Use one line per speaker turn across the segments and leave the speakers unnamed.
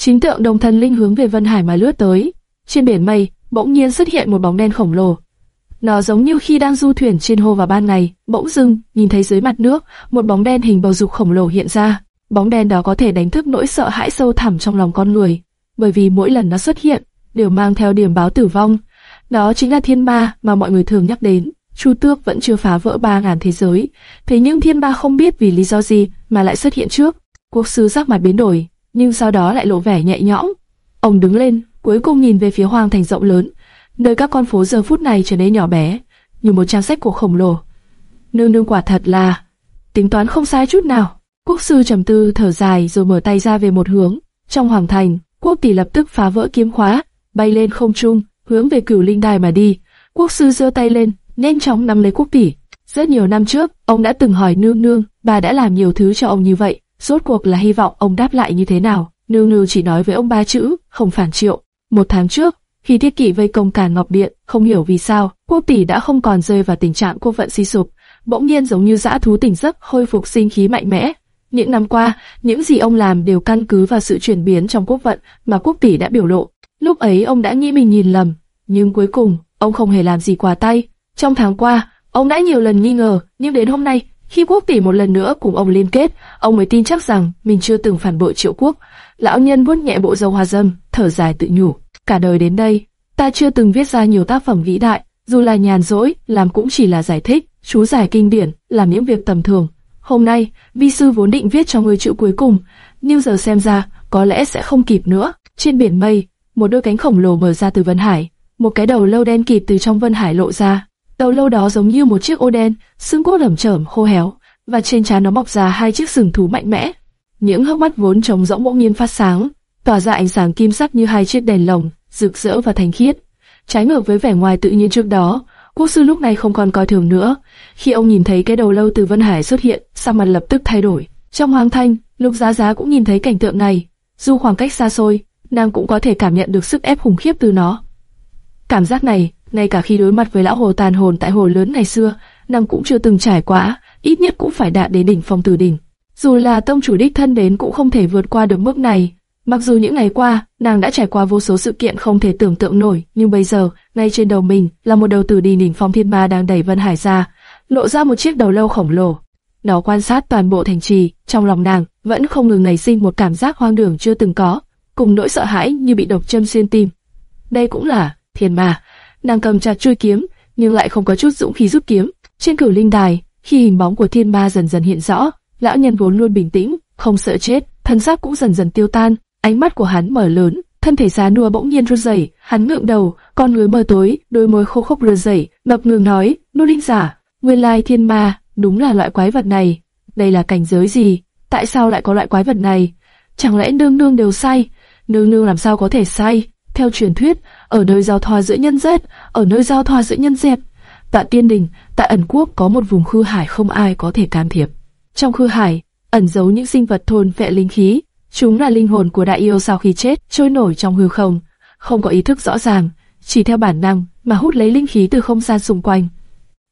Chính tượng đồng thần linh hướng về Vân Hải mà lướt tới. Trên biển mây, bỗng nhiên xuất hiện một bóng đen khổng lồ. Nó giống như khi đang du thuyền trên hồ vào ban ngày, bỗng dưng nhìn thấy dưới mặt nước, một bóng đen hình bầu dục khổng lồ hiện ra. Bóng đen đó có thể đánh thức nỗi sợ hãi sâu thẳm trong lòng con người, bởi vì mỗi lần nó xuất hiện đều mang theo điểm báo tử vong. Đó chính là thiên ma mà mọi người thường nhắc đến. Chu Tước vẫn chưa phá vỡ ba ngàn thế giới, thế nhưng thiên ma không biết vì lý do gì mà lại xuất hiện trước. Quốc sư sắc mặt biến đổi, nhưng sau đó lại lộ vẻ nhẹ nhõm. Ông đứng lên, cuối cùng nhìn về phía hoang thành rộng lớn, nơi các con phố giờ phút này trở nên nhỏ bé, như một trang sách của khổng lồ. Nương nương quả thật là tính toán không sai chút nào. Quốc sư trầm tư thở dài rồi mở tay ra về một hướng. Trong hoàng thành, quốc tỷ lập tức phá vỡ kiếm khóa, bay lên không trung, hướng về cửu linh đài mà đi. Quốc sư giơ tay lên, nhanh chóng nắm lấy quốc tỷ. Rất nhiều năm trước, ông đã từng hỏi nương nương, bà đã làm nhiều thứ cho ông như vậy, rốt cuộc là hy vọng ông đáp lại như thế nào. Nương nương chỉ nói với ông ba chữ, không phản triệu. Một tháng trước, khi thiết kỷ vây công càn ngọc điện, không hiểu vì sao, quốc tỷ đã không còn rơi vào tình trạng cô vận suy sụp, bỗng nhiên giống như dã thú tỉnh giấc, khôi phục sinh khí mạnh mẽ. Những năm qua, những gì ông làm đều căn cứ vào sự chuyển biến trong quốc vận mà quốc tỷ đã biểu lộ. Lúc ấy ông đã nghĩ mình nhìn lầm, nhưng cuối cùng, ông không hề làm gì quá tay. Trong tháng qua, ông đã nhiều lần nghi ngờ, nhưng đến hôm nay, khi quốc tỷ một lần nữa cùng ông liên kết, ông mới tin chắc rằng mình chưa từng phản bội triệu quốc. Lão nhân vuốt nhẹ bộ râu hoa dâm, thở dài tự nhủ. Cả đời đến đây, ta chưa từng viết ra nhiều tác phẩm vĩ đại, dù là nhàn rỗi, làm cũng chỉ là giải thích, chú giải kinh điển, làm những việc tầm thường. Hôm nay, vi sư vốn định viết cho người chữ cuối cùng, nhưng giờ xem ra, có lẽ sẽ không kịp nữa. Trên biển mây, một đôi cánh khổng lồ mở ra từ Vân Hải, một cái đầu lâu đen kịt từ trong Vân Hải lộ ra. Đầu lâu đó giống như một chiếc ô đen, xương cốt lởm chởm khô héo, và trên trán nó mọc ra hai chiếc sừng thú mạnh mẽ. Những hốc mắt vốn trống rỗng bỗng nhiên phát sáng, tỏa ra ánh sáng kim sắc như hai chiếc đèn lồng, rực rỡ và thanh khiết. Trái ngược với vẻ ngoài tự nhiên trước đó, quốc sư lúc này không còn coi thường nữa. Khi ông nhìn thấy cái đầu lâu từ Vân Hải xuất hiện, sắc mặt lập tức thay đổi. Trong hoàng thanh, Lục Giá Giá cũng nhìn thấy cảnh tượng này. Dù khoảng cách xa xôi, nàng cũng có thể cảm nhận được sức ép khủng khiếp từ nó. Cảm giác này, ngay cả khi đối mặt với lão hồ tàn hồn tại hồ lớn ngày xưa, nàng cũng chưa từng trải qua, ít nhất cũng phải đạt đến đỉnh phong tử đỉnh. Dù là tông chủ đích thân đến cũng không thể vượt qua được mức này. Mặc dù những ngày qua, nàng đã trải qua vô số sự kiện không thể tưởng tượng nổi, nhưng bây giờ, ngay trên đầu mình là một đầu tử đi đỉnh phong thiên ma đang đẩy Vân Hải ra, lộ ra một chiếc đầu lâu khổng lồ. Nó quan sát toàn bộ thành trì, trong lòng nàng vẫn không ngừng nảy sinh một cảm giác hoang đường chưa từng có, cùng nỗi sợ hãi như bị độc châm xuyên tim. Đây cũng là thiên ma. Nàng cầm chặt chuôi kiếm, nhưng lại không có chút dũng khí rút kiếm. Trên cửu linh đài, khi hình bóng của thiên ma dần dần hiện rõ, lão nhân vốn luôn bình tĩnh, không sợ chết, thân xác cũng dần dần tiêu tan, ánh mắt của hắn mở lớn, thân thể già nua bỗng nhiên run rẩy, hắn ngượng đầu, con người mờ tối, đôi môi khô khốc run rẩy, ngập ngừng nói, nô linh giả, nguyên lai thiên ma, đúng là loại quái vật này, đây là cảnh giới gì? Tại sao lại có loại quái vật này? Chẳng lẽ nương nương đều sai? Nương nương làm sao có thể sai? Theo truyền thuyết, ở nơi giao thoa giữa nhân dệt, ở nơi giao thoa giữa nhân dẹp, tại tiên đình, tại ẩn quốc có một vùng khư hải không ai có thể can thiệp. Trong khư hải, ẩn giấu những sinh vật thôn vệ linh khí, chúng là linh hồn của đại yêu sau khi chết, trôi nổi trong hư không, không có ý thức rõ ràng, chỉ theo bản năng mà hút lấy linh khí từ không gian xung quanh.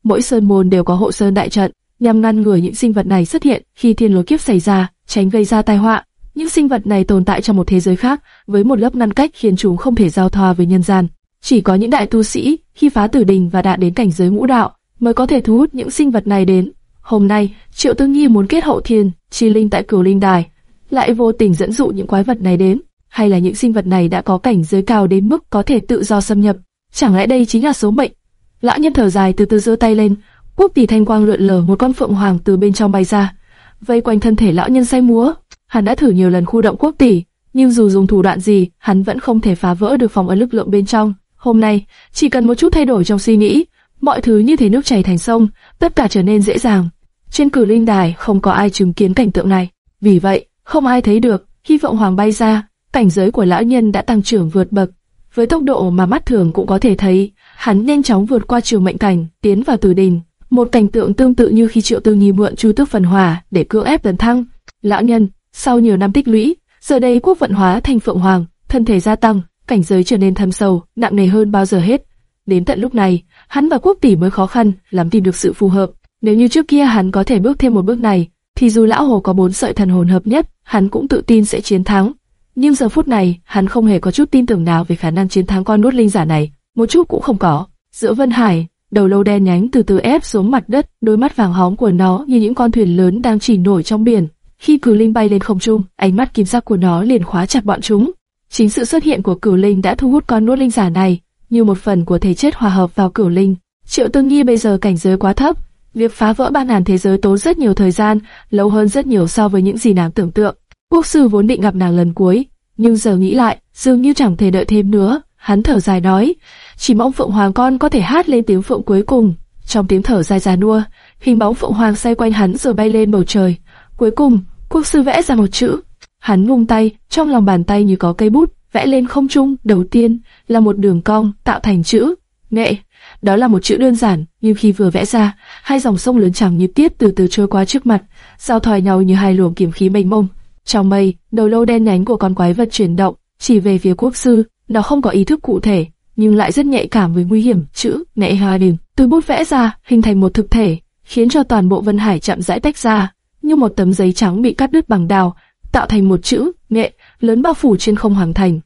Mỗi sơn môn đều có hộ sơn đại trận, nhằm ngăn ngừa những sinh vật này xuất hiện khi thiên lôi kiếp xảy ra, tránh gây ra tai họa. Những sinh vật này tồn tại trong một thế giới khác, với một lớp ngăn cách khiến chúng không thể giao thoa với nhân gian. Chỉ có những đại tu sĩ khi phá tử đình và đạt đến cảnh giới ngũ đạo mới có thể thu hút những sinh vật này đến. Hôm nay, Triệu Tư Nhi muốn kết hậu thiên, chi linh tại cửu linh đài, lại vô tình dẫn dụ những quái vật này đến, hay là những sinh vật này đã có cảnh giới cao đến mức có thể tự do xâm nhập? Chẳng lẽ đây chính là số mệnh? Lão nhân thở dài từ từ giơ tay lên, quốc tỷ thanh quang lượn lờ một con phượng hoàng từ bên trong bay ra, vây quanh thân thể lão nhân say múa. Hắn đã thử nhiều lần khu động quốc tỷ, nhưng dù dùng thủ đoạn gì, hắn vẫn không thể phá vỡ được phòng ấn lực lượng bên trong. Hôm nay, chỉ cần một chút thay đổi trong suy nghĩ, mọi thứ như thế nước chảy thành sông, tất cả trở nên dễ dàng. Trên cử linh đài không có ai chứng kiến cảnh tượng này, vì vậy không ai thấy được khi vọng Hoàng bay ra, cảnh giới của lão nhân đã tăng trưởng vượt bậc, với tốc độ mà mắt thường cũng có thể thấy, hắn nhanh chóng vượt qua trường mệnh cảnh, tiến vào tử đình. Một cảnh tượng tương tự như khi Triệu Tư Nhi mượn Chu Tước phần hỏa để cưỡng ép tấn thăng. Lão nhân, sau nhiều năm tích lũy, giờ đây quốc vận hóa thành Phượng Hoàng, thân thể gia tăng, cảnh giới trở nên thâm sâu, nặng nề hơn bao giờ hết. Đến tận lúc này, hắn và quốc tỷ mới khó khăn làm tìm được sự phù hợp. Nếu như trước kia hắn có thể bước thêm một bước này, thì dù lão hồ có bốn sợi thần hồn hợp nhất, hắn cũng tự tin sẽ chiến thắng. Nhưng giờ phút này, hắn không hề có chút tin tưởng nào về khả năng chiến thắng con nuốt linh giả này, một chút cũng không có. Giữa Vân Hải, đầu lâu đen nhánh từ từ ép xuống mặt đất, đôi mắt vàng hóng của nó như những con thuyền lớn đang chìm nổi trong biển. Khi cửu linh bay lên không trung, ánh mắt kim sắc của nó liền khóa chặt bọn chúng. Chính sự xuất hiện của cửu linh đã thu hút con nuốt linh giả này, như một phần của thể chất hòa hợp vào cửu linh. Triệu Tương Nhi bây giờ cảnh giới quá thấp, việc phá vỡ ba ngàn thế giới tốn rất nhiều thời gian, lâu hơn rất nhiều so với những gì nàng tưởng tượng. Quốc sư vốn định gặp nàng lần cuối, nhưng giờ nghĩ lại, dường như chẳng thể đợi thêm nữa. Hắn thở dài nói, chỉ mong Phượng Hoàng con có thể hát lên tiếng Phượng cuối cùng. Trong tiếng thở dài già nua, hình bóng Phượng Hoàng xoay quanh hắn rồi bay lên bầu trời. Cuối cùng, quốc sư vẽ ra một chữ. Hắn ngung tay, trong lòng bàn tay như có cây bút, vẽ lên không trung. Đầu tiên là một đường cong tạo thành chữ nghệ. Đó là một chữ đơn giản, nhưng khi vừa vẽ ra, hai dòng sông lớn chẳng như tiếp từ từ trôi qua trước mặt, giao thoa nhau như hai luồng kiếm khí mênh mông. Trong mây, đầu lâu đen nhánh của con quái vật chuyển động, chỉ về phía quốc sư. Nó không có ý thức cụ thể, nhưng lại rất nhạy cảm với nguy hiểm. Chữ nghệ hoa đình từ bút vẽ ra, hình thành một thực thể, khiến cho toàn bộ Vân Hải chậm rãi tách ra, như một tấm giấy trắng bị cắt đứt bằng đào, tạo thành một chữ nghệ lớn bao phủ trên không hoàng thành.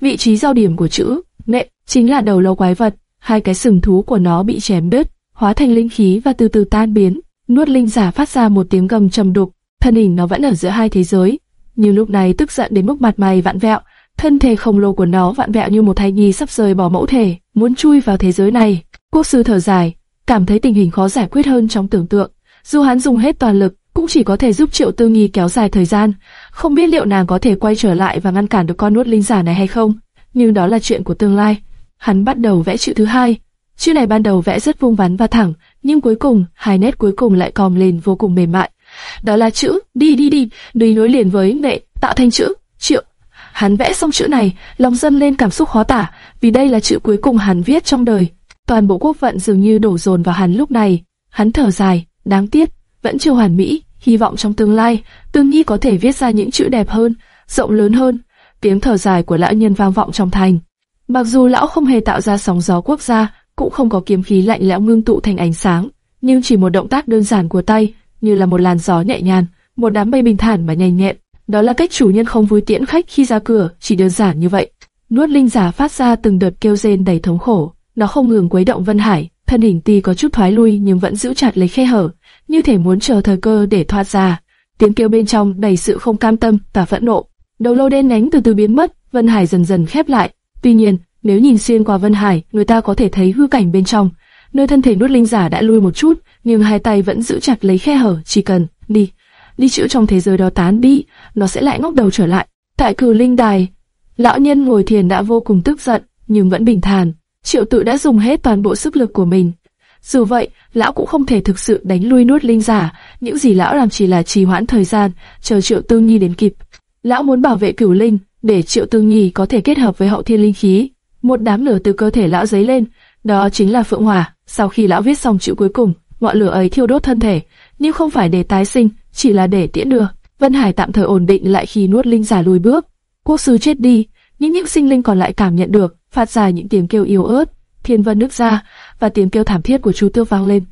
Vị trí giao điểm của chữ nghệ chính là đầu lâu quái vật, hai cái sừng thú của nó bị chém đứt, hóa thành linh khí và từ từ tan biến. Nuốt linh giả phát ra một tiếng gầm trầm đục, thân hình nó vẫn ở giữa hai thế giới, nhưng lúc này tức giận đến mức mặt mày vặn vẹo, thân thể khổng lồ của nó vặn vẹo như một thai nhi sắp rời bỏ mẫu thể, muốn chui vào thế giới này. Quốc sư thở dài, cảm thấy tình hình khó giải quyết hơn trong tưởng tượng. Dù hắn dùng hết toàn lực, cũng chỉ có thể giúp Triệu Tư Nghi kéo dài thời gian. Không biết liệu nàng có thể quay trở lại và ngăn cản được con nuốt linh giả này hay không. Nhưng đó là chuyện của tương lai. Hắn bắt đầu vẽ chữ thứ hai. Chữ này ban đầu vẽ rất vuông vắn và thẳng, nhưng cuối cùng hai nét cuối cùng lại còm lên vô cùng mềm mại. Đó là chữ đi đi đi, đi nối liền với mẹ tạo thành chữ Triệu. Hắn vẽ xong chữ này, lòng dâng lên cảm xúc khó tả, vì đây là chữ cuối cùng hắn viết trong đời. Toàn bộ quốc vận dường như đổ dồn vào hắn lúc này. Hắn thở dài, đáng tiếc, vẫn chưa hoàn mỹ, hy vọng trong tương lai, Tương Nhi có thể viết ra những chữ đẹp hơn, rộng lớn hơn. Tiếng thở dài của lão nhân vang vọng trong thành. Mặc dù lão không hề tạo ra sóng gió quốc gia, cũng không có kiếm khí lạnh lẽo ngưng tụ thành ánh sáng, nhưng chỉ một động tác đơn giản của tay, như là một làn gió nhẹ nhàng, một đám mây bình thản mà nhanh nhẹn. Đó là cách chủ nhân không vui tiễn khách khi ra cửa, chỉ đơn giản như vậy. Nuốt linh giả phát ra từng đợt kêu rên đầy thống khổ, nó không ngừng quấy động Vân Hải, thân hình ti có chút thoái lui nhưng vẫn giữ chặt lấy khe hở, như thể muốn chờ thời cơ để thoát ra. Tiếng kêu bên trong đầy sự không cam tâm và phẫn nộ. Đầu lâu đen nhánh từ từ biến mất, Vân Hải dần dần khép lại. Tuy nhiên, nếu nhìn xuyên qua Vân Hải, người ta có thể thấy hư cảnh bên trong. Nơi thân thể nuốt linh giả đã lui một chút, nhưng hai tay vẫn giữ chặt lấy khe hở, chỉ cần đi, đi chữ trong thế giới đó tán đi, nó sẽ lại ngóc đầu trở lại. Tại cử linh đài, lão nhân ngồi thiền đã vô cùng tức giận, nhưng vẫn bình thản. Triệu tự đã dùng hết toàn bộ sức lực của mình. Dù vậy, lão cũng không thể thực sự đánh lui nuốt linh giả, những gì lão làm chỉ là trì hoãn thời gian, chờ Triệu tương Nhi đến kịp. Lão muốn bảo vệ cửu linh, để Triệu tương Nhi có thể kết hợp với hậu thiên linh khí. Một đám lửa từ cơ thể lão dấy lên, đó chính là phượng hỏa. Sau khi lão viết xong chữ cuối cùng, ngọn lửa ấy thiêu đốt thân thể, nhưng không phải để tái sinh, chỉ là để tiễn đưa. Vân Hải tạm thời ổn định lại khi nuốt linh giả lùi bước. Quốc sư chết đi, những những sinh linh còn lại cảm nhận được, phát ra những tiếng kêu yếu ớt. Thiên vân nước ra, và tiếng kêu thảm thiết của Chu Tước vang lên.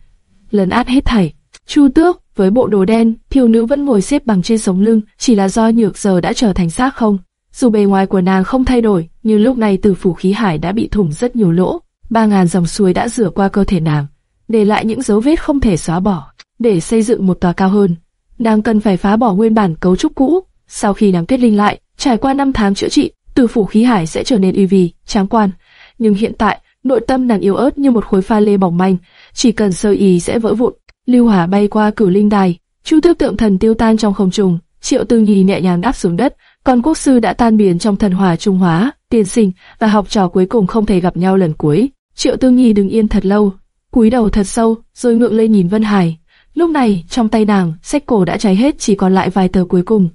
Lần át hết thảy. Chu Tước với bộ đồ đen, thiếu nữ vẫn ngồi xếp bằng trên sống lưng, chỉ là do nhược giờ đã trở thành xác không. Dù bề ngoài của nàng không thay đổi, nhưng lúc này từ phủ khí hải đã bị thủng rất nhiều lỗ. Ba ngàn dòng suối đã rửa qua cơ thể nàng, để lại những dấu vết không thể xóa bỏ. Để xây dựng một tòa cao hơn, nàng cần phải phá bỏ nguyên bản cấu trúc cũ. Sau khi nàng kết linh lại, trải qua năm tháng chữa trị, từ phủ khí hải sẽ trở nên uy vì, tráng quan. Nhưng hiện tại, nội tâm nàng yếu ớt như một khối pha lê mỏng manh, chỉ cần sơ ý sẽ vỡ vụn. Lưu hỏa bay qua cửu linh đài, chu tước tượng thần tiêu tan trong không trung, triệu tư nhi nhẹ nhàng đáp xuống đất, còn quốc sư đã tan biến trong thần hỏa trung hóa, tiên sinh và học trò cuối cùng không thể gặp nhau lần cuối. Triệu Tư Nhi đứng yên thật lâu, cúi đầu thật sâu, rồi ngượng lên nhìn Vân Hải. Lúc này, trong tay nàng, sách cổ đã cháy hết chỉ còn lại vài tờ cuối cùng.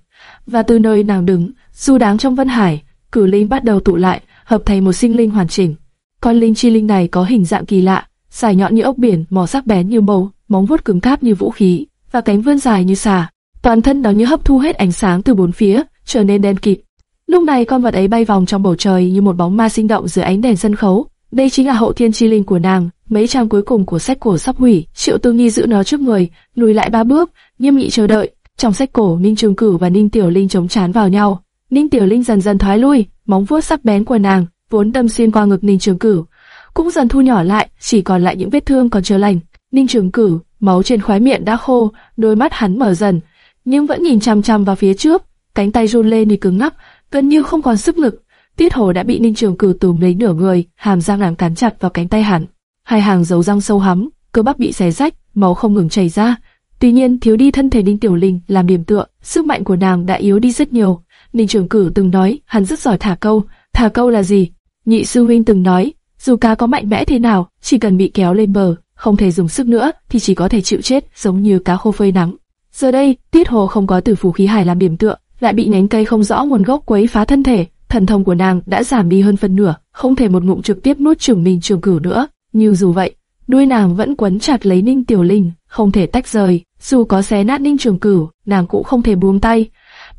Và từ nơi nàng đứng, du đáng trong Vân Hải, cử linh bắt đầu tụ lại, hợp thành một sinh linh hoàn chỉnh. Con linh chi linh này có hình dạng kỳ lạ, dài nhọn như ốc biển, mỏ sắc bén như bầu, móng vuốt cứng cáp như vũ khí, và cánh vươn dài như xà. Toàn thân nó như hấp thu hết ánh sáng từ bốn phía, trở nên đen kịt. Lúc này con vật ấy bay vòng trong bầu trời như một bóng ma sinh động dưới ánh đèn sân khấu. Đây chính là hậu thiên chi linh của nàng. Mấy trang cuối cùng của sách cổ sắp hủy, Triệu Tư nghi giữ nó trước người, lùi lại ba bước, nghiêm nghị chờ đợi. Trong sách cổ, Ninh Trường Cử và Ninh Tiểu Linh chống chán vào nhau. Ninh Tiểu Linh dần dần thoái lui, móng vuốt sắc bén của nàng vốn đâm xuyên qua ngực Ninh Trường Cửu, cũng dần thu nhỏ lại, chỉ còn lại những vết thương còn chưa lành. Ninh Trường Cửu, máu trên khóe miệng đã khô, đôi mắt hắn mở dần, nhưng vẫn nhìn chăm chăm vào phía trước, cánh tay run lên thì cứng ngắc, gần như không còn sức lực. Tiết Hồ đã bị Ninh Trường Cửu túm lấy nửa người, hàm răng nàng cắn chặt vào cánh tay hắn. Hai hàng dấu răng sâu hắm, cơ bắp bị xé rách, máu không ngừng chảy ra. Tuy nhiên, thiếu đi thân thể Ninh Tiểu Linh làm điểm tựa, sức mạnh của nàng đã yếu đi rất nhiều. Ninh Trường Cửu từng nói, hắn rất giỏi thả câu. Thả câu là gì? Nhị sư huynh từng nói, dù cá có mạnh mẽ thế nào, chỉ cần bị kéo lên bờ, không thể dùng sức nữa, thì chỉ có thể chịu chết, giống như cá khô phơi nắng. Giờ đây, Tiết Hồ không có tử phù khí hải làm điểm tựa, lại bị nhánh cây không rõ nguồn gốc quấy phá thân thể, thần thông của nàng đã giảm đi hơn phần nửa, không thể một ngụm trực tiếp nuốt chửng mình trường cửu nữa. Nhưng dù vậy, đuôi nàng vẫn quấn chặt lấy Ninh Tiểu Linh, không thể tách rời. Dù có xé nát Ninh Trường Cửu, nàng cũng không thể buông tay.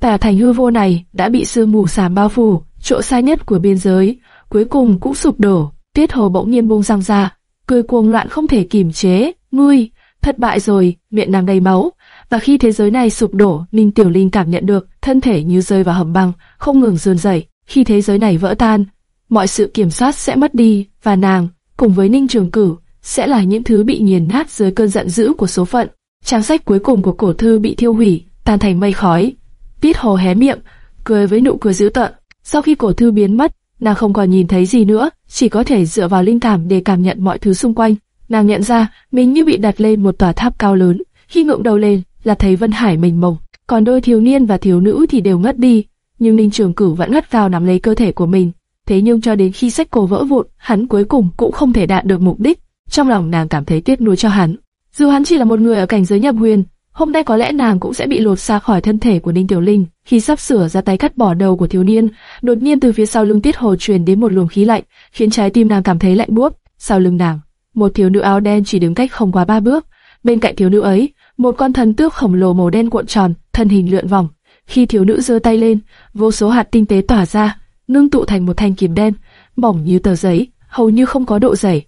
Tà thành hư vô này đã bị sương mù xám bao phủ, chỗ xa nhất của biên giới, cuối cùng cũng sụp đổ. Tiết Hồ bỗng nhiên buông răng ra, cười cuồng loạn không thể kìm chế. Ngươi, thất bại rồi, miệng nàng đầy máu. Và khi thế giới này sụp đổ, Ninh Tiểu Linh cảm nhận được thân thể như rơi vào hầm băng, không ngừng run rẩy. Khi thế giới này vỡ tan, mọi sự kiểm soát sẽ mất đi, và nàng, cùng với Ninh Trường Cửu, sẽ là những thứ bị nghiền nát dưới cơn giận dữ của số phận. Trang sách cuối cùng của cổ thư bị thiêu hủy, tan thành mây khói. Tiết Hồ hé miệng, cười với nụ cười dữ tợn. Sau khi cổ thư biến mất, nàng không còn nhìn thấy gì nữa, chỉ có thể dựa vào linh cảm để cảm nhận mọi thứ xung quanh. Nàng nhận ra mình như bị đặt lên một tòa tháp cao lớn, khi ngượng đầu lên là thấy Vân Hải mình mông, còn đôi thiếu niên và thiếu nữ thì đều ngất đi, nhưng Ninh Trường Cửu vẫn ngất vào nắm lấy cơ thể của mình. Thế nhưng cho đến khi sách cổ vỡ vụn, hắn cuối cùng cũng không thể đạt được mục đích. Trong lòng nàng cảm thấy tiếc nuối cho hắn. Dù hắn chỉ là một người ở cảnh giới nhập huyền, hôm nay có lẽ nàng cũng sẽ bị lột xa khỏi thân thể của Ninh Tiểu Linh. Khi sắp sửa ra tay cắt bỏ đầu của thiếu niên, đột nhiên từ phía sau lưng Tiết Hồ truyền đến một luồng khí lạnh, khiến trái tim nàng cảm thấy lạnh buốt. Sau lưng nàng, một thiếu nữ áo đen chỉ đứng cách không quá ba bước. Bên cạnh thiếu nữ ấy, một con thần tước khổng lồ màu đen cuộn tròn, thân hình lượn vòng. Khi thiếu nữ giơ tay lên, vô số hạt tinh tế tỏa ra, nương tụ thành một thanh kiếm đen, mỏng như tờ giấy, hầu như không có độ dày.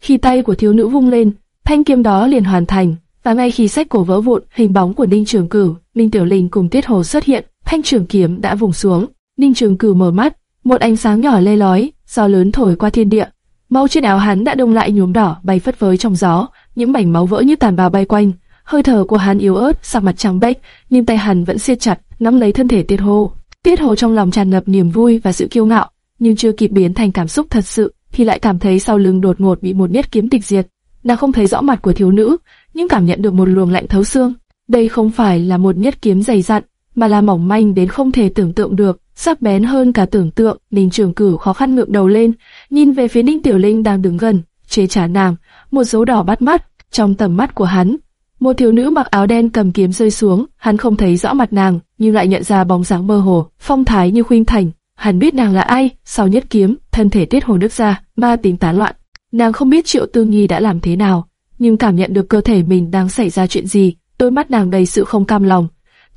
Khi tay của thiếu nữ vung lên, thanh kiếm đó liền hoàn thành, và ngay khi sách cổ vỡ vụn, hình bóng của Ninh Trường Cửu, Ninh Tiểu Linh cùng Tiết Hồ xuất hiện, thanh trường kiếm đã vùng xuống. Ninh Trường Cửu mở mắt, một ánh sáng nhỏ lê lói, gió lớn thổi qua thiên địa. Máu trên áo hắn đã đông lại nhuốm đỏ, bay phất phới trong gió, những mảnh máu vỡ như tàn bào bay quanh. Hơi thở của hắn yếu ớt, sắc mặt trắng bệch, nhưng tay hắn vẫn siết chặt, nắm lấy thân thể Tiết Hồ. Tiết Hồ trong lòng tràn ngập niềm vui và sự kiêu ngạo, nhưng chưa kịp biến thành cảm xúc thật sự, thì lại cảm thấy sau lưng đột ngột bị một nhát kiếm tịch diệt. Nàng không thấy rõ mặt của thiếu nữ, nhưng cảm nhận được một luồng lạnh thấu xương. Đây không phải là một nhát kiếm dày dặn, mà là mỏng manh đến không thể tưởng tượng được, sắc bén hơn cả tưởng tượng. Ninh Trường Cửu khó khăn ngượng đầu lên, nhìn về phía Ninh Tiểu Linh đang đứng gần, chế trả nàng, một dấu đỏ bắt mắt. Trong tầm mắt của hắn, một thiếu nữ mặc áo đen cầm kiếm rơi xuống, hắn không thấy rõ mặt nàng, nhưng lại nhận ra bóng dáng mơ hồ, phong thái như khuynh thành. Hắn biết nàng là ai, sau nhất kiếm, thân thể tiết hồ nước ra, ma tính tán loạn. Nàng không biết Triệu Tư Nghi đã làm thế nào, nhưng cảm nhận được cơ thể mình đang xảy ra chuyện gì, đôi mắt nàng đầy sự không cam lòng.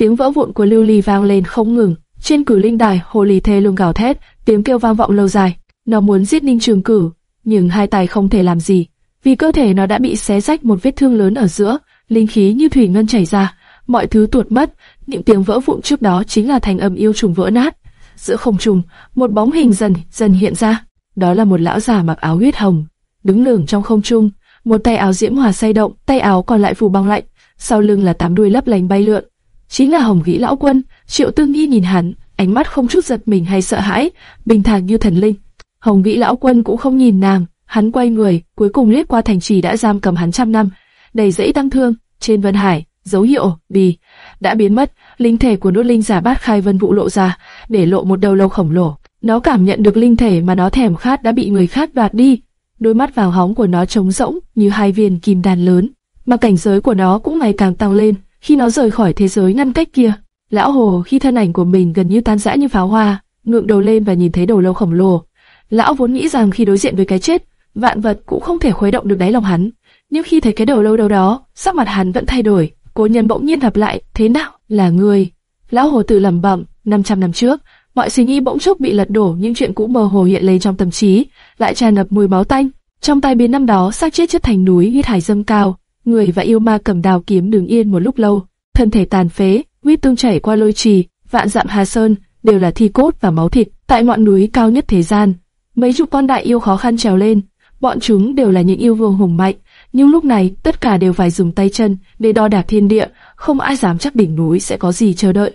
Tiếng vỡ vụn của lưu ly vang lên không ngừng, trên cử linh đài hồ ly thê lưng gào thét, tiếng kêu vang vọng lâu dài. Nó muốn giết Ninh Trường Cử, nhưng hai tay không thể làm gì, vì cơ thể nó đã bị xé rách một vết thương lớn ở giữa, linh khí như thủy ngân chảy ra, mọi thứ tuột mất. Những tiếng vỡ vụn trước đó chính là thành âm yêu trùng vỡ nát. Giữa không trung, một bóng hình dần dần hiện ra. Đó là một lão già mặc áo huyết hồng, đứng lửng trong không trung, một tay áo diễm hòa say động, tay áo còn lại phủ băng lạnh, sau lưng là tám đuôi lấp lánh bay lượn. Chính là Hồng Vĩ lão quân. Triệu Tương Nghi nhìn hắn, ánh mắt không chút giật mình hay sợ hãi, bình thản như thần linh. Hồng Vĩ lão quân cũng không nhìn nàng, hắn quay người, cuối cùng liếc qua thành trì đã giam cầm hắn trăm năm, đầy dẫy tăng thương. Trên Vân Hải, dấu hiệu bì đã biến mất, linh thể của nốt linh giả bát khai vân vụ lộ ra, để lộ một đầu lâu khổng lồ. Nó cảm nhận được linh thể mà nó thèm khát đã bị người khác đoạt đi, đôi mắt vàng hóng của nó trống rỗng như hai viên kim đàn lớn, mà cảnh giới của nó cũng ngày càng tăng lên khi nó rời khỏi thế giới ngăn cách kia. Lão Hồ khi thân ảnh của mình gần như tan rã như pháo hoa, ngượng đầu lên và nhìn thấy đầu lâu khổng lồ. Lão vốn nghĩ rằng khi đối diện với cái chết, vạn vật cũng không thể khuấy động được đáy lòng hắn, nhưng khi thấy cái đầu lâu đâu đó, sắc mặt hắn vẫn thay đổi. Cố nhân bỗng nhiên lặp lại, thế nào? Là người. Lão Hồ tự lẩm bẩm, 500 năm trước, mọi suy nghĩ bỗng chốc bị lật đổ, những chuyện cũ mơ hồ hiện lên trong tâm trí, lại tràn ngập mùi máu tanh. Trong tai biến năm đó, xác chết chất thành núi huyết hải dâng cao, người và yêu ma cầm đào kiếm đứng yên một lúc lâu, thân thể tàn phế, huyết tương chảy qua lôi trì, vạn dặm hà sơn, đều là thi cốt và máu thịt, tại ngọn núi cao nhất thế gian. Mấy chục con đại yêu khó khăn trèo lên, bọn chúng đều là những yêu vương hùng mạnh, nhưng lúc này tất cả đều phải dùng tay chân để đo đạc thiên địa, không ai dám chắc đỉnh núi sẽ có gì chờ đợi.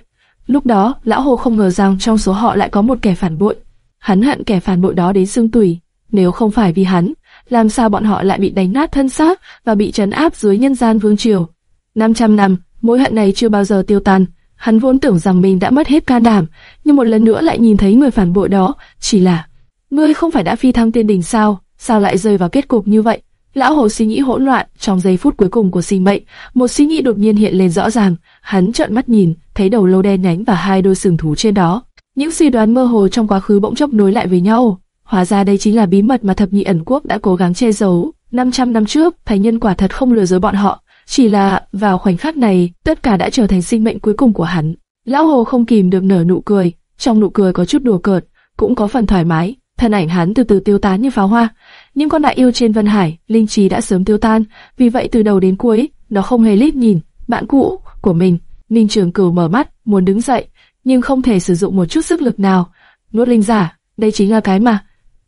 Lúc đó, lão hồ không ngờ rằng trong số họ lại có một kẻ phản bội. Hắn hận kẻ phản bội đó đến xương tủy. Nếu không phải vì hắn, làm sao bọn họ lại bị đánh nát thân xác và bị trấn áp dưới nhân gian vương triều? 500 năm, mối hận này chưa bao giờ tiêu tan. Hắn vốn tưởng rằng mình đã mất hết can đảm, nhưng một lần nữa lại nhìn thấy người phản bội đó, chỉ là ngươi không phải đã phi thăng tiên đỉnh sao? Sao lại rơi vào kết cục như vậy? Lão hồ suy nghĩ hỗn loạn, trong giây phút cuối cùng của sinh mệnh, một suy nghĩ đột nhiên hiện lên rõ ràng. Hắn trợn mắt nhìn, thấy đầu lâu đen nhánh và hai đôi sừng thú trên đó. Những suy đoán mơ hồ trong quá khứ bỗng chốc nối lại với nhau. Hóa ra đây chính là bí mật mà thập nhị ẩn quốc đã cố gắng che giấu. 500 năm trước, thánh nhân quả thật không lừa dối bọn họ. Chỉ là vào khoảnh khắc này, tất cả đã trở thành sinh mệnh cuối cùng của hắn. Lão hồ không kìm được nở nụ cười, trong nụ cười có chút đùa cợt, cũng có phần thoải mái. Thân ảnh hắn từ từ tiêu tán như pháo hoa. Những con đại yêu trên Vân Hải, linh trí đã sớm tiêu tan, vì vậy từ đầu đến cuối, nó không hề lít nhìn bạn cũ của mình. Ninh Trường Cửu mở mắt, muốn đứng dậy, nhưng không thể sử dụng một chút sức lực nào. Nuốt linh giả, đây chính là cái mà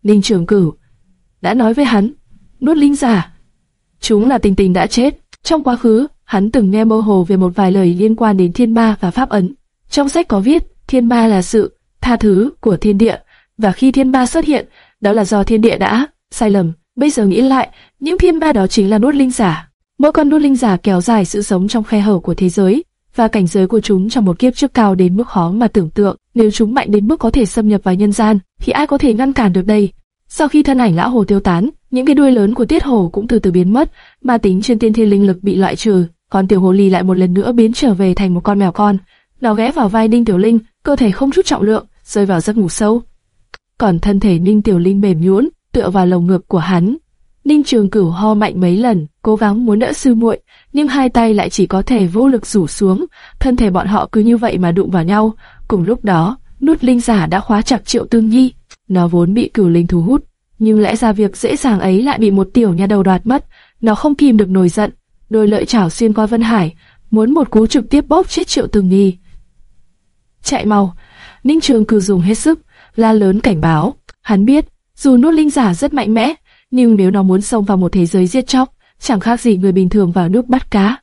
Ninh Trường Cửu đã nói với hắn. Nuốt linh giả, chúng là tình tình đã chết. Trong quá khứ, hắn từng nghe mơ hồ về một vài lời liên quan đến thiên ma và pháp ấn. Trong sách có viết, thiên ma là sự tha thứ của thiên địa, và khi thiên ma xuất hiện, đó là do thiên địa đã sai lầm. Bây giờ nghĩ lại, những thiên ma đó chính là nuốt linh giả. Mỗi con nuốt linh giả kéo dài sự sống trong khe hở của thế giới, và cảnh giới của chúng trong một kiếp trước cao đến mức khó mà tưởng tượng. Nếu chúng mạnh đến mức có thể xâm nhập vào nhân gian, thì ai có thể ngăn cản được đây? Sau khi thân ảnh lão hồ tiêu tán, những cái đuôi lớn của tiết hồ cũng từ từ biến mất, ma tính trên tiên thiên linh lực bị loại trừ, còn tiểu hồ ly lại một lần nữa biến trở về thành một con mèo con. Nó ghé vào vai Đinh Tiểu Linh, cơ thể không chút trọng lượng, rơi vào giấc ngủ sâu. Còn thân thể Ninh Tiểu Linh mềm nhũn, tựa vào lồng ngực của hắn. Ninh Trường Cửu ho mạnh mấy lần, cố gắng muốn đỡ sư muội, nhưng hai tay lại chỉ có thể vô lực rủ xuống, thân thể bọn họ cứ như vậy mà đụng vào nhau. Cùng lúc đó, nút linh giả đã khóa chặt Triệu Tương Nhi, nó vốn bị cửu linh thu hút, nhưng lẽ ra việc dễ dàng ấy lại bị một tiểu nha đầu đoạt mất, nó không kìm được nổi giận, đôi lợi chảo xuyên qua Vân Hải, muốn một cú trực tiếp bóp chết Triệu Tương Nhi. Chạy mau, Ninh Trường Cửu dùng hết sức, la lớn cảnh báo, hắn biết, dù nút linh giả rất mạnh mẽ, nhưng nếu nó muốn xông vào một thế giới giết chóc, chẳng khác gì người bình thường vào nước bắt cá.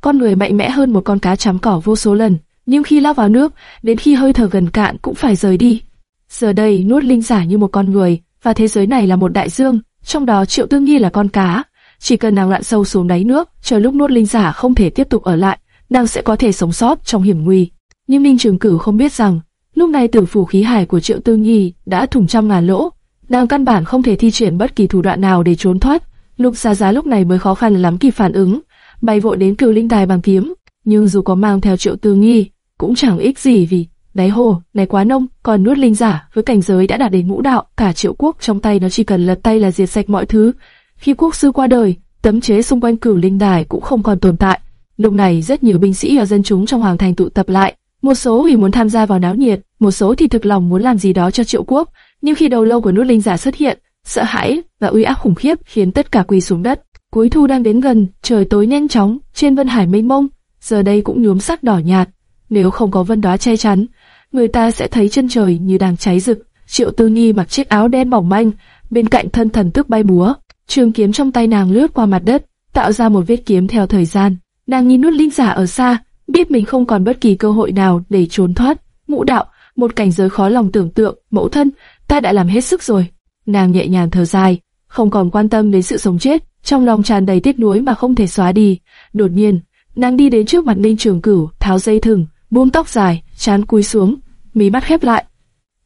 Con người mạnh mẽ hơn một con cá chấm cỏ vô số lần, nhưng khi lao vào nước, đến khi hơi thở gần cạn cũng phải rời đi. Giờ đây nuốt linh giả như một con người, và thế giới này là một đại dương, trong đó Triệu Tương nghi là con cá. Chỉ cần nàng lặn sâu xuống đáy nước, chờ lúc nuốt linh giả không thể tiếp tục ở lại, nàng sẽ có thể sống sót trong hiểm nguy. Nhưng Minh Trường Cửu không biết rằng, lúc này tử phủ khí hải của Triệu Tương Nhi đã thủng trăm ngàn lỗ, nàng căn bản không thể thi triển bất kỳ thủ đoạn nào để trốn thoát. Lục Giá Giá lúc này mới khó khăn lắm kịp phản ứng, bay vội đến cửu linh đài bằng kiếm, nhưng dù có mang theo Triệu Tư Nghi, cũng chẳng ích gì vì đáy hồ này quá nông, còn nuốt linh giả với cảnh giới đã đạt đến ngũ đạo, cả Triệu Quốc trong tay nó chỉ cần lật tay là diệt sạch mọi thứ. Khi quốc sư qua đời, tấm chế xung quanh cửu linh đài cũng không còn tồn tại. Lúc này rất nhiều binh sĩ và dân chúng trong hoàng thành tụ tập lại, một số vì muốn tham gia vào náo nhiệt, một số thì thực lòng muốn làm gì đó cho Triệu Quốc. Nhưng khi đầu lâu của nút linh giả xuất hiện, sợ hãi và uy áp khủng khiếp khiến tất cả quỳ xuống đất. Cuối thu đang đến gần, trời tối nhanh chóng, trên vân hải mênh mông, giờ đây cũng nhuốm sắc đỏ nhạt. Nếu không có vân đóa che chắn, người ta sẽ thấy chân trời như đang cháy rực. Triệu Tư Nhi mặc chiếc áo đen mỏng manh, bên cạnh thân thần tức bay múa, trường kiếm trong tay nàng lướt qua mặt đất, tạo ra một vết kiếm theo thời gian. Nàng nhìn nút linh giả ở xa, biết mình không còn bất kỳ cơ hội nào để trốn thoát. Ngũ đạo, một cảnh giới khó lòng tưởng tượng, mẫu thân, ta đã làm hết sức rồi. Nàng nhẹ nhàng thở dài, không còn quan tâm đến sự sống chết, trong lòng tràn đầy tiếc nuối mà không thể xóa đi. Đột nhiên, nàng đi đến trước mặt Ninh Trường Cửu, tháo dây thừng, buông tóc dài, chán cúi xuống, mí mắt khép lại.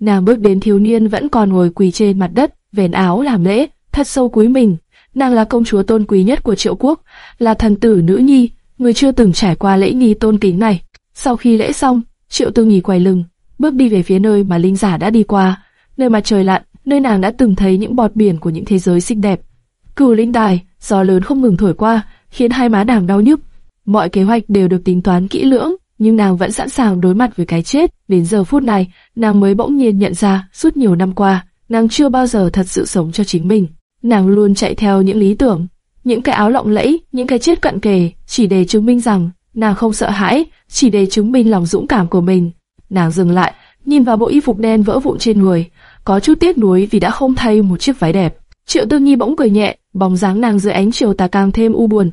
Nàng bước đến thiếu niên vẫn còn ngồi quỳ trên mặt đất, vén áo làm lễ, thật sâu cúi mình. Nàng là công chúa tôn quý nhất của Triệu Quốc, là thần tử nữ nhi, người chưa từng trải qua lễ nghi tôn kính này. Sau khi lễ xong, Triệu Tư Nghỉ quay lưng, bước đi về phía nơi mà linh giả đã đi qua, nơi mặt trời lặn, nơi nàng đã từng thấy những bọt biển của những thế giới xinh đẹp. Cửu linh đài, gió lớn không ngừng thổi qua, khiến hai má nàng đau nhức. Mọi kế hoạch đều được tính toán kỹ lưỡng, nhưng nàng vẫn sẵn sàng đối mặt với cái chết. Đến giờ phút này, nàng mới bỗng nhiên nhận ra, suốt nhiều năm qua, nàng chưa bao giờ thật sự sống cho chính mình. Nàng luôn chạy theo những lý tưởng, những cái áo lộng lẫy, những cái chết cận kề, chỉ để chứng minh rằng nàng không sợ hãi, chỉ để chứng minh lòng dũng cảm của mình. Nàng dừng lại, nhìn vào bộ y phục đen vỡ vụn trên người, có chút tiếc nuối vì đã không thay một chiếc váy đẹp. Triệu Tư Nhi bỗng cười nhẹ, bóng dáng nàng dưới ánh chiều tà càng thêm u buồn.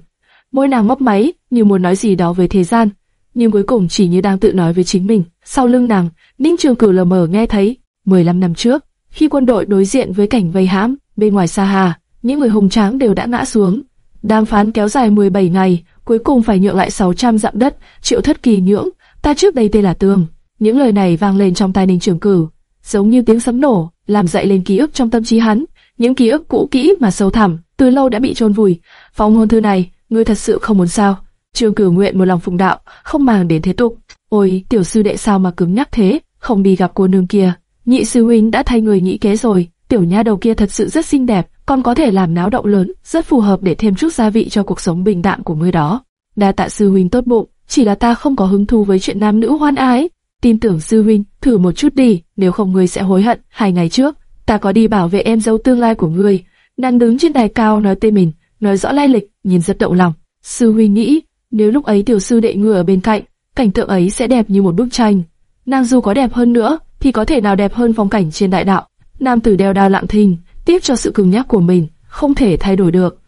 Môi nàng mấp máy, như muốn nói gì đó với thế gian, nhưng cuối cùng chỉ như đang tự nói với chính mình. Sau lưng nàng, Ninh Trường Cửu lờ mờ nghe thấy, 15 năm trước, khi quân đội đối diện với cảnh vây hãm, bên ngoài Sa Hà, những người hùng tráng đều đã ngã xuống. Đàm phán kéo dài 17 ngày, cuối cùng phải nhượng lại 600 dặm đất, triệu thất kỳ nhưỡng, ta trước đây tên là Tường. Những lời này vang lên trong tai Ninh Trường Cửu, giống như tiếng sấm nổ, làm dậy lên ký ức trong tâm trí hắn, những ký ức cũ kỹ mà sâu thẳm, từ lâu đã bị trôn vùi. Phong hôn thư này, ngươi thật sự không muốn sao? trương Cửu nguyện một lòng phụng đạo, không màng đến thế tục. Ôi, tiểu sư đệ sao mà cứng nhắc thế, không đi gặp cô nương kia. Nhị sư huynh đã thay người nghĩ kế rồi, tiểu nha đầu kia thật sự rất xinh đẹp, còn có thể làm náo động lớn, rất phù hợp để thêm chút gia vị cho cuộc sống bình đạm của ngươi đó. Đa tạ sư huynh tốt bụng, chỉ là ta không có hứng thú với chuyện nam nữ hoan ái. Tin tưởng sư huynh, thử một chút đi, nếu không ngươi sẽ hối hận. Hai ngày trước, ta có đi bảo vệ em dâu tương lai của ngươi. Nàng đứng trên đài cao nói tên mình, nói rõ lai lịch, nhìn rất động lòng. Sư huynh nghĩ, nếu lúc ấy tiểu sư đệ ngươi ở bên cạnh, cảnh tượng ấy sẽ đẹp như một bức tranh. Nàng dù có đẹp hơn nữa, thì có thể nào đẹp hơn phong cảnh trên đại đạo. Nam tử đeo đao lặng thinh, tiếp cho sự cứng nhắc của mình, không thể thay đổi được.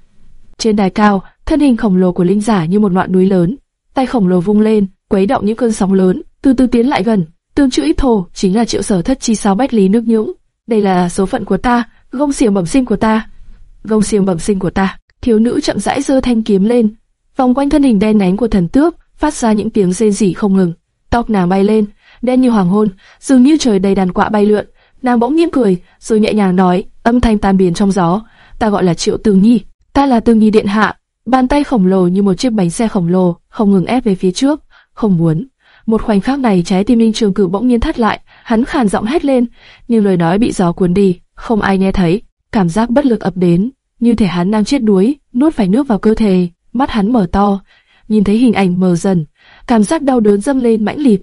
Trên đài cao, thân hình khổng lồ của linh giả như một ngọn núi lớn, tay khổng lồ vung lên, quấy động những cơn sóng lớn, từ từ tiến lại gần. Tương chữ ít thổ chính là triệu sở thất chi sáu bách lý nước nhũng. Đây là số phận của ta, gông xiềng bẩm sinh của ta, gông xiềng bẩm sinh của ta. Thiếu nữ chậm rãi giơ thanh kiếm lên, vòng quanh thân hình đen nhánh của thần tước, phát ra những tiếng rên rỉ không ngừng. Tóc nàng bay lên, đen như hoàng hôn, dường như trời đầy đàn quạ bay lượn. Nàng bỗng nhiên cười, rồi nhẹ nhàng nói, âm thanh tan biến trong gió. Ta gọi là Triệu Tường Nhi, ta là Tường Nhi điện hạ. Bàn tay khổng lồ như một chiếc bánh xe khổng lồ, không ngừng ép về phía trước, không muốn. Một khoảnh khắc này trái tim Ninh Trường Cửu bỗng nhiên thắt lại, hắn khàn giọng hét lên, nhưng lời nói bị gió cuốn đi, không ai nghe thấy. Cảm giác bất lực ập đến, như thể hắn đang chết đuối, nuốt phải nước vào cơ thể, mắt hắn mở to, nhìn thấy hình ảnh mờ dần, cảm giác đau đớn dâng lên mãnh liệt.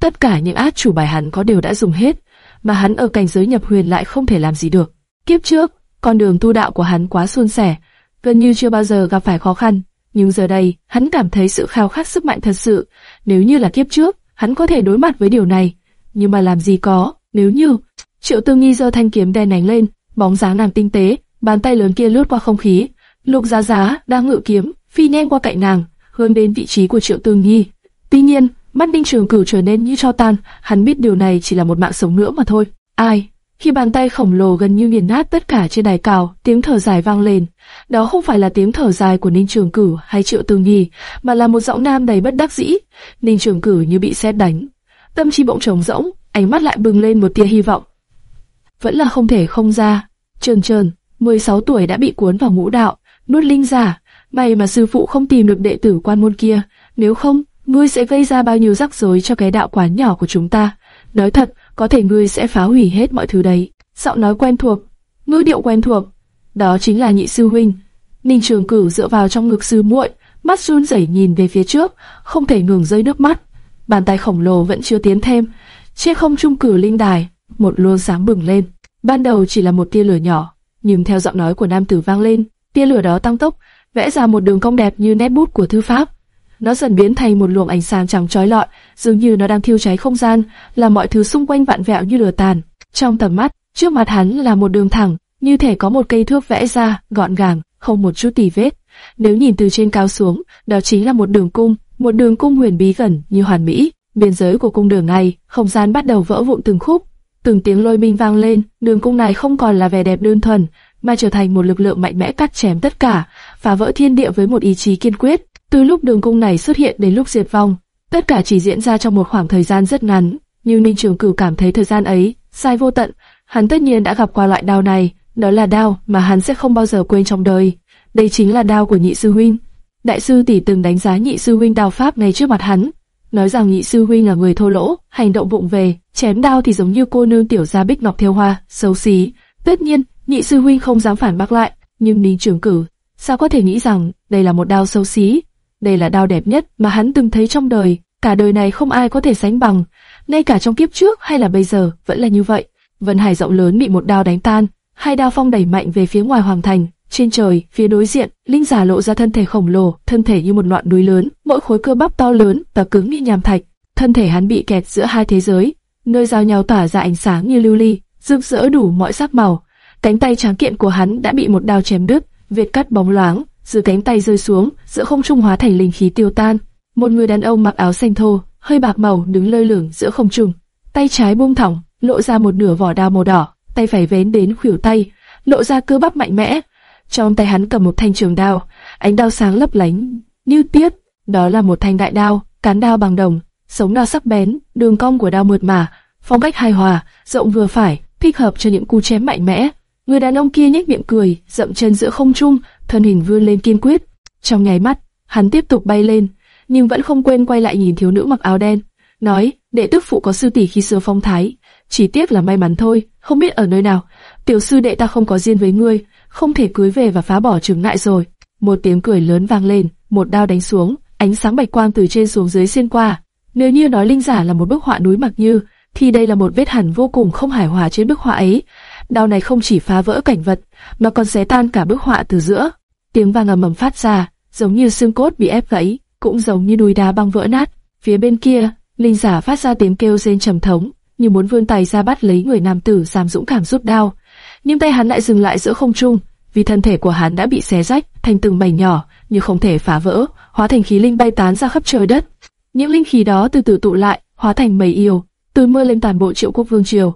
Tất cả những át chủ bài hắn có đều đã dùng hết, mà hắn ở cảnh giới nhập huyền lại không thể làm gì được. Kiếp trước, con đường tu đạo của hắn quá suôn sẻ, gần như chưa bao giờ gặp phải khó khăn, nhưng giờ đây, hắn cảm thấy sự khao khát sức mạnh thật sự. Nếu như là kiếp trước, hắn có thể đối mặt với điều này, nhưng mà làm gì có, nếu như... Triệu Tương nghi giơ thanh kiếm đen ánh lên, bóng dáng nàng tinh tế, bàn tay lớn kia lướt qua không khí. Lục Giá Giá đang ngự kiếm, phi nhanh qua cạnh nàng, hướng đến vị trí của Triệu Tương nghi. Tuy nhiên, mắt Đinh Trường Cửu trở nên như cho tan, hắn biết điều này chỉ là một mạng sống nữa mà thôi. Ai? Khi bàn tay khổng lồ gần như nghiền nát tất cả trên đài cao, tiếng thở dài vang lên. Đó không phải là tiếng thở dài của Ninh Trường Cử hay Triệu Tư Nhi, mà là một giọng nam đầy bất đắc dĩ. Ninh Trường Cử như bị sét đánh, tâm trí bỗng trống rỗng, ánh mắt lại bừng lên một tia hy vọng. Vẫn là không thể không ra. Trơn trơn, 16 tuổi đã bị cuốn vào ngũ đạo, nuốt linh giả. May mà sư phụ không tìm được đệ tử quan môn kia, nếu không, ngươi sẽ gây ra bao nhiêu rắc rối cho cái đạo quán nhỏ của chúng ta. Nói thật, có thể ngươi sẽ phá hủy hết mọi thứ đấy. Giọng nói quen thuộc, ngữ điệu quen thuộc, đó chính là nhị sư huynh. Ninh Trường Cửu dựa vào trong ngực sư muội, mắt run rẩy nhìn về phía trước, không thể ngừng rơi nước mắt. Bàn tay khổng lồ vẫn chưa tiến thêm, trên không trung cử linh đài, một luồng sáng bừng lên. Ban đầu chỉ là một tia lửa nhỏ, nhưng theo giọng nói của nam tử vang lên, tia lửa đó tăng tốc, vẽ ra một đường cong đẹp như nét bút của thư pháp. Nó dần biến thành một luồng ánh sáng trắng chói lọi, dường như nó đang thiêu cháy không gian, làm mọi thứ xung quanh vạn vẹo như lửa tàn. Trong tầm mắt, trước mặt hắn là một đường thẳng, như thể có một cây thước vẽ ra, gọn gàng, không một chút tì vết. Nếu nhìn từ trên cao xuống, đó chính là một đường cung, một đường cung huyền bí gần như hoàn mỹ. Biên giới của cung đường này, không gian bắt đầu vỡ vụn từng khúc, từng tiếng lôi minh vang lên. Đường cung này không còn là vẻ đẹp đơn thuần, mà trở thành một lực lượng mạnh mẽ cắt chém tất cả, phá vỡ thiên địa với một ý chí kiên quyết. Từ lúc đường cung này xuất hiện đến lúc diệt vong, tất cả chỉ diễn ra trong một khoảng thời gian rất ngắn. Nhưng Ninh Trường Cửu cảm thấy thời gian ấy sai vô tận. Hắn tất nhiên đã gặp qua loại đao này, đó là đao mà hắn sẽ không bao giờ quên trong đời. Đây chính là đao của nhị sư huynh. Đại sư tỷ từng đánh giá nhị sư huynh đao pháp ngay trước mặt hắn, nói rằng nhị sư huynh là người thô lỗ, hành động vụng về, chém đao thì giống như cô nương tiểu gia bích ngọc theo hoa, xấu xí. Tất nhiên, nhị sư huynh không dám phản bác lại, nhưng Ninh Trường Cử, sao có thể nghĩ rằng đây là một đao xấu xí? Đây là đao đẹp nhất mà hắn từng thấy trong đời, cả đời này không ai có thể sánh bằng, ngay cả trong kiếp trước hay là bây giờ vẫn là như vậy. Vân Hải rộng lớn bị một đao đánh tan, hai đao phong đẩy mạnh về phía ngoài hoàng thành. Trên trời, phía đối diện, linh giả lộ ra thân thể khổng lồ, thân thể như một ngọn núi lớn, mỗi khối cơ bắp to lớn và cứng như nham thạch. Thân thể hắn bị kẹt giữa hai thế giới, nơi giao nhau tỏa ra ánh sáng như lưu ly, rực rỡ đủ mọi sắc màu. Cánh tay tráng kiện của hắn đã bị một đao chém đứt, vết cắt bóng loáng, từ cánh tay rơi xuống, giữa không trung hóa thành linh khí tiêu tan. Một người đàn ông mặc áo xanh thô, hơi bạc màu đứng lơ lửng giữa không trung, tay trái buông thõng, lộ ra một nửa vỏ đao màu đỏ, tay phải vén đến khuỷu tay, lộ ra cơ bắp mạnh mẽ. Trong tay hắn cầm một thanh trường đao, ánh đao sáng lấp lánh, như tiết. Đó là một thanh đại đao, cán đao bằng đồng, sống đao sắc bén, đường cong của đao mượt mà, phong cách hài hòa, rộng vừa phải, thích hợp cho những cú chém mạnh mẽ. Người đàn ông kia nhếch miệng cười, dậm chân giữa không trung, thân hình vươn lên kiên quyết. Trong nháy mắt, hắn tiếp tục bay lên, nhưng vẫn không quên quay lại nhìn thiếu nữ mặc áo đen, nói: "Đệ tức phụ có sư tỷ khi xưa phong thái, chỉ tiếc là may mắn thôi, không biết ở nơi nào. Tiểu sư đệ ta không có duyên với ngươi, không thể cưới về và phá bỏ trường ngại rồi." Một tiếng cười lớn vang lên, một đao đánh xuống, ánh sáng bạch quang từ trên xuống dưới xuyên qua. Nếu như nói linh giả là một bức họa núi mặc như, thì đây là một vết hẳn vô cùng không hài hòa trên bức họa ấy. Đao này không chỉ phá vỡ cảnh vật, mà còn xé tan cả bức họa từ giữa. Tiếng vang ầm ầm phát ra, giống như xương cốt bị ép gãy, cũng giống như đùi đá băng vỡ nát. Phía bên kia, linh giả phát ra tiếng kêu rên trầm thống, như muốn vươn tay ra bắt lấy người nam tử giam dũng cảm rút đao. Nhưng tay hắn lại dừng lại giữa không trung, vì thân thể của hắn đã bị xé rách thành từng mảnh nhỏ, như không thể phá vỡ, hóa thành khí linh bay tán ra khắp trời đất. Những linh khí đó từ từ tụ lại, hóa thành mây yêu, từ mưa lên toàn bộ triệu quốc vương triều.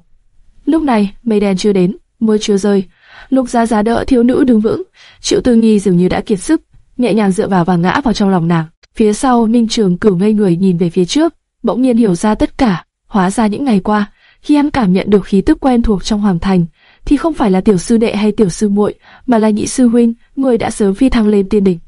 Lúc này, mây đen chưa đến, mưa chưa rơi. Lục Giá Giá đỡ thiếu nữ đứng vững, Triệu Tư Nghi dường như đã kiệt sức, nhẹ nhàng dựa vào và ngã vào trong lòng nàng. Phía sau, Minh Trường Cửu ngây người nhìn về phía trước, bỗng nhiên hiểu ra tất cả. Hóa ra những ngày qua, khi hắn cảm nhận được khí tức quen thuộc trong hoàng thành, thì không phải là tiểu sư đệ hay tiểu sư muội, mà là nhị sư huynh, người đã sớm phi thăng lên tiên đỉnh.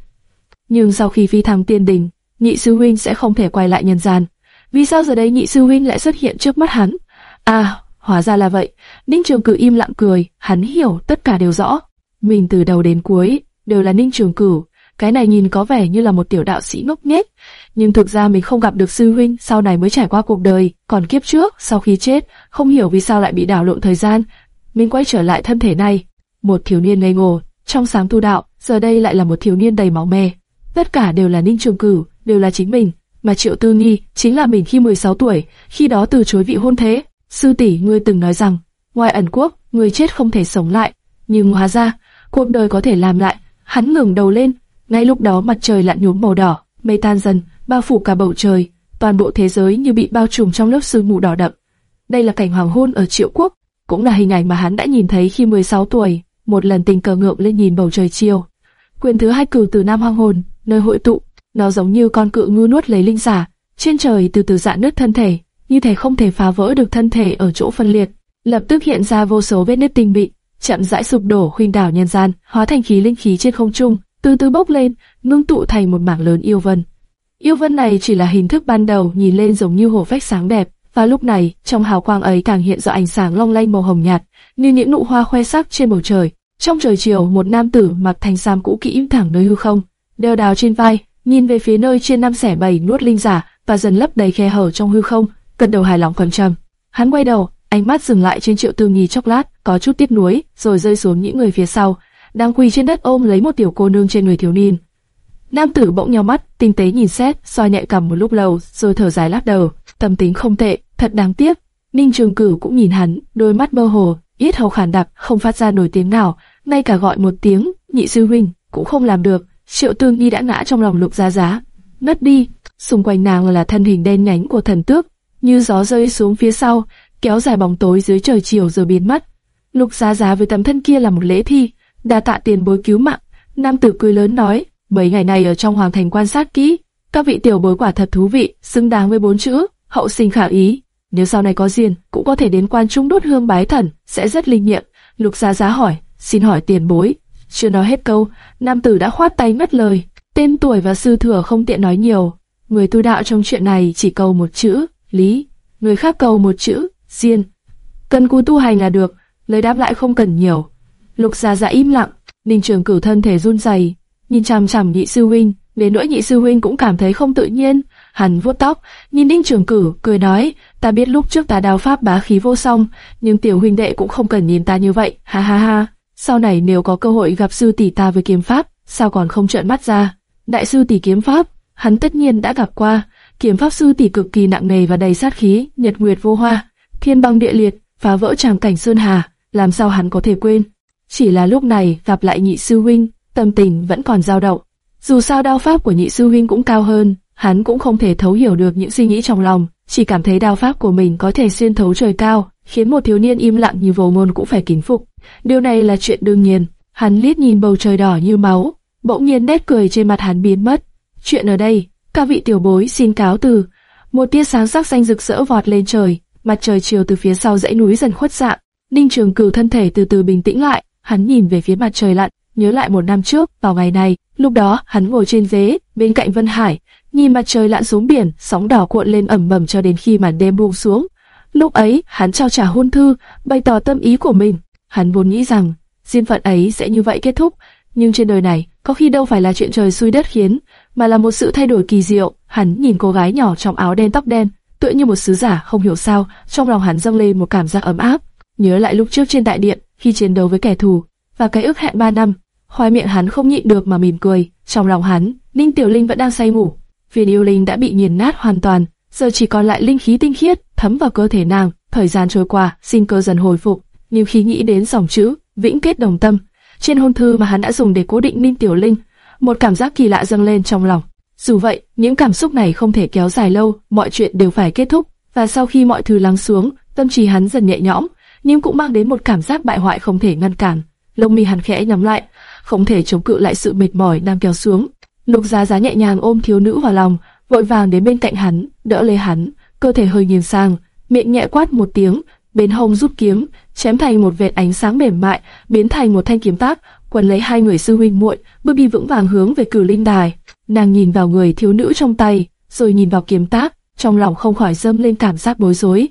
Nhưng sau khi phi thăng tiên đỉnh, nhị sư huynh sẽ không thể quay lại nhân gian. Vì sao giờ đây nhị sư huynh lại xuất hiện trước mắt hắn? À, hóa ra là vậy. Ninh Trường Cửu im lặng cười, hắn hiểu tất cả đều rõ. Mình từ đầu đến cuối đều là Ninh Trường Cửu. Cái này nhìn có vẻ như là một tiểu đạo sĩ ngốc nghếch, nhưng thực ra mình không gặp được sư huynh, sau này mới trải qua cuộc đời, còn kiếp trước, sau khi chết, không hiểu vì sao lại bị đảo lộn thời gian, mình quay trở lại thân thể này. Một thiếu niên ngây ngô, trong sáng tu đạo, giờ đây lại là một thiếu niên đầy máu me. Tất cả đều là Ninh Trường Cửu, đều là chính mình, mà Triệu Tư Nghi chính là mình khi 16 tuổi, khi đó từ chối vị hôn thế. Sư tỷ, ngươi từng nói rằng, ngoài ẩn quốc, người chết không thể sống lại, nhưng hóa ra, cuộc đời có thể làm lại. Hắn ngẩng đầu lên, ngay lúc đó mặt trời lặn nhuốm màu đỏ, mây tan dần, bao phủ cả bầu trời, toàn bộ thế giới như bị bao trùm trong lớp sương mù đỏ đậm. Đây là cảnh hoàng hôn ở Triệu Quốc, cũng là hình ảnh mà hắn đã nhìn thấy khi 16 tuổi, một lần tình cờ ngượng lên nhìn bầu trời chiều. Quyền thứ hai cử từ Nam Hoang Hồn, nơi hội tụ, nó giống như con cự ngư nuốt lấy linh giả, trên trời từ từ dạn nứt thân thể, như thể không thể phá vỡ được thân thể ở chỗ phân liệt, lập tức hiện ra vô số vết nứt tinh bị, chậm rãi sụp đổ khuynh đảo nhân gian, hóa thành khí linh khí trên không trung, từ từ bốc lên, ngưng tụ thành một mảng lớn yêu vân. Yêu vân này chỉ là hình thức ban đầu, nhìn lên giống như hồ phách sáng đẹp, và lúc này, trong hào quang ấy càng hiện rõ ánh sáng long lanh màu hồng nhạt, như những nụ hoa khoe sắc trên bầu trời. Trong trời chiều, một nam tử mặc thanh sam cũ kỹ im thẳng nơi hư không, đeo đào trên vai, nhìn về phía nơi trên năm xẻ bảy nuốt linh giả và dần lấp đầy khe hở trong hư không, cất đầu hài lòng phần trầm. Hắn quay đầu, ánh mắt dừng lại trên Triệu Tư Nghi chốc lát, có chút tiếc nuối, rồi rơi xuống những người phía sau, đang quỳ trên đất ôm lấy một tiểu cô nương trên người thiếu niên. Nam tử bỗng nhau mắt, tinh tế nhìn xét, soi nhẹ cầm một lúc lâu, rồi thở dài lắc đầu, tâm tính không tệ, thật đáng tiếc. Ninh Trường Cửu cũng nhìn hắn, đôi mắt mơ hồ, yết hầu khản đặc, không phát ra nổi tiếng nào, ngay cả gọi một tiếng, nhị sư huynh, cũng không làm được. Triệu Tương nghi đã ngã trong lòng Lục Giá Giá, ngất đi. Xung quanh nàng là thân hình đen nhánh của thần tước, như gió rơi xuống phía sau, kéo dài bóng tối dưới trời chiều rồi biến mất. Lục Giá Giá với tấm thân kia là một lễ thi, đa tạ tiền bối cứu mạng. Nam tử cười lớn nói, mấy ngày này ở trong hoàng thành quan sát kỹ, các vị tiểu bối quả thật thú vị, xứng đáng với bốn chữ, hậu sinh khả ý. Nếu sau này có duyên, cũng có thể đến quan trung đốt hương bái thần, sẽ rất linh nghiệm. Lục Giá Giá hỏi, xin hỏi tiền bối. Chưa nói hết câu, nam tử đã khoát tay ngắt lời. Tên tuổi và sư thừa không tiện nói nhiều. Người tu đạo trong chuyện này chỉ cầu một chữ, lý. Người khác cầu một chữ, diên. Cần cú tu hành là được, lời đáp lại không cần nhiều. Lục gia Giá im lặng, Ninh Trường Cửu thân thể run rẩy, nhìn chằm chằm nhị sư huynh, đến nỗi nhị sư huynh cũng cảm thấy không tự nhiên. Hắn vuốt tóc, nhìn Ninh Trường Cửu, cười nói, ta biết lúc trước ta đào pháp bá khí vô song, nhưng tiểu huynh đệ cũng không cần nhìn ta như vậy, ha ha ha. Sau này nếu có cơ hội gặp sư tỷ ta với kiếm pháp, sao còn không trợn mắt ra? Đại sư tỷ kiếm pháp, hắn tất nhiên đã gặp qua, kiếm pháp sư tỷ cực kỳ nặng nề và đầy sát khí, nhật nguyệt vô hoa. thiên băng địa liệt, phá vỡ tràng cảnh sơn hà, làm sao hắn có thể quên? Chỉ là lúc này gặp lại nhị sư huynh, tâm tình vẫn còn dao động. Dù sao đao pháp của nhị sư huynh cũng cao hơn, hắn cũng không thể thấu hiểu được những suy nghĩ trong lòng, chỉ cảm thấy đao pháp của mình có thể xuyên thấu trời cao, khiến một thiếu niên im lặng như vô môn cũng phải kính phục. Điều này là chuyện đương nhiên. Hắn liếc nhìn bầu trời đỏ như máu, bỗng nhiên nét cười trên mặt hắn biến mất. Chuyện ở đây, các vị tiểu bối xin cáo từ. Một tia sáng sắc xanh rực rỡ vọt lên trời, mặt trời chiều từ phía sau dãy núi dần khuất dạng. Ninh Trường Cửu thân thể từ từ bình tĩnh lại, hắn nhìn về phía mặt trời lặn, nhớ lại một năm trước, vào ngày này, lúc đó hắn ngồi trên ghế bên cạnh Vân Hải, nhìn mặt trời lặn xuống biển, sóng đỏ cuộn lên ẩm bẩm cho đến khi màn đêm buông xuống. Lúc ấy, hắn trao trả hôn thư, bày tỏ tâm ý của mình. Hắn vốn nghĩ rằng duyên phận ấy sẽ như vậy kết thúc, nhưng trên đời này có khi đâu phải là chuyện trời xui đất khiến, mà là một sự thay đổi kỳ diệu. Hắn nhìn cô gái nhỏ trong áo đen tóc đen, tựa như một sứ giả không hiểu sao, trong lòng hắn dâng lên một cảm giác ấm áp. Nhớ lại lúc trước trên đại điện, khi chiến đấu với kẻ thù, và cái ước hẹn ba năm, khoai miệng hắn không nhịn được mà mỉm cười. Trong lòng hắn, Ninh Tiểu Linh vẫn đang say ngủ, viên yêu linh đã bị nghiền nát hoàn toàn, giờ chỉ còn lại linh khí tinh khiết thấm vào cơ thể nàng. Thời gian trôi qua, sinh cơ dần hồi phục, nhưng khi nghĩ đến dòng chữ vĩnh kết đồng tâm trên hôn thư mà hắn đã dùng để cố định Ninh Tiểu Linh, một cảm giác kỳ lạ dâng lên trong lòng. Dù vậy, những cảm xúc này không thể kéo dài lâu, mọi chuyện đều phải kết thúc. Và sau khi mọi thứ lắng xuống, tâm trí hắn dần nhẹ nhõm, nhưng cũng mang đến một cảm giác bại hoại không thể ngăn cản. Lông mi hắn khẽ nhắm lại, không thể chống cự lại sự mệt mỏi đang kéo xuống. Lục Giá Giá nhẹ nhàng ôm thiếu nữ vào lòng, vội vàng đến bên cạnh hắn, đỡ lấy hắn, cơ thể hơi nghiêng sang, miệng nhẹ quát một tiếng, bên hông rút kiếm, chém thành một vệt ánh sáng mềm mại, biến thành một thanh kiếm tác, quấn lấy hai người sư huynh muội, bước đi vững vàng hướng về cử linh đài. Nàng nhìn vào người thiếu nữ trong tay, rồi nhìn vào kiếm tác, trong lòng không khỏi dâng lên cảm giác bối rối.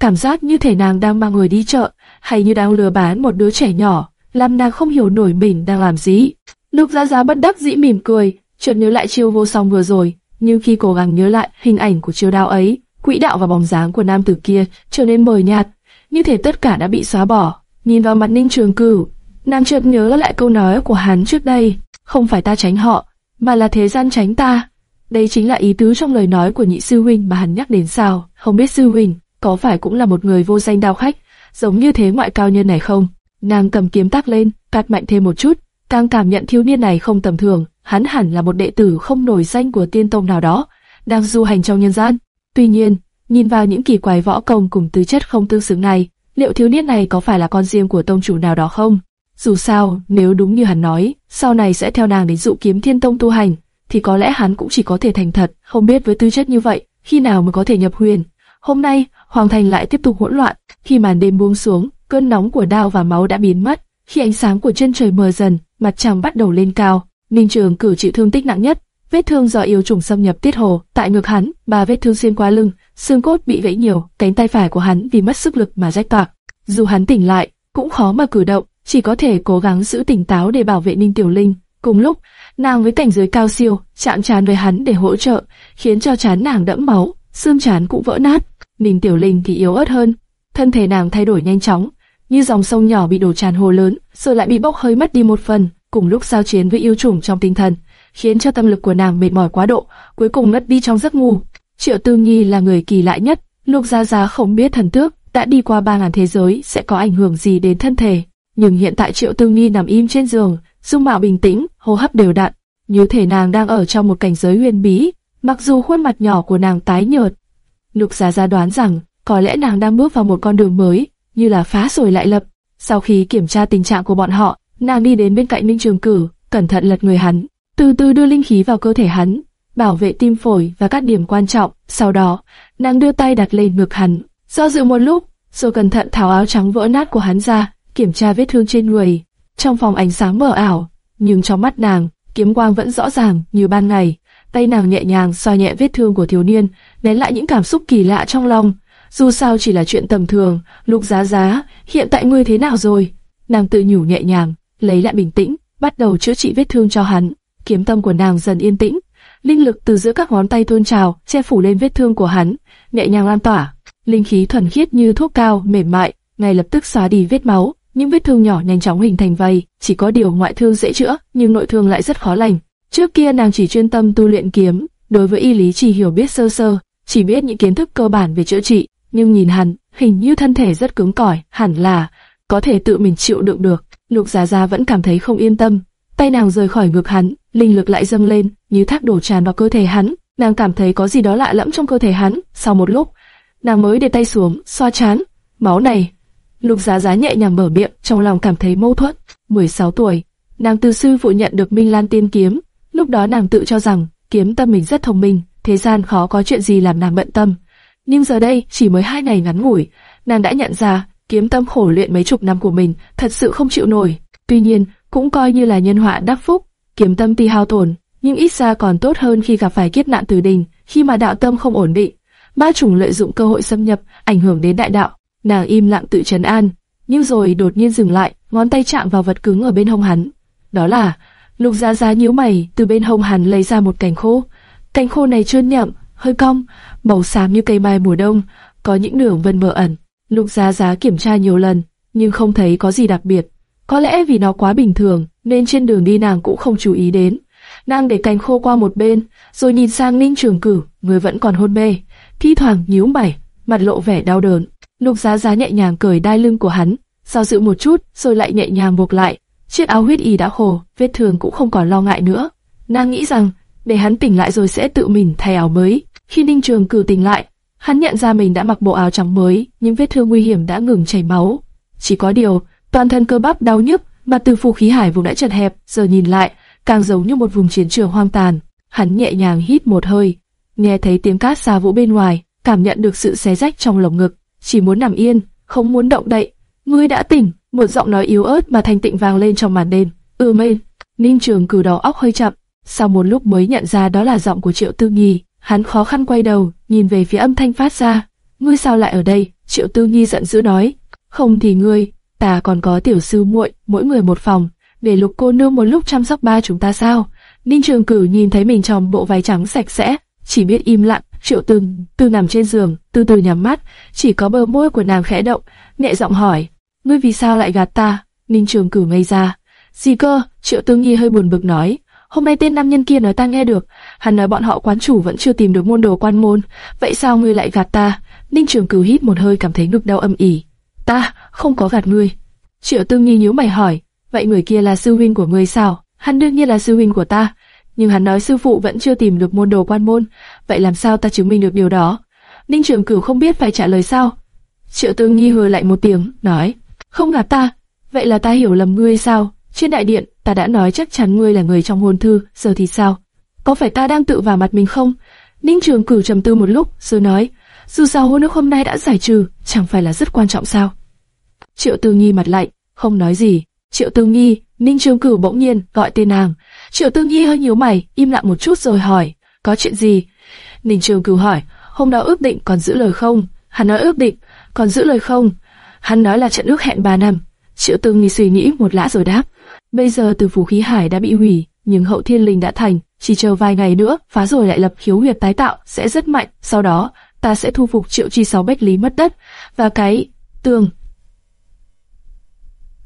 Cảm giác như thể nàng đang mang người đi chợ, hay như đang lừa bán một đứa trẻ nhỏ, làm nàng không hiểu nổi mình đang làm gì. Lục Giá Giá bất đắc dĩ mỉm cười, chợt nhớ lại chiêu vô song vừa rồi, nhưng khi cố gắng nhớ lại hình ảnh của chiêu đao ấy, quỹ đạo và bóng dáng của nam tử kia trở nên mờ nhạt, như thể tất cả đã bị xóa bỏ. Nhìn vào mặt Ninh Trường Cửu, nàng chợt nhớ lại câu nói của hắn trước đây, không phải ta tránh họ, mà là thế gian tránh ta. Đây chính là ý tứ trong lời nói của nhị sư huynh mà hắn nhắc đến sao? Không biết sư huynh có phải cũng là một người vô danh đao khách, giống như thế ngoại cao nhân này không? Nàng cầm kiếm tác lên, cắt mạnh thêm một chút, càng cảm nhận thiếu niên này không tầm thường, hắn hẳn là một đệ tử không nổi danh của tiên tông nào đó, đang du hành trong nhân gian. Tuy nhiên, nhìn vào những kỳ quái võ công cùng tư chất không tương xứng này, liệu thiếu niên này có phải là con riêng của tông chủ nào đó không? Dù sao, nếu đúng như hắn nói, sau này sẽ theo nàng đến dụ kiếm thiên tông tu hành, thì có lẽ hắn cũng chỉ có thể thành thật, không biết với tư chất như vậy, khi nào mới có thể nhập huyền. Hôm nay, Hoàng Thành lại tiếp tục hỗn loạn, khi màn đêm buông xuống, cơn nóng của đao và máu đã biến mất, khi ánh sáng của chân trời mờ dần, mặt trăng bắt đầu lên cao. Minh Trường cử chịu thương tích nặng nhất, vết thương do yêu trùng xâm nhập tiết hồ tại ngực hắn, ba vết thương xuyên qua lưng, xương cốt bị gãy nhiều, cánh tay phải của hắn vì mất sức lực mà rách toạc. Dù hắn tỉnh lại, cũng khó mà cử động, chỉ có thể cố gắng giữ tỉnh táo để bảo vệ Ninh Tiểu Linh. Cùng lúc, nàng với cảnh giới cao siêu, chạm trán với hắn để hỗ trợ, khiến cho chán nàng đẫm máu, xương chán cũng vỡ nát. Ninh Tiểu Linh thì yếu ớt hơn, thân thể nàng thay đổi nhanh chóng, như dòng sông nhỏ bị đổ tràn hồ lớn, rồi lại bị bốc hơi mất đi một phần. Cùng lúc giao chiến với yêu trùng trong tinh thần, khiến cho tâm lực của nàng mệt mỏi quá độ, cuối cùng mất đi trong giấc ngủ. Triệu Tư Nhi là người kỳ lạ nhất, Lục Gia Gia không biết thần tước đã đi qua ba ngàn thế giới sẽ có ảnh hưởng gì đến thân thể, nhưng hiện tại Triệu Tư Nghi nằm im trên giường, dung mạo bình tĩnh, hô hấp đều đặn, như thể nàng đang ở trong một cảnh giới huyền bí. Mặc dù khuôn mặt nhỏ của nàng tái nhợt, Lục Gia Gia đoán rằng có lẽ nàng đang bước vào một con đường mới, như là phá rồi lại lập. Sau khi kiểm tra tình trạng của bọn họ, nàng đi đến bên cạnh Minh Trường Cử, cẩn thận lật người hắn, từ từ đưa linh khí vào cơ thể hắn, bảo vệ tim phổi và các điểm quan trọng. Sau đó, nàng đưa tay đặt lên ngực hắn, do dự một lúc, rồi cẩn thận tháo áo trắng vỡ nát của hắn ra, kiểm tra vết thương trên người. Trong phòng ánh sáng mờ ảo, nhưng trong mắt nàng, kiếm quang vẫn rõ ràng như ban ngày. Tay nàng nhẹ nhàng xoa nhẹ vết thương của thiếu niên, nén lại những cảm xúc kỳ lạ trong lòng. Dù sao chỉ là chuyện tầm thường, lục giá giá, hiện tại ngươi thế nào rồi? Nàng tự nhủ nhẹ nhàng, lấy lại bình tĩnh, bắt đầu chữa trị vết thương cho hắn. Kiếm tâm của nàng dần yên tĩnh, linh lực từ giữa các ngón tay tuôn trào, che phủ lên vết thương của hắn, nhẹ nhàng lan tỏa. Linh khí thuần khiết như thuốc cao, mềm mại, ngay lập tức xóa đi vết máu. Những vết thương nhỏ nhanh chóng hình thành vây, chỉ có điều ngoại thương dễ chữa, nhưng nội thương lại rất khó lành. Trước kia nàng chỉ chuyên tâm tu luyện kiếm, đối với y lý chỉ hiểu biết sơ sơ, chỉ biết những kiến thức cơ bản về chữa trị, nhưng nhìn hắn, hình như thân thể rất cứng cỏi, hẳn là có thể tự mình chịu đựng được. Lục Giá Giá vẫn cảm thấy không yên tâm, tay nàng rời khỏi ngực hắn, linh lực lại dâng lên, như thác đổ tràn vào cơ thể hắn. Nàng cảm thấy có gì đó lạ lẫm trong cơ thể hắn. Sau một lúc, nàng mới để tay xuống, xoa chán. Máu này. Lục Giá Giá nhẹ nhàng mở miệng, trong lòng cảm thấy mâu thuẫn. 16 tuổi, nàng từ sư phụ nhận được Minh Lan Tiên kiếm. Lúc đó nàng tự cho rằng kiếm tâm mình rất thông minh, thế gian khó có chuyện gì làm nàng bận tâm. Nhưng giờ đây, chỉ mới hai ngày ngắn ngủi, nàng đã nhận ra kiếm tâm khổ luyện mấy chục năm của mình thật sự không chịu nổi. Tuy nhiên, cũng coi như là nhân họa đắc phúc, kiếm tâm tuy hao tổn, nhưng ít ra còn tốt hơn khi gặp phải kiếp nạn từ đình, khi mà đạo tâm không ổn định. Ma trùng lợi dụng cơ hội xâm nhập, ảnh hưởng đến đại đạo. Nàng im lặng tự trấn an, nhưng rồi đột nhiên dừng lại, ngón tay chạm vào vật cứng ở bên hông hắn. Đó là Lục Giá Giá nhíu mày, từ bên hông hắn lấy ra một cành khô. Cành khô này trơn nhậm, hơi cong, màu xám như cây mai mùa đông, có những đường vân mờ ẩn. Lục Giá Giá kiểm tra nhiều lần, nhưng không thấy có gì đặc biệt. Có lẽ vì nó quá bình thường, nên trên đường đi nàng cũng không chú ý đến. Nàng để cành khô qua một bên, rồi nhìn sang Ninh Trường Cử, người vẫn còn hôn mê, thi thoảng nhíu mày, mặt lộ vẻ đau đớn. Lục Giá Giá nhẹ nhàng cởi đai lưng của hắn, sau dự một chút, rồi lại nhẹ nhàng buộc lại. Chiếc áo huyết y đã khổ, vết thương cũng không còn lo ngại nữa. Nàng nghĩ rằng, để hắn tỉnh lại rồi sẽ tự mình thay áo mới. Khi Ninh Trường Cử tỉnh lại, hắn nhận ra mình đã mặc bộ áo trắng mới, nhưng vết thương nguy hiểm đã ngừng chảy máu. Chỉ có điều, toàn thân cơ bắp đau nhức, mà từ phù khí hải vùng đã chật hẹp, giờ nhìn lại, càng giống như một vùng chiến trường hoang tàn. Hắn nhẹ nhàng hít một hơi, nghe thấy tiếng cát xa vũ bên ngoài, cảm nhận được sự xé rách trong lồng ngực, chỉ muốn nằm yên, không muốn động đậy. Ngươi đã tỉnh, một giọng nói yếu ớt mà thanh tịnh vang lên trong màn đêm. Ừ mê, Ninh Trường cử đầu óc hơi chậm, sau một lúc mới nhận ra đó là giọng của Triệu Tư Nghi. Hắn khó khăn quay đầu, nhìn về phía âm thanh phát ra. Ngươi sao lại ở đây? Triệu Tư Nghi giận dữ nói. Không thì ngươi, ta còn có tiểu sư muội, mỗi người một phòng, để lục cô nương một lúc chăm sóc ba chúng ta sao? Ninh Trường Cử nhìn thấy mình trong bộ váy trắng sạch sẽ, chỉ biết im lặng. Triệu Từng, Từ nằm trên giường, từ từ nhắm mắt, chỉ có bờ môi của nàng khẽ động, nhẹ giọng hỏi, ngươi vì sao lại gạt ta? Ninh Trường Cử ngây ra. Gì cơ? Triệu Tư Nghi hơi buồn bực nói. Hôm nay tên nam nhân kia nói ta nghe được, hắn nói bọn họ quán chủ vẫn chưa tìm được môn đồ quan môn, vậy sao ngươi lại gạt ta? Ninh Trường Cửu hít một hơi cảm thấy ngực đau âm ỉ. Ta không có gạt ngươi. Triệu Tư Nghi nhíu mày hỏi, vậy người kia là sư huynh của ngươi sao? Hắn đương nhiên là sư huynh của ta, nhưng hắn nói sư phụ vẫn chưa tìm được môn đồ quan môn, vậy làm sao ta chứng minh được điều đó? Ninh Trường Cửu không biết phải trả lời sao. Triệu Tư Nghi hừ lại một tiếng, nói, không gặp ta, vậy là ta hiểu lầm ngươi sao? Trên đại điện, ta đã nói chắc chắn ngươi là người trong hôn thư, giờ thì sao? Có phải ta đang tự vào mặt mình không? Ninh Trường Cửu trầm tư một lúc, rồi nói, dù sao hôn ước hôm nay đã giải trừ, chẳng phải là rất quan trọng sao? Triệu Tư Nghi mặt lạnh, không nói gì. Triệu Tư Nghi, Ninh Trường Cửu bỗng nhiên gọi tên nàng. Triệu Tư Nhi hơi nhíu mày, im lặng một chút rồi hỏi, có chuyện gì? Ninh Trường Cửu hỏi, hôm đó ước định còn giữ lời không? Hắn nói ước định, còn giữ lời không? Hắn nói là trận ước hẹn 3 năm. Triệu Tư Nhi suy nghĩ một lát rồi đáp, Bây giờ từ phủ khí hải đã bị hủy, nhưng hậu thiên linh đã thành, chỉ chờ vài ngày nữa, phá rồi lại lập khiếu huyệt tái tạo, sẽ rất mạnh. Sau đó, ta sẽ thu phục triệu chi sáu bách lý mất đất, và cái tường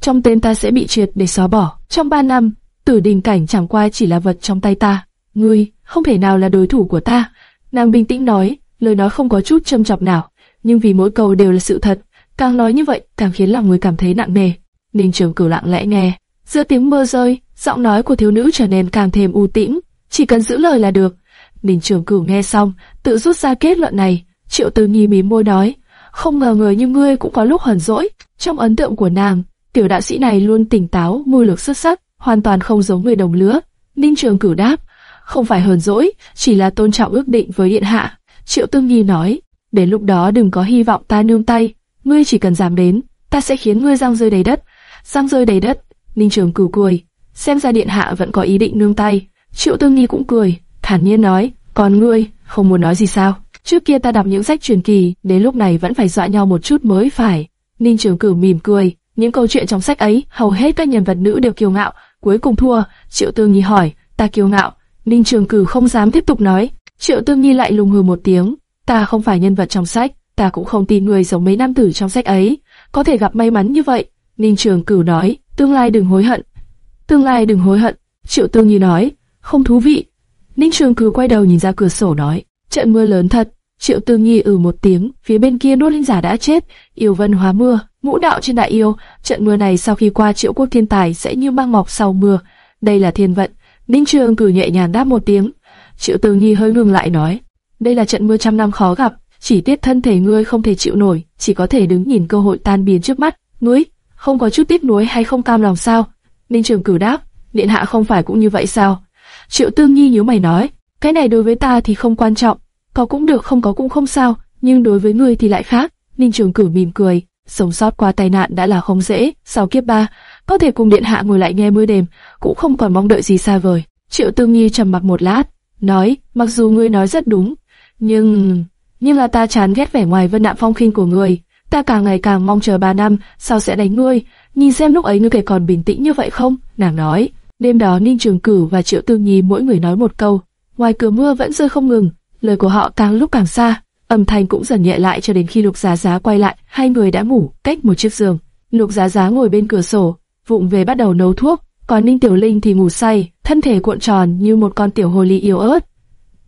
trong tên ta sẽ bị triệt để xóa bỏ. Trong ba năm, tử đình cảnh chẳng qua chỉ là vật trong tay ta. Ngươi không thể nào là đối thủ của ta. Nàng bình tĩnh nói, lời nói không có chút châm chọc nào, nhưng vì mỗi câu đều là sự thật, càng nói như vậy càng khiến lòng người cảm thấy nặng nề. Ninh Trường Cửu lặng lẽ nghe, Giữa tiếng mưa rơi, giọng nói của thiếu nữ trở nên càng thêm u tĩnh, chỉ cần giữ lời là được. Ninh Trường Cửu nghe xong, tự rút ra kết luận này. Triệu Tư Nhi mím môi nói, không ngờ người như ngươi cũng có lúc hờn dỗi. Trong ấn tượng của nàng, tiểu đạo sĩ này luôn tỉnh táo, mưu lược xuất sắc, hoàn toàn không giống người đồng lứa. Ninh Trường Cửu đáp, không phải hờn dỗi, chỉ là tôn trọng ước định với điện hạ. Triệu tương Nhi nói, đến lúc đó đừng có hy vọng ta nương tay, ngươi chỉ cần giảm đến, ta sẽ khiến ngươi răng rơi đầy đất. Răng rơi đầy đất, Ninh Trường Cửu cười, xem ra điện hạ vẫn có ý định nương tay. Triệu Tương Nhi cũng cười, thản nhiên nói, còn ngươi, không muốn nói gì sao? Trước kia ta đọc những sách truyền kỳ, đến lúc này vẫn phải dọa nhau một chút mới phải. Ninh Trường Cửu mỉm cười, những câu chuyện trong sách ấy, hầu hết các nhân vật nữ đều kiêu ngạo, cuối cùng thua. Triệu Tương Nhi hỏi, ta kiêu ngạo? Ninh Trường cử không dám tiếp tục nói. Triệu Tương Nhi lại lùng hừ một tiếng, ta không phải nhân vật trong sách, ta cũng không tin người giống mấy nam tử trong sách ấy, có thể gặp may mắn như vậy. Ninh Trường Cửu nói, Tương lai đừng hối hận. Tương lai đừng hối hận. Triệu Tương Nhi nói, không thú vị. Ninh Trường cử quay đầu nhìn ra cửa sổ nói, trận mưa lớn thật. Triệu Tư Nghi ừ một tiếng, phía bên kia đốt linh giả đã chết, yêu vân hóa mưa, ngũ đạo trên đại yêu, trận mưa này sau khi qua Triệu Quốc thiên tài sẽ như băng mọc sau mưa, đây là thiên vận. Ninh Trường cử nhẹ nhàng đáp một tiếng. Triệu Tư Nghi hơi ngừng lại nói, đây là trận mưa trăm năm khó gặp, chỉ tiếc thân thể ngươi không thể chịu nổi, chỉ có thể đứng nhìn cơ hội tan biến trước mắt. Ngươi, không có chút tiếc nuối hay không cam lòng sao? Ninh Trường cử đáp, điện hạ không phải cũng như vậy sao? Triệu Tư Nghi nhíu mày nói, cái này đối với ta thì không quan trọng, có cũng được không có cũng không sao, nhưng đối với ngươi thì lại khác. Ninh Trường Cử mỉm cười, sống sót qua tai nạn đã là không dễ, sau kiếp ba, có thể cùng điện hạ ngồi lại nghe mưa đêm, cũng không còn mong đợi gì xa vời. Triệu Tư Nghi trầm mặc một lát, nói, mặc dù ngươi nói rất đúng, nhưng nhưng là ta chán ghét vẻ ngoài vân đạm phong khinh của ngươi, ta càng ngày càng mong chờ ba năm, sau sẽ đánh ngươi, nhìn xem lúc ấy ngươi kể còn bình tĩnh như vậy không? Nàng nói. Đêm đó Ninh Trường Cử và Triệu Tư Nhi mỗi người nói một câu, ngoài cửa mưa vẫn rơi không ngừng, lời của họ càng lúc càng xa, âm thanh cũng dần nhẹ lại cho đến khi Lục Giá Giá quay lại, hai người đã ngủ cách một chiếc giường. Lục Giá Giá ngồi bên cửa sổ, vụng về bắt đầu nấu thuốc, còn Ninh Tiểu Linh thì ngủ say, thân thể cuộn tròn như một con tiểu hồ ly yếu ớt.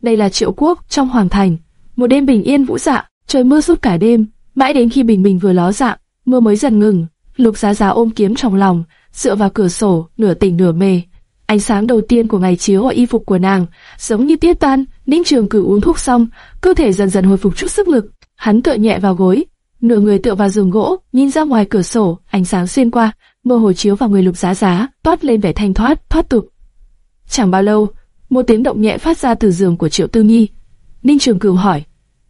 Đây là Triệu Quốc trong hoàng thành, một đêm bình yên vũ dạ, trời mưa suốt cả đêm, mãi đến khi bình minh vừa ló dạng, mưa mới dần ngừng. Lục Giá Giá ôm kiếm trong lòng, dựa vào cửa sổ, nửa tỉnh nửa mê. Ánh sáng đầu tiên của ngày chiếu ở y phục của nàng, giống như tiết tan, Ninh Trường Cử uống thuốc xong, cơ thể dần dần hồi phục chút sức lực. Hắn tựa nhẹ vào gối, nửa người tựa vào giường gỗ, nhìn ra ngoài cửa sổ, ánh sáng xuyên qua, mơ hồ chiếu vào người Lục Giá Giá, toát lên vẻ thanh thoát, thoát tục. Chẳng bao lâu, một tiếng động nhẹ phát ra từ giường của Triệu Tư Nhi. Ninh Trường Cửu hỏi,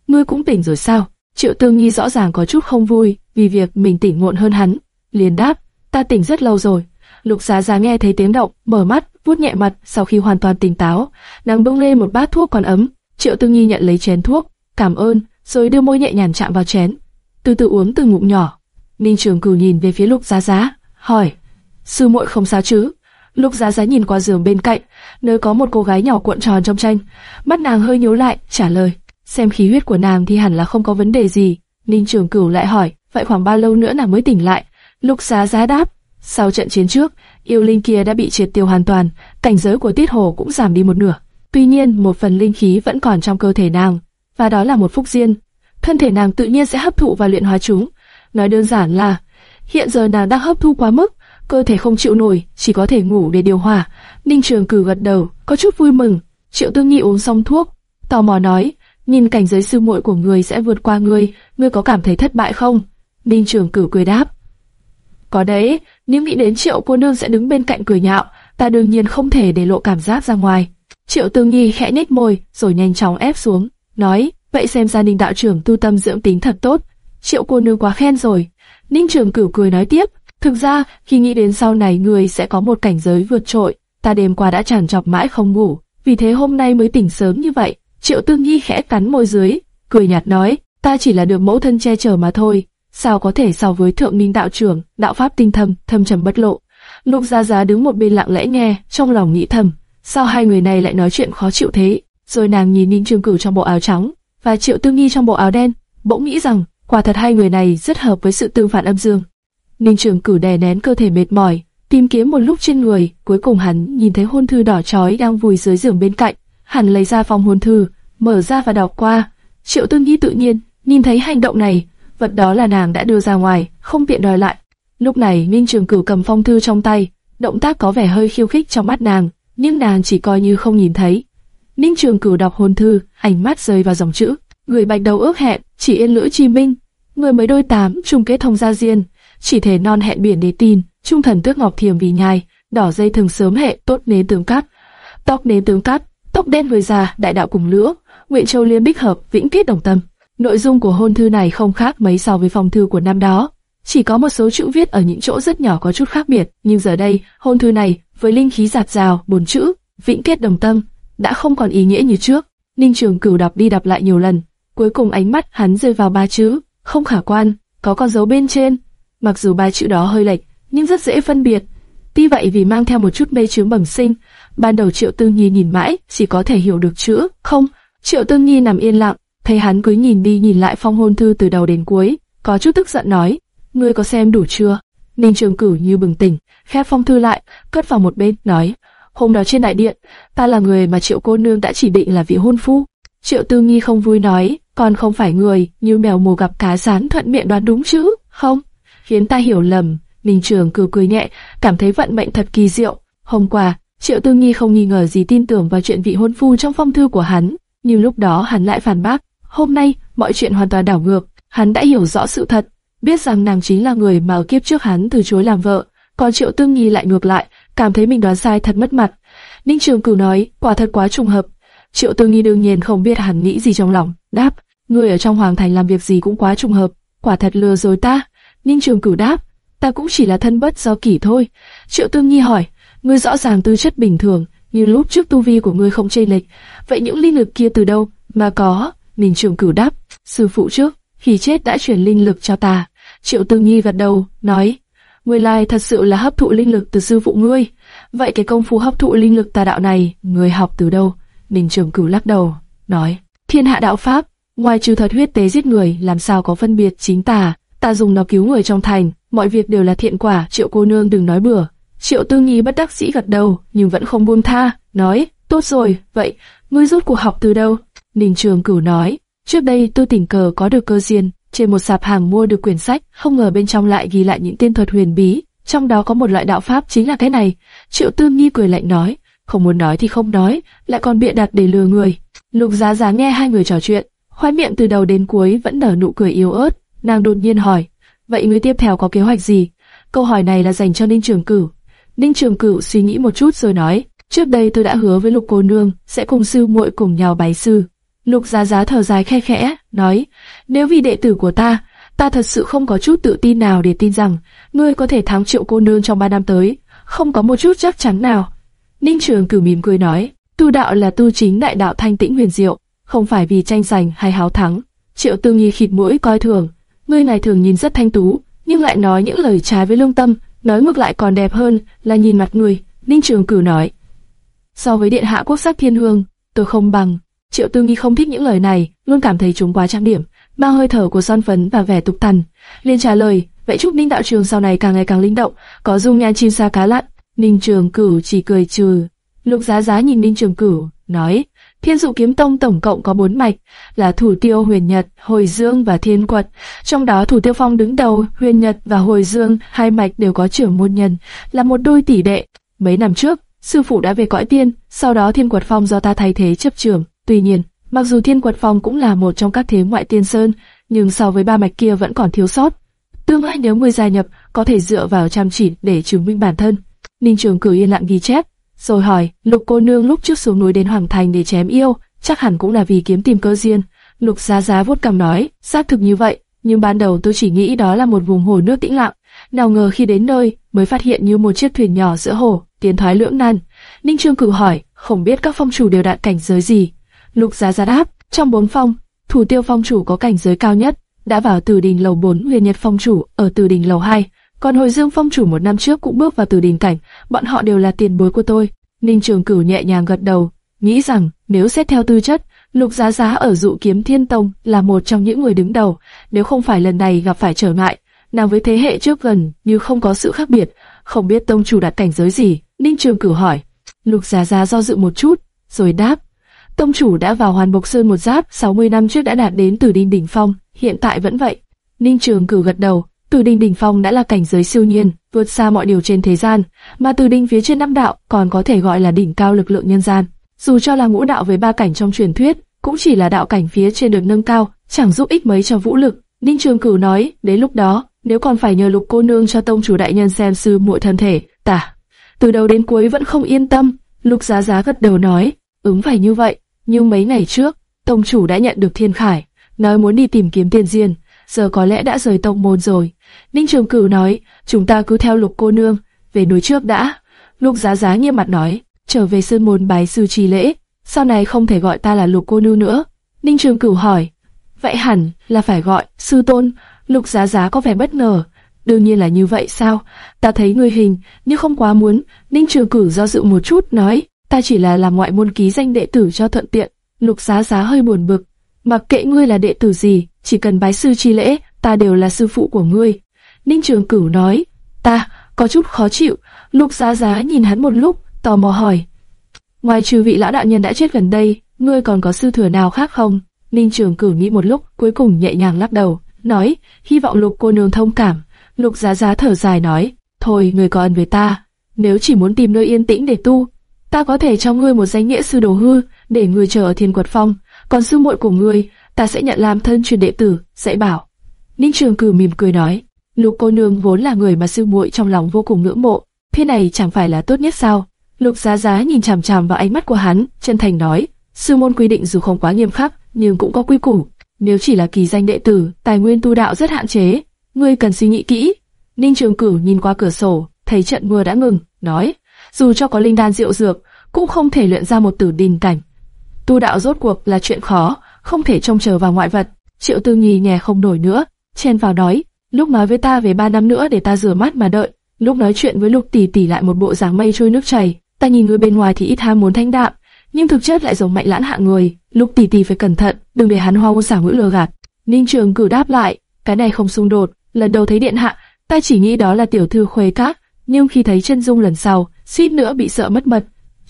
ngươi cũng tỉnh rồi sao? Triệu Tư Nhi rõ ràng có chút không vui vì việc mình tỉnh muộn hơn hắn, liền đáp, ta tỉnh rất lâu rồi. Lục Giá Giá nghe thấy tiếng động, mở mắt, vuốt nhẹ mặt, sau khi hoàn toàn tỉnh táo, nàng bưng lên một bát thuốc còn ấm. Triệu Tư Nhi nhận lấy chén thuốc, cảm ơn, rồi đưa môi nhẹ nhàng chạm vào chén, từ từ uống từng ngụm nhỏ. Ninh Trường Cửu nhìn về phía Lục Giá Giá, hỏi, sư muội không sao chứ? Lục Giá Giá nhìn qua giường bên cạnh, nơi có một cô gái nhỏ cuộn tròn trong tranh, mắt nàng hơi nhíu lại, trả lời, xem khí huyết của nàng thì hẳn là không có vấn đề gì. Ninh Trường Cửu lại hỏi, vậy khoảng bao lâu nữa nàng mới tỉnh lại? Lục Giá Giá đáp, sau trận chiến trước, yêu linh kia đã bị triệt tiêu hoàn toàn, cảnh giới của Tiết Hồ cũng giảm đi một nửa. Tuy nhiên, một phần linh khí vẫn còn trong cơ thể nàng, và đó là một phúc duyên Thân thể nàng tự nhiên sẽ hấp thụ và luyện hóa chúng. Nói đơn giản là, hiện giờ nàng đang hấp thu quá mức, cơ thể không chịu nổi, chỉ có thể ngủ để điều hòa. Ninh Trường Cử gật đầu, có chút vui mừng. Triệu Tương nghị uống xong thuốc, tò mò nói, nhìn cảnh giới sư muội của người sẽ vượt qua ngươi, ngươi có cảm thấy thất bại không? Ninh Trường Cử cười đáp, có đấy, nếu nghĩ đến Triệu cô nương sẽ đứng bên cạnh cười nhạo, ta đương nhiên không thể để lộ cảm giác ra ngoài. Triệu Tương Nhi khẽ nhếch môi, rồi nhanh chóng ép xuống, nói, vậy xem gia đình đạo trưởng tu tâm dưỡng tính thật tốt. Triệu cô nương quá khen rồi. Ninh Trường Cửu cười nói tiếp, thực ra khi nghĩ đến sau này người sẽ có một cảnh giới vượt trội, ta đêm qua đã tràn trọc mãi không ngủ, vì thế hôm nay mới tỉnh sớm như vậy. Triệu Tương Nhi khẽ cắn môi dưới, cười nhạt nói, ta chỉ là được mẫu thân che chở mà thôi, sao có thể so với thượng minh đạo trưởng, đạo pháp tinh thâm, thâm trầm bất lộ. Lục Gia Gia đứng một bên lặng lẽ nghe, trong lòng nghĩ thầm, sao hai người này lại nói chuyện khó chịu thế? Rồi nàng nhìn Ninh Trường Cửu trong bộ áo trắng và Triệu Tư Nghi trong bộ áo đen, bỗng nghĩ rằng quả thật hai người này rất hợp với sự tương phản âm dương. Ninh Trường Cửu đè nén cơ thể mệt mỏi, tìm kiếm một lúc trên người, cuối cùng hắn nhìn thấy hôn thư đỏ chói đang vùi dưới giường bên cạnh, hắn lấy ra phong hôn thư, mở ra và đọc qua. Triệu Tư Nghi tự nhiên nhìn thấy hành động này, vật đó là nàng đã đưa ra ngoài, không tiện đòi lại. Lúc này Minh Trường Cửu cầm phong thư trong tay, động tác có vẻ hơi khiêu khích trong mắt nàng, nhưng nàng chỉ coi như không nhìn thấy. Ninh Trường Cửu đọc hôn thư, ánh mắt rơi vào dòng chữ, người bạch đầu ước hẹn, chỉ yên lữ chi minh, người mới đôi tám, chung kết thông gia diên, chỉ thể non hẹn biển để tin, trung thần tước ngọc thiềm vì nhai, đỏ dây thường sớm hệ, tốt nến tướng cắt, tóc nến tướng cắt, tóc đen với già, đại đạo cùng lửa, nguyện châu liên bích hợp, vĩnh kết đồng tâm. Nội dung của hôn thư này không khác mấy so với phong thư của năm đó, chỉ có một số chữ viết ở những chỗ rất nhỏ có chút khác biệt, nhưng giờ đây, hôn thư này với linh khí giạt rào, bốn chữ, vĩnh kết đồng tâm, đã không còn ý nghĩa như trước. Ninh Trường Cửu đọc đi đọc lại nhiều lần, cuối cùng ánh mắt hắn rơi vào ba chữ, không khả quan, có con dấu bên trên. Mặc dù ba chữ đó hơi lệch, nhưng rất dễ phân biệt. Tuy vậy vì mang theo một chút mê chướng bẩm sinh, ban đầu Triệu tư Nhi nhìn mãi chỉ có thể hiểu được chữ không. Triệu Tư Nhi nằm yên lặng, thấy hắn cứ nhìn đi nhìn lại phong hôn thư từ đầu đến cuối, có chút tức giận nói, ngươi có xem đủ chưa? Ninh Trường Cửu như bừng tỉnh, khép phong thư lại, cất vào một bên, nói, hôm đó trên đại điện, ta là người mà Triệu cô nương đã chỉ định là vị hôn phu. Triệu Tư Nghi không vui nói, còn không phải người như mèo mù gặp cá rán thuận miệng đoán đúng chứ, không? Khiến ta hiểu lầm, Ninh Trường Cửu cười nhẹ, cảm thấy vận mệnh thật kỳ diệu. Hôm qua, Triệu Tư Nghi không nghi ngờ gì tin tưởng vào chuyện vị hôn phu trong phong thư của hắn, nhưng lúc đó hắn lại phản bác. Hôm nay, mọi chuyện hoàn toàn đảo ngược, hắn đã hiểu rõ sự thật, biết rằng nàng chính là người mà ở kiếp trước hắn từ chối làm vợ, còn Triệu tương Nghi lại ngược lại, cảm thấy mình đoán sai thật mất mặt. Ninh Trường Cửu nói, quả thật quá trùng hợp. Triệu tương Nghi đương nhiên không biết hắn nghĩ gì trong lòng, đáp, người ở trong hoàng thành làm việc gì cũng quá trùng hợp, quả thật lừa dối ta. Ninh Trường Cửu đáp, ta cũng chỉ là thân bất do kỷ thôi. Triệu tương Nghi hỏi, ngươi rõ ràng tư chất bình thường, như lúc trước tu vi của ngươi không chênh lệch, vậy những linh lực kia từ đâu mà có? Ninh Trường Cửu đáp, sư phụ trước, khi chết đã chuyển linh lực cho ta. Triệu Tư Nghi gật đầu, nói, ngươi lai thật sự là hấp thụ linh lực từ sư phụ ngươi. Vậy cái công phu hấp thụ linh lực tà đạo này, ngươi học từ đâu? Ninh Trường Cửu lắc đầu, nói, thiên hạ đạo pháp, ngoài trừ thật huyết tế giết người, làm sao có phân biệt chính tà? Ta dùng nó cứu người trong thành, mọi việc đều là thiện quả. Triệu cô nương đừng nói bừa. Triệu Tư Nhi bất đắc dĩ gật đầu, nhưng vẫn không buông tha, nói, tốt rồi, vậy, ngươi rút cuộc học từ đâu? Ninh Trường Cửu nói, trước đây tôi tình cờ có được cơ duyên, trên một sạp hàng mua được quyển sách, không ngờ bên trong lại ghi lại những tiên thuật huyền bí, trong đó có một loại đạo pháp chính là cái này. Triệu Tư Nhi cười lạnh nói, không muốn nói thì không nói, lại còn bịa đặt để lừa người. Lục Giá Giá nghe hai người trò chuyện, khoái miệng từ đầu đến cuối vẫn nở nụ cười yếu ớt, nàng đột nhiên hỏi, vậy người tiếp theo có kế hoạch gì? Câu hỏi này là dành cho Ninh Trường Cửu. Ninh Trường Cửu suy nghĩ một chút rồi nói, trước đây tôi đã hứa với Lục cô nương sẽ cùng sư muội cùng nhau bái sư. Lục Giá Giá thở dài khe khẽ, nói, nếu vì đệ tử của ta, ta thật sự không có chút tự tin nào để tin rằng ngươi có thể thắng triệu cô nương trong ba năm tới, không có một chút chắc chắn nào. Ninh Trường Cử mỉm cười nói, tu đạo là tu chính đại đạo thanh tĩnh huyền diệu, không phải vì tranh giành hay háo thắng. Triệu Tư Nghi khịt mũi coi thường, ngươi này thường nhìn rất thanh tú, nhưng lại nói những lời trái với lương tâm, nói ngược lại còn đẹp hơn là nhìn mặt người. Ninh Trường Cử nói, so với điện hạ quốc sắc thiên hương, tôi không bằng. Triệu Tư Nghi không thích những lời này, luôn cảm thấy chúng quá trang điểm, mang hơi thở của son phấn và vẻ tục tằn. liền trả lời, vậy chúc Ninh đạo trường sau này càng ngày càng linh động, có dung nhan chim sa cá lặn. Ninh Trường Cửu chỉ cười trừ. Lục Giá Giá nhìn Ninh Trường Cửu, nói, Thiên Dụ Kiếm Tông tổng cộng có bốn mạch, là Thủ Tiêu, Huyền Nhật, Hồi Dương và Thiên Quật. Trong đó Thủ Tiêu Phong đứng đầu, Huyền Nhật và Hồi Dương, hai mạch đều có trưởng môn nhân, là một đôi tỷ đệ. Mấy năm trước, sư phụ đã về cõi tiên, sau đó Thiên Quật Phong do ta thay thế chấp trưởng. Tuy nhiên, mặc dù Thiên Quật Phong cũng là một trong các thế ngoại tiên sơn, nhưng so với ba mạch kia vẫn còn thiếu sót. Tương lai nếu người gia nhập, có thể dựa vào chăm chỉ để chứng minh bản thân. Ninh Trường Cửu yên lặng ghi chép, rồi hỏi, Lục cô nương lúc trước xuống núi đến Hoàng Thành để chém yêu, chắc hẳn cũng là vì kiếm tìm cơ duyên. Lục Giá Giá vuốt cằm nói, xác thực như vậy, nhưng ban đầu tôi chỉ nghĩ đó là một vùng hồ nước tĩnh lặng, nào ngờ khi đến nơi mới phát hiện như một chiếc thuyền nhỏ giữa hồ, tiến thoái lưỡng nan. Ninh Trương Cửu hỏi, không biết các phong chủ đều đạt cảnh giới gì? Lục Giá Giá đáp, trong bốn phong, Thủ Tiêu phong chủ có cảnh giới cao nhất, đã vào Từ Đình lầu 4, Huyền Nhật phong chủ ở Từ Đình lầu 2, còn Hồi Dương phong chủ một năm trước cũng bước vào Từ Đình cảnh, bọn họ đều là tiền bối của tôi. Ninh Trường Cửu nhẹ nhàng gật đầu, nghĩ rằng nếu xét theo tư chất, Lục Giá Giá ở dụ kiếm Thiên Tông là một trong những người đứng đầu, nếu không phải lần này gặp phải trở ngại, nàng với thế hệ trước gần như không có sự khác biệt, không biết tông chủ đạt cảnh giới gì. Ninh Trường Cửu hỏi, Lục Giá Giá do dự một chút, rồi đáp, tông chủ đã vào Hoàn Bộc Sơn một giáp, 60 năm trước đã đạt đến Tử Đinh đỉnh phong, hiện tại vẫn vậy. Ninh Trường Cửu gật đầu, Tử Đinh đỉnh phong đã là cảnh giới siêu nhiên, vượt xa mọi điều trên thế gian, mà Tử Đinh phía trên năm đạo còn có thể gọi là đỉnh cao lực lượng nhân gian. Dù cho là ngũ đạo với ba cảnh trong truyền thuyết, cũng chỉ là đạo cảnh phía trên được nâng cao, chẳng giúp ích mấy cho vũ lực. Ninh Trường Cửu nói, đến lúc đó, nếu còn phải nhờ Lục cô nương cho tông chủ đại nhân xem sư muội thân thể, tả. Từ đầu đến cuối vẫn không yên tâm, Lục Giá Giá gật đầu nói, ứng phải như vậy, nhưng mấy ngày trước, tông chủ đã nhận được Thiên Khải, nói muốn đi tìm kiếm tiền diên, giờ có lẽ đã rời tông môn rồi. Ninh Trường Cửu nói, chúng ta cứ theo Lục cô nương, về núi trước đã. Lục Giá Giá nghiêm mặt nói, trở về sơn môn bái sư trì lễ, sau này không thể gọi ta là Lục cô nương nữa. Ninh Trường Cửu hỏi, vậy hẳn là phải gọi sư tôn. Lục Giá Giá có vẻ bất ngờ, đương nhiên là như vậy sao? Ta thấy người hình, nhưng không quá muốn. Ninh Trường Cửu do dự một chút nói, ta chỉ là làm ngoại môn ký danh đệ tử cho thuận tiện. Lục Giá Giá hơi buồn bực, mặc kệ ngươi là đệ tử gì, chỉ cần bái sư chi lễ, ta đều là sư phụ của ngươi. Ninh Trường Cửu nói, ta có chút khó chịu. Lục Giá Giá nhìn hắn một lúc, tò mò hỏi, ngoài trừ vị lão đạo nhân đã chết gần đây, ngươi còn có sư thừa nào khác không? Ninh Trường Cửu nghĩ một lúc, cuối cùng nhẹ nhàng lắc đầu, nói, hy vọng Lục cô nương thông cảm. Lục Giá Giá thở dài nói, thôi, người có ân với ta, nếu chỉ muốn tìm nơi yên tĩnh để tu, ta có thể cho ngươi một danh nghĩa sư đồ hư, để ngươi chờ ở Thiên Quật Phong, còn sư muội của ngươi, ta sẽ nhận làm thân truyền đệ tử, dạy bảo. Ninh Trường Cử mỉm cười nói, Lục cô nương vốn là người mà sư muội trong lòng vô cùng ngưỡng mộ, thế này chẳng phải là tốt nhất sao? Lục Giá Giá nhìn chằm chằm vào ánh mắt của hắn, chân thành nói, sư môn quy định dù không quá nghiêm khắc, nhưng cũng có quy củ. Nếu chỉ là kỳ danh đệ tử, tài nguyên tu đạo rất hạn chế, ngươi cần suy nghĩ kỹ. Ninh Trường Cửu nhìn qua cửa sổ, thấy trận mưa đã ngừng, nói, dù cho có linh đan diệu dược, cũng không thể luyện ra một tử đình cảnh. Tu đạo rốt cuộc là chuyện khó, không thể trông chờ vào ngoại vật. Triệu Tư Nhi nhè không nổi nữa, chen vào nói, lúc nói với ta về ba năm nữa để ta rửa mắt mà đợi, lúc nói chuyện với Lục Tỷ Tỷ lại một bộ dáng mây trôi nước chảy. Ta nhìn người bên ngoài thì ít ham muốn thanh đạm, nhưng thực chất lại giống mạnh lãn hạ người. Lục Tỷ Tỷ phải cẩn thận, đừng để hắn hoa ngôn xảo ngữ lừa gạt. Ninh Trường cử đáp lại, cái này không xung đột. Lần đầu thấy điện hạ, ta chỉ nghĩ đó là tiểu thư khuê các, nhưng khi thấy chân dung lần sau, suýt nữa bị sợ mất mật.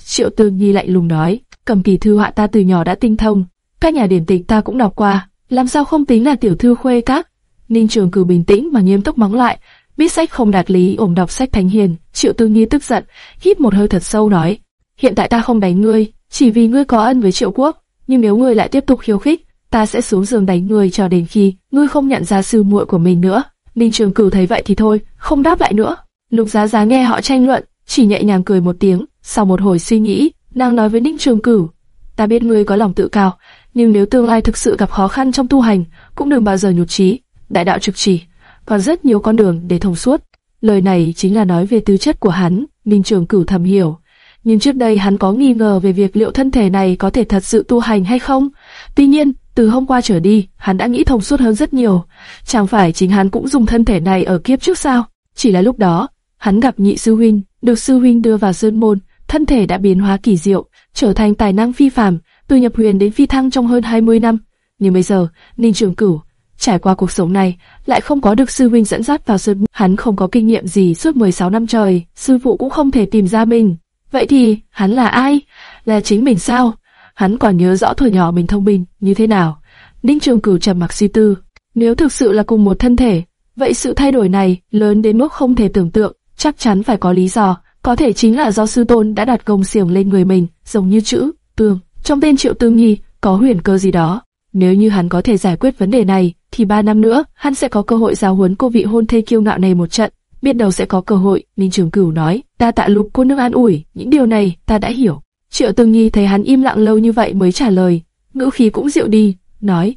Triệu tường Nhi lạnh lùng nói, cầm kỳ thư họa ta từ nhỏ đã tinh thông, các nhà điển tịch ta cũng đọc qua, làm sao không tính là tiểu thư khuê các? Ninh Trường Cử bình tĩnh mà nghiêm túc mắng lại, biết sách không đạt lý ổm đọc sách thánh hiền. Triệu tường Nhi tức giận, hít một hơi thật sâu nói, hiện tại ta không đánh ngươi, chỉ vì ngươi có ân với Triệu Quốc, nhưng nếu ngươi lại tiếp tục khiêu khích, ta sẽ xuống giường đánh ngươi cho đến khi ngươi không nhận ra sư muội của mình nữa. Ninh Trường Cửu thấy vậy thì thôi, không đáp lại nữa. Lục Giá Giá nghe họ tranh luận, chỉ nhẹ nhàng cười một tiếng. Sau một hồi suy nghĩ, nàng nói với Ninh Trường Cửu: Ta biết ngươi có lòng tự cao, nhưng nếu tương lai thực sự gặp khó khăn trong tu hành, cũng đừng bao giờ nhụt chí. Đại đạo trực chỉ, còn rất nhiều con đường để thông suốt. Lời này chính là nói về tư chất của hắn. Ninh Trường Cửu thầm hiểu, nhưng trước đây hắn có nghi ngờ về việc liệu thân thể này có thể thật sự tu hành hay không. Tuy nhiên, từ hôm qua trở đi, hắn đã nghĩ thông suốt hơn rất nhiều. Chẳng phải chính hắn cũng dùng thân thể này ở kiếp trước sao? Chỉ là lúc đó, hắn gặp nhị sư huynh, được sư huynh đưa vào sơn môn, thân thể đã biến hóa kỳ diệu, trở thành tài năng phi phàm, từ nhập huyền đến phi thăng trong hơn 20 năm. Nhưng bây giờ, Ninh Trường Cửu trải qua cuộc sống này, lại không có được sư huynh dẫn dắt vào sơn, môn, hắn không có kinh nghiệm gì suốt 16 năm trời, sư phụ cũng không thể tìm ra mình. Vậy thì, hắn là ai? Là chính mình sao? Hắn còn nhớ rõ thời nhỏ mình thông minh như thế nào. Ninh Trường Cửu trầm mặc suy tư. Nếu thực sự là cùng một thân thể, vậy sự thay đổi này lớn đến mức không thể tưởng tượng, chắc chắn phải có lý do. Có thể chính là do sư tôn đã đặt công xiềng lên người mình, giống như chữ tương. Trong tên Triệu Tương Nhi có huyền cơ gì đó. Nếu như hắn có thể giải quyết vấn đề này, thì ba năm nữa hắn sẽ có cơ hội giáo huấn cô vị hôn thê kiêu ngạo này một trận biết đâu sẽ có cơ hội. Ninh Trường Cửu nói, ta tạ lục cô nương an ủi, những điều này ta đã hiểu. Triệu Tương Nhi thấy hắn im lặng lâu như vậy mới trả lời, ngữ khí cũng dịu đi, nói,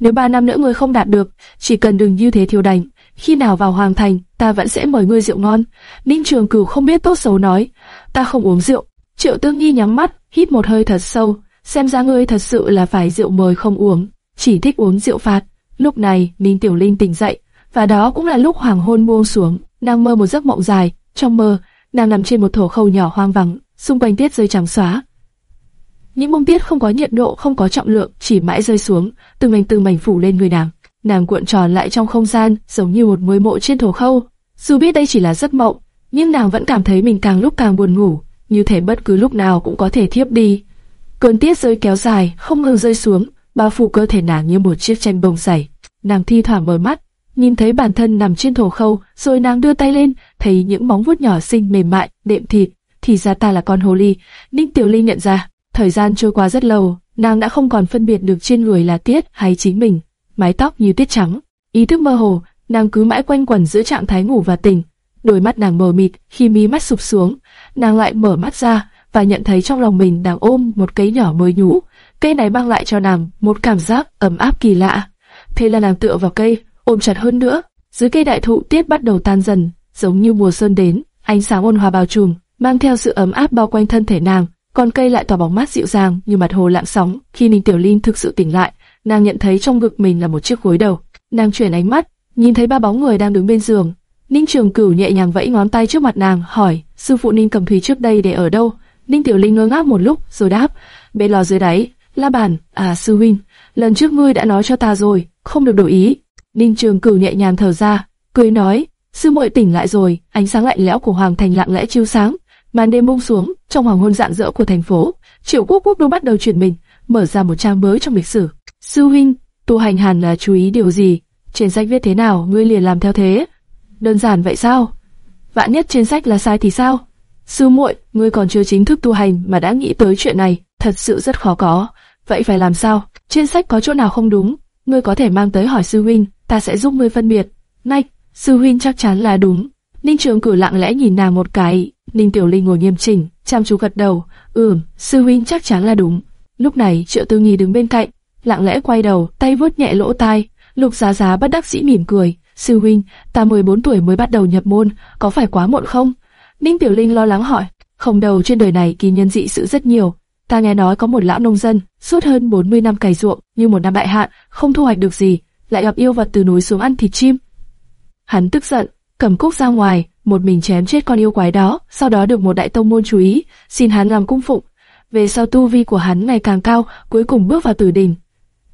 nếu ba năm nữa người không đạt được, chỉ cần đừng như thế thiêu đành. Khi nào vào hoàng thành, ta vẫn sẽ mời ngươi rượu ngon. Ninh Trường Cửu không biết tốt xấu nói, ta không uống rượu. Triệu Tương Nhi nhắm mắt, hít một hơi thật sâu, xem ra ngươi thật sự là phải rượu mời không uống, chỉ thích uống rượu phạt. Lúc này, Ninh Tiểu Linh tỉnh dậy, và đó cũng là lúc hoàng hôn buông xuống. Nàng mơ một giấc mộng dài, trong mơ, nàng nằm trên một thổ khâu nhỏ hoang vắng, xung quanh tiết rơi trắng xóa. Những bông tiết không có nhiệt độ, không có trọng lượng, chỉ mãi rơi xuống, từng mảnh từng mảnh phủ lên người nàng. Nàng cuộn tròn lại trong không gian, giống như một ngôi mộ trên thổ khâu. Dù biết đây chỉ là giấc mộng, nhưng nàng vẫn cảm thấy mình càng lúc càng buồn ngủ, như thể bất cứ lúc nào cũng có thể thiếp đi. Cơn tiết rơi kéo dài, không ngừng rơi xuống, bao phủ cơ thể nàng như một chiếc tranh bông dày. Nàng thi thoảng mở mắt, nhìn thấy bản thân nằm trên thổ khâu, rồi nàng đưa tay lên, thấy những móng vuốt nhỏ xinh mềm mại, đệm thịt, thì ra ta là con hồ ly. Ninh Tiểu Ly nhận ra, thời gian trôi qua rất lâu, nàng đã không còn phân biệt được trên người là Tiết hay chính mình, mái tóc như tiết trắng. Ý thức mơ hồ, nàng cứ mãi quanh quẩn giữa trạng thái ngủ và tỉnh. Đôi mắt nàng mờ mịt, khi mí mắt sụp xuống, nàng lại mở mắt ra và nhận thấy trong lòng mình đang ôm một cây nhỏ mới nhũ. Cây này mang lại cho nàng một cảm giác ấm áp kỳ lạ. Thế là nàng tựa vào cây, ôm chặt hơn nữa. Dưới cây đại thụ tiết bắt đầu tan dần, giống như mùa xuân đến, ánh sáng ôn hòa bao trùm, mang theo sự ấm áp bao quanh thân thể nàng. Còn cây lại tỏa bóng mát dịu dàng như mặt hồ lặng sóng. Khi Ninh Tiểu Linh thực sự tỉnh lại, nàng nhận thấy trong ngực mình là một chiếc gối đầu. Nàng chuyển ánh mắt, nhìn thấy ba bóng người đang đứng bên giường. Ninh Trường Cửu nhẹ nhàng vẫy ngón tay trước mặt nàng, hỏi: sư phụ Ninh Cầm Thủy trước đây để ở đâu? Ninh Tiểu Linh ngơ ngác một lúc, rồi đáp: bên lò dưới đáy. La bàn, à sư huynh, lần trước ngươi đã nói cho ta rồi, không được đổi ý. Ninh Trường Cửu nhẹ nhàng thở ra, cười nói, sư muội tỉnh lại rồi, ánh sáng lạnh lẽo của hoàng thành lặng lẽ chiếu sáng, màn đêm buông xuống, trong hoàng hôn rạng rỡ của thành phố, Triệu Quốc quốc đô bắt đầu chuyển mình, mở ra một trang mới trong lịch sử. Sư huynh, tu hành hẳn là chú ý điều gì? Trên sách viết thế nào, ngươi liền làm theo thế. Đơn giản vậy sao? Vạn nhất trên sách là sai thì sao? Sư muội, ngươi còn chưa chính thức tu hành mà đã nghĩ tới chuyện này, thật sự rất khó có. Vậy phải làm sao? Trên sách có chỗ nào không đúng? Ngươi có thể mang tới hỏi sư huynh, ta sẽ giúp ngươi phân biệt. Này, sư huynh chắc chắn là đúng. Ninh Trường Cử lặng lẽ nhìn nàng một cái, Ninh Tiểu Linh ngồi nghiêm chỉnh, chăm chú gật đầu. Ừm, sư huynh chắc chắn là đúng. Lúc này Triệu Tư Nghi đứng bên cạnh, lặng lẽ quay đầu, tay vuốt nhẹ lỗ tai. Lục Giá Giá bất đắc dĩ mỉm cười. Sư huynh, ta 14 tuổi mới bắt đầu nhập môn, có phải quá muộn không? Ninh Tiểu Linh lo lắng hỏi. Không đầu trên đời này kỳ nhân dị sự rất nhiều. Ta nghe nói có một lão nông dân, suốt hơn 40 năm cày ruộng, như một năm đại hạn, không thu hoạch được gì, lại gặp yêu vật từ núi xuống ăn thịt chim. Hắn tức giận, cầm cúc ra ngoài, một mình chém chết con yêu quái đó, sau đó được một đại tông môn chú ý, xin hắn làm cung phụng. Về sau tu vi của hắn ngày càng cao, cuối cùng bước vào tử đỉnh.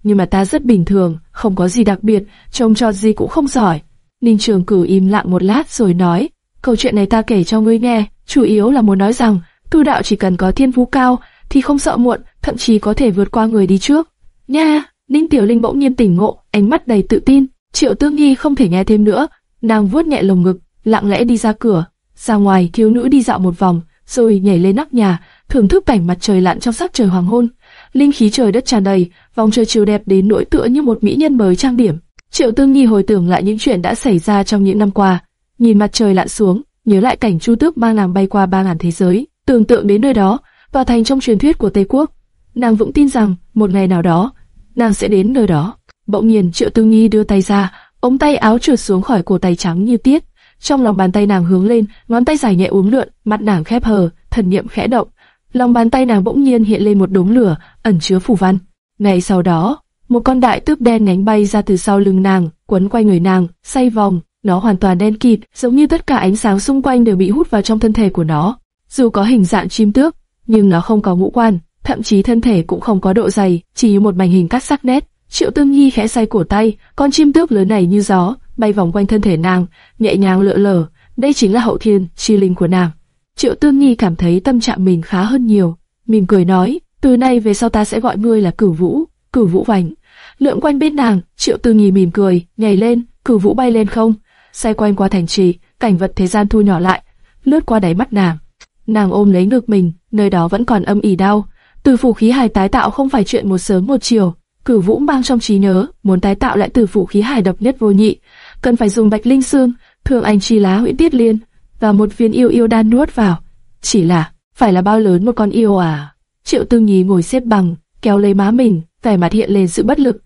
Nhưng mà ta rất bình thường, không có gì đặc biệt, trông trọt gì cũng không giỏi. Ninh Trường Cử im lặng một lát rồi nói, câu chuyện này ta kể cho ngươi nghe, chủ yếu là muốn nói rằng, tu đạo chỉ cần có thiên phú cao, thì không sợ muộn, thậm chí có thể vượt qua người đi trước. Nha, Ninh Tiểu Linh bỗng nhiên tỉnh ngộ, ánh mắt đầy tự tin. Triệu Tương Nhi không thể nghe thêm nữa, nàng vuốt nhẹ lồng ngực, lặng lẽ đi ra cửa. Ra ngoài, thiếu nữ đi dạo một vòng, rồi nhảy lên nóc nhà, thưởng thức cảnh mặt trời lặn trong sắc trời hoàng hôn. Linh khí trời đất tràn đầy, vòng trời chiều đẹp đến nỗi tựa như một mỹ nhân mới trang điểm. Triệu Tương Nhi hồi tưởng lại những chuyện đã xảy ra trong những năm qua, nhìn mặt trời lặn xuống, nhớ lại cảnh Chu Tước mang nàng bay qua ba ngàn thế giới, tưởng tượng đến nơi đó, vào thành trong truyền thuyết của Tây Quốc. Nàng vững tin rằng một ngày nào đó, nàng sẽ đến nơi đó. Bỗng nhiên Triệu Tương Nhi đưa tay ra, ống tay áo trượt xuống khỏi cổ tay trắng như tiết. Trong lòng bàn tay nàng hướng lên, ngón tay dài nhẹ uốn lượn, mặt nàng khép hờ, thần niệm khẽ động. Lòng bàn tay nàng bỗng nhiên hiện lên một đống lửa, ẩn chứa phủ văn. Ngay sau đó, một con đại tước đen nhánh bay ra từ sau lưng nàng, quấn quanh người nàng, xoay vòng. Nó hoàn toàn đen kịt, giống như tất cả ánh sáng xung quanh đều bị hút vào trong thân thể của nó. Dù có hình dạng chim tước, nhưng nó không có ngũ quan, thậm chí thân thể cũng không có độ dày, chỉ như một mảnh hình cắt sắc nét. Triệu Tương Nhi khẽ xoay cổ tay, con chim tước lớn này như gió, bay vòng quanh thân thể nàng, nhẹ nhàng lượn lờ. Đây chính là hậu thiên, chi linh của nàng. Triệu Tương Nhi cảm thấy tâm trạng mình khá hơn nhiều, mỉm cười nói, từ nay về sau ta sẽ gọi ngươi là Cửu Vũ, Cửu Vũ Vành. Lượn quanh bên nàng, Triệu Tương Nhi mỉm cười, nhảy lên, Cửu Vũ bay lên không, xoay quanh qua thành trì, cảnh vật thế gian thu nhỏ lại, lướt qua đáy mắt nàng. Nàng ôm lấy ngực mình, nơi đó vẫn còn âm ỉ đau. Từ phủ khí hài tái tạo không phải chuyện một sớm một chiều. Cửu Vũ mang trong trí nhớ, muốn tái tạo lại từ phủ khí hài độc nhất vô nhị, cần phải dùng bạch linh xương, thường anh chi lá huyễn tiết liên và một viên yêu yêu đan nuốt vào. Chỉ là, phải là bao lớn một con yêu à? Triệu Tư Nhí ngồi xếp bằng, kéo lấy má mình, vẻ mặt hiện lên sự bất lực.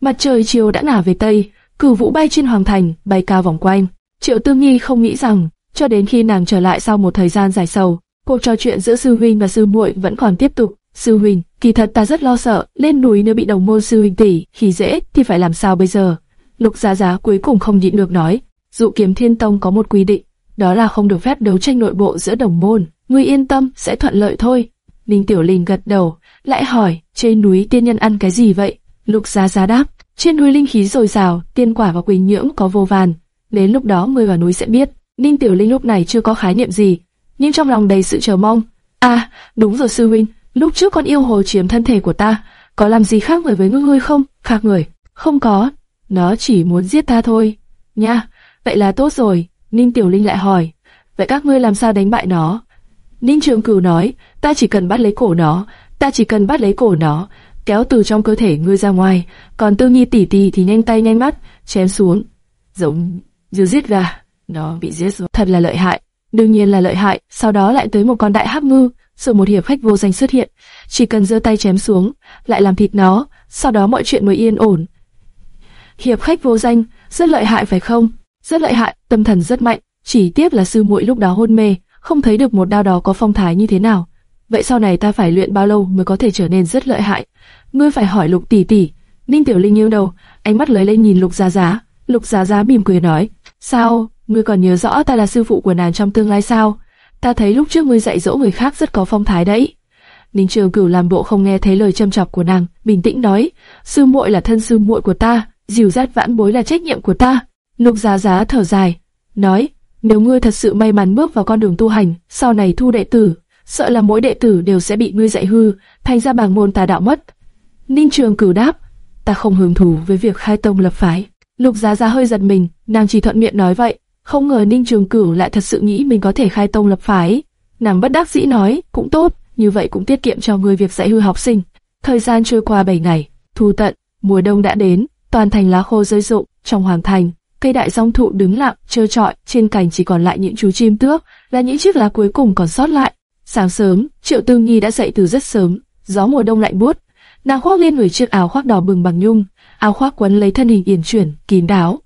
Mặt trời chiều đã ngả về tây, Cửu Vũ bay trên hoàng thành, bay cao vòng quanh. Triệu Tương Nhi không nghĩ rằng, cho đến khi nàng trở lại sau một thời gian dài sầu, cuộc trò chuyện giữa sư huynh và sư muội vẫn còn tiếp tục. Sư huynh, kỳ thật ta rất lo sợ, lên núi nếu bị đồng môn sư huynh tỷ khi dễ thì phải làm sao bây giờ? Lục Giá Giá cuối cùng không nhịn được nói, dụ kiếm thiên tông có một quy định, đó là không được phép đấu tranh nội bộ giữa đồng môn. Ngươi yên tâm, sẽ thuận lợi thôi. Ninh Tiểu Linh gật đầu, lại hỏi, trên núi tiên nhân ăn cái gì vậy? Lục Giá Giá đáp, trên núi linh khí dồi dào, tiên quả và quỳnh nhưỡng có vô vàn. Đến lúc đó ngươi vào núi sẽ biết. Ninh Tiểu Linh lúc này chưa có khái niệm gì, nhưng trong lòng đầy sự chờ mong. À, đúng rồi sư huynh, lúc trước con yêu hồ chiếm thân thể của ta, có làm gì khác người với ngươi không? Khác người? Không có, nó chỉ muốn giết ta thôi. Nha, vậy là tốt rồi. Ninh Tiểu Linh lại hỏi, vậy các ngươi làm sao đánh bại nó? Ninh Trường Cửu nói, ta chỉ cần bắt lấy cổ nó, ta chỉ cần bắt lấy cổ nó, kéo từ trong cơ thể ngươi ra ngoài, còn Tư Nhi tỷ tỷ thì nhanh tay nhanh mắt, chém xuống, giống như giết gà. Nó bị giết rồi, thật là lợi hại. Đương nhiên là lợi hại, sau đó lại tới một con đại hắc ngư, rồi một hiệp khách vô danh xuất hiện, chỉ cần giơ tay chém xuống, lại làm thịt nó, sau đó mọi chuyện mới yên ổn. Hiệp khách vô danh, rất lợi hại phải không? Rất lợi hại, tâm thần rất mạnh, chỉ tiếc là sư muội lúc đó hôn mê, không thấy được một đao đó có phong thái như thế nào. Vậy sau này ta phải luyện bao lâu mới có thể trở nên rất lợi hại? Ngươi phải hỏi Lục tỷ tỷ. Ninh Tiểu Linh nghiêng đầu, ánh mắt lóe lên nhìn Lục Giá Giá. Lục Giá Giá mỉm cười nói, sao? Ngươi còn nhớ rõ ta là sư phụ của nàng trong tương lai sao? Ta thấy lúc trước ngươi dạy dỗ người khác rất có phong thái đấy. Ninh Trường Cửu làm bộ không nghe thấy lời châm chọc của nàng, bình tĩnh nói, sư muội là thân sư muội của ta, dìu dắt vãn bối là trách nhiệm của ta. Lục Giá Giá thở dài, nói, nếu ngươi thật sự may mắn bước vào con đường tu hành, sau này thu đệ tử, sợ là mỗi đệ tử đều sẽ bị ngươi dạy hư, thành ra bảng môn tà đạo mất. Ninh Trường Cử đáp, ta không hứng thú với việc khai tông lập phái. Lục Giá Giá hơi giật mình, nàng chỉ thuận miệng nói vậy, không ngờ Ninh Trường Cửu lại thật sự nghĩ mình có thể khai tông lập phái. Nàng bất đắc dĩ nói, cũng tốt, như vậy cũng tiết kiệm cho người việc dạy hư học sinh. Thời gian trôi qua 7 ngày, thu tận, mùa đông đã đến, toàn thành lá khô rơi rụng, trong hoàng thành, cây đại song thụ đứng lặng, trơ trọi, trên cành chỉ còn lại những chú chim tước, là những chiếc lá cuối cùng còn sót lại. Sáng sớm, Triệu Tư Nhi đã dậy từ rất sớm, gió mùa đông lạnh buốt, nàng khoác lên người chiếc áo khoác đỏ bừng bằng nhung, áo khoác quấn lấy thân hình yển chuyển, kín đáo.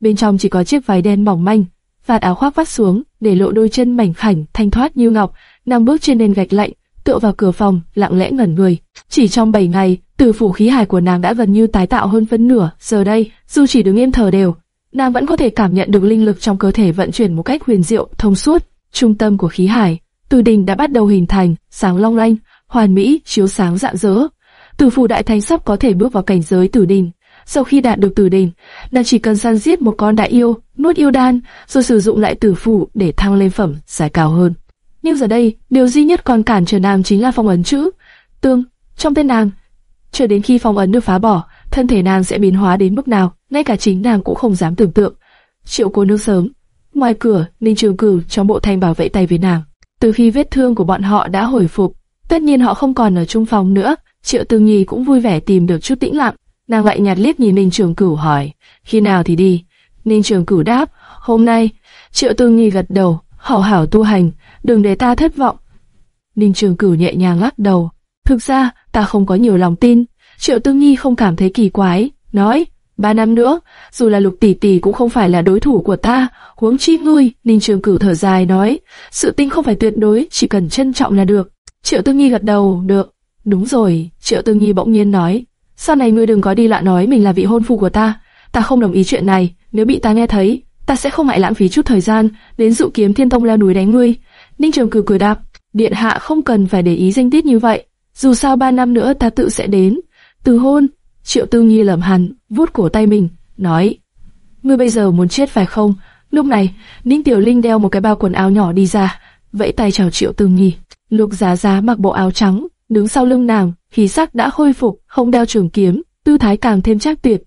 Bên trong chỉ có chiếc váy đen mỏng manh, vạt áo khoác vắt xuống, để lộ đôi chân mảnh khảnh, thanh thoát như ngọc, nàng bước trên nền gạch lạnh, tựa vào cửa phòng, lặng lẽ ngẩn người. Chỉ trong 7 ngày, từ phủ khí hải của nàng đã gần như tái tạo hơn phân nửa, giờ đây, dù chỉ đứng im thở đều, nàng vẫn có thể cảm nhận được linh lực trong cơ thể vận chuyển một cách huyền diệu, thông suốt. Trung tâm của khí hải, từ đình đã bắt đầu hình thành, sáng long lanh, hoàn mỹ, chiếu sáng rạng rỡ. Tử phủ đại thánh sắp có thể bước vào cảnh giới tử đình. Sau khi đạt được tử đình, nàng chỉ cần săn giết một con đại yêu, nuốt yêu đan, rồi sử dụng lại tử phủ để thăng lên phẩm giải cao hơn. Nhưng giờ đây, điều duy nhất còn cản trở nàng chính là phong ấn chữ tương trong tên nàng. Chờ đến khi phong ấn được phá bỏ, thân thể nàng sẽ biến hóa đến mức nào, ngay cả chính nàng cũng không dám tưởng tượng. Triệu cô nương sớm. Ngoài cửa, Ninh Trường Cửu trong bộ thanh bảo vệ tay với nàng. Từ khi vết thương của bọn họ đã hồi phục, tất nhiên họ không còn ở chung phòng nữa. Triệu Tư Nhi cũng vui vẻ tìm được chút tĩnh lặng. Nàng lại nhạt liếc nhìn Ninh Trường Cửu hỏi, khi nào thì đi? Ninh Trường Cửu đáp, hôm nay. Triệu Tư Nhi gật đầu, hảo hảo tu hành, đừng để ta thất vọng. Ninh Trường Cửu nhẹ nhàng lắc đầu, thực ra ta không có nhiều lòng tin. Triệu Tư Nhi không cảm thấy kỳ quái, nói, ba năm nữa, dù là lục tỷ tỷ cũng không phải là đối thủ của ta, huống chi ngươi, Ninh Trường Cửu thở dài nói, sự tinh không phải tuyệt đối, chỉ cần trân trọng là được. Triệu Tư Nhi gật đầu, được, đúng rồi, Triệu Tư Nhi bỗng nhiên nói, sau này ngươi đừng có đi lạ nói mình là vị hôn phu của ta, ta không đồng ý chuyện này, nếu bị ta nghe thấy, ta sẽ không ngại lãng phí chút thời gian đến dụ kiếm thiên tông leo núi đánh ngươi. Ninh Trường Cửu cười đáp, điện hạ không cần phải để ý danh tiết như vậy, dù sao ba năm nữa ta tự sẽ đến. Từ hôn, Triệu Tư nghi lẩm hẳn, vuốt cổ tay mình, nói, ngươi bây giờ muốn chết phải không? Lúc này, Ninh Tiểu Linh đeo một cái bao quần áo nhỏ đi ra, vẫy tay chào Triệu Tư nghi Lục Giá Giá mặc bộ áo trắng, đứng sau lưng nàng, khí sắc đã khôi phục, không đeo trường kiếm, tư thái càng thêm chắc tuyệt.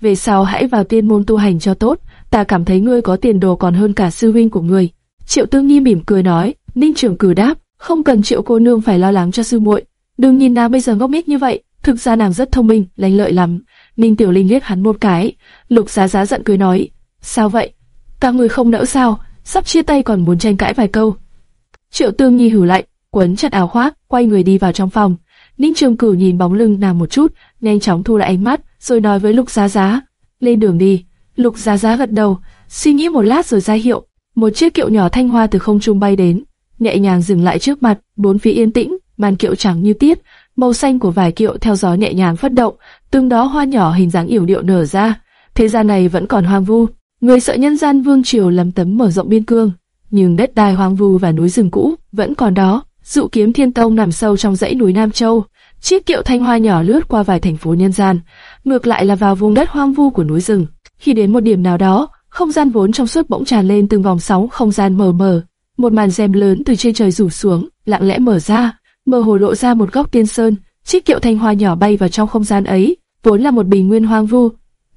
Về sau hãy vào tiên môn tu hành cho tốt, ta cảm thấy ngươi có tiền đồ còn hơn cả sư huynh của ngươi. Triệu Tư nghi mỉm cười nói, Ninh trưởng cử đáp, không cần Triệu cô nương phải lo lắng cho sư muội. Đừng nhìn nàng bây giờ ngốc nghếch như vậy, thực ra nàng rất thông minh, lanh lợi lắm. Ninh Tiểu Linh liếc hắn một cái, Lục Giá Giá giận cười nói, sao vậy? Các người không nỡ sao? Sắp chia tay còn muốn tranh cãi vài câu. Triệu Tương Nhi hử lạnh, quấn chặt áo khoác, quay người đi vào trong phòng. Ninh Trường Cửu nhìn bóng lưng nàng một chút, nhanh chóng thu lại ánh mắt, rồi nói với Lục Giá Giá, lên đường đi. Lục Giá Giá gật đầu, suy nghĩ một lát rồi ra hiệu. Một chiếc kiệu nhỏ thanh hoa từ không trung bay đến, nhẹ nhàng dừng lại trước mặt, bốn phía yên tĩnh, màn kiệu trắng như tiết, màu xanh của vải kiệu theo gió nhẹ nhàng phất động, từng đó hoa nhỏ hình dáng yểu điệu nở ra. Thế gian này vẫn còn hoang vu, người sợ nhân gian vương triều lắm tấm mở rộng biên cương, nhưng đất đai hoang vu và núi rừng cũ vẫn còn đó. Dụ kiếm thiên tông nằm sâu trong dãy núi Nam Châu, chiếc kiệu thanh hoa nhỏ lướt qua vài thành phố nhân gian, ngược lại là vào vùng đất hoang vu của núi rừng. Khi đến một điểm nào đó, không gian vốn trong suốt bỗng tràn lên từng vòng sóng không gian mờ mờ, một màn rèm lớn từ trên trời rủ xuống, lặng lẽ mở ra, mơ hồ lộ ra một góc tiên sơn, chiếc kiệu thanh hoa nhỏ bay vào trong không gian ấy, vốn là một bình nguyên hoang vu.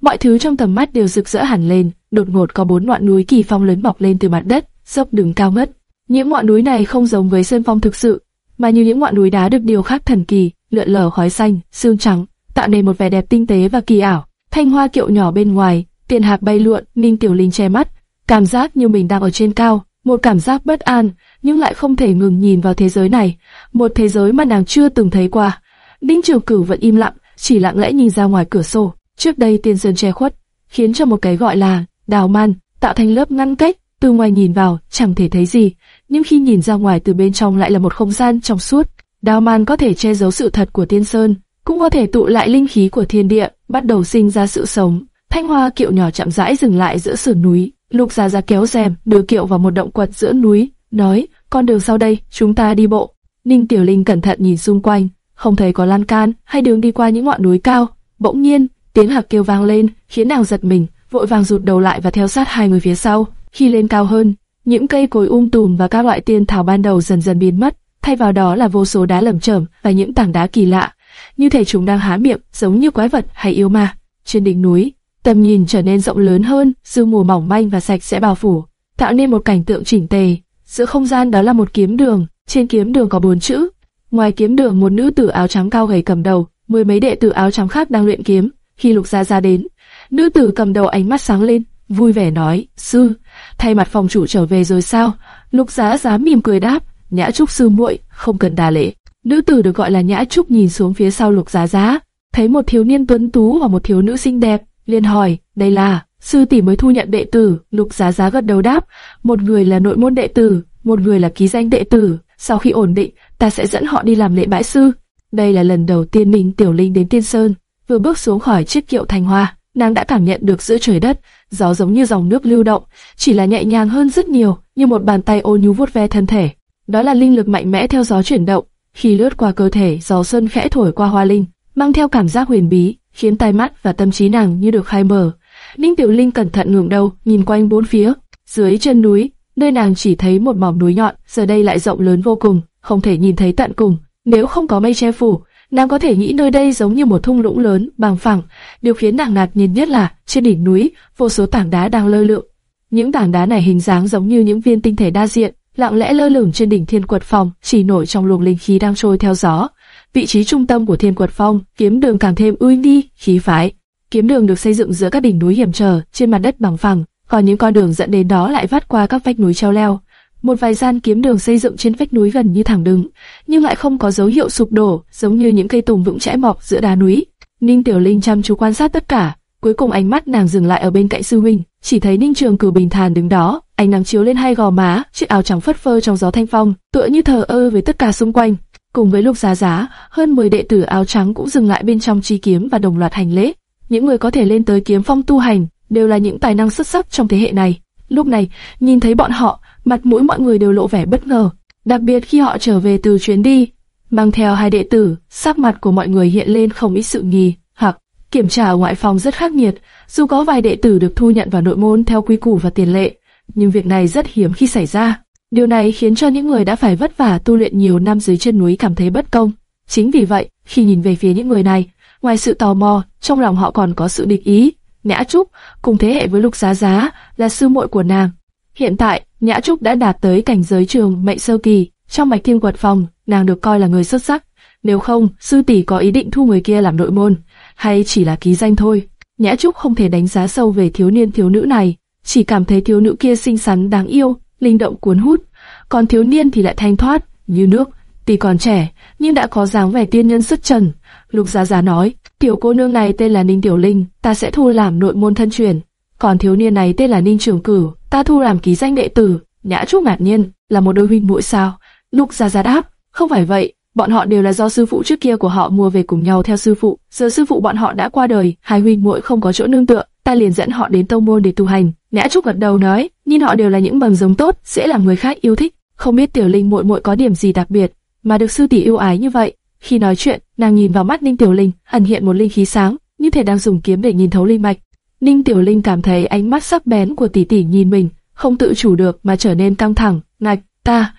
Mọi thứ trong tầm mắt đều rực rỡ hẳn lên, đột ngột có bốn ngọn núi kỳ phong lớn mọc lên từ mặt đất, dốc đứng cao ngất. Những ngọn núi này không giống với sơn phong thực sự, mà như những ngọn núi đá được điều khắc thần kỳ, lượn lờ khói xanh, xương trắng, tạo nên một vẻ đẹp tinh tế và kỳ ảo. Thanh hoa kiệu nhỏ bên ngoài, tiền hạc bay lượn, Ninh Tiểu Linh che mắt, cảm giác như mình đang ở trên cao, một cảm giác bất an, nhưng lại không thể ngừng nhìn vào thế giới này, một thế giới mà nàng chưa từng thấy qua. đinh Trường Cửu vẫn im lặng, chỉ lặng lẽ nhìn ra ngoài cửa sổ. Trước đây tiên sơn che khuất, khiến cho một cái gọi là đào man tạo thành lớp ngăn cách. Từ ngoài nhìn vào chẳng thể thấy gì, nhưng khi nhìn ra ngoài từ bên trong lại là một không gian trong suốt. Đào man có thể che giấu sự thật của tiên sơn, cũng có thể tụ lại linh khí của thiên địa, bắt đầu sinh ra sự sống. Thanh hoa kiệu nhỏ chậm rãi dừng lại giữa sườn núi, Lục Gia Gia kéo rèm, đưa kiệu vào một động quật giữa núi, nói: con đường sau đây, chúng ta đi bộ. Ninh Tiểu Linh cẩn thận nhìn xung quanh, không thấy có lan can hay đường đi qua những ngọn núi cao. Bỗng nhiên, tiếng hạc kêu vang lên, khiến nàng giật mình, vội vàng rụt đầu lại và theo sát hai người phía sau. Khi lên cao hơn, những cây cối um tùm và các loại tiên thảo ban đầu dần dần biến mất, thay vào đó là vô số đá lởm chởm và những tảng đá kỳ lạ. như thể chúng đang há miệng, giống như quái vật hay yêu ma. Trên đỉnh núi, tầm nhìn trở nên rộng lớn hơn, sương mù mỏng manh và sạch sẽ bao phủ, tạo nên một cảnh tượng chỉnh tề. Giữa không gian đó là một kiếm đường, trên kiếm đường có bốn chữ. Ngoài kiếm đường một nữ tử áo trắng cao gầy cầm đầu, mười mấy đệ tử áo trắng khác đang luyện kiếm. Khi Lục Gia Gia đến, nữ tử cầm đầu ánh mắt sáng lên, vui vẻ nói: "Sư, thay mặt phòng chủ trở về rồi sao?" Lục Giá Giá mỉm cười đáp: "Nhã Trúc sư muội, không cần đa lễ." Nữ tử được gọi là Nhã Trúc nhìn xuống phía sau Lục Giá Giá, thấy một thiếu niên tuấn tú và một thiếu nữ xinh đẹp, liền hỏi: "Đây là?" Sư tỷ mới thu nhận đệ tử, Lục Giá Giá gật đầu đáp: "Một người là nội môn đệ tử, một người là ký danh đệ tử." Sau khi ổn định, ta sẽ dẫn họ đi làm lễ bãi sư. Đây là lần đầu tiên mình Tiểu Linh đến Tiên Sơn, vừa bước xuống khỏi chiếc kiệu thành hoa, nàng đã cảm nhận được giữa trời đất, gió giống như dòng nước lưu động, chỉ là nhẹ nhàng hơn rất nhiều, như một bàn tay ôn nhu vuốt ve thân thể. Đó là linh lực mạnh mẽ theo gió chuyển động, khi lướt qua cơ thể, gió xuân khẽ thổi qua hoa linh, mang theo cảm giác huyền bí, khiến tai mắt và tâm trí nàng như được khai mở. Ninh Tiểu Linh cẩn thận ngẩng đầu, nhìn quanh bốn phía, dưới chân núi, nơi nàng chỉ thấy một mỏm núi nhọn, giờ đây lại rộng lớn vô cùng, không thể nhìn thấy tận cùng. Nếu không có mây che phủ, nàng có thể nghĩ nơi đây giống như một thung lũng lớn, bằng phẳng. Điều khiến nàng ngạc nhiên nhất là trên đỉnh núi, vô số tảng đá đang lơ lửng. Những tảng đá này hình dáng giống như những viên tinh thể đa diện, lặng lẽ lơ lửng trên đỉnh Thiên Quật Phong, chỉ nổi trong luồng linh khí đang trôi theo gió. Vị trí trung tâm của Thiên Quật Phong, kiếm đường càng thêm uy nghi, khí phái. Kiếm đường được xây dựng giữa các đỉnh núi hiểm trở, trên mặt đất bằng phẳng, còn những con đường dẫn đến đó lại vắt qua các vách núi treo leo. Một vài gian kiếm đường xây dựng trên vách núi gần như thẳng đứng, nhưng lại không có dấu hiệu sụp đổ, giống như những cây tùng vững chãi mọc giữa đá núi. Ninh Tiểu Linh chăm chú quan sát tất cả, cuối cùng ánh mắt nàng dừng lại ở bên cạnh sư huynh, chỉ thấy Ninh Trường Cửu bình thản đứng đó, ánh nắng chiếu lên hai gò má, chiếc áo trắng phất phơ trong gió thanh phong, tựa như thờ ơ với tất cả xung quanh. Cùng với Lục Giá Giá, hơn 10 đệ tử áo trắng cũng dừng lại bên trong chi kiếm và đồng loạt hành lễ. Những người có thể lên tới kiếm phong tu hành, đều là những tài năng xuất sắc trong thế hệ này. Lúc này, nhìn thấy bọn họ, mặt mũi mọi người đều lộ vẻ bất ngờ, đặc biệt khi họ trở về từ chuyến đi, mang theo hai đệ tử, sắc mặt của mọi người hiện lên không ít sự nghi hoặc kiểm tra ở ngoại phòng rất khắc nghiệt. Dù có vài đệ tử được thu nhận vào nội môn theo quy củ và tiền lệ, nhưng việc này rất hiếm khi xảy ra. Điều này khiến cho những người đã phải vất vả tu luyện nhiều năm dưới chân núi cảm thấy bất công. Chính vì vậy, khi nhìn về phía những người này, ngoài sự tò mò, trong lòng họ còn có sự địch ý. Nhã Trúc, cùng thế hệ với Lục Giá Giá, là sư muội của nàng. Hiện tại, Nhã Trúc đã đạt tới cảnh giới trường mệnh sơ kỳ, trong mạch kim quật phòng, nàng được coi là người xuất sắc. Nếu không, sư tỷ có ý định thu người kia làm nội môn, hay chỉ là ký danh thôi. Nhã Trúc không thể đánh giá sâu về thiếu niên thiếu nữ này, chỉ cảm thấy thiếu nữ kia xinh xắn đáng yêu, linh động cuốn hút, còn thiếu niên thì lại thanh thoát, như nước. Tuy còn trẻ, nhưng đã có dáng vẻ tiên nhân xuất trần. Lục Giá Giá nói, tiểu cô nương này tên là Ninh Tiểu Linh, ta sẽ thu làm nội môn thân truyền. Còn thiếu niên này tên là Ninh Trường Cử, ta thu làm ký danh đệ tử. Nhã Trúc ngạc nhiên, là một đôi huynh muội sao? Lục Giá Giá đáp, không phải vậy, bọn họ đều là do sư phụ trước kia của họ mua về cùng nhau theo sư phụ. Giờ sư phụ bọn họ đã qua đời, hai huynh muội không có chỗ nương tựa, ta liền dẫn họ đến tông môn để tu hành. Nhã Trúc gật đầu nói, nhìn họ đều là những mầm giống tốt, sẽ làm người khác yêu thích. Không biết Tiểu Linh muội muội có điểm gì đặc biệt, mà được sư tỷ yêu ái như vậy. Khi nói chuyện, nàng nhìn vào mắt Ninh Tiểu Linh, ẩn hiện một linh khí sáng, như thể đang dùng kiếm để nhìn thấu linh mạch. Ninh Tiểu Linh cảm thấy ánh mắt sắc bén của tỷ tỷ nhìn mình, không tự chủ được mà trở nên căng thẳng. Ngạch, ta.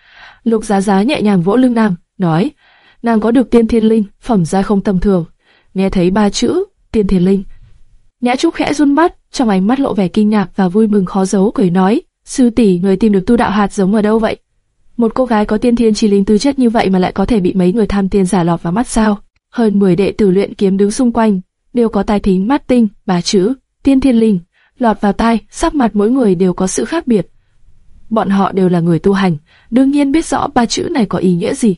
Lục Giá Giá nhẹ nhàng vỗ lưng nàng, nói, nàng có được tiên thiên linh, phẩm gia không tầm thường. Nghe thấy ba chữ, tiên thiên linh. Nhã Trúc khẽ run mắt, trong ánh mắt lộ vẻ kinh ngạc và vui mừng khó giấu cười nói, sư tỷ người tìm được tu đạo hạt giống ở đâu vậy? Một cô gái có tiên thiên chi linh tư chất như vậy mà lại có thể bị mấy người tham tiền giả lọt vào mắt sao? Hơn 10 đệ tử luyện kiếm đứng xung quanh, đều có tai thính mắt tinh, ba chữ, tiên thiên linh, lọt vào tai, sắc mặt mỗi người đều có sự khác biệt. Bọn họ đều là người tu hành, đương nhiên biết rõ ba chữ này có ý nghĩa gì.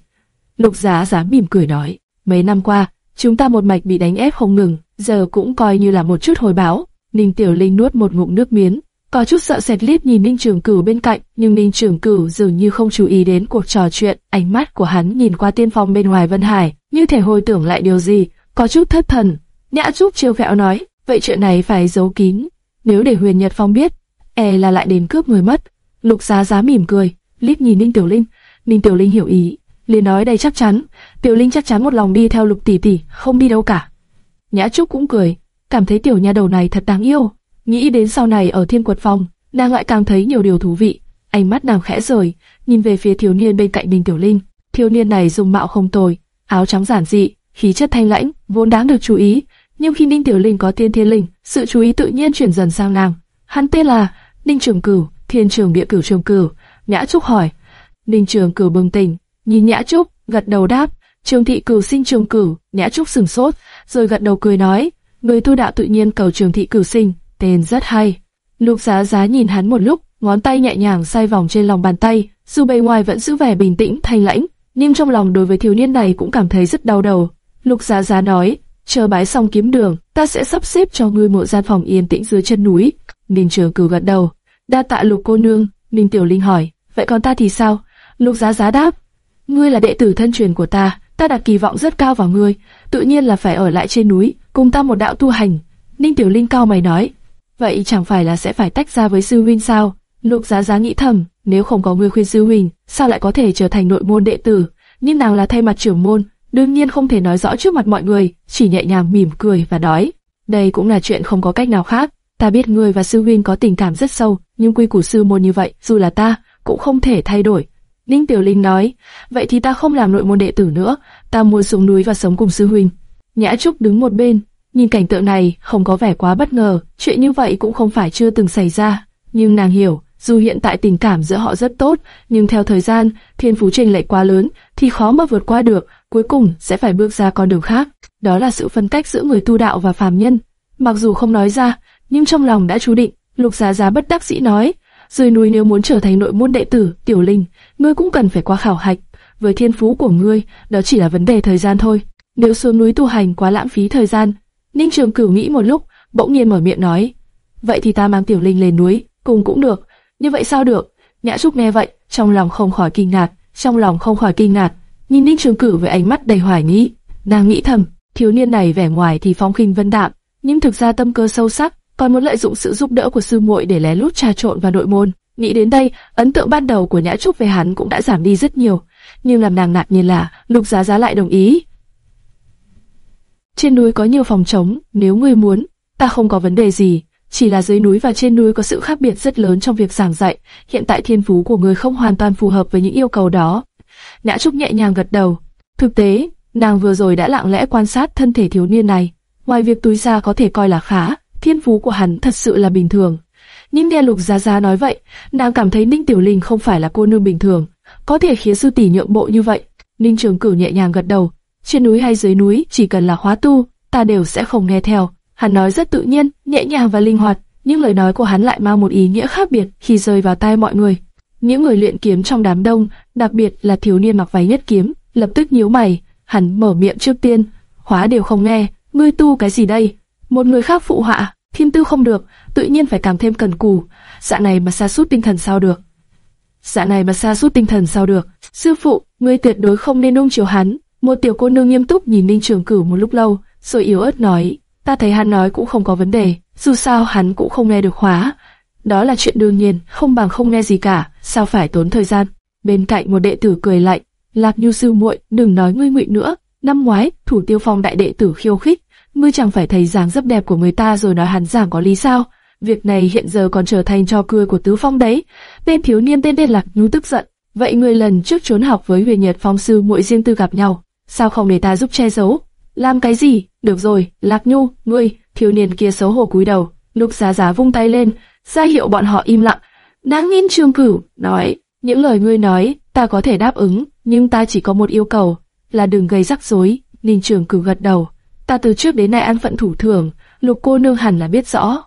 Lục giá dám mỉm cười nói, mấy năm qua, chúng ta một mạch bị đánh ép không ngừng, giờ cũng coi như là một chút hồi báo. Ninh Tiểu Linh nuốt một ngụm nước miến, có chút sợ sệt liếc nhìn Ninh Trường Cửu bên cạnh, nhưng Ninh Trường Cửu dường như không chú ý đến cuộc trò chuyện, ánh mắt của hắn nhìn qua tiên phong bên ngoài Vân Hải, như thể hồi tưởng lại điều gì, có chút thất thần. Nhã Trúc trêu vẹo nói, vậy chuyện này phải giấu kín, nếu để Huyền Nhật Phong biết, e là lại đến cướp người mất. Lục Giá Giá mỉm cười, liếc nhìn Ninh Tiểu Linh, Ninh Tiểu Linh hiểu ý, liền nói đây chắc chắn, Tiểu Linh chắc chắn một lòng đi theo Lục tỷ tỷ, không đi đâu cả. Nhã Trúc cũng cười, cảm thấy tiểu nha đầu này thật đáng yêu. Nghĩ đến sau này ở Thiên Quật Phòng, nàng lại càng thấy nhiều điều thú vị. Ánh mắt nàng khẽ rời, nhìn về phía thiếu niên bên cạnh mình Tiểu Linh. Thiếu niên này dùng mạo không tồi, áo trắng giản dị, khí chất thanh lãnh, vốn đáng được chú ý. Nhưng khi Ninh Tiểu Linh có tiên thiên linh, sự chú ý tự nhiên chuyển dần sang nàng. Hắn tên là Ninh Trường Cửu, Thiên Trường Địa Cửu Trường Cửu. Nhã Trúc hỏi. Ninh Trường Cửu bừng tỉnh, nhìn Nhã Trúc, gật đầu đáp. Trường Thị Cửu sinh Trường Cửu, Nhã Trúc sừng sốt, rồi gật đầu cười nói. Người tu đạo tự nhiên cầu Trường Thị Cửu sinh, tên rất hay. Lục Giá Giá nhìn hắn một lúc, ngón tay nhẹ nhàng xoay vòng trên lòng bàn tay, dù bề ngoài vẫn giữ vẻ bình tĩnh thanh lãnh, nhưng trong lòng đối với thiếu niên này cũng cảm thấy rất đau đầu. Lục Giá Giá nói, chờ bái xong kiếm đường, ta sẽ sắp xếp cho ngươi một gian phòng yên tĩnh dưới chân núi. Ninh Trường Cửu gật đầu, đa tạ Lục cô nương. Ninh Tiểu Linh hỏi, vậy còn ta thì sao? Lục Giá Giá đáp, ngươi là đệ tử thân truyền của ta, ta đặt kỳ vọng rất cao vào ngươi, tự nhiên là phải ở lại trên núi, cùng ta một đạo tu hành. Ninh Tiểu Linh cao mày nói, vậy chẳng phải là sẽ phải tách ra với sư huynh sao? Lục Giá Giá nghĩ thầm, nếu không có ngươi khuyên sư huynh, sao lại có thể trở thành nội môn đệ tử? Nhưng nàng là thay mặt trưởng môn, đương nhiên không thể nói rõ trước mặt mọi người, chỉ nhẹ nhàng mỉm cười và nói, đây cũng là chuyện không có cách nào khác. Ta biết ngươi và sư huynh có tình cảm rất sâu, nhưng quy củ sư môn như vậy, dù là ta, cũng không thể thay đổi. Ninh Tiểu Linh nói, vậy thì ta không làm nội môn đệ tử nữa, ta muốn xuống núi và sống cùng sư huynh. Nhã Trúc đứng một bên, nhìn cảnh tượng này, không có vẻ quá bất ngờ, chuyện như vậy cũng không phải chưa từng xảy ra. Nhưng nàng hiểu, dù hiện tại tình cảm giữa họ rất tốt, nhưng theo thời gian, thiên phú trình lệch quá lớn, thì khó mà vượt qua được, cuối cùng sẽ phải bước ra con đường khác. Đó là sự phân cách giữa người tu đạo và phàm nhân. Mặc dù không nói ra, nhưng trong lòng đã chú định. Lục Giá Giá bất đắc dĩ nói, dưới núi nếu muốn trở thành nội môn đệ tử, Tiểu Linh, ngươi cũng cần phải qua khảo hạch. Với thiên phú của ngươi, đó chỉ là vấn đề thời gian thôi. Nếu xuống núi tu hành quá lãng phí thời gian. Ninh Trường Cửu nghĩ một lúc, bỗng nhiên mở miệng nói, vậy thì ta mang Tiểu Linh lên núi, cùng cũng được. Như vậy sao được? Nhã Trúc nghe vậy, trong lòng không khỏi kinh ngạc, trong lòng không khỏi kinh ngạc, nhìn Ninh Trường Cửu với ánh mắt đầy hoài nghi. Nàng nghĩ thầm, thiếu niên này vẻ ngoài thì phong khinh vân đạm, nhưng thực ra tâm cơ sâu sắc, còn muốn lợi dụng sự giúp đỡ của sư muội để lén lút trà trộn vào nội môn. Nghĩ đến đây, ấn tượng ban đầu của Nhã Trúc về hắn cũng đã giảm đi rất nhiều, nhưng làm nàng ngạc nhiên là Lục Giá Giá lại đồng ý. Trên núi có nhiều phòng trống, nếu ngươi muốn, ta không có vấn đề gì, chỉ là dưới núi và trên núi có sự khác biệt rất lớn trong việc giảng dạy, hiện tại thiên phú của người không hoàn toàn phù hợp với những yêu cầu đó. Nhã Trúc nhẹ nhàng gật đầu. Thực tế, nàng vừa rồi đã lặng lẽ quan sát thân thể thiếu niên này. Ngoài việc túi ra có thể coi là khá, thiên phú của hắn thật sự là bình thường. Nhưng nghe Lục Giá Giá nói vậy, nàng cảm thấy Ninh Tiểu Linh không phải là cô nương bình thường, có thể khiến sư tỷ nhượng bộ như vậy. Ninh Trường Cửu nhẹ nhàng gật đầu, trên núi hay dưới núi, chỉ cần là hóa tu, ta đều sẽ không nghe theo. Hắn nói rất tự nhiên, nhẹ nhàng và linh hoạt, nhưng lời nói của hắn lại mang một ý nghĩa khác biệt khi rơi vào tai mọi người. Những người luyện kiếm trong đám đông, đặc biệt là thiếu niên mặc váy nhất kiếm, lập tức nhíu mày, hắn mở miệng trước tiên, hóa đều không nghe, ngươi tu cái gì đây? Một người khác phụ họa, thiên tư không được, tự nhiên phải càng thêm cần cù, dạ này mà xa sút tinh thần sao được? Dạ này mà xa sút tinh thần sao được? Sư phụ, ngươi tuyệt đối không nên nung chiều hắn. Một tiểu cô nương nghiêm túc nhìn Ninh Trường Cửu một lúc lâu, rồi yếu ớt nói, ta thấy hắn nói cũng không có vấn đề, dù sao hắn cũng không nghe được khóa. Đó là chuyện đương nhiên, không bằng không nghe gì cả, sao phải tốn thời gian. Bên cạnh một đệ tử cười lạnh, Lạc Nhu sư muội, đừng nói ngươi ngụy nữa. Năm ngoái, thủ tiêu phong đại đệ tử khiêu khích, ngươi chẳng phải thấy dáng dấp đẹp của người ta rồi nói hắn giảng có lý sao? Việc này hiện giờ còn trở thành trò cười của tứ phong đấy. Tên thiếu niên tên tên Lạc Nhu tức giận. Vậy ngươi lần trước trốn học với huyền nhật phong sư muội riêng tư gặp nhau, sao không để ta giúp che giấu? Làm cái gì? Được rồi, Lạc Nhu, ngươi, thiếu niên kia xấu hổ cúi đầu. Lục Giá Giá vung tay lên, ra hiệu bọn họ im lặng. Đáng nghiên Trường Cửu nói, những lời ngươi nói, ta có thể đáp ứng, nhưng ta chỉ có một yêu cầu, là đừng gây rắc rối. Ninh Trường Cửu gật đầu, ta từ trước đến nay ăn phận thủ thường, Lục cô nương hẳn là biết rõ.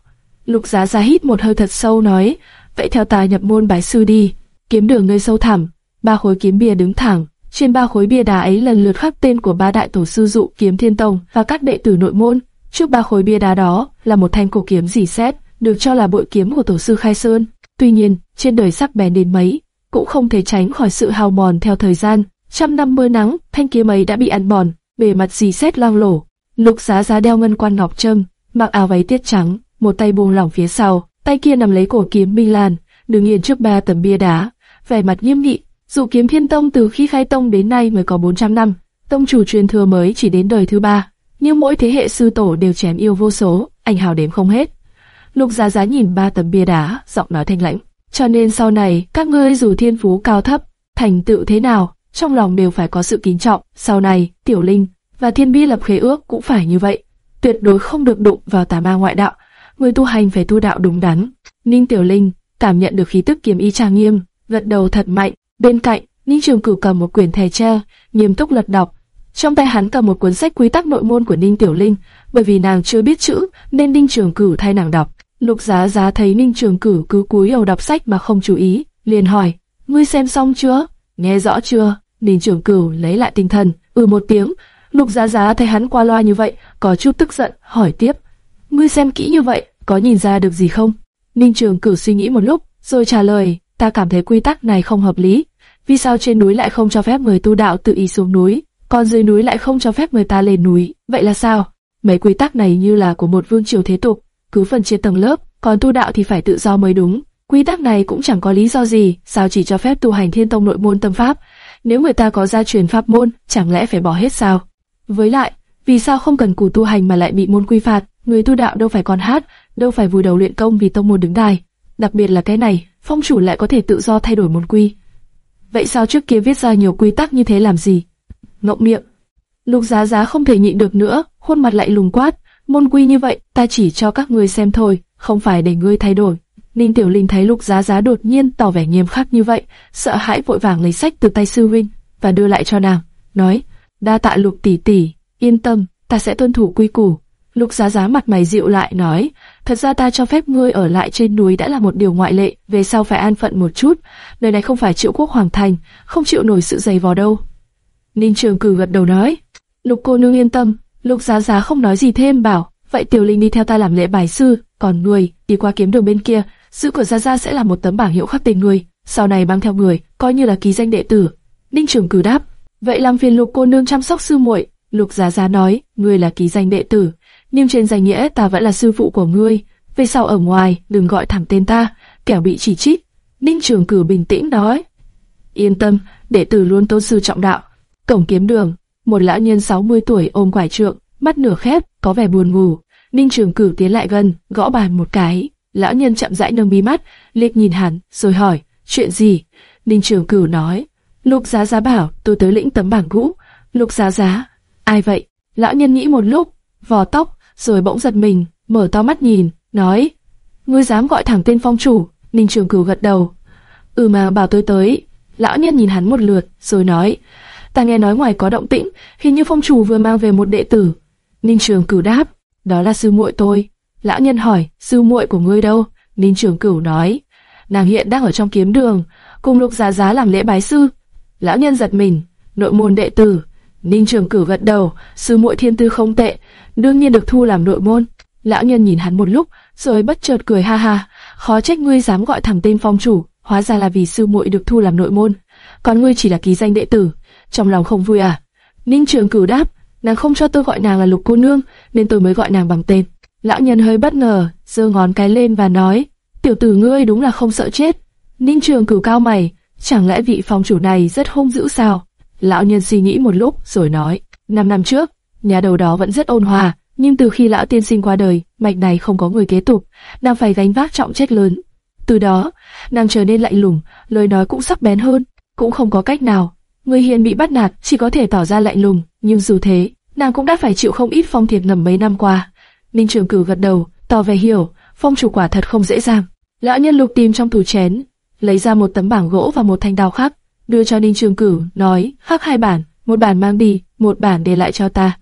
Lục Giá Giá hít một hơi thật sâu nói, vậy theo ta nhập môn bái sư đi. Kiếm đường nơi sâu thẳm, ba khối kiếm bia đứng thẳng, trên ba khối bia đá ấy lần lượt khắc tên của ba đại tổ sư dụ kiếm thiên tông và các đệ tử nội môn. Trước ba khối bia đá đó là một thanh cổ kiếm dì xét, được cho là bội kiếm của tổ sư Khai Sơn. Tuy nhiên, trên đời sắc bén đến mấy, cũng không thể tránh khỏi sự hao mòn theo thời gian. Trăm năm mưa nắng, thanh kiếm ấy đã bị ăn mòn, bề mặt dì xét loang lổ. Lục Giá Giá đeo ngân quan ngọc trâm, mặc áo váy tiết trắng, một tay buông lỏng phía sau, tay kia nắm lấy cổ kiếm Minh Lan, đứng yên trước ba tấm bia đá, vẻ mặt nghiêm nghị. Dù kiếm Thiên Tông từ khi khai tông đến nay mới có 400 năm, tông chủ truyền thừa mới chỉ đến đời thứ ba, nhưng mỗi thế hệ sư tổ đều chém yêu vô số, anh hào đếm không hết. Lục Giá Giá nhìn ba tấm bia đá, giọng nói thanh lãnh. Cho nên sau này, các ngươi dù thiên phú cao thấp, thành tựu thế nào, trong lòng đều phải có sự kính trọng. Sau này, Tiểu Linh, và thiên bi lập khế ước cũng phải như vậy, tuyệt đối không được đụng vào tà ma ngoại đạo. Người tu hành phải tu đạo đúng đắn. Ninh Tiểu Linh cảm nhận được khí tức kiếm y trang nghiêm, gật đầu thật mạnh. Bên cạnh, Ninh Trường Cửu cầm một quyển thẻ tre, nghiêm túc lật đọc. Trong tay hắn cầm một cuốn sách quy tắc nội môn của Ninh Tiểu Linh, bởi vì nàng chưa biết chữ nên Ninh Trường Cửu thay nàng đọc. Lục Giá Giá thấy Ninh Trường Cửu cứ cúi đầu đọc sách mà không chú ý, liền hỏi: "Ngươi xem xong chưa? Nghe rõ chưa?" Ninh Trường Cửu lấy lại tinh thần, ừ một tiếng. Lục Giá Giá thấy hắn qua loa như vậy, có chút tức giận, hỏi tiếp: "Ngươi xem kỹ như vậy, có nhìn ra được gì không?" Ninh Trường Cửu suy nghĩ một lúc, rồi trả lời: "Ta cảm thấy quy tắc này không hợp lý. Vì sao trên núi lại không cho phép người tu đạo tự ý xuống núi, còn dưới núi lại không cho phép người ta lên núi? Vậy là sao?" Mấy quy tắc này như là của một vương triều thế tục, cứ phân chia tầng lớp, còn tu đạo thì phải tự do mới đúng. Quy tắc này cũng chẳng có lý do gì, sao chỉ cho phép tu hành thiên tông nội môn tâm pháp? Nếu người ta có gia truyền pháp môn, chẳng lẽ phải bỏ hết sao? Với lại, vì sao không cần cù tu hành mà lại bị môn quy phạt? Người tu đạo đâu phải còn hát, đâu phải vùi đầu luyện công vì tông môn đứng đài. Đặc biệt là cái này, phong chủ lại có thể tự do thay đổi môn quy. Vậy sao trước kia viết ra nhiều quy tắc như thế làm gì? Ngậm miệng. Lục Giá Giá không thể nhịn được nữa, khuôn mặt lại lùng quát, môn quy như vậy, ta chỉ cho các ngươi xem thôi, không phải để ngươi thay đổi. Ninh Tiểu Linh thấy Lục Giá Giá đột nhiên tỏ vẻ nghiêm khắc như vậy, sợ hãi vội vàng lấy sách từ tay sư huynh và đưa lại cho nàng, nói: "Đa tạ Lục tỷ tỷ, yên tâm, ta sẽ tuân thủ quy củ." Lục Giá Giá mặt mày dịu lại nói: "Thật ra ta cho phép ngươi ở lại trên núi đã là một điều ngoại lệ, về sau phải an phận một chút, nơi này không phải Triệu Quốc hoàng thành, không chịu nổi sự dày vò đâu." Ninh Trường Cử gật đầu nói: "Lục cô nương yên tâm." Lục Giá Giá không nói gì thêm bảo: "Vậy Tiểu Linh đi theo ta làm lễ bài sư, còn ngươi đi qua kiếm đường bên kia." Giữ của Gia Gia sẽ là một tấm bảng hiệu khắc tên ngươi sau này mang theo người, coi như là ký danh đệ tử. Ninh Trường cử đáp, vậy làm phiền Lục cô nương chăm sóc sư muội. Lục Gia Gia nói, ngươi là ký danh đệ tử, nhưng trên danh nghĩa ta vẫn là sư phụ của ngươi. Về sau ở ngoài, đừng gọi thẳng tên ta, kẻo bị chỉ trích. Ninh Trường cử bình tĩnh nói, yên tâm, đệ tử luôn tôn sư trọng đạo. Cổng kiếm đường, một lão nhân 60 tuổi ôm quải trượng, mắt nửa khép, có vẻ buồn ngủ. Ninh Trường cử tiến lại gần, gõ bàn một cái, Lão nhân chậm rãi nâng mí mắt, liếc nhìn hắn, rồi hỏi, chuyện gì? Ninh Trường Cửu nói, Lục Giá Giá bảo tôi tới lĩnh tấm bảng cũ. Lục Giá Giá, ai vậy? Lão nhân nghĩ một lúc, vò tóc, rồi bỗng giật mình, mở to mắt nhìn, nói, ngươi dám gọi thẳng tên phong chủ? Ninh Trường Cửu gật đầu, ừ mà bảo tôi tới. Lão nhân nhìn hắn một lượt, rồi nói, ta nghe nói ngoài có động tĩnh, hình như phong chủ vừa mang về một đệ tử. Ninh Trường Cửu đáp, đó là sư muội tôi. Lão nhân hỏi, sư muội của ngươi đâu? Ninh Trường Cửu nói, nàng hiện đang ở trong kiếm đường, cùng Lục Giá Giá làm lễ bái sư. Lão nhân giật mình, nội môn đệ tử. Ninh Trường cử gật đầu, sư muội thiên tư không tệ, đương nhiên được thu làm nội môn. Lão nhân nhìn hắn một lúc, rồi bất chợt cười ha ha, khó trách ngươi dám gọi thẳng tên phong chủ, hóa ra là vì sư muội được thu làm nội môn, còn ngươi chỉ là ký danh đệ tử, trong lòng không vui à? Ninh Trường Cửu đáp, nàng không cho tôi gọi nàng là Lục cô nương, nên tôi mới gọi nàng bằng tên. Lão nhân hơi bất ngờ, giơ ngón cái lên và nói, tiểu tử ngươi đúng là không sợ chết. Ninh trường cửu cao mày, chẳng lẽ vị phòng chủ này rất hung dữ sao? Lão nhân suy nghĩ một lúc rồi nói, năm năm trước, nhà đầu đó vẫn rất ôn hòa, nhưng từ khi lão tiên sinh qua đời, mạch này không có người kế tục, nàng phải gánh vác trọng trách lớn. Từ đó, nàng trở nên lạnh lùng, lời nói cũng sắc bén hơn, cũng không có cách nào. Người hiền bị bắt nạt, chỉ có thể tỏ ra lạnh lùng, nhưng dù thế, nàng cũng đã phải chịu không ít phong thiệt ngầm mấy năm qua. Ninh Trường Cửu gật đầu, tỏ vẻ hiểu, phong chủ quả thật không dễ dàng. Lão nhân lục tìm trong tủ chén, lấy ra một tấm bảng gỗ và một thanh đao khắc, đưa cho Ninh Trường Cửu, nói, khắc hai bản, một bản mang đi, một bản để lại cho ta.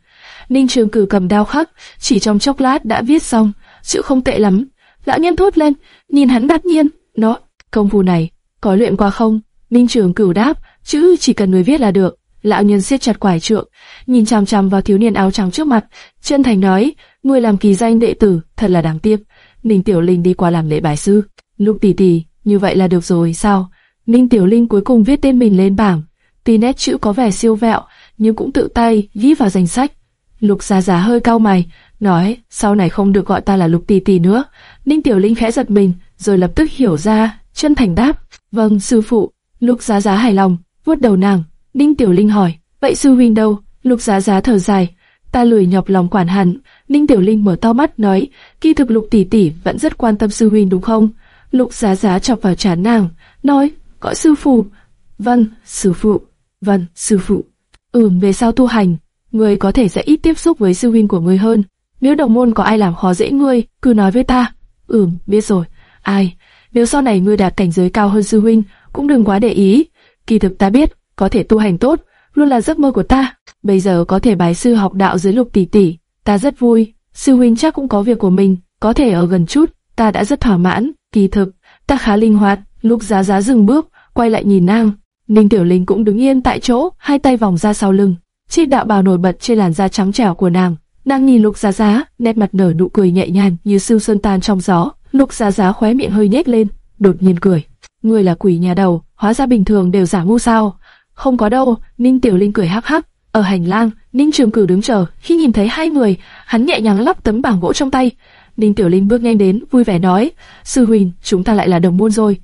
Ninh Trường Cửu cầm đao khắc, chỉ trong chốc lát đã viết xong, chữ không tệ lắm. Lão nhân thốt lên, nhìn hắn đắc nhiên, nó, công phu này, có luyện qua không? Ninh Trường Cửu đáp, chữ chỉ cần người viết là được. Lão nhân siết chặt quải trượng, nhìn chằm chằm vào thiếu niên áo trắng trước mặt, chân thành nói, ngươi làm kỳ danh đệ tử, thật là đáng tiếc. Ninh Tiểu Linh đi qua làm lễ bài sư. Lúc tỷ tỷ, như vậy là được rồi sao? Ninh Tiểu Linh cuối cùng viết tên mình lên bảng. Tuy nét chữ có vẻ siêu vẹo, nhưng cũng tự tay ghi vào danh sách. Lục Giá Giá hơi cau mày, nói, sau này không được gọi ta là Lục tỷ tỷ nữa. Ninh Tiểu Linh khẽ giật mình, rồi lập tức hiểu ra, chân thành đáp, vâng sư phụ. Lục Giá Giá hài lòng, vuốt đầu nàng. Ninh Tiểu Linh hỏi, vậy sư huynh đâu? Lục Giá Giá thở dài, ta lười nhọc lòng quản hắn. Ninh Tiểu Linh mở to mắt nói, kỳ thực Lục tỷ tỷ vẫn rất quan tâm sư huynh đúng không? Lục Giá Giá chọc vào trán nàng, nói, gọi sư phụ. Vâng, sư phụ. Vâng, sư phụ. Ừm, về sau tu hành, ngươi có thể sẽ ít tiếp xúc với sư huynh của ngươi hơn. Nếu đồng môn có ai làm khó dễ ngươi, cứ nói với ta. Ừm, biết rồi. Ai? Nếu sau này ngươi đạt cảnh giới cao hơn sư huynh, cũng đừng quá để ý. Kỳ thực ta biết, có thể tu hành tốt, luôn là giấc mơ của ta. Bây giờ có thể bái sư học đạo dưới lục tỷ tỷ, ta rất vui. Sư huynh chắc cũng có việc của mình, có thể ở gần chút, ta đã rất thỏa mãn. Kỳ thực, ta khá linh hoạt. Lục Giá Giá dừng bước, quay lại nhìn nàng. Ninh Tiểu Linh cũng đứng yên tại chỗ, hai tay vòng ra sau lưng. Chiếc đạo bào nổi bật trên làn da trắng trẻo của nàng. Nàng nhìn Lục Giá Giá, nét mặt nở nụ cười nhẹ nhàng như sương sơn tan trong gió. Lục Giá Giá khóe miệng hơi nhếch lên, đột nhiên cười. Ngươi là quỷ nhà đầu, hóa ra bình thường đều giả ngu sao? Không có đâu, Ninh Tiểu Linh cười hắc hắc. Ở hành lang, Ninh Trường Cửu đứng chờ, khi nhìn thấy hai người, hắn nhẹ nhàng lắp tấm bảng gỗ trong tay. Ninh Tiểu Linh bước nhanh đến, vui vẻ nói, sư huynh, chúng ta lại là đồng môn rồi.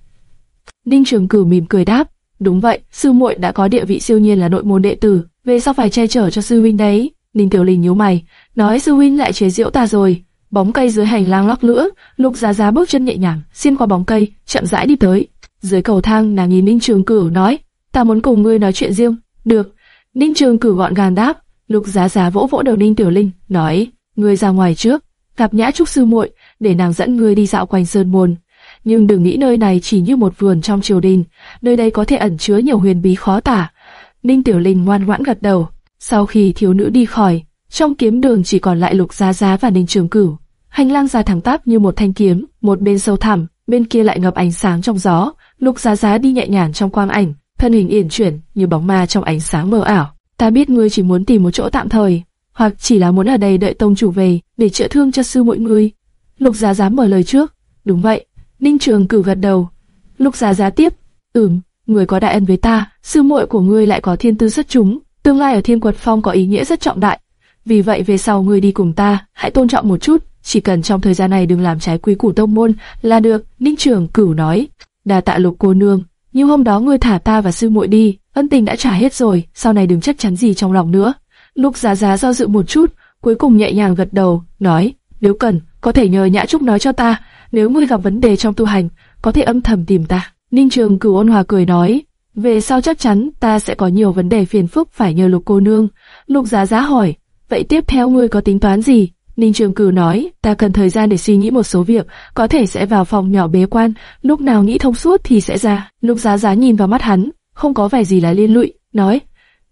Ninh Trường Cửu mỉm cười đáp, đúng vậy, sư muội đã có địa vị siêu nhiên là nội môn đệ tử, về sau phải che chở cho sư huynh đấy. Ninh Tiểu Linh nhíu mày, nói sư huynh lại chế giễu ta rồi. Bóng cây dưới hành lang lắc lửa, Lục Giá Giá bước chân nhẹ nhàng, xuyên qua bóng cây, chậm rãi đi tới. Dưới cầu thang, nàng nhìn Ninh Trường Cửu nói, ta muốn cùng ngươi nói chuyện riêng. Được. Ninh Trường Cửu gọn gàng đáp. Lục Giá Giá vỗ vỗ đầu Ninh Tiểu Linh, nói, ngươi ra ngoài trước, gặp Nhã Trúc sư muội, để nàng dẫn ngươi đi dạo quanh sơn môn. Nhưng đừng nghĩ nơi này chỉ như một vườn trong triều đình, nơi đây có thể ẩn chứa nhiều huyền bí khó tả. Ninh Tiểu Linh ngoan ngoãn gật đầu. Sau khi thiếu nữ đi khỏi, trong kiếm đường chỉ còn lại Lục Giá Giá và Ninh Trường Cửu. Hành lang dài thẳng tắp như một thanh kiếm, một bên sâu thẳm, bên kia lại ngập ánh sáng trong gió. Lục Giá Giá đi nhẹ nhàng trong quang ảnh, thân hình yển chuyển như bóng ma trong ánh sáng mờ ảo. Ta biết ngươi chỉ muốn tìm một chỗ tạm thời, hoặc chỉ là muốn ở đây đợi tông chủ về để chữa thương cho sư muội người. Lục Giá Giá mở lời trước. Đúng vậy. Ninh Trường cử gật đầu. Lục Giá Giá tiếp. Ừm, người có đại ân với ta, sư muội của ngươi lại có thiên tư rất trúng, tương lai ở Thiên Quật Phong có ý nghĩa rất trọng đại. Vì vậy về sau ngươi đi cùng ta, hãy tôn trọng một chút, chỉ cần trong thời gian này đừng làm trái quy củ tông môn là được. Ninh Trường cửu nói. Đa tạ Lục cô nương, nhưng hôm đó ngươi thả ta và sư muội đi, ân tình đã trả hết rồi, sau này đừng chắc chắn gì trong lòng nữa. Lục Giá Giá do dự một chút, cuối cùng nhẹ nhàng gật đầu, nói, nếu cần, có thể nhờ Nhã Trúc nói cho ta, nếu ngươi gặp vấn đề trong tu hành, có thể âm thầm tìm ta. Ninh Trường Cửu ôn hòa cười nói, về sau chắc chắn ta sẽ có nhiều vấn đề phiền phức phải nhờ Lục cô nương. Lục Giá Giá hỏi, vậy tiếp theo ngươi có tính toán gì? Ninh Trường Cửu nói, ta cần thời gian để suy nghĩ một số việc, có thể sẽ vào phòng nhỏ bế quan, lúc nào nghĩ thông suốt thì sẽ ra. Lục Giá Giá nhìn vào mắt hắn, không có vẻ gì là liên lụy, nói,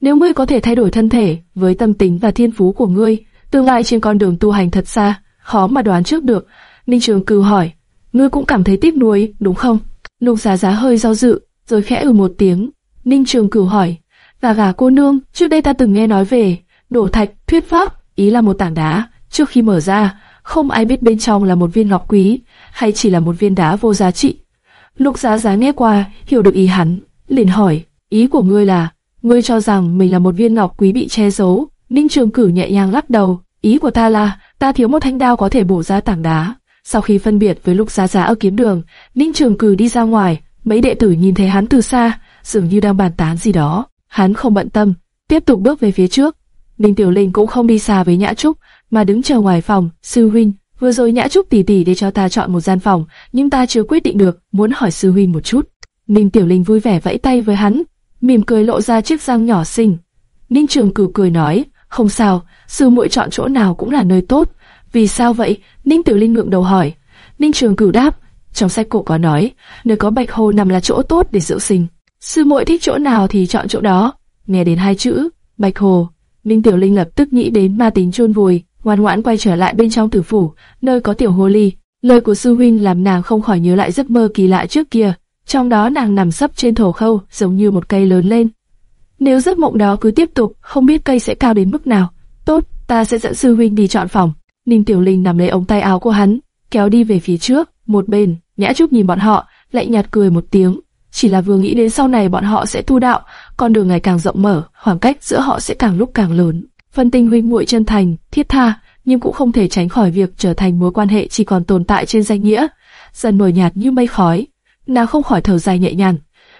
nếu ngươi có thể thay đổi thân thể với tâm tính và thiên phú của ngươi, tương lai trên con đường tu hành thật xa, khó mà đoán trước được. Ninh Trường Cửu hỏi, ngươi cũng cảm thấy tiếc nuối, đúng không? Lục Giá Giá hơi do dự, rồi khẽ ừ một tiếng. Ninh Trường Cửu hỏi, và gà cô nương, trước đây ta từng nghe nói về đổ thạch thuyết pháp, ý là một tảng đá, trước khi mở ra, không ai biết bên trong là một viên ngọc quý hay chỉ là một viên đá vô giá trị. Lục Giá Giá nghe qua, hiểu được ý hắn, liền hỏi, ý của ngươi là Ngươi cho rằng mình là một viên ngọc quý bị che giấu. Ninh Trường Cử nhẹ nhàng lắc đầu. Ý của ta là, ta thiếu một thanh đao có thể bổ ra tảng đá. Sau khi phân biệt với Lục Giá Giá ở kiếm đường, Ninh Trường Cử đi ra ngoài. Mấy đệ tử nhìn thấy hắn từ xa, dường như đang bàn tán gì đó. Hắn không bận tâm, tiếp tục bước về phía trước. Ninh Tiểu Linh cũng không đi xa với Nhã Trúc, mà đứng chờ ngoài phòng. Sư huynh, vừa rồi Nhã Trúc tỉ tỉ để cho ta chọn một gian phòng, nhưng ta chưa quyết định được, muốn hỏi sư huynh một chút. Ninh Tiểu Linh vui vẻ vẫy tay với hắn, mỉm cười lộ ra chiếc răng nhỏ xinh. Ninh Trường Cửu cười nói, không sao, sư muội chọn chỗ nào cũng là nơi tốt. Vì sao vậy? Ninh Tiểu Linh ngượng đầu hỏi. Ninh Trường Cửu đáp, trong sách cổ có nói, nơi có bạch hồ nằm là chỗ tốt để dưỡng sinh. Sư muội thích chỗ nào thì chọn chỗ đó. Nghe đến hai chữ, bạch hồ, Ninh Tiểu Linh lập tức nghĩ đến ma tính chôn vùi, ngoan ngoãn quay trở lại bên trong tử phủ, nơi có tiểu hồ ly. Lời của sư huynh làm nàng không khỏi nhớ lại giấc mơ kỳ lạ trước kia. Trong đó nàng nằm sấp trên thổ khâu, giống như một cây lớn lên. Nếu giấc mộng đó cứ tiếp tục, không biết cây sẽ cao đến mức nào. Tốt, ta sẽ dẫn sư huynh đi chọn phòng. Ninh Tiểu Linh nằm lấy ống tay áo của hắn, kéo đi về phía trước, một bên. Nhã Trúc nhìn bọn họ, lại nhạt cười một tiếng. Chỉ là vừa nghĩ đến sau này bọn họ sẽ tu đạo, con đường ngày càng rộng mở, khoảng cách giữa họ sẽ càng lúc càng lớn. Phân Tinh huynh muội chân thành, thiết tha, nhưng cũng không thể tránh khỏi việc trở thành mối quan hệ chỉ còn tồn tại trên danh nghĩa, dần mờ nhạt như mây khói nàng không khỏi thở dài nhẹ nhàng.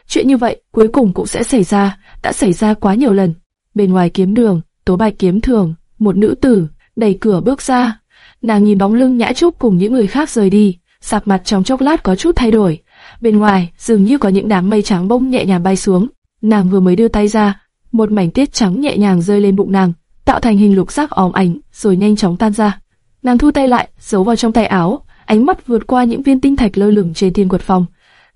Chuyện như vậy cuối cùng cũng sẽ xảy ra, đã xảy ra quá nhiều lần. Bên ngoài kiếm đường, tố bạch kiếm thường, một nữ tử đẩy cửa bước ra. Nàng nhìn bóng lưng nhã trúc cùng những người khác rời đi, sạc mặt trong chốc lát có chút thay đổi. Bên ngoài dường như có những đám mây trắng bông nhẹ nhàng bay xuống. Nàng vừa mới đưa tay ra, một mảnh tiết trắng nhẹ nhàng rơi lên bụng nàng. tạo thành hình lục sắc óng ánh, rồi nhanh chóng tan ra. Nàng thu tay lại, giấu vào trong tay áo, ánh mắt vượt qua những viên tinh thạch lơ lửng trên thiên quật phòng,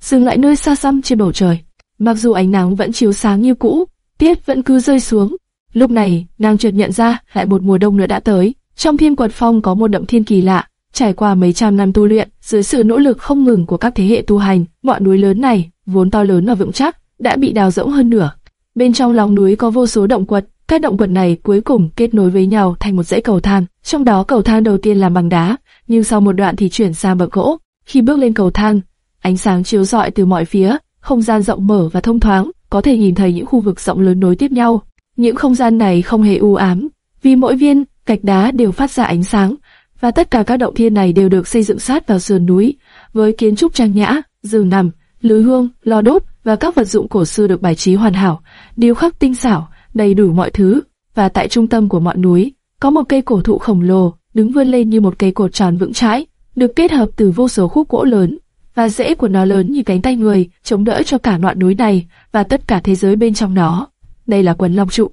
dừng lại nơi xa xăm trên bầu trời. Mặc dù ánh nắng vẫn chiếu sáng như cũ, tiết vẫn cứ rơi xuống. Lúc này, nàng chợt nhận ra, lại một mùa đông nữa đã tới. Trong thiên quật phong có một động thiên kỳ lạ, trải qua mấy trăm năm tu luyện, dưới sự nỗ lực không ngừng của các thế hệ tu hành, ngọn núi lớn này, vốn to lớn và vững chắc, đã bị đào rỗng hơn nửa. Bên trong lòng núi có vô số động quật, các động quật này cuối cùng kết nối với nhau thành một dãy cầu thang, trong đó cầu thang đầu tiên làm bằng đá, nhưng sau một đoạn thì chuyển sang bằng gỗ. Khi bước lên cầu thang, ánh sáng chiếu rọi từ mọi phía, không gian rộng mở và thông thoáng, có thể nhìn thấy những khu vực rộng lớn nối tiếp nhau. Những không gian này không hề u ám, vì mỗi viên gạch đá đều phát ra ánh sáng, và tất cả các động thiên này đều được xây dựng sát vào sườn núi, với kiến trúc trang nhã, giường nằm, lưới hương, lò đốt và các vật dụng cổ xưa được bài trí hoàn hảo, điêu khắc tinh xảo, đầy đủ mọi thứ. Và tại trung tâm của ngọn núi, có một cây cổ thụ khổng lồ, đứng vươn lên như một cây cột tròn vững chãi, được kết hợp từ vô số khúc gỗ lớn, và rễ của nó lớn như cánh tay người, chống đỡ cho cả ngọn núi này và tất cả thế giới bên trong nó. Đây là quần long trụ.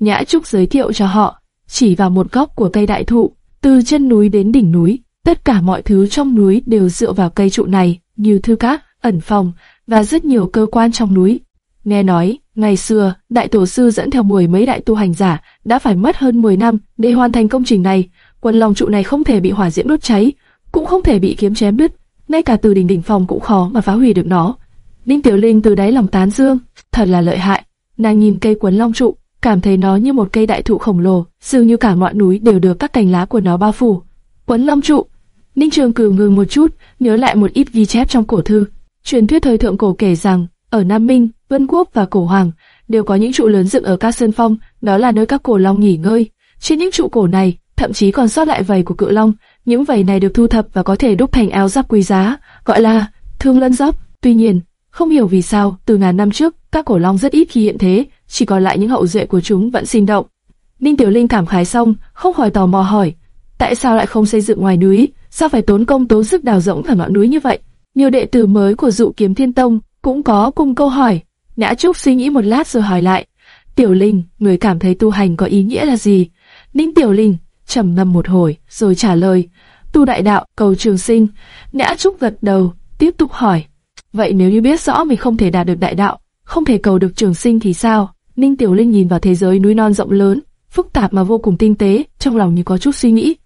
Nhã Trúc giới thiệu cho họ, chỉ vào một góc của cây đại thụ, từ chân núi đến đỉnh núi, tất cả mọi thứ trong núi đều dựa vào cây trụ này, như thư các, ẩn phòng và rất nhiều cơ quan trong núi. Nghe nói, ngày xưa, đại tổ sư dẫn theo mười mấy đại tu hành giả đã phải mất hơn 10 năm để hoàn thành công trình này. Quần lòng trụ này không thể bị hỏa diễm đốt cháy, cũng không thể bị kiếm chém đứt, ngay cả từ đỉnh đỉnh phòng cũng khó mà phá hủy được nó. Ninh Tiểu Linh từ đáy lòng tán dương, thật là lợi hại. Nàng nhìn cây quấn long trụ, cảm thấy nó như một cây đại thụ khổng lồ, dường như cả ngọn núi đều được các cành lá của nó bao phủ. Quấn long trụ. Ninh Trường Cửu ngừng một chút, nhớ lại một ít ghi chép trong cổ thư. Truyền thuyết thời thượng cổ kể rằng, ở Nam Minh, Vân Quốc và Cổ Hoàng đều có những trụ lớn dựng ở các sơn phong, đó là nơi các cổ long nghỉ ngơi. Trên những trụ cổ này, thậm chí còn sót lại vảy của cự long. Những vảy này được thu thập và có thể đúc thành áo giáp quý giá, gọi là thương lân giáp. Tuy nhiên, không hiểu vì sao, từ ngàn năm trước, các cổ long rất ít khi hiện thế, chỉ còn lại những hậu duệ của chúng vẫn sinh động. Ninh Tiểu Linh cảm khái xong, không khỏi tò mò hỏi, tại sao lại không xây dựng ngoài núi, sao phải tốn công tốn sức đào rỗng cả ngọn núi như vậy? Nhiều đệ tử mới của dụ kiếm thiên tông cũng có cùng câu hỏi. Nhã Trúc suy nghĩ một lát rồi hỏi lại, Tiểu Linh, người cảm thấy tu hành có ý nghĩa là gì? Ninh Tiểu Linh trầm ngâm một hồi rồi trả lời, tu đại đạo, cầu trường sinh. Nhã Trúc gật đầu, tiếp tục hỏi, vậy nếu như biết rõ mình không thể đạt được đại đạo, không thể cầu được trường sinh thì sao? Ninh Tiểu Linh nhìn vào thế giới núi non rộng lớn, phức tạp mà vô cùng tinh tế, trong lòng như có chút suy nghĩ.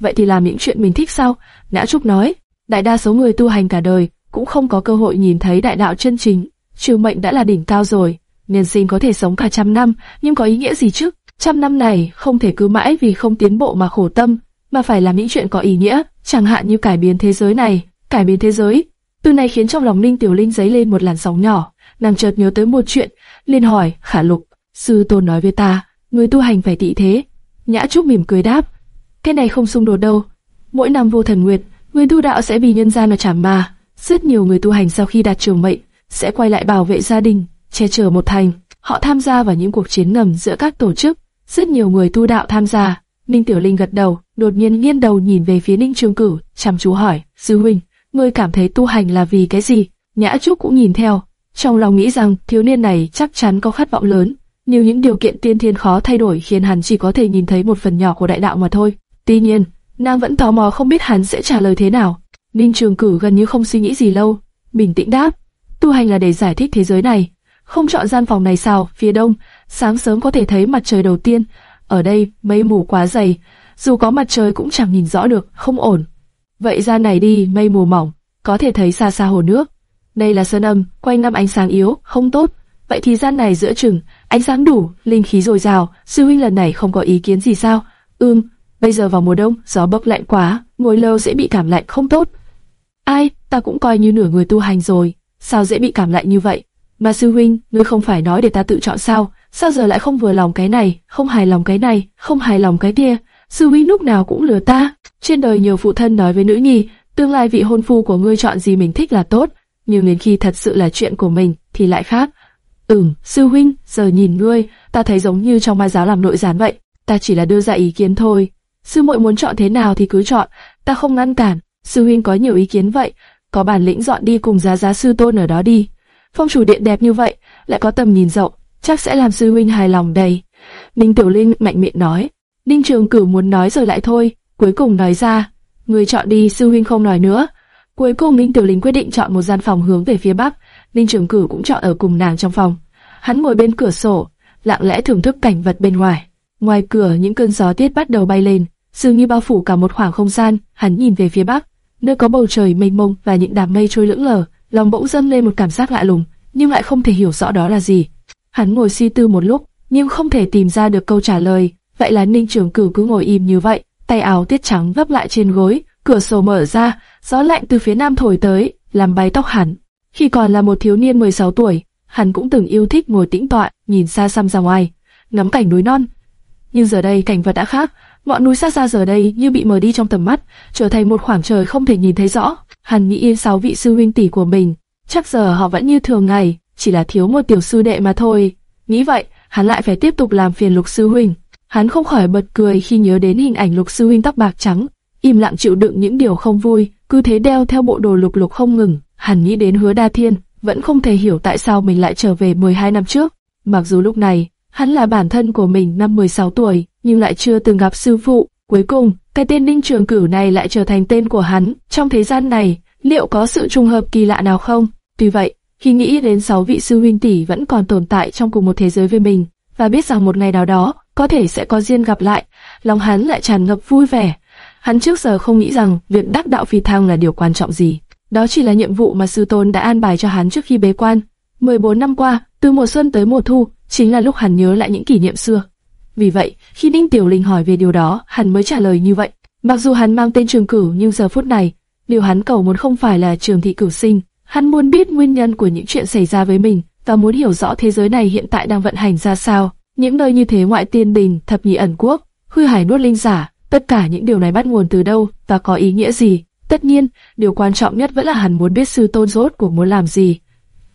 Vậy thì làm những chuyện mình thích sao? Nhã Trúc nói, đại đa số người tu hành cả đời cũng không có cơ hội nhìn thấy đại đạo chân chính. Trừ mệnh đã là đỉnh cao rồi, nhân sinh có thể sống cả trăm năm, nhưng có ý nghĩa gì chứ? Trăm năm này không thể cứ mãi vì không tiến bộ mà khổ tâm, mà phải làm những chuyện có ý nghĩa, chẳng hạn như cải biến thế giới này, cải biến thế giới. Từ này khiến trong lòng Ninh Tiểu Linh dấy lên một làn sóng nhỏ, nàng chợt nhớ tới một chuyện, liền hỏi, Khả Lục, sư tôn nói với ta, người tu hành phải tị thế. Nhã Trúc mỉm cười đáp, cái này không xung đột đâu. Mỗi năm vô thần nguyệt, người tu đạo sẽ vì nhân gian mà trả mà. Rất nhiều người tu hành sau khi đạt trường mệnh sẽ quay lại bảo vệ gia đình, che chở một thành. Họ tham gia vào những cuộc chiến ngầm giữa các tổ chức. Rất nhiều người tu đạo tham gia. Ninh Tiểu Linh gật đầu, đột nhiên nghiêng đầu nhìn về phía Ninh Trường Cửu, chăm chú hỏi: "Sư huynh, ngươi cảm thấy tu hành là vì cái gì?" Nhã Trúc cũng nhìn theo, trong lòng nghĩ rằng thiếu niên này chắc chắn có khát vọng lớn, nhưng những điều kiện tiên thiên khó thay đổi khiến hắn chỉ có thể nhìn thấy một phần nhỏ của đại đạo mà thôi. Tuy nhiên, nàng vẫn tò mò không biết hắn sẽ trả lời thế nào. Ninh Trường Cử gần như không suy nghĩ gì lâu, bình tĩnh đáp, tu hành là để giải thích thế giới này. Không chọn gian phòng này sao? Phía đông, sáng sớm có thể thấy mặt trời đầu tiên. Ở đây mây mù quá dày, dù có mặt trời cũng chẳng nhìn rõ được, không ổn. Vậy ra này đi, mây mù mỏng, có thể thấy xa xa hồ nước. Đây là sơn âm, quanh năm ánh sáng yếu, không tốt. Vậy thì gian này giữa chừng, ánh sáng đủ, linh khí dồi dào, sư huynh lần này không có ý kiến gì sao? Ừm, bây giờ vào mùa đông, gió bốc lạnh quá, ngồi lâu sẽ bị cảm lạnh không tốt. Ai, ta cũng coi như nửa người tu hành rồi, sao dễ bị cảm lạnh như vậy? Mà sư huynh, ngươi không phải nói để ta tự chọn sao? Sao giờ lại không vừa lòng cái này, không hài lòng cái này, không hài lòng cái kia? Sư huynh lúc nào cũng lừa ta. Trên đời nhiều phụ thân nói với nữ nhi, tương lai vị hôn phu của ngươi chọn gì mình thích là tốt, nhưng đến khi thật sự là chuyện của mình thì lại khác. Ừm, sư huynh, giờ nhìn ngươi, ta thấy giống như trong ma giáo làm nội gián vậy. Ta chỉ là đưa ra ý kiến thôi. Sư muội muốn chọn thế nào thì cứ chọn, ta không ngăn cản. Sư huynh có nhiều ý kiến vậy, có bản lĩnh dọn đi cùng giá giá sư tôn ở đó đi. Phong chủ điện đẹp như vậy, lại có tầm nhìn rộng, chắc sẽ làm sư huynh hài lòng đầy. Ninh Tiểu Linh mạnh miệng nói. Ninh Trường Cửu muốn nói rồi lại thôi, cuối cùng nói ra, người chọn đi, sư huynh không nói nữa. Cuối cùng Ninh Tiểu Linh quyết định chọn một gian phòng hướng về phía bắc, Ninh Trường Cửu cũng chọn ở cùng nàng trong phòng. Hắn ngồi bên cửa sổ, lặng lẽ thưởng thức cảnh vật bên ngoài. Ngoài cửa những cơn gió tiết bắt đầu bay lên, dường như bao phủ cả một khoảng không gian. Hắn nhìn về phía bắc, nơi có bầu trời mênh mông và những đám mây trôi lững lờ, lòng bỗng dâng lên một cảm giác lạ lùng, nhưng lại không thể hiểu rõ đó là gì. Hắn ngồi suy tư một lúc, nhưng không thể tìm ra được câu trả lời. Vậy là Ninh Trường Cửu cứ ngồi im như vậy, tay áo tiết trắng gấp lại trên gối, cửa sổ mở ra, gió lạnh từ phía nam thổi tới, làm bay tóc hắn. Khi còn là một thiếu niên 16 tuổi, hắn cũng từng yêu thích ngồi tĩnh tọa, nhìn xa xăm ra ngoài, ngắm cảnh núi non. Nhưng giờ đây cảnh vật đã khác, ngọn núi xa xa giờ đây như bị mờ đi trong tầm mắt, trở thành một khoảng trời không thể nhìn thấy rõ. Hắn nghĩ yên sáu vị sư huynh tỷ của mình, chắc giờ họ vẫn như thường ngày, chỉ là thiếu một tiểu sư đệ mà thôi. Nghĩ vậy, hắn lại phải tiếp tục làm phiền lục sư huynh. Hắn không khỏi bật cười khi nhớ đến hình ảnh lục sư huynh tóc bạc trắng, im lặng chịu đựng những điều không vui, cứ thế đeo theo bộ đồ lục lục không ngừng. Hắn nghĩ đến hứa đa thiên, vẫn không thể hiểu tại sao mình lại trở về 12 năm trước. Mặc dù lúc này, hắn là bản thân của mình năm 16 tuổi, nhưng lại chưa từng gặp sư phụ. Cuối cùng, cái tên Ninh Trường Cửu này lại trở thành tên của hắn. Trong thế gian này, liệu có sự trùng hợp kỳ lạ nào không? Tuy vậy, khi nghĩ đến sáu vị sư huynh tỷ vẫn còn tồn tại trong cùng một thế giới với mình, và biết rằng một ngày nào đó, có thể sẽ có duyên gặp lại, lòng hắn lại tràn ngập vui vẻ. Hắn trước giờ không nghĩ rằng việc đắc đạo phi thăng là điều quan trọng gì. Đó chỉ là nhiệm vụ mà sư tôn đã an bài cho hắn trước khi bế quan. 14 năm qua, từ mùa xuân tới mùa thu, chính là lúc hắn nhớ lại những kỷ niệm xưa. Vì vậy, khi Ninh Tiểu Linh hỏi về điều đó, hắn mới trả lời như vậy. Mặc dù hắn mang tên Trường Cửu nhưng giờ phút này, điều hắn cầu muốn không phải là Trường Thị Cửu Sinh. Hắn muốn biết nguyên nhân của những chuyện xảy ra với mình và muốn hiểu rõ thế giới này hiện tại đang vận hành ra sao. Những nơi như thế ngoại tiên đình, thập nhị ẩn quốc, hư hải nuốt linh giả, tất cả những điều này bắt nguồn từ đâu và có ý nghĩa gì? Tất nhiên, điều quan trọng nhất vẫn là hắn muốn biết sư tôn rốt của muốn làm gì.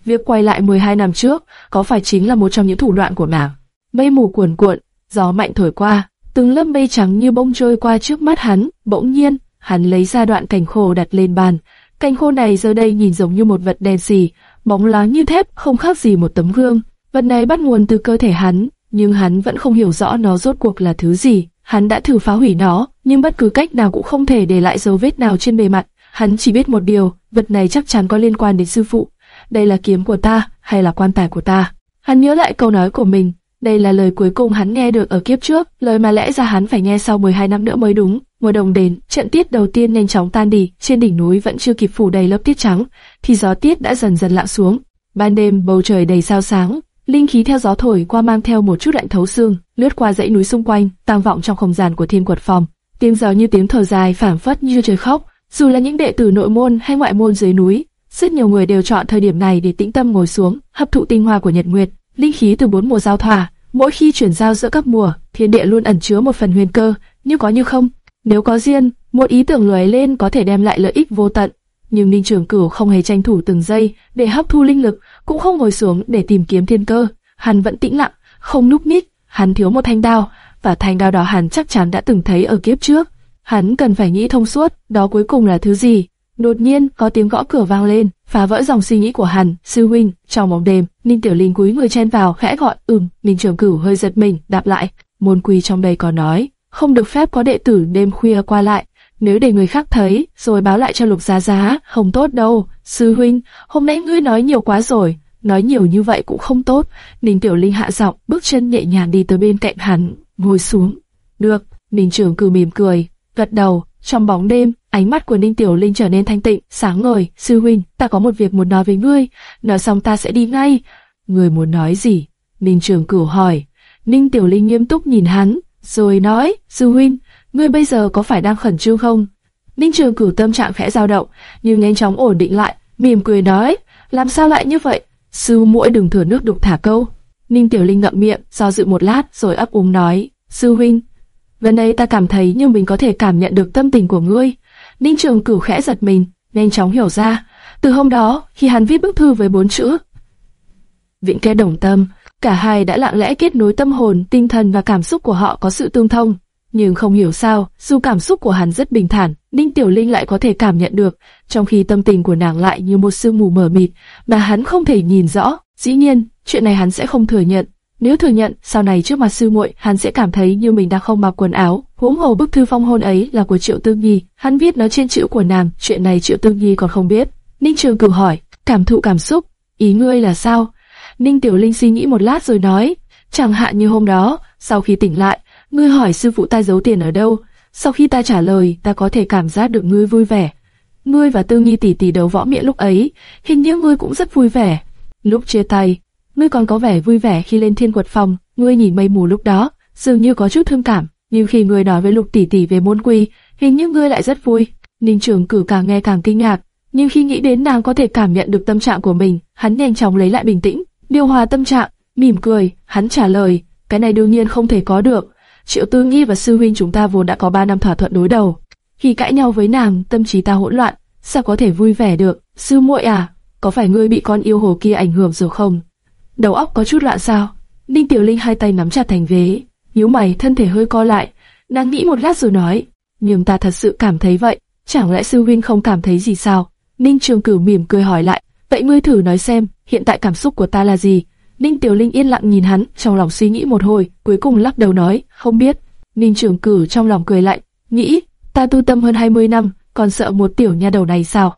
Việc quay lại 12 năm trước, có phải chính là một trong những thủ đoạn của nàng? Mây mù cuồn cuộn, gió mạnh thổi qua, từng lớp mây trắng như bông trôi qua trước mắt hắn. Bỗng nhiên, hắn lấy ra đoạn cảnh khổ đặt lên bàn. Cành khô này giờ đây nhìn giống như một vật đen xì, bóng láng như thép, không khác gì một tấm gương. Vật này bắt nguồn từ cơ thể hắn, nhưng hắn vẫn không hiểu rõ nó rốt cuộc là thứ gì. Hắn đã thử phá hủy nó, nhưng bất cứ cách nào cũng không thể để lại dấu vết nào trên bề mặt. Hắn chỉ biết một điều, vật này chắc chắn có liên quan đến sư phụ. Đây là kiếm của ta, hay là quan tài của ta? Hắn nhớ lại câu nói của mình. Đây là lời cuối cùng hắn nghe được ở kiếp trước, lời mà lẽ ra hắn phải nghe sau 12 năm nữa mới đúng. Mùa đông đến, trận tiết đầu tiên nhanh chóng tan đi, trên đỉnh núi vẫn chưa kịp phủ đầy lớp tiết trắng, thì gió tiết đã dần dần lặng xuống. Ban đêm bầu trời đầy sao sáng, linh khí theo gió thổi qua mang theo một chút lạnh thấu xương, lướt qua dãy núi xung quanh, tang vọng trong không gian của thiên quật phòng. Tiếng gió như tiếng thở dài phảng phất như trời khóc, dù là những đệ tử nội môn hay ngoại môn dưới núi, rất nhiều người đều chọn thời điểm này để tĩnh tâm ngồi xuống, hấp thụ tinh hoa của nhật nguyệt, linh khí từ bốn mùa giao thoa. Mỗi khi chuyển giao giữa các mùa, thiên địa luôn ẩn chứa một phần huyền cơ, như có như không. Nếu có duyên, một ý tưởng lóe lên có thể đem lại lợi ích vô tận. Nhưng Ninh Trường Cửu không hề tranh thủ từng giây để hấp thu linh lực, cũng không ngồi xuống để tìm kiếm thiên cơ. Hắn vẫn tĩnh lặng, không núp ních. Hắn thiếu một thanh đao, và thanh đao đó hắn chắc chắn đã từng thấy ở kiếp trước. Hắn cần phải nghĩ thông suốt, đó cuối cùng là thứ gì. Đột nhiên có tiếng gõ cửa vang lên, phá vỡ dòng suy nghĩ của hắn. Sư huynh, trong bóng đêm, Ninh Tiểu Linh cúi người chen vào, khẽ gọi, ừm. Ninh Trường Cửu hơi giật mình, đáp lại. Môn quy trong đây có nói, không được phép có đệ tử đêm khuya qua lại. Nếu để người khác thấy, rồi báo lại cho Lục Giá Giá, không tốt đâu. Sư huynh, hôm nay ngươi nói nhiều quá rồi, nói nhiều như vậy cũng không tốt. Ninh Tiểu Linh hạ giọng, bước chân nhẹ nhàng đi tới bên cạnh hắn, ngồi xuống. Được, Ninh Trường cử mỉm cười, gật đầu. Trong bóng đêm, ánh mắt của Ninh Tiểu Linh trở nên thanh tịnh, sáng ngời. Sư huynh, ta có một việc muốn nói với ngươi, nói xong ta sẽ đi ngay. Ngươi muốn nói gì? Ninh Trường Cửu hỏi. Ninh Tiểu Linh nghiêm túc nhìn hắn, rồi nói, sư huynh, ngươi bây giờ có phải đang khẩn trương không? Ninh Trường Cửu tâm trạng khẽ dao động, nhưng nhanh chóng ổn định lại, mỉm cười nói, làm sao lại như vậy? Sư muội đừng thừa nước đục thả câu. Ninh Tiểu Linh ngậm miệng, do dự một lát, rồi ấp úng nói, sư huynh, gần đây ta cảm thấy như mình có thể cảm nhận được tâm tình của ngươi. Ninh Trường Cửu khẽ giật mình, nhanh chóng hiểu ra. Từ hôm đó, khi hắn viết bức thư với bốn chữ, Vĩnh Kê Đồng Tâm, cả hai đã lặng lẽ kết nối tâm hồn, tinh thần và cảm xúc của họ có sự tương thông. Nhưng không hiểu sao, dù cảm xúc của hắn rất bình thản, Ninh Tiểu Linh lại có thể cảm nhận được, trong khi tâm tình của nàng lại như một sương mù mờ mịt, mà hắn không thể nhìn rõ. Dĩ nhiên, chuyện này hắn sẽ không thừa nhận. Nếu thừa nhận, sau này trước mặt sư muội, hắn sẽ cảm thấy như mình đang không mặc quần áo. Huống hồ bức thư phong hôn ấy là của Triệu Tương Nhi, hắn viết nó trên chữ của nàng, chuyện này Triệu Tương Nhi còn không biết. Ninh Trường Cửu hỏi, cảm thụ cảm xúc, ý ngươi là sao? Ninh Tiểu Linh suy nghĩ một lát rồi nói, chẳng hạn như hôm đó, sau khi tỉnh lại, ngươi hỏi sư phụ ta giấu tiền ở đâu, sau khi ta trả lời, ta có thể cảm giác được ngươi vui vẻ. Ngươi và Tư Nhi tỷ tỷ đấu võ miệng lúc ấy, hình như ngươi cũng rất vui vẻ. Lúc chia tay, ngươi còn có vẻ vui vẻ khi lên thiên quật phòng, ngươi nhìn mây mù lúc đó, dường như có chút thương cảm, nhưng khi ngươi nói với lục tỷ tỷ về môn quy, hình như ngươi lại rất vui. Ninh Trường Cử càng nghe càng kinh ngạc, nhưng khi nghĩ đến nàng có thể cảm nhận được tâm trạng của mình, hắn nhanh chóng lấy lại bình tĩnh, điều hòa tâm trạng, mỉm cười, hắn trả lời, cái này đương nhiên không thể có được. Triệu Tư Nghi và sư huynh chúng ta vốn đã có 3 năm thỏa thuận đối đầu. Khi cãi nhau với nàng, tâm trí ta hỗn loạn, sao có thể vui vẻ được? Sư muội à, có phải ngươi bị con yêu hồ kia ảnh hưởng rồi không? Đầu óc có chút loạn sao? Ninh Tiểu Linh hai tay nắm chặt thành vế, nhíu mày, thân thể hơi co lại. Nàng nghĩ một lát rồi nói, nhưng ta thật sự cảm thấy vậy. Chẳng lẽ sư huynh không cảm thấy gì sao? Ninh Trường Cửu mỉm cười hỏi lại, vậy ngươi thử nói xem, hiện tại cảm xúc của ta là gì? Ninh Tiểu Linh yên lặng nhìn hắn, trong lòng suy nghĩ một hồi, cuối cùng lắc đầu nói, không biết. Ninh Trường cử trong lòng cười lạnh, nghĩ, ta tu tâm hơn 20 năm, còn sợ một tiểu nha đầu này sao?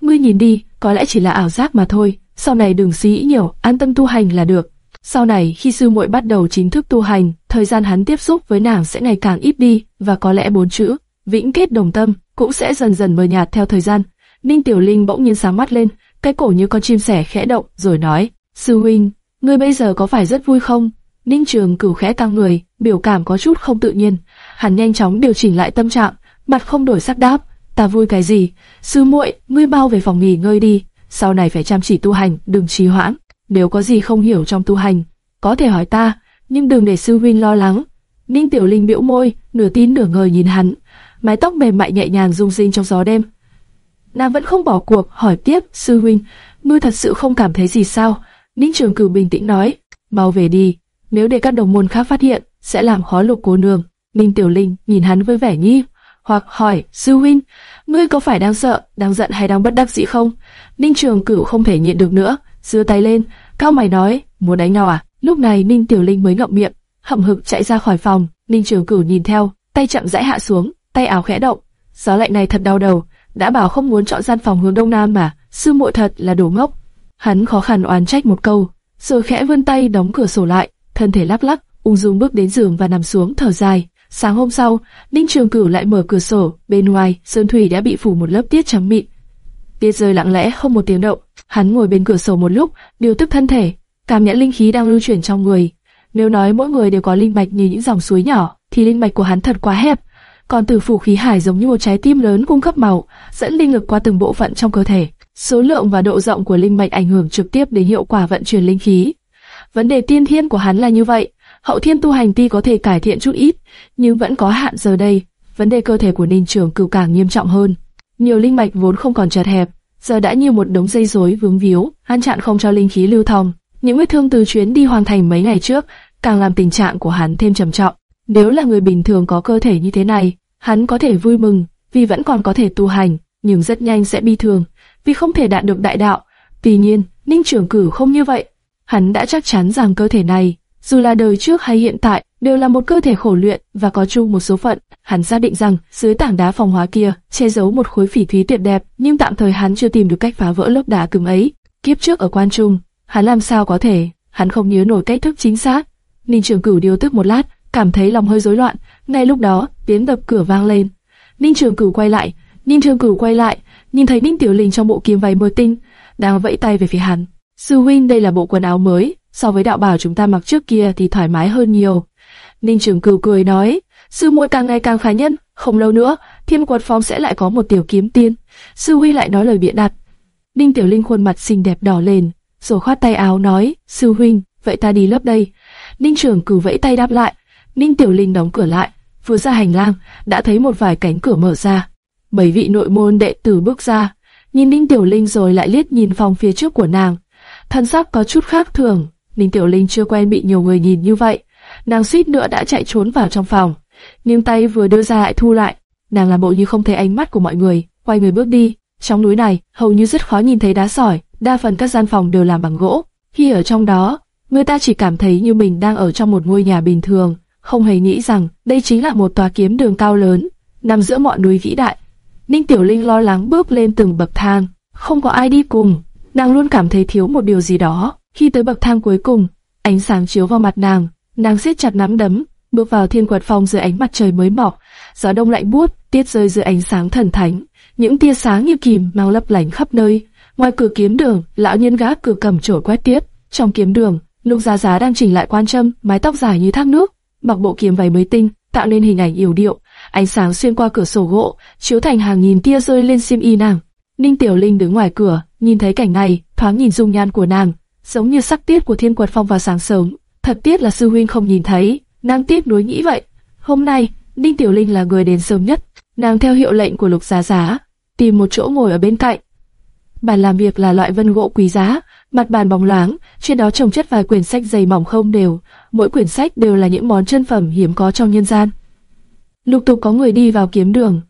Ngươi nhìn đi, có lẽ chỉ là ảo giác mà thôi, sau này đừng suy nghĩ nhiều, an tâm tu hành là được. Sau này, khi sư muội bắt đầu chính thức tu hành, thời gian hắn tiếp xúc với nàng sẽ ngày càng ít đi, và có lẽ bốn chữ, vĩnh kết đồng tâm, cũng sẽ dần dần mờ nhạt theo thời gian. Ninh Tiểu Linh bỗng nhiên sáng mắt lên, cái cổ như con chim sẻ khẽ động, rồi nói, sư huynh, ngươi bây giờ có phải rất vui không? Ninh Trường cửu khẽ căng người, biểu cảm có chút không tự nhiên. Hắn nhanh chóng điều chỉnh lại tâm trạng, mặt không đổi sắc đáp, ta vui cái gì? Sư muội, ngươi bao về phòng nghỉ ngơi đi, sau này phải chăm chỉ tu hành, đừng trì hoãn. Nếu có gì không hiểu trong tu hành, có thể hỏi ta, nhưng đừng để sư huynh lo lắng. Ninh Tiểu Linh bĩu môi, nửa tin nửa ngờ nhìn hắn, mái tóc mềm mại nhẹ nhàng rung rinh trong gió đêm. Nàng vẫn không bỏ cuộc, hỏi tiếp, sư huynh, ngươi thật sự không cảm thấy gì sao? Ninh Trường Cửu bình tĩnh nói, mau về đi, nếu để các đồng môn khác phát hiện, sẽ làm khó lục cô nương. Ninh Tiểu Linh nhìn hắn với vẻ nghi, hoặc hỏi, sư huynh, ngươi có phải đang sợ, đang giận hay đang bất đắc dĩ không? Ninh Trường Cửu không thể nhịn được nữa, giơ tay lên, cao mày nói, muốn đánh nhau à? Lúc này Ninh Tiểu Linh mới ngậm miệng, hậm hực chạy ra khỏi phòng. Ninh Trường Cửu nhìn theo, tay chậm rãi hạ xuống, tay áo khẽ động. Gió lạnh này thật đau đầu, đã bảo không muốn chọn gian phòng hướng đông nam mà, sư muội thật là đồ ngốc. Hắn khó khăn oán trách một câu, rồi khẽ vươn tay đóng cửa sổ lại, thân thể lắc lắc, ung dung bước đến giường và nằm xuống thở dài. Sáng hôm sau, Ninh Trường Cửu lại mở cửa sổ, bên ngoài sơn thủy đã bị phủ một lớp tiết trắng mịn. Tiết rơi lặng lẽ không một tiếng động. Hắn ngồi bên cửa sổ một lúc, điều tức thân thể, cảm nhận linh khí đang lưu chuyển trong người. Nếu nói mỗi người đều có linh mạch như những dòng suối nhỏ, thì linh mạch của hắn thật quá hẹp. Còn tử phủ khí hải giống như một trái tim lớn cung cấp màu, dẫn linh lực qua từng bộ phận trong cơ thể. Số lượng và độ rộng của linh mạch ảnh hưởng trực tiếp đến hiệu quả vận chuyển linh khí. Vấn đề tiên thiên của hắn là như vậy, hậu thiên tu hành ti có thể cải thiện chút ít, nhưng vẫn có hạn giờ đây. Vấn đề cơ thể của Ninh Trường Cửu càng nghiêm trọng hơn. Nhiều linh mạch vốn không còn chật hẹp, giờ đã như một đống dây rối vướng víu, ngăn chặn không cho linh khí lưu thông. Những vết thương từ chuyến đi hoàn thành mấy ngày trước càng làm tình trạng của hắn thêm trầm trọng. Nếu là người bình thường có cơ thể như thế này, hắn có thể vui mừng vì vẫn còn có thể tu hành, nhưng rất nhanh sẽ bi thương vì không thể đạt được đại đạo. Tuy nhiên, Ninh Trường Cửu không như vậy. Hắn đã chắc chắn rằng cơ thể này, dù là đời trước hay hiện tại, đều là một cơ thể khổ luyện và có chung một số phận. Hắn xác định rằng dưới tảng đá phòng hóa kia che giấu một khối phỉ thúy tuyệt đẹp, nhưng tạm thời hắn chưa tìm được cách phá vỡ lớp đá cứng ấy. Kiếp trước ở quan trung, hắn làm sao có thể? Hắn không nhớ nổi cách thức chính xác. Ninh Trường Cửu điều tức một lát, cảm thấy lòng hơi rối loạn. Ngay lúc đó, tiếng đập cửa vang lên. Ninh Trường Cửu quay lại, Ninh Trường Cửu quay lại, nhìn thấy Ninh Tiểu Linh trong bộ kiếm váy mơ tinh, đang vẫy tay về phía hắn. Sư huynh đây là bộ quần áo mới, so với đạo bào chúng ta mặc trước kia thì thoải mái hơn nhiều. Ninh Trường Cửu cười nói, sư muội càng ngày càng khá nhân, không lâu nữa, thiên quật phong sẽ lại có một tiểu kiếm tiên. Sư huynh lại nói lời bịa đặt. Ninh Tiểu Linh khuôn mặt xinh đẹp đỏ lên, rồi khoát tay áo nói, sư huynh, vậy ta đi lớp đây. Ninh Trường Cửu vẫy tay đáp lại. Ninh Tiểu Linh đóng cửa lại, vừa ra hành lang, đã thấy một vài cánh cửa mở ra. Bảy vị nội môn đệ tử bước ra, nhìn Ninh Tiểu Linh rồi lại liếc nhìn phòng phía trước của nàng. Thân sắc có chút khác thường, Ninh Tiểu Linh chưa quen bị nhiều người nhìn như vậy. Nàng suýt nữa đã chạy trốn vào trong phòng, nhưng tay vừa đưa ra lại thu lại. Nàng làm bộ như không thấy ánh mắt của mọi người, quay người bước đi. Trong núi này, hầu như rất khó nhìn thấy đá sỏi, đa phần các gian phòng đều làm bằng gỗ. Khi ở trong đó, người ta chỉ cảm thấy như mình đang ở trong một ngôi nhà bình thường, không hề nghĩ rằng đây chính là một tòa kiếm đường cao lớn, nằm giữa ngọn núi vĩ đại. Ninh Tiểu Linh lo lắng bước lên từng bậc thang, không có ai đi cùng, nàng luôn cảm thấy thiếu một điều gì đó. Khi tới bậc thang cuối cùng, ánh sáng chiếu vào mặt nàng, nàng siết chặt nắm đấm, bước vào thiên quật phong dưới ánh mặt trời mới mọc, gió đông lạnh buốt, tiết rơi dưới ánh sáng thần thánh, những tia sáng như kìm mau lấp lánh khắp nơi. Ngoài cửa kiếm đường, lão nhân gác cửa cầm chổi quét tiếp. Trong kiếm đường, Lục Giá Giá đang chỉnh lại quan châm, mái tóc dài như thác nước, mặc bộ kiếm váy mới tinh, tạo nên hình ảnh yểu điệu. Ánh sáng xuyên qua cửa sổ gỗ, chiếu thành hàng nghìn tia rơi lên xiêm y nàng. Ninh Tiểu Linh đứng ngoài cửa, nhìn thấy cảnh này, thoáng nhìn dung nhan của nàng, giống như sắc tiết của thiên quật phong vào sáng sớm. Thật tiếc là sư huynh không nhìn thấy, nàng tiếc nuối nghĩ vậy. Hôm nay, Ninh Tiểu Linh là người đến sớm nhất, nàng theo hiệu lệnh của Lục Giá Giá, tìm một chỗ ngồi ở bên cạnh. Bàn làm việc là loại vân gỗ quý giá, mặt bàn bóng loáng, trên đó trồng chất vài quyển sách dày mỏng không đều, mỗi quyển sách đều là những món chân phẩm hiếm có trong nhân gian. Lục tục có người đi vào kiếm đường,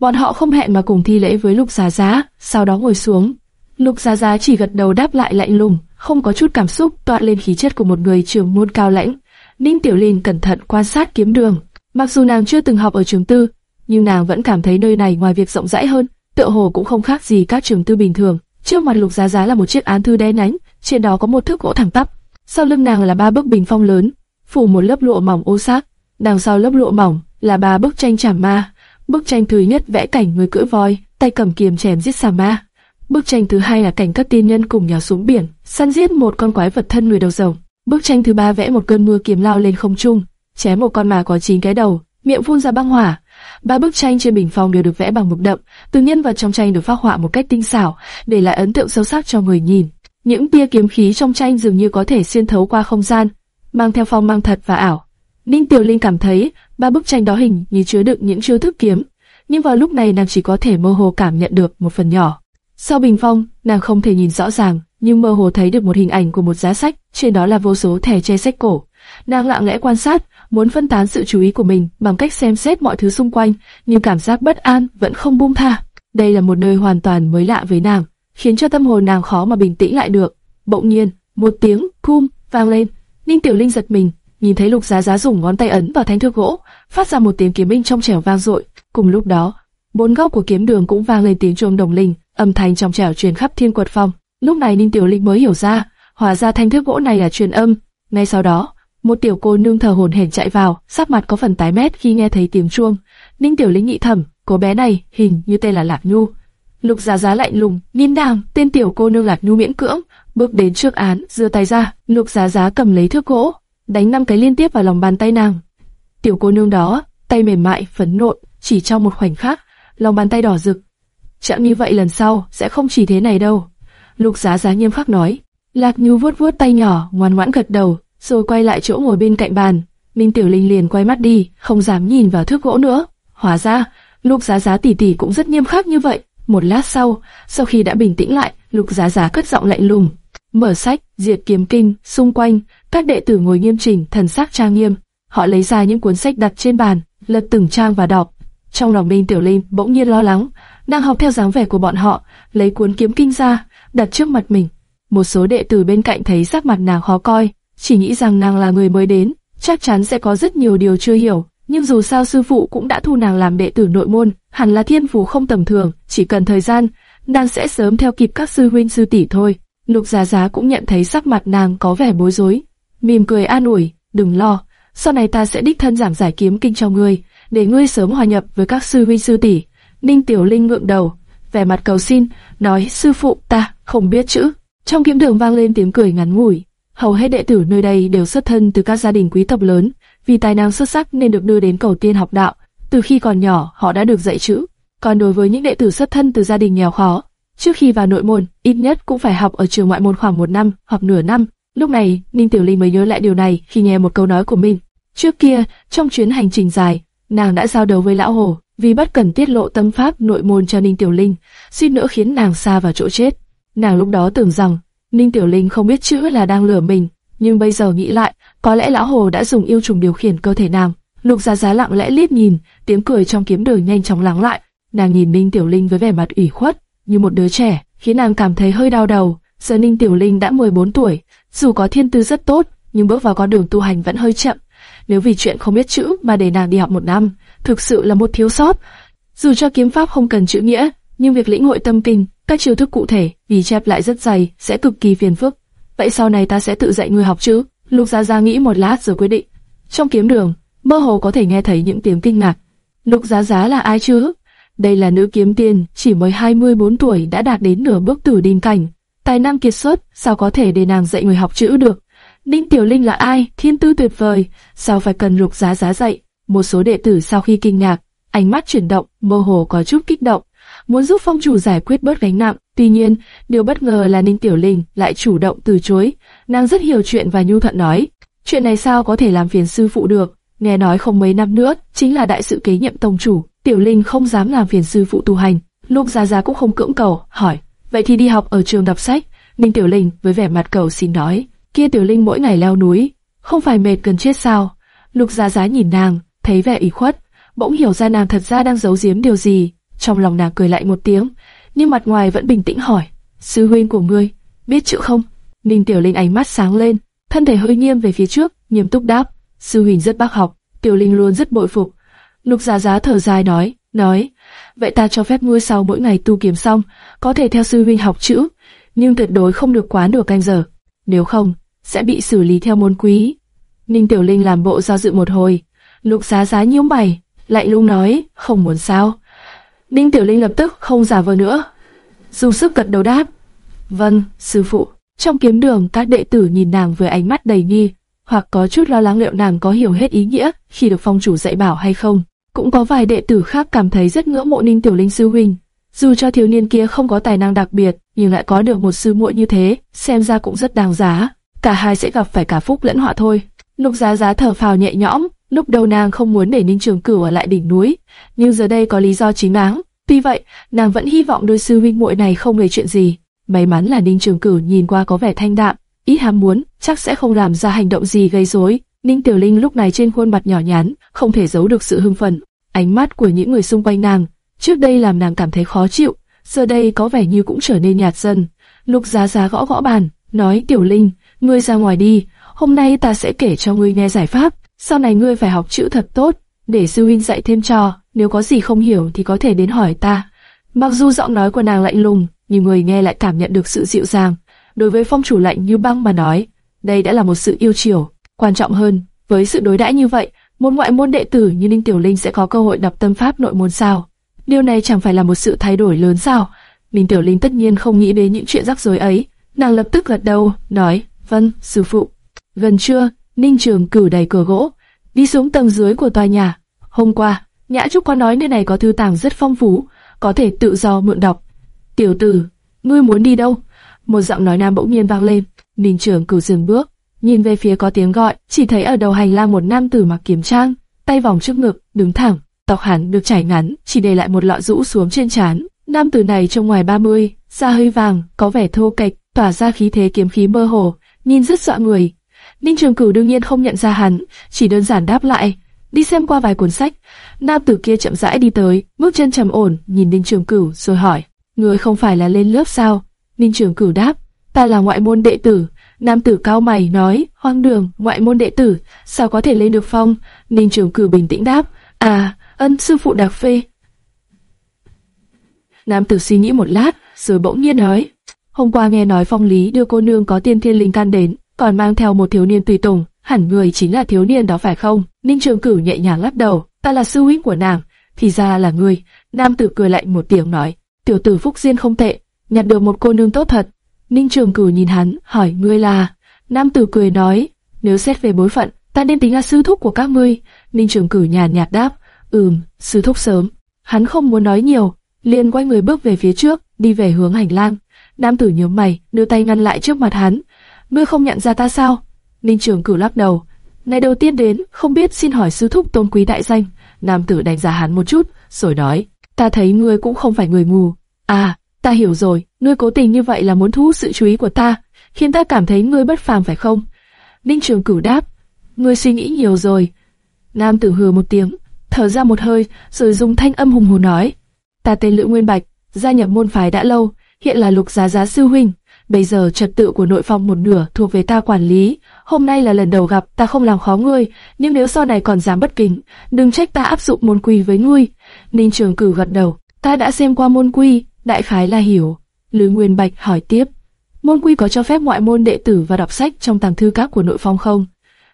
bọn họ không hẹn mà cùng thi lễ với Lục Giá Giá, sau đó ngồi xuống. Lục Giá Giá chỉ gật đầu đáp lại lạnh lùng, không có chút cảm xúc, toát lên khí chất của một người trưởng môn cao lãnh. Ninh Tiểu Linh cẩn thận quan sát kiếm đường, mặc dù nàng chưa từng học ở trường tư, nhưng nàng vẫn cảm thấy nơi này ngoài việc rộng rãi hơn, tựa hồ cũng không khác gì các trường tư bình thường. Trước mặt Lục Giá Giá là một chiếc án thư đen nhánh, trên đó có một thước gỗ thẳng tắp. Sau lưng nàng là ba bức bình phong lớn, phủ một lớp lụa mỏng ô xác. Đằng sau lớp lụa mỏng là ba bức tranh chảm ma. Bức tranh thứ nhất vẽ cảnh người cưỡi voi, tay cầm kiếm chém giết xà ma. Bức tranh thứ hai là cảnh các tiên nhân cùng nhào xuống biển, săn giết một con quái vật thân người đầu rồng. Bức tranh thứ ba vẽ một cơn mưa kiếm lao lên không trung, chém một con mà có chín cái đầu, miệng phun ra băng hỏa. Ba bức tranh trên bình phong đều được vẽ bằng mực đậm, từng nhân vật trong tranh được phác họa một cách tinh xảo, để lại ấn tượng sâu sắc cho người nhìn. Những tia kiếm khí trong tranh dường như có thể xuyên thấu qua không gian, mang theo phong mang thật và ảo. Ninh Tiểu Linh cảm thấy ba bức tranh đó hình như chứa đựng những chiêu thức kiếm, nhưng vào lúc này nàng chỉ có thể mơ hồ cảm nhận được một phần nhỏ. Sau bình phong, nàng không thể nhìn rõ ràng, nhưng mơ hồ thấy được một hình ảnh của một giá sách, trên đó là vô số thẻ che sách cổ. Nàng lặng lẽ quan sát, muốn phân tán sự chú ý của mình bằng cách xem xét mọi thứ xung quanh, nhưng cảm giác bất an vẫn không buông tha. Đây là một nơi hoàn toàn mới lạ với nàng, khiến cho tâm hồn nàng khó mà bình tĩnh lại được. Bỗng nhiên, một tiếng cum vang lên, Ninh Tiểu Linh giật mình, nhìn thấy Lục Giá Giá dùng ngón tay ấn vào thanh thước gỗ, phát ra một tiếng kiếm minh trong trẻo vang dội. Cùng lúc đó, bốn góc của kiếm đường cũng vang lên tiếng chuông đồng linh, âm thanh trong trẻo truyền khắp thiên quật phong. Lúc này Ninh Tiểu Linh mới hiểu ra, hóa ra thanh thước gỗ này là truyền âm. Ngay sau đó, một tiểu cô nương thở hổn hển chạy vào, sắc mặt có phần tái mét khi nghe thấy tiếng chuông. Ninh Tiểu Linh nghĩ thầm, cô bé này hình như tên là Lạc Nhu. Lục Giá Giá lạnh lùng, nhìn đàng, tên tiểu cô nương Lạc Nhu miễn cưỡng bước đến trước án, giơ tay ra, Lục Giá Giá cầm lấy thước gỗ, đánh năm cái liên tiếp vào lòng bàn tay nàng. Tiểu cô nương đó, tay mềm mại, phấn nộn, chỉ trong một khoảnh khắc, lòng bàn tay đỏ rực. Chẳng như vậy lần sau sẽ không chỉ thế này đâu. Lục Giá Giá nghiêm khắc nói. Lạc Nhu vuốt vuốt tay nhỏ, ngoan ngoãn gật đầu, rồi quay lại chỗ ngồi bên cạnh bàn. Minh Tiểu Linh liền quay mắt đi, không dám nhìn vào thước gỗ nữa. Hóa ra, Lục Giá Giá tỷ tỷ cũng rất nghiêm khắc như vậy. Một lát sau, sau khi đã bình tĩnh lại, Lục Giá Giá cất giọng lạnh lùng, mở sách, diệt kiếm kinh, xung quanh, các đệ tử ngồi nghiêm chỉnh, thần sắc trang nghiêm. Họ lấy ra những cuốn sách đặt trên bàn, lật từng trang và đọc. Trong lòng Minh Tiểu Linh bỗng nhiên lo lắng, đang học theo dáng vẻ của bọn họ, lấy cuốn kiếm kinh ra, đặt trước mặt mình. Một số đệ tử bên cạnh thấy sắc mặt nàng khó coi, chỉ nghĩ rằng nàng là người mới đến, chắc chắn sẽ có rất nhiều điều chưa hiểu. Nhưng dù sao sư phụ cũng đã thu nàng làm đệ tử nội môn, hẳn là thiên phú không tầm thường, chỉ cần thời gian, nàng sẽ sớm theo kịp các sư huynh sư tỷ thôi. Lục Giá Giá cũng nhận thấy sắc mặt nàng có vẻ bối rối, mỉm cười an ủi, đừng lo, sau này ta sẽ đích thân giảng giải kiếm kinh cho ngươi, để ngươi sớm hòa nhập với các sư huynh sư tỷ. Ninh Tiểu Linh ngượng đầu, vẻ mặt cầu xin, nói sư phụ ta không biết chữ. Trong kiếm đường vang lên tiếng cười ngắn ngủi. Hầu hết đệ tử nơi đây đều xuất thân từ các gia đình quý tộc lớn, vì tài năng xuất sắc nên được đưa đến cầu tiên học đạo. Từ khi còn nhỏ, họ đã được dạy chữ. Còn đối với những đệ tử xuất thân từ gia đình nghèo khó, trước khi vào nội môn, ít nhất cũng phải học ở trường ngoại môn khoảng một năm hoặc nửa năm. Lúc này, Ninh Tiểu Linh mới nhớ lại điều này khi nghe một câu nói của mình. Trước kia, trong chuyến hành trình dài, nàng đã giao đấu với lão hồ, vì bất cần tiết lộ tâm pháp nội môn cho Ninh Tiểu Linh, suýt nữa khiến nàng xa vào chỗ chết. Nàng lúc đó tưởng rằng Ninh Tiểu Linh không biết chữ là đang lừa mình, nhưng bây giờ nghĩ lại, có lẽ lão hồ đã dùng yêu trùng điều khiển cơ thể nàng. Lục Giá Giá lặng lẽ liếc nhìn, tiếng cười trong kiếm đường nhanh chóng lắng lại. Nàng nhìn Ninh Tiểu Linh với vẻ mặt ủy khuất, như một đứa trẻ, khiến nàng cảm thấy hơi đau đầu. Giờ Ninh Tiểu Linh đã 14 tuổi, dù có thiên tư rất tốt, nhưng bước vào con đường tu hành vẫn hơi chậm. Nếu vì chuyện không biết chữ mà để nàng đi học một năm, thực sự là một thiếu sót. Dù cho kiếm pháp không cần chữ nghĩa, nhưng việc lĩnh hội tâm kinh, các chiêu thức cụ thể, vì chép lại rất dày, sẽ cực kỳ phiền phức. Vậy sau này ta sẽ tự dạy ngươi học chữ. Lục Gia Gia nghĩ một lát rồi quyết định. Trong kiếm đường, mơ hồ có thể nghe thấy những tiếng kinh ngạc. Lục Giá Giá là ai chứ? Đây là nữ kiếm tiên, chỉ mới 24 tuổi đã đạt đến nửa bước tử đinh cảnh. Tài năng kiệt xuất, sao có thể để nàng dạy người học chữ được? Ninh Tiểu Linh là ai? Thiên tư tuyệt vời, sao phải cần Lục Giá Giá dạy? Một số đệ tử sau khi kinh ngạc, ánh mắt chuyển động, mơ hồ có chút kích động, muốn giúp phong chủ giải quyết bớt gánh nặng. Tuy nhiên, điều bất ngờ là Ninh Tiểu Linh lại chủ động từ chối. Nàng rất hiểu chuyện và nhu thuận nói, chuyện này sao có thể làm phiền sư phụ được? Nghe nói không mấy năm nữa, chính là đại sự kế nhiệm tông chủ. Tiểu Linh không dám làm phiền sư phụ tu hành. Lục Gia Gia cũng không cưỡng cầu, hỏi, vậy thì đi học ở trường đọc sách. Ninh Tiểu Linh với vẻ mặt cầu xin nói, kia Tiểu Linh mỗi ngày leo núi, không phải mệt gần chết sao? Lục Gia Gia nhìn nàng, thấy vẻ ủy khuất, bỗng hiểu ra nàng thật ra đang giấu giếm điều gì. Trong lòng nàng cười lại một tiếng, nhưng mặt ngoài vẫn bình tĩnh hỏi, sư huynh của ngươi, biết chữ không? Ninh Tiểu Linh ánh mắt sáng lên, thân thể hơi nghiêng về phía trước, nghiêm túc đáp, sư huynh rất bác học, Tiểu Linh luôn rất bội phục. Lục Giá Giá thở dài nói, nói, vậy ta cho phép ngươi sau mỗi ngày tu kiếm xong, có thể theo sư huynh học chữ, nhưng tuyệt đối không được quá nửa canh giờ, nếu không, sẽ bị xử lý theo môn quý. Ninh Tiểu Linh làm bộ do dự một hồi, Lục Giá Giá nhíu mày, lại lùng nói, không muốn sao. Ninh Tiểu Linh lập tức không giả vờ nữa, dùng sức gật đầu đáp, vâng, sư phụ. Trong kiếm đường, các đệ tử nhìn nàng với ánh mắt đầy nghi, hoặc có chút lo lắng liệu nàng có hiểu hết ý nghĩa khi được phong chủ dạy bảo hay không. Cũng có vài đệ tử khác cảm thấy rất ngưỡng mộ Ninh Tiểu Linh sư huynh. Dù cho thiếu niên kia không có tài năng đặc biệt, nhưng lại có được một sư muội như thế, xem ra cũng rất đáng giá. Cả hai sẽ gặp phải cả phúc lẫn họa thôi. Lục Giá Giá thở phào nhẹ nhõm, lúc đầu nàng không muốn để Ninh Trường Cửu ở lại đỉnh núi, nhưng giờ đây có lý do chính đáng. Tuy vậy, nàng vẫn hy vọng đôi sư huynh muội này không hề chuyện gì. May mắn là Ninh Trường Cửu nhìn qua có vẻ thanh đạm, ít ham muốn, chắc sẽ không làm ra hành động gì gây rối. Ninh Tiểu Linh lúc này trên khuôn mặt nhỏ nhắn, không thể giấu được sự hưng phấn. Ánh mắt của những người xung quanh nàng, trước đây làm nàng cảm thấy khó chịu, giờ đây có vẻ như cũng trở nên nhạt dần. Lục Giá Giá gõ gõ bàn, nói Tiểu Linh, ngươi ra ngoài đi, hôm nay ta sẽ kể cho ngươi nghe giải pháp, sau này ngươi phải học chữ thật tốt, để sư huynh dạy thêm cho, nếu có gì không hiểu thì có thể đến hỏi ta. Mặc dù giọng nói của nàng lạnh lùng, nhưng người nghe lại cảm nhận được sự dịu dàng. Đối với phong chủ lạnh như băng mà nói, đây đã là một sự yêu chiều. Quan trọng hơn, với sự đối đãi như vậy, một ngoại môn đệ tử như Ninh Tiểu Linh sẽ có cơ hội đọc tâm pháp nội môn sao? Điều này chẳng phải là một sự thay đổi lớn sao? Ninh Tiểu Linh tất nhiên không nghĩ đến những chuyện rắc rối ấy. Nàng lập tức gật đầu, nói, vâng, sư phụ. Gần trưa, Ninh Trường cử đầy cửa gỗ, đi xuống tầng dưới của tòa nhà. Hôm qua, Nhã Trúc có nói nơi này có thư tàng rất phong phú, có thể tự do mượn đọc. Tiểu tử, ngươi muốn đi đâu? Một giọng nói nam bỗng nhiên vang lên. Ninh Trường cử dừng bước, nhìn về phía có tiếng gọi, chỉ thấy ở đầu hành lang một nam tử mặc kiếm trang, tay vòng trước ngực, đứng thẳng, tóc hắn được chải ngắn, chỉ để lại một lọ rũ xuống trên trán. Nam tử này trông ngoài 30, da hơi vàng, có vẻ thô kệch, tỏa ra khí thế kiếm khí mơ hồ, nhìn rất dọa người. Ninh Trường Cửu đương nhiên không nhận ra hắn, chỉ đơn giản đáp lại, đi xem qua vài cuốn sách. Nam tử kia chậm rãi đi tới, bước chân trầm ổn, nhìn Ninh Trường Cửu rồi hỏi, người không phải là lên lớp sao? Ninh Trường Cửu đáp, ta là ngoại môn đệ tử. Nam tử cao mày nói, hoang đường, ngoại môn đệ tử, sao có thể lên được phong? Ninh Trường Cửu bình tĩnh đáp, à, ân sư phụ đặc phê. Nam tử suy nghĩ một lát, rồi bỗng nhiên nói, hôm qua nghe nói phong lý đưa cô nương có tiên thiên linh can đến, còn mang theo một thiếu niên tùy tùng, hẳn người chính là thiếu niên đó phải không? Ninh Trường Cửu nhẹ nhàng lắc đầu, ta là sư huynh của nàng, thì ra là ngươi. Nam tử cười lạnh một tiếng nói, tiểu tử phúc diên không tệ, nhặt được một cô nương tốt thật. Ninh Trường Cửu nhìn hắn, hỏi ngươi là? Nam tử cười nói, nếu xét về bối phận, ta nên tính là sư thúc của các ngươi. Ninh Trường Cửu nhàn nhạt đáp, ừm, sư thúc sớm. Hắn không muốn nói nhiều, liền quay người bước về phía trước, đi về hướng hành lang. Nam tử nhớ mày, đưa tay ngăn lại trước mặt hắn. Ngươi không nhận ra ta sao? Ninh Trường Cửu lắc đầu. Ngày đầu tiên đến, không biết xin hỏi sư thúc tôn quý đại danh. Nam tử đánh giá hắn một chút, rồi nói, ta thấy ngươi cũng không phải người ngu. À, ta hiểu rồi, ngươi cố tình như vậy là muốn thu hút sự chú ý của ta, khiến ta cảm thấy ngươi bất phàm phải không? Ninh Trường Cửu đáp, ngươi suy nghĩ nhiều rồi. Nam tử hừ một tiếng, thở ra một hơi, rồi dùng thanh âm hùng hồn nói, ta tên Lữ Nguyên Bạch, gia nhập môn phái đã lâu, hiện là lục giá giá sư huynh. Bây giờ trật tự của nội phòng một nửa thuộc về ta quản lý. Hôm nay là lần đầu gặp, ta không làm khó ngươi, nhưng nếu sau này còn dám bất kính, đừng trách ta áp dụng môn quy với ngươi. Ninh Trường Cử gật đầu, ta đã xem qua môn quy, đại khái là hiểu. Lữ Nguyên Bạch hỏi tiếp, môn quy có cho phép ngoại môn đệ tử và đọc sách trong tàng thư các của nội phong không?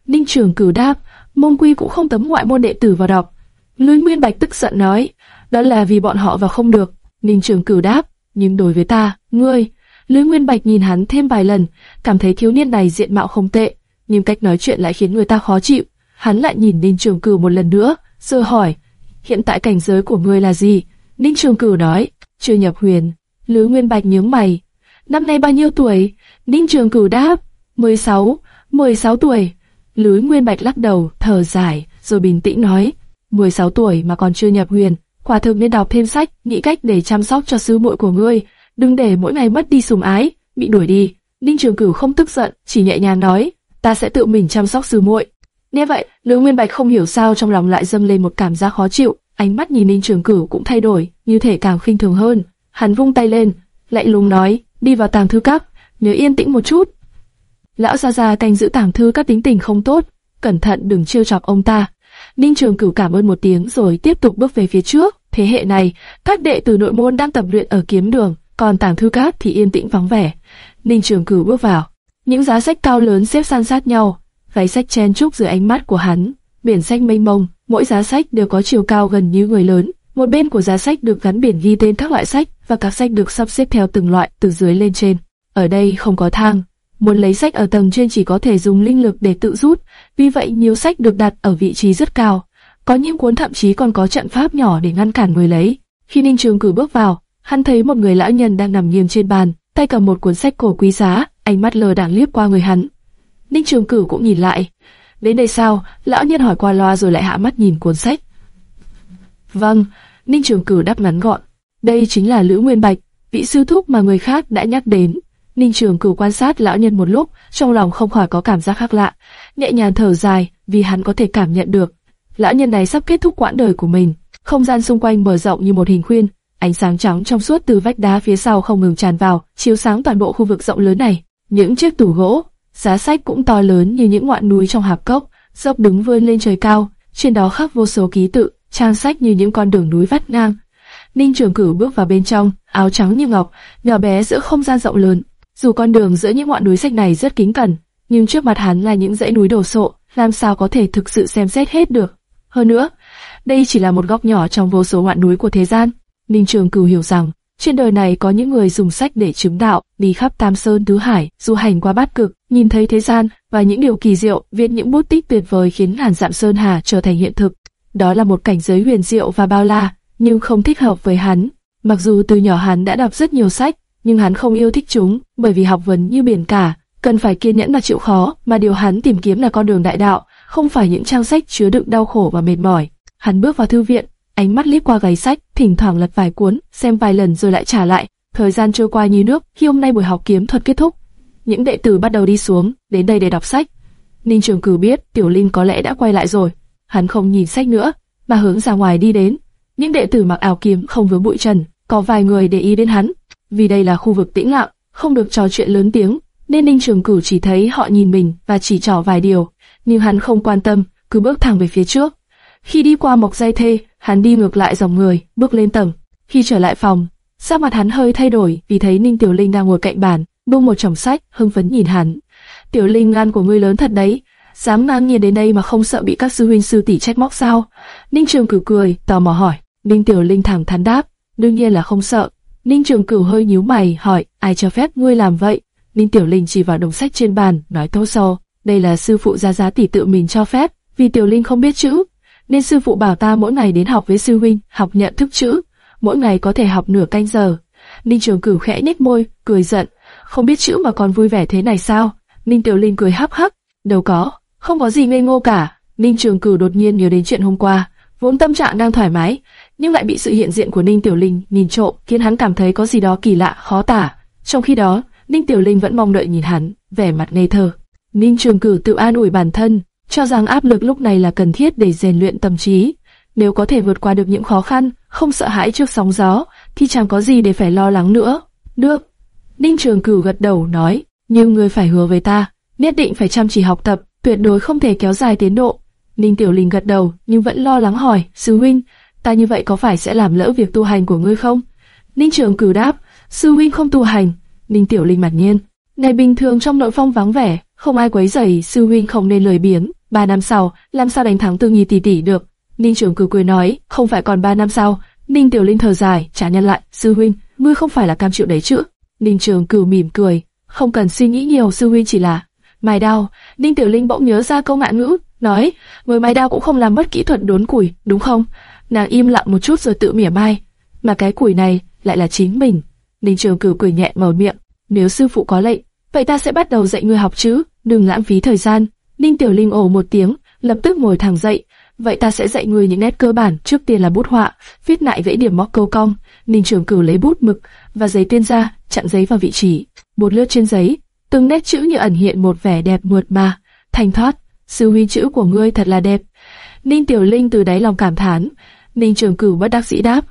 Ninh Trường Cử đáp, môn quy cũng không tấm ngoại môn đệ tử vào đọc. Lữ Nguyên Bạch tức giận nói, đó là vì bọn họ vào không được. Ninh Trường Cử đáp, nhưng đối với ta, ngươi, Lưới Nguyên Bạch nhìn hắn thêm vài lần, cảm thấy thiếu niên này diện mạo không tệ, nhưng cách nói chuyện lại khiến người ta khó chịu. Hắn lại nhìn Ninh Trường cửu một lần nữa, rồi hỏi, hiện tại cảnh giới của ngươi là gì? Ninh Trường cửu nói, chưa nhập huyền. Lưới Nguyên Bạch nhướng mày, năm nay bao nhiêu tuổi? Ninh Trường cửu đáp, 16, 16 tuổi. Lưới Nguyên Bạch lắc đầu, thở dài, rồi bình tĩnh nói, 16 tuổi mà còn chưa nhập huyền, quả thực nên đọc thêm sách, nghĩ cách để chăm sóc cho sư muội của ngươi, đừng để mỗi ngày mất đi sùng ái, bị đuổi đi. Ninh Trường Cửu không tức giận, chỉ nhẹ nhàng nói, ta sẽ tự mình chăm sóc sư muội. Nghe vậy, Lữ Nguyên Bạch không hiểu sao trong lòng lại dâng lên một cảm giác khó chịu, ánh mắt nhìn Ninh Trường Cửu cũng thay đổi, như thể càng khinh thường hơn. Hắn vung tay lên, lạnh lùng nói, đi vào tàng thư các, nhớ yên tĩnh một chút. Lão gia gia canh giữ tàng thư các tính tình không tốt, cẩn thận đừng trêu chọc ông ta. Ninh Trường Cửu cảm ơn một tiếng rồi tiếp tục bước về phía trước. Thế hệ này, các đệ tử nội môn đang tập luyện ở kiếm đường, còn tàng thư cát thì yên tĩnh vắng vẻ. Ninh Trường Cửu bước vào, những giá sách cao lớn xếp san sát nhau, váy sách chen chúc dưới ánh mắt của hắn. Biển sách mênh mông, mỗi giá sách đều có chiều cao gần như người lớn. Một bên của giá sách được gắn biển ghi tên các loại sách và các sách được sắp xếp theo từng loại từ dưới lên trên. Ở đây không có thang, muốn lấy sách ở tầng trên chỉ có thể dùng linh lực để tự rút, vì vậy nhiều sách được đặt ở vị trí rất cao. Có những cuốn thậm chí còn có trận pháp nhỏ để ngăn cản người lấy. Khi Ninh Trường Cử bước vào, hắn thấy một người lão nhân đang nằm nghiêng trên bàn, tay cầm một cuốn sách cổ quý giá, ánh mắt lờ đảng liếc qua người hắn. Ninh Trường Cửu cũng nhìn lại. Đến đây sao? Lão nhân hỏi qua loa rồi lại hạ mắt nhìn cuốn sách. Vâng, Ninh Trường Cửu đáp ngắn gọn. Đây chính là Lữ Nguyên Bạch, vị sư thúc mà người khác đã nhắc đến. Ninh Trường Cửu quan sát lão nhân một lúc, trong lòng không khỏi có cảm giác khác lạ, nhẹ nhàng thở dài, vì hắn có thể cảm nhận được, lão nhân này sắp kết thúc quãng đời của mình. Không gian xung quanh mở rộng như một hình khuyên, ánh sáng trắng trong suốt từ vách đá phía sau không ngừng tràn vào, chiếu sáng toàn bộ khu vực rộng lớn này. Những chiếc tủ gỗ, giá sách cũng to lớn như những ngọn núi trong hạp cốc, dốc đứng vươn lên trời cao, trên đó khắc vô số ký tự, trang sách như những con đường núi vắt ngang. Ninh Trường Cửu bước vào bên trong, áo trắng như ngọc, nhỏ bé giữa không gian rộng lớn, dù con đường giữa những ngọn núi sách này rất kính cẩn, nhưng trước mặt hắn là những dãy núi đổ sộ, làm sao có thể thực sự xem xét hết được. Hơn nữa, đây chỉ là một góc nhỏ trong vô số ngọn núi của thế gian. Ninh Trường Cửu hiểu rằng, trên đời này có những người dùng sách để chứng đạo, đi khắp Tam Sơn Tứ Hải, du hành qua bát cực, nhìn thấy thế gian và những điều kỳ diệu, viết những bút tích tuyệt vời khiến Hàn Dạm sơn hà trở thành hiện thực. Đó là một cảnh giới huyền diệu và bao la, nhưng không thích hợp với hắn. Mặc dù từ nhỏ hắn đã đọc rất nhiều sách, nhưng hắn không yêu thích chúng, bởi vì học vấn như biển cả, cần phải kiên nhẫn và chịu khó, mà điều hắn tìm kiếm là con đường đại đạo, không phải những trang sách chứa đựng đau khổ và mệt mỏi. Hắn bước vào thư viện, ánh mắt liếc qua gáy sách, thỉnh thoảng lật vài cuốn, xem vài lần rồi lại trả lại. Thời gian trôi qua như nước, khi hôm nay buổi học kiếm thuật kết thúc, những đệ tử bắt đầu đi xuống, đến đây để đọc sách. Ninh Trường Cử biết Tiểu Linh có lẽ đã quay lại rồi, hắn không nhìn sách nữa, mà hướng ra ngoài đi đến. Những đệ tử mặc áo kiếm không vướng bụi trần, có vài người để ý đến hắn, vì đây là khu vực tĩnh lặng, không được trò chuyện lớn tiếng, nên Ninh Trường Cử chỉ thấy họ nhìn mình và chỉ trỏ vài điều, nhưng hắn không quan tâm, cứ bước thẳng về phía trước. Khi đi qua mộc dây thê, hắn đi ngược lại dòng người, bước lên tầng. Khi trở lại phòng, sắc mặt hắn hơi thay đổi vì thấy Ninh Tiểu Linh đang ngồi cạnh bàn, buông một chồng sách, hưng phấn nhìn hắn. Tiểu Linh gan của ngươi lớn thật đấy, dám ngang nhiên đến đây mà không sợ bị các sư huynh sư tỷ trách móc sao? Ninh Trường Cửu cười, tò mò hỏi. Ninh Tiểu Linh thẳng thắn đáp, đương nhiên là không sợ. Ninh Trường Cửu hơi nhíu mày, hỏi, ai cho phép ngươi làm vậy? Ninh Tiểu Linh chỉ vào đồng sách trên bàn, nói thô sâu, đây là sư phụ gia giá tỷ tự mình cho phép, vì Tiểu Linh không biết chữ, nên sư phụ bảo ta mỗi ngày đến học với sư huynh, học nhận thức chữ, mỗi ngày có thể học nửa canh giờ. Ninh Trường Cửu khẽ nhếch môi, cười giận, không biết chữ mà còn vui vẻ thế này sao? Ninh Tiểu Linh cười hắc hắc, đâu có, không có gì ngây ngô cả. Ninh Trường Cửu đột nhiên nhớ đến chuyện hôm qua, vốn tâm trạng đang thoải mái, nhưng lại bị sự hiện diện của Ninh Tiểu Linh nhìn trộm, khiến hắn cảm thấy có gì đó kỳ lạ, khó tả. Trong khi đó, Ninh Tiểu Linh vẫn mong đợi nhìn hắn, vẻ mặt ngây thơ. Ninh Trường Cử tự an ủi bản thân, cho rằng áp lực lúc này là cần thiết để rèn luyện tâm trí. Nếu có thể vượt qua được những khó khăn, không sợ hãi trước sóng gió, thì chẳng có gì để phải lo lắng nữa. Được. Ninh Trường Cửu gật đầu nói, nhưng ngươi phải hứa với ta, nhất định phải chăm chỉ học tập, tuyệt đối không thể kéo dài tiến độ. Ninh Tiểu Linh gật đầu, nhưng vẫn lo lắng hỏi, sư huynh, ta như vậy có phải sẽ làm lỡ việc tu hành của ngươi không? Ninh Trường Cửu đáp, sư huynh không tu hành. Ninh Tiểu Linh mặt nhiên, ngày bình thường trong nội phong vắng vẻ, không ai quấy rầy, sư huynh không nên lười biếng. Ba năm sau, làm sao đánh thắng Tương Nhi tỷ tỷ được? Ninh Trường Cửu cười nói, không phải còn ba năm sau. Ninh Tiểu Linh thở dài, trả nhân lại, sư huynh, ngươi không phải là cam chịu đấy chứ? Ninh Trường Cửu mỉm cười, không cần suy nghĩ nhiều, sư huynh chỉ là mài đao. Ninh Tiểu Linh bỗng nhớ ra câu ngạn ngữ, nói, người mài đao cũng không làm mất kỹ thuật đốn củi, đúng không? Nàng im lặng một chút rồi tự mỉa mai, mà cái củi này lại là chính mình. Ninh Trường Cửu cười nhẹ mở miệng, nếu sư phụ có lệnh, vậy ta sẽ bắt đầu dạy ngươi học chứ, đừng lãng phí thời gian. Ninh Tiểu Linh ồ một tiếng, lập tức ngồi thẳng dậy. Vậy ta sẽ dạy ngươi những nét cơ bản, trước tiên là bút họa, viết lại vẽ điểm móc câu cong. Ninh Trường Cửu lấy bút mực và giấy tiên ra, chặn giấy vào vị trí, một lướt trên giấy, từng nét chữ như ẩn hiện một vẻ đẹp mượt mà, thanh thoát. Sư huy chữ của ngươi thật là đẹp. Ninh Tiểu Linh từ đáy lòng cảm thán. Ninh Trường Cửu bất đắc dĩ đáp,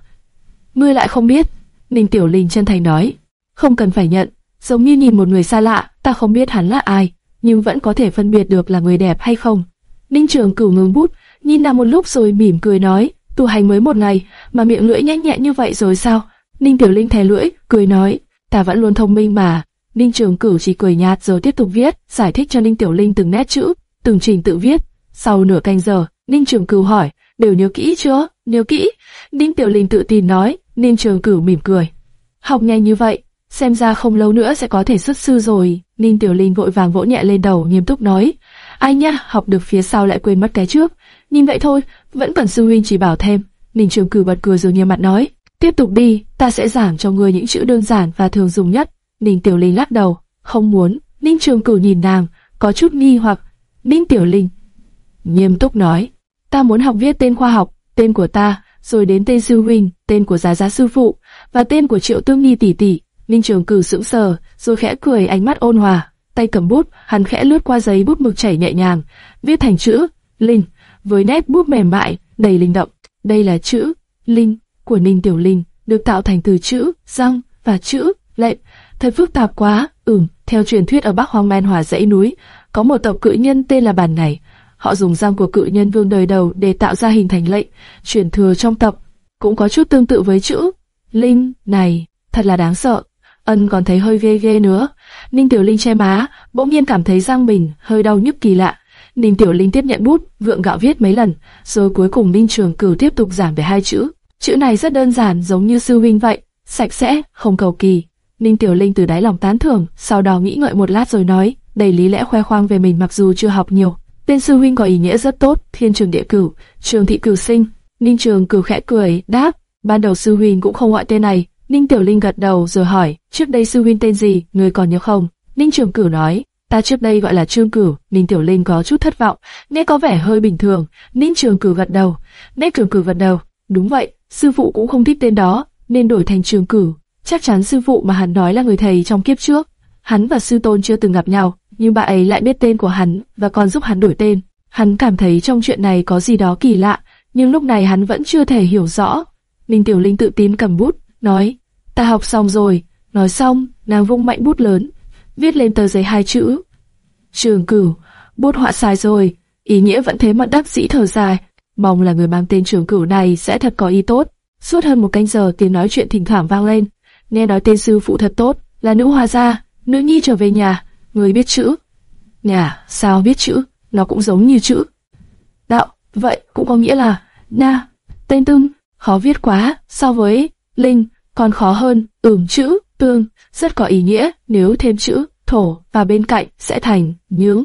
ngươi lại không biết. Ninh Tiểu Linh chân thành nói, không cần phải nhận, giống như nhìn một người xa lạ, ta không biết hắn là ai, nhưng vẫn có thể phân biệt được là người đẹp hay không. Ninh Trường Cửu ngừng bút, nhìn nàng một lúc rồi mỉm cười nói, tu hành mới một ngày mà miệng lưỡi nhanh nhẹn như vậy rồi sao? Ninh Tiểu Linh thè lưỡi, cười nói, ta vẫn luôn thông minh mà. Ninh Trường Cửu chỉ cười nhạt rồi tiếp tục viết, giải thích cho Ninh Tiểu Linh từng nét chữ, từng trình tự viết. Sau nửa canh giờ, Ninh Trường Cửu hỏi, đều nhớ kỹ chưa? Nhớ kỹ. Ninh Tiểu Linh tự tin nói, Ninh Trường Cửu mỉm cười. Học nhanh như vậy, xem ra không lâu nữa sẽ có thể xuất sư rồi. Ninh Tiểu Linh vội vàng vỗ nhẹ lên đầu, nghiêm túc nói, ai nha, học được phía sau lại quên mất cái trước. Nhìn vậy thôi, vẫn cần sư huynh chỉ bảo thêm. Ninh Trường Cửu bật cười rồi nghiêm mặt nói, tiếp tục đi, ta sẽ giảng cho ngươi những chữ đơn giản và thường dùng nhất. Ninh Tiểu Linh lắc đầu, không muốn. Ninh Trường Cửu nhìn nàng, có chút nghi hoặc. Ninh Tiểu Linh nghiêm túc nói, ta muốn học viết tên khoa học, tên của ta, rồi đến tên sư huynh, tên của giá giá sư phụ, và tên của Triệu Tương Nhi tỷ tỷ. Ninh Trường Cửu sững sờ, rồi khẽ cười ánh mắt ôn hòa, tay cầm bút, hắn khẽ lướt qua giấy bút mực chảy nhẹ nhàng, viết thành chữ Linh, với nét bút mềm mại, đầy linh động. Đây là chữ Linh của Ninh Tiểu Linh, được tạo thành từ chữ răng và chữ lệnh. Thật phức tạp quá. Ừm, theo truyền thuyết ở Bắc Hoang Man Hòa dãy núi, có một tộc cự nhân tên là Bản này. Họ dùng răng của cự nhân vương đời đầu để tạo ra hình thành lệnh, truyền thừa trong tộc. Cũng có chút tương tự với chữ Linh này, thật là đáng sợ. Ân còn thấy hơi ghê ghê nữa. Ninh Tiểu Linh che má, bỗng nhiên cảm thấy răng mình hơi đau nhức kỳ lạ. Ninh Tiểu Linh tiếp nhận bút, vượng gạo viết mấy lần, rồi cuối cùng Ninh Trường Cửu tiếp tục giảm về hai chữ. Chữ này rất đơn giản giống như sư huynh vậy, sạch sẽ, không cầu kỳ. Ninh Tiểu Linh từ đáy lòng tán thưởng, sau đó nghĩ ngợi một lát rồi nói, đầy lý lẽ khoe khoang về mình mặc dù chưa học nhiều. Tên sư huynh có ý nghĩa rất tốt, thiên trường địa cửu, trường thị cửu sinh. Ninh Trường Cửu khẽ cười, đáp, ban đầu sư huynh cũng không gọi tên này. Ninh Tiểu Linh gật đầu rồi hỏi, trước đây sư huynh tên gì, người còn nhớ không? Ninh Trường Cửu nói, ta trước đây gọi là Trương Cửu. Ninh Tiểu Linh có chút thất vọng, nghe có vẻ hơi bình thường. Ninh Trường Cửu gật đầu, Ninh Trường Cửu gật đầu, đúng vậy, sư phụ cũng không thích tên đó, nên đổi thành Trường Cửu. Chắc chắn sư phụ mà hắn nói là người thầy trong kiếp trước. Hắn và sư tôn chưa từng gặp nhau, nhưng bà ấy lại biết tên của hắn và còn giúp hắn đổi tên. Hắn cảm thấy trong chuyện này có gì đó kỳ lạ, nhưng lúc này hắn vẫn chưa thể hiểu rõ. Ninh Tiểu Linh tự tin cầm bút, nói, ta học xong rồi. Nói xong, nàng vung mạnh bút lớn, viết lên tờ giấy hai chữ. Trường cửu, bút họa sai rồi, ý nghĩa vẫn thế mà đắc dĩ thở dài. Mong là người mang tên trường cửu này sẽ thật có ý tốt. Suốt hơn một canh giờ tiếng nói chuyện thỉnh thoảng vang lên. Nghe nói tên sư phụ thật tốt, là nữ hòa gia, nữ nhi trở về nhà, người biết chữ. Nhà, sao biết chữ, nó cũng giống như chữ. Đạo, vậy cũng có nghĩa là, na, tên tương, khó viết quá, so với, linh, còn khó hơn, ửng chữ, tương, rất có ý nghĩa, nếu thêm chữ, thổ và bên cạnh sẽ thành, nhưỡng,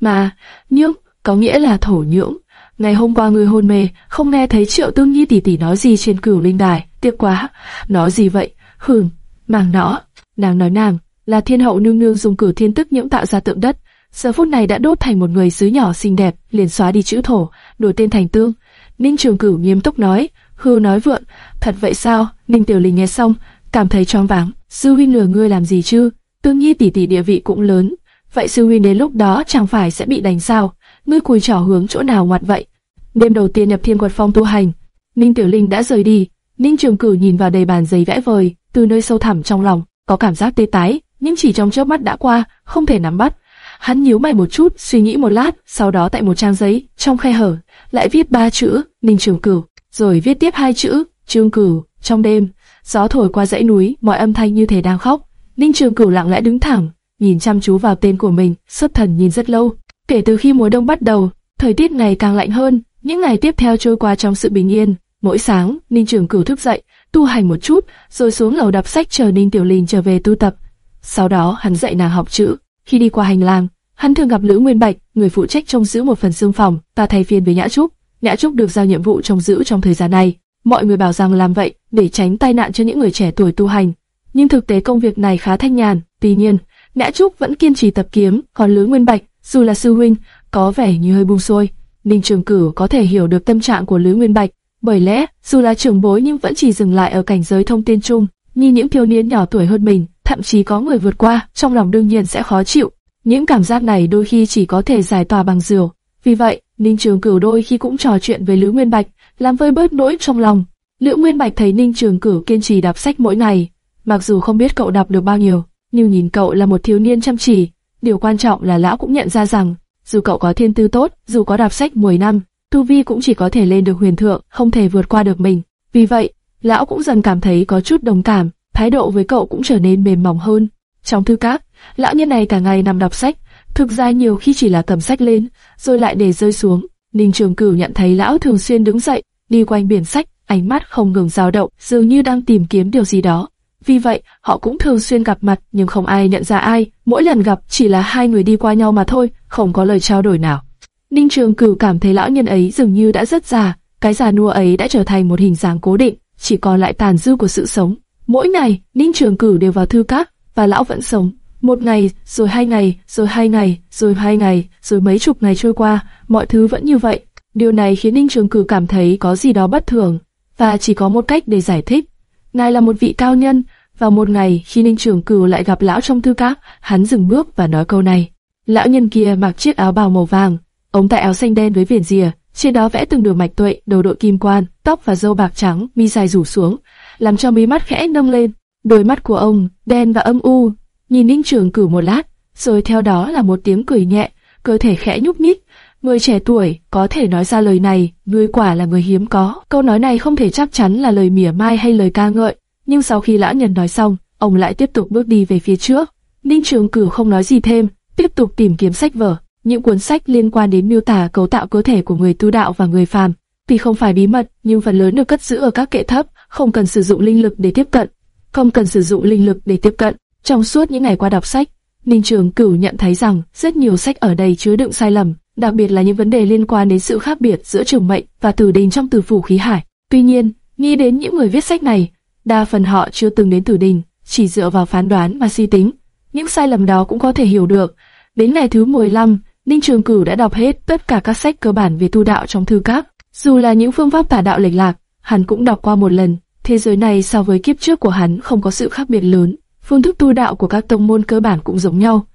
mà, nhưỡng, có nghĩa là thổ nhưỡng. Ngày hôm qua người hôn mê, không nghe thấy triệu tương nhi tỷ tỷ nói gì trên cửu linh đài, tiếc quá, nói gì vậy, hừm, màng nó, nàng nói nàng, là thiên hậu nương nương dùng cửu thiên tức nhiễm tạo ra tượng đất, giờ phút này đã đốt thành một người sứ nhỏ xinh đẹp, liền xóa đi chữ thổ, đổi tên thành tương. Ninh Trường Cửu nghiêm túc nói, hư nói vượn, thật vậy sao? Ninh Tiểu Linh nghe xong, cảm thấy choáng váng. Sư huynh lừa ngươi làm gì chứ? Tương Nhi tỷ tỷ địa vị cũng lớn, vậy sư huynh đến lúc đó chẳng phải sẽ bị đánh sao? Ngươi cùi trỏ hướng chỗ nào ngoặt vậy? Đêm đầu tiên nhập Thiên Quật Phong tu hành, Ninh Tiểu Linh đã rời đi. Ninh Trường Cửu nhìn vào đầy bàn giấy vẽ vời, từ nơi sâu thẳm trong lòng có cảm giác tê tái, nhưng chỉ trong chớp mắt đã qua, không thể nắm bắt. Hắn nhíu mày một chút, suy nghĩ một lát, sau đó tại một trang giấy, trong khe hở, lại viết ba chữ, Ninh Trường Cửu, rồi viết tiếp hai chữ, Trương Cửu. Trong đêm, gió thổi qua dãy núi, mọi âm thanh như thể đang khóc. Ninh Trường Cửu lặng lẽ đứng thẳng, nhìn chăm chú vào tên của mình, xuất thần nhìn rất lâu. Kể từ khi mùa đông bắt đầu, thời tiết ngày càng lạnh hơn, những ngày tiếp theo trôi qua trong sự bình yên. Mỗi sáng, Ninh Trường Cửu thức dậy, tu hành một chút, rồi xuống lầu đọc sách chờ Ninh Tiểu Linh trở về tu tập. Sau đó hắn dạy nàng học chữ. Khi đi qua hành lang, hắn thường gặp Lữ Nguyên Bạch, người phụ trách trông giữ một phần xương phòng, và thay phiên với Nhã Trúc. Nhã Trúc được giao nhiệm vụ trông giữ trong thời gian này. Mọi người bảo rằng làm vậy để tránh tai nạn cho những người trẻ tuổi tu hành, nhưng thực tế công việc này khá thanh nhàn. Tuy nhiên, Nhã Trúc vẫn kiên trì tập kiếm, còn Lữ Nguyên Bạch, dù là sư huynh, có vẻ như hơi buông xuôi. Ninh Trường Cửu có thể hiểu được tâm trạng của Lữ Nguyên Bạch, bởi lẽ dù là trưởng bối nhưng vẫn chỉ dừng lại ở cảnh giới thông tin chung, như những thiếu niên nhỏ tuổi hơn mình, thậm chí có người vượt qua, trong lòng đương nhiên sẽ khó chịu. Những cảm giác này đôi khi chỉ có thể giải tỏa bằng rượu. Vì vậy, Ninh Trường Cửu đôi khi cũng trò chuyện với Lữ Nguyên Bạch, làm vơi bớt nỗi trong lòng. Lữ Nguyên Bạch thấy Ninh Trường Cửu kiên trì đọc sách mỗi ngày, mặc dù không biết cậu đọc được bao nhiêu, nhưng nhìn cậu là một thiếu niên chăm chỉ. Điều quan trọng là lão cũng nhận ra rằng, dù cậu có thiên tư tốt, dù có đọc sách 10 năm, tu vi cũng chỉ có thể lên được huyền thượng, không thể vượt qua được mình. Vì vậy, lão cũng dần cảm thấy có chút đồng cảm, thái độ với cậu cũng trở nên mềm mỏng hơn. Trong thư các, lão nhân này cả ngày nằm đọc sách, thực ra nhiều khi chỉ là cầm sách lên, rồi lại để rơi xuống. Ninh Trường Cửu nhận thấy lão thường xuyên đứng dậy, đi quanh biển sách, ánh mắt không ngừng dao động, dường như đang tìm kiếm điều gì đó. Vì vậy, họ cũng thường xuyên gặp mặt nhưng không ai nhận ra ai, mỗi lần gặp chỉ là hai người đi qua nhau mà thôi, không có lời trao đổi nào. Ninh Trường Cửu cảm thấy lão nhân ấy dường như đã rất già, cái già nua ấy đã trở thành một hình dáng cố định, chỉ còn lại tàn dư của sự sống. Mỗi ngày, Ninh Trường Cửu đều vào thư các, và lão vẫn sống. Một ngày, rồi hai ngày, rồi hai ngày, rồi hai ngày, rồi mấy chục ngày trôi qua, mọi thứ vẫn như vậy. Điều này khiến Ninh Trường Cửu cảm thấy có gì đó bất thường, và chỉ có một cách để giải thích. Ngài là một vị cao nhân, và một ngày khi Ninh Trường Cửu lại gặp lão trong thư các, hắn dừng bước và nói câu này. Lão nhân kia mặc chiếc áo bào màu vàng, ống tay áo xanh đen với viền rìa, trên đó vẽ từng đường mạch tuệ, đầu đội kim quan, tóc và râu bạc trắng, mi dài rủ xuống, làm cho mí mắt khẽ nâng lên. Đôi mắt của ông đen và âm u, nhìn Ninh Trường Cửu một lát, rồi theo đó là một tiếng cười nhẹ, cơ thể khẽ nhúc nhích. Người trẻ tuổi có thể nói ra lời này, ngươi quả là người hiếm có. Câu nói này không thể chắc chắn là lời mỉa mai hay lời ca ngợi, nhưng sau khi lão nhân nói xong, ông lại tiếp tục bước đi về phía trước. Ninh Trường Cửu không nói gì thêm, tiếp tục tìm kiếm sách vở, những cuốn sách liên quan đến miêu tả cấu tạo cơ thể của người tu đạo và người phàm. Tuy không phải bí mật, nhưng phần lớn được cất giữ ở các kệ thấp, không cần sử dụng linh lực để tiếp cận. Không cần sử dụng linh lực để tiếp cận. Trong suốt những ngày qua đọc sách, Ninh Trường Cửu nhận thấy rằng rất nhiều sách ở đây chứa đựng sai lầm, đặc biệt là những vấn đề liên quan đến sự khác biệt giữa trường mệnh và tử đình trong tử phủ khí hải. Tuy nhiên, nghĩ đến những người viết sách này, đa phần họ chưa từng đến tử đình, chỉ dựa vào phán đoán và suy tính. Những sai lầm đó cũng có thể hiểu được. Đến ngày thứ 15, Ninh Trường Cửu đã đọc hết tất cả các sách cơ bản về tu đạo trong thư các. Dù là những phương pháp tả đạo lệch lạc, hắn cũng đọc qua một lần. Thế giới này so với kiếp trước của hắn không có sự khác biệt lớn. Phương thức tu đạo của các tông môn cơ bản cũng giống nhau.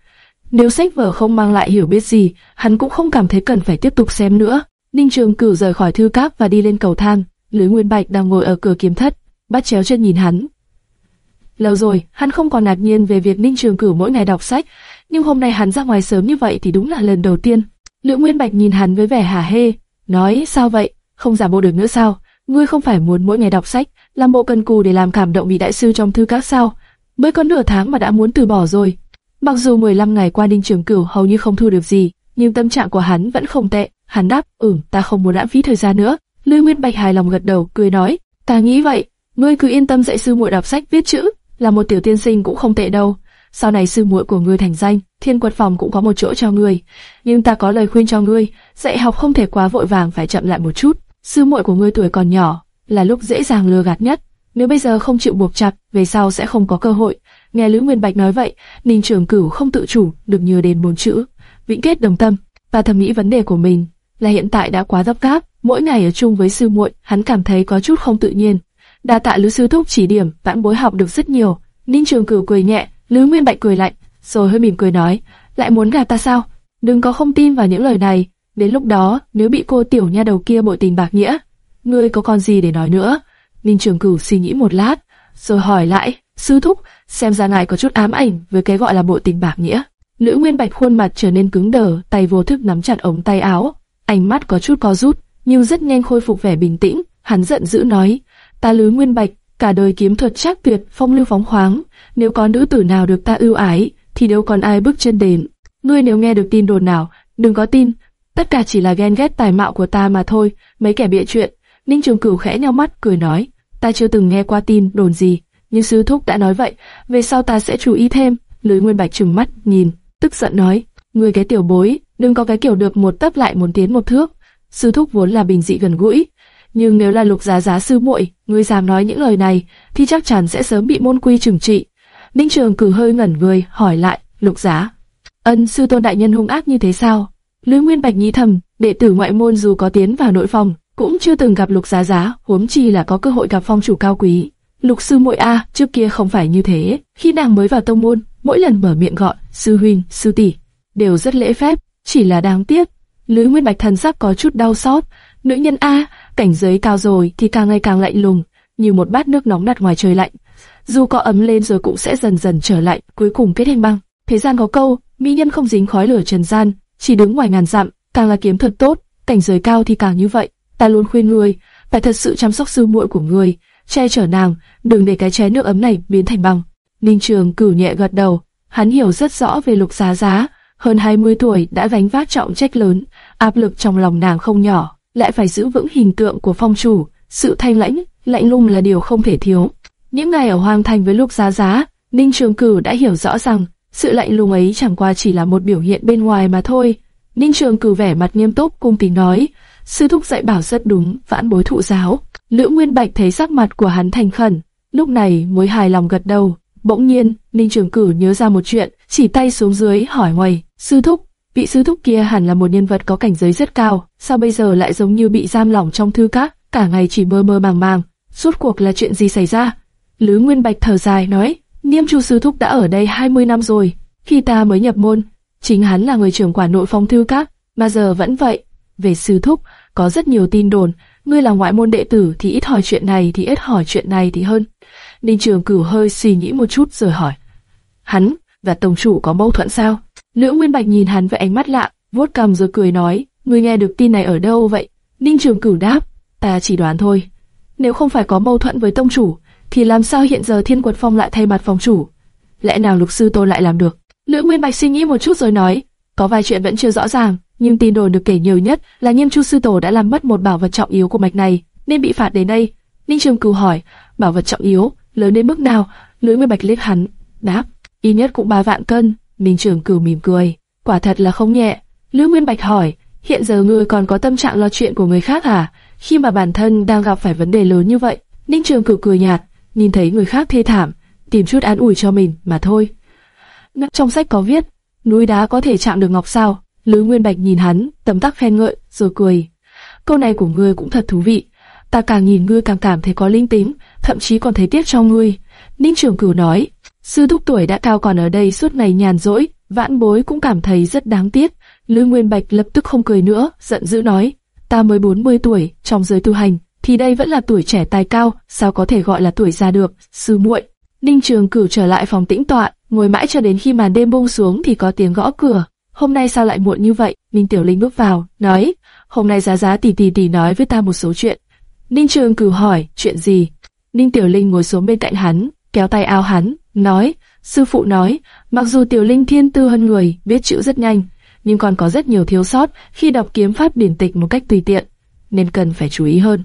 Nếu sách vở không mang lại hiểu biết gì, hắn cũng không cảm thấy cần phải tiếp tục xem nữa. Ninh Trường Cửu rời khỏi thư cáp và đi lên cầu thang. Lưới Nguyên Bạch đang ngồi ở cửa kiếm thất, bắt chéo chân nhìn hắn. Lâu rồi, hắn không còn ngạc nhiên về việc Ninh Trường Cửu mỗi ngày đọc sách, nhưng hôm nay hắn ra ngoài sớm như vậy thì đúng là lần đầu tiên. Lữ Nguyên Bạch nhìn hắn với vẻ hả hê, nói sao vậy, không giả bộ được nữa sao? Ngươi không phải muốn mỗi ngày đọc sách, làm bộ cần cù để làm cảm động vị đại sư trong thư các sao? Mới có nửa tháng mà đã muốn từ bỏ rồi. Mặc dù 15 ngày qua đinh Trường Cửu hầu như không thu được gì, nhưng tâm trạng của hắn vẫn không tệ. Hắn đáp, ừm, ta không muốn lãng phí thời gian nữa. Lưu Nguyên Bạch hài lòng gật đầu, cười nói, ta nghĩ vậy, ngươi cứ yên tâm dạy sư muội đọc sách viết chữ, là một tiểu tiên sinh cũng không tệ đâu. Sau này sư muội của ngươi thành danh, thiên quật phòng cũng có một chỗ cho ngươi. Nhưng ta có lời khuyên cho ngươi, dạy học không thể quá vội vàng phải chậm lại một chút. Sư muội của ngươi tuổi còn nhỏ, là lúc dễ dàng lừa gạt nhất. Nếu bây giờ không chịu buộc chặt, về sau sẽ không có cơ hội. Nghe Lữ Nguyên Bạch nói vậy, Ninh Trường Cửu không tự chủ được nhớ đến bốn chữ, vĩnh kết đồng tâm, và thầm nghĩ vấn đề của mình là hiện tại đã quá gấp gáp, mỗi ngày ở chung với sư muội, hắn cảm thấy có chút không tự nhiên. Đa tạ Lữ sư thúc chỉ điểm, vãn bối học được rất nhiều. Ninh Trường Cửu cười nhẹ, Lữ Nguyên Bạch cười lạnh, rồi hơi mỉm cười nói, lại muốn gạt ta sao? Đừng có không tin vào những lời này. Đến lúc đó, nếu bị cô tiểu nha đầu kia bội tình bạc nghĩa, ngươi có còn gì để nói nữa? Ninh Trường Cửu suy nghĩ một lát, rồi hỏi lại, sư thúc, xem ra ngài có chút ám ảnh với cái gọi là bộ tình bạc nghĩa. Lữ Nguyên Bạch khuôn mặt trở nên cứng đờ, tay vô thức nắm chặt ống tay áo, ánh mắt có chút co rút, nhưng rất nhanh khôi phục vẻ bình tĩnh. Hắn giận dữ nói: "Ta Lữ Nguyên Bạch, cả đời kiếm thuật chắc tuyệt, phong lưu phóng khoáng, nếu có nữ tử nào được ta ưu ái, thì đâu còn ai bước chân đến. Ngươi nếu nghe được tin đồn nào, đừng có tin, tất cả chỉ là ghen ghét tài mạo của ta mà thôi, mấy kẻ bịa chuyện." Ninh Trường Cửu khẽ nheo mắt cười nói: "Ta chưa từng nghe qua tin đồn gì, nhưng sư thúc đã nói vậy, về sau ta sẽ chú ý thêm." Lưới Nguyên Bạch trừng mắt nhìn, tức giận nói: "Ngươi cái tiểu bối, đừng có cái kiểu được một tấc lại muốn tiến một thước." Sư thúc vốn là bình dị gần gũi, nhưng nếu là lục giá giá sư muội, ngươi dám nói những lời này, thì chắc chắn sẽ sớm bị môn quy trừng trị. Ninh Trường cử hơi ngẩn người, hỏi lại, lục giá, ân sư tôn đại nhân hung ác như thế sao? Lưới Nguyên Bạch nghĩ thầm, đệ tử ngoại môn dù có tiến vào nội phòng, cũng chưa từng gặp lục giá giá, huống chi là có cơ hội gặp phong chủ cao quý. Lục sư muội a, trước kia không phải như thế, khi nàng mới vào tông môn, mỗi lần mở miệng gọi sư huynh, sư tỷ, đều rất lễ phép, chỉ là đáng tiếc. Lữ Nguyên Bạch thần sắc có chút đau xót, nữ nhân a, cảnh giới cao rồi thì càng ngày càng lạnh lùng, như một bát nước nóng đặt ngoài trời lạnh. Dù có ấm lên rồi cũng sẽ dần dần trở lạnh, cuối cùng kết thành băng. Thế gian có câu, mỹ nhân không dính khói lửa trần gian, chỉ đứng ngoài ngàn dặm, càng là kiếm thuật tốt, cảnh giới cao thì càng như vậy. Ta luôn khuyên ngươi, phải thật sự chăm sóc sư muội của ngươi, che chở nàng, đừng để cái chén nước ấm này biến thành băng. Ninh Trường cử nhẹ gật đầu, hắn hiểu rất rõ về Lục Giá Giá, hơn 20 tuổi đã gánh vác trọng trách lớn, áp lực trong lòng nàng không nhỏ, lại phải giữ vững hình tượng của phong chủ, sự thanh lãnh, lạnh lùng là điều không thể thiếu. Những ngày ở Hoàng Thành với Lục Giá Giá, Ninh Trường Cửu đã hiểu rõ rằng sự lạnh lùng ấy chẳng qua chỉ là một biểu hiện bên ngoài mà thôi. Ninh Trường Cửu vẻ mặt nghiêm túc cung kính nói, sư thúc dạy bảo rất đúng, vãn bối thụ giáo. Lữ Nguyên Bạch thấy sắc mặt của hắn thành khẩn, lúc này mới hài lòng gật đầu. Bỗng nhiên, Ninh Trường Cử nhớ ra một chuyện, chỉ tay xuống dưới hỏi ngoài, sư thúc, vị sư thúc kia hẳn là một nhân vật có cảnh giới rất cao, sao bây giờ lại giống như bị giam lỏng trong thư các, cả ngày chỉ mơ mơ màng màng, suốt cuộc là chuyện gì xảy ra? Lữ Nguyên Bạch thở dài nói, Niêm Chu sư thúc đã ở đây 20 năm rồi, khi ta mới nhập môn, chính hắn là người trưởng quản nội phong thư các, mà giờ vẫn vậy. Về sư thúc, có rất nhiều tin đồn, ngươi là ngoại môn đệ tử thì ít hỏi chuyện này thì ít hỏi chuyện này thì hơn. Ninh Trường Cửu hơi suy nghĩ một chút rồi hỏi. Hắn và tổng chủ có mâu thuẫn sao? Lữ Nguyên Bạch nhìn hắn với ánh mắt lạ, vuốt cằm rồi cười nói, ngươi nghe được tin này ở đâu vậy? Ninh Trường Cửu đáp, ta chỉ đoán thôi. Nếu không phải có mâu thuẫn với tông chủ, thì làm sao hiện giờ Thiên Quật Phong lại thay mặt phòng chủ? Lẽ nào lục sư tôi lại làm được? Lữ Nguyên Bạch suy nghĩ một chút rồi nói, có vài chuyện vẫn chưa rõ ràng, nhưng tin đồn được kể nhiều nhất là Nghiêm Chu sư tổ đã làm mất một bảo vật trọng yếu của mạch này, nên bị phạt đến đây. Ninh Trường Cửu hỏi, bảo vật trọng yếu, lớn đến mức nào? lưỡi Nguyên Bạch liếc hắn, đáp, ít nhất cũng ba vạn cân. Ninh Trường Cửu mỉm cười, quả thật là không nhẹ. lưỡi Nguyên Bạch hỏi, hiện giờ ngươi còn có tâm trạng lo chuyện của người khác à? Khi mà bản thân đang gặp phải vấn đề lớn như vậy, Ninh Trường Cửu cười nhạt, nhìn thấy người khác thê thảm, tìm chút an ủi cho mình mà thôi. Trong sách có viết, núi đá có thể chạm được ngọc sao? Lữ Nguyên Bạch nhìn hắn, tấm tắc khen ngợi, rồi cười. Câu này của ngươi cũng thật thú vị. Ta càng nhìn ngươi càng cảm thấy có linh tính, thậm chí còn thấy tiếc cho ngươi. Ninh Trường Cửu nói, sư thúc tuổi đã cao còn ở đây suốt ngày nhàn rỗi, vãn bối cũng cảm thấy rất đáng tiếc. Lữ Nguyên Bạch lập tức không cười nữa, giận dữ nói, ta mới 40 tuổi, trong giới tu hành, thì đây vẫn là tuổi trẻ tài cao, sao có thể gọi là tuổi già được, sư muội. Ninh Trường Cửu trở lại phòng tĩnh tọa, ngồi mãi cho đến khi màn đêm buông xuống thì có tiếng gõ cửa. Hôm nay sao lại muộn như vậy? Ninh Tiểu Linh bước vào, nói, hôm nay giá giá tỷ tỷ tỷ nói với ta một số chuyện. Ninh Trường Cửu hỏi, chuyện gì? Ninh Tiểu Linh ngồi xuống bên cạnh hắn, kéo tay áo hắn, nói, sư phụ nói, mặc dù Tiểu Linh thiên tư hơn người, biết chữ rất nhanh, nhưng còn có rất nhiều thiếu sót khi đọc kiếm pháp điển tịch một cách tùy tiện, nên cần phải chú ý hơn.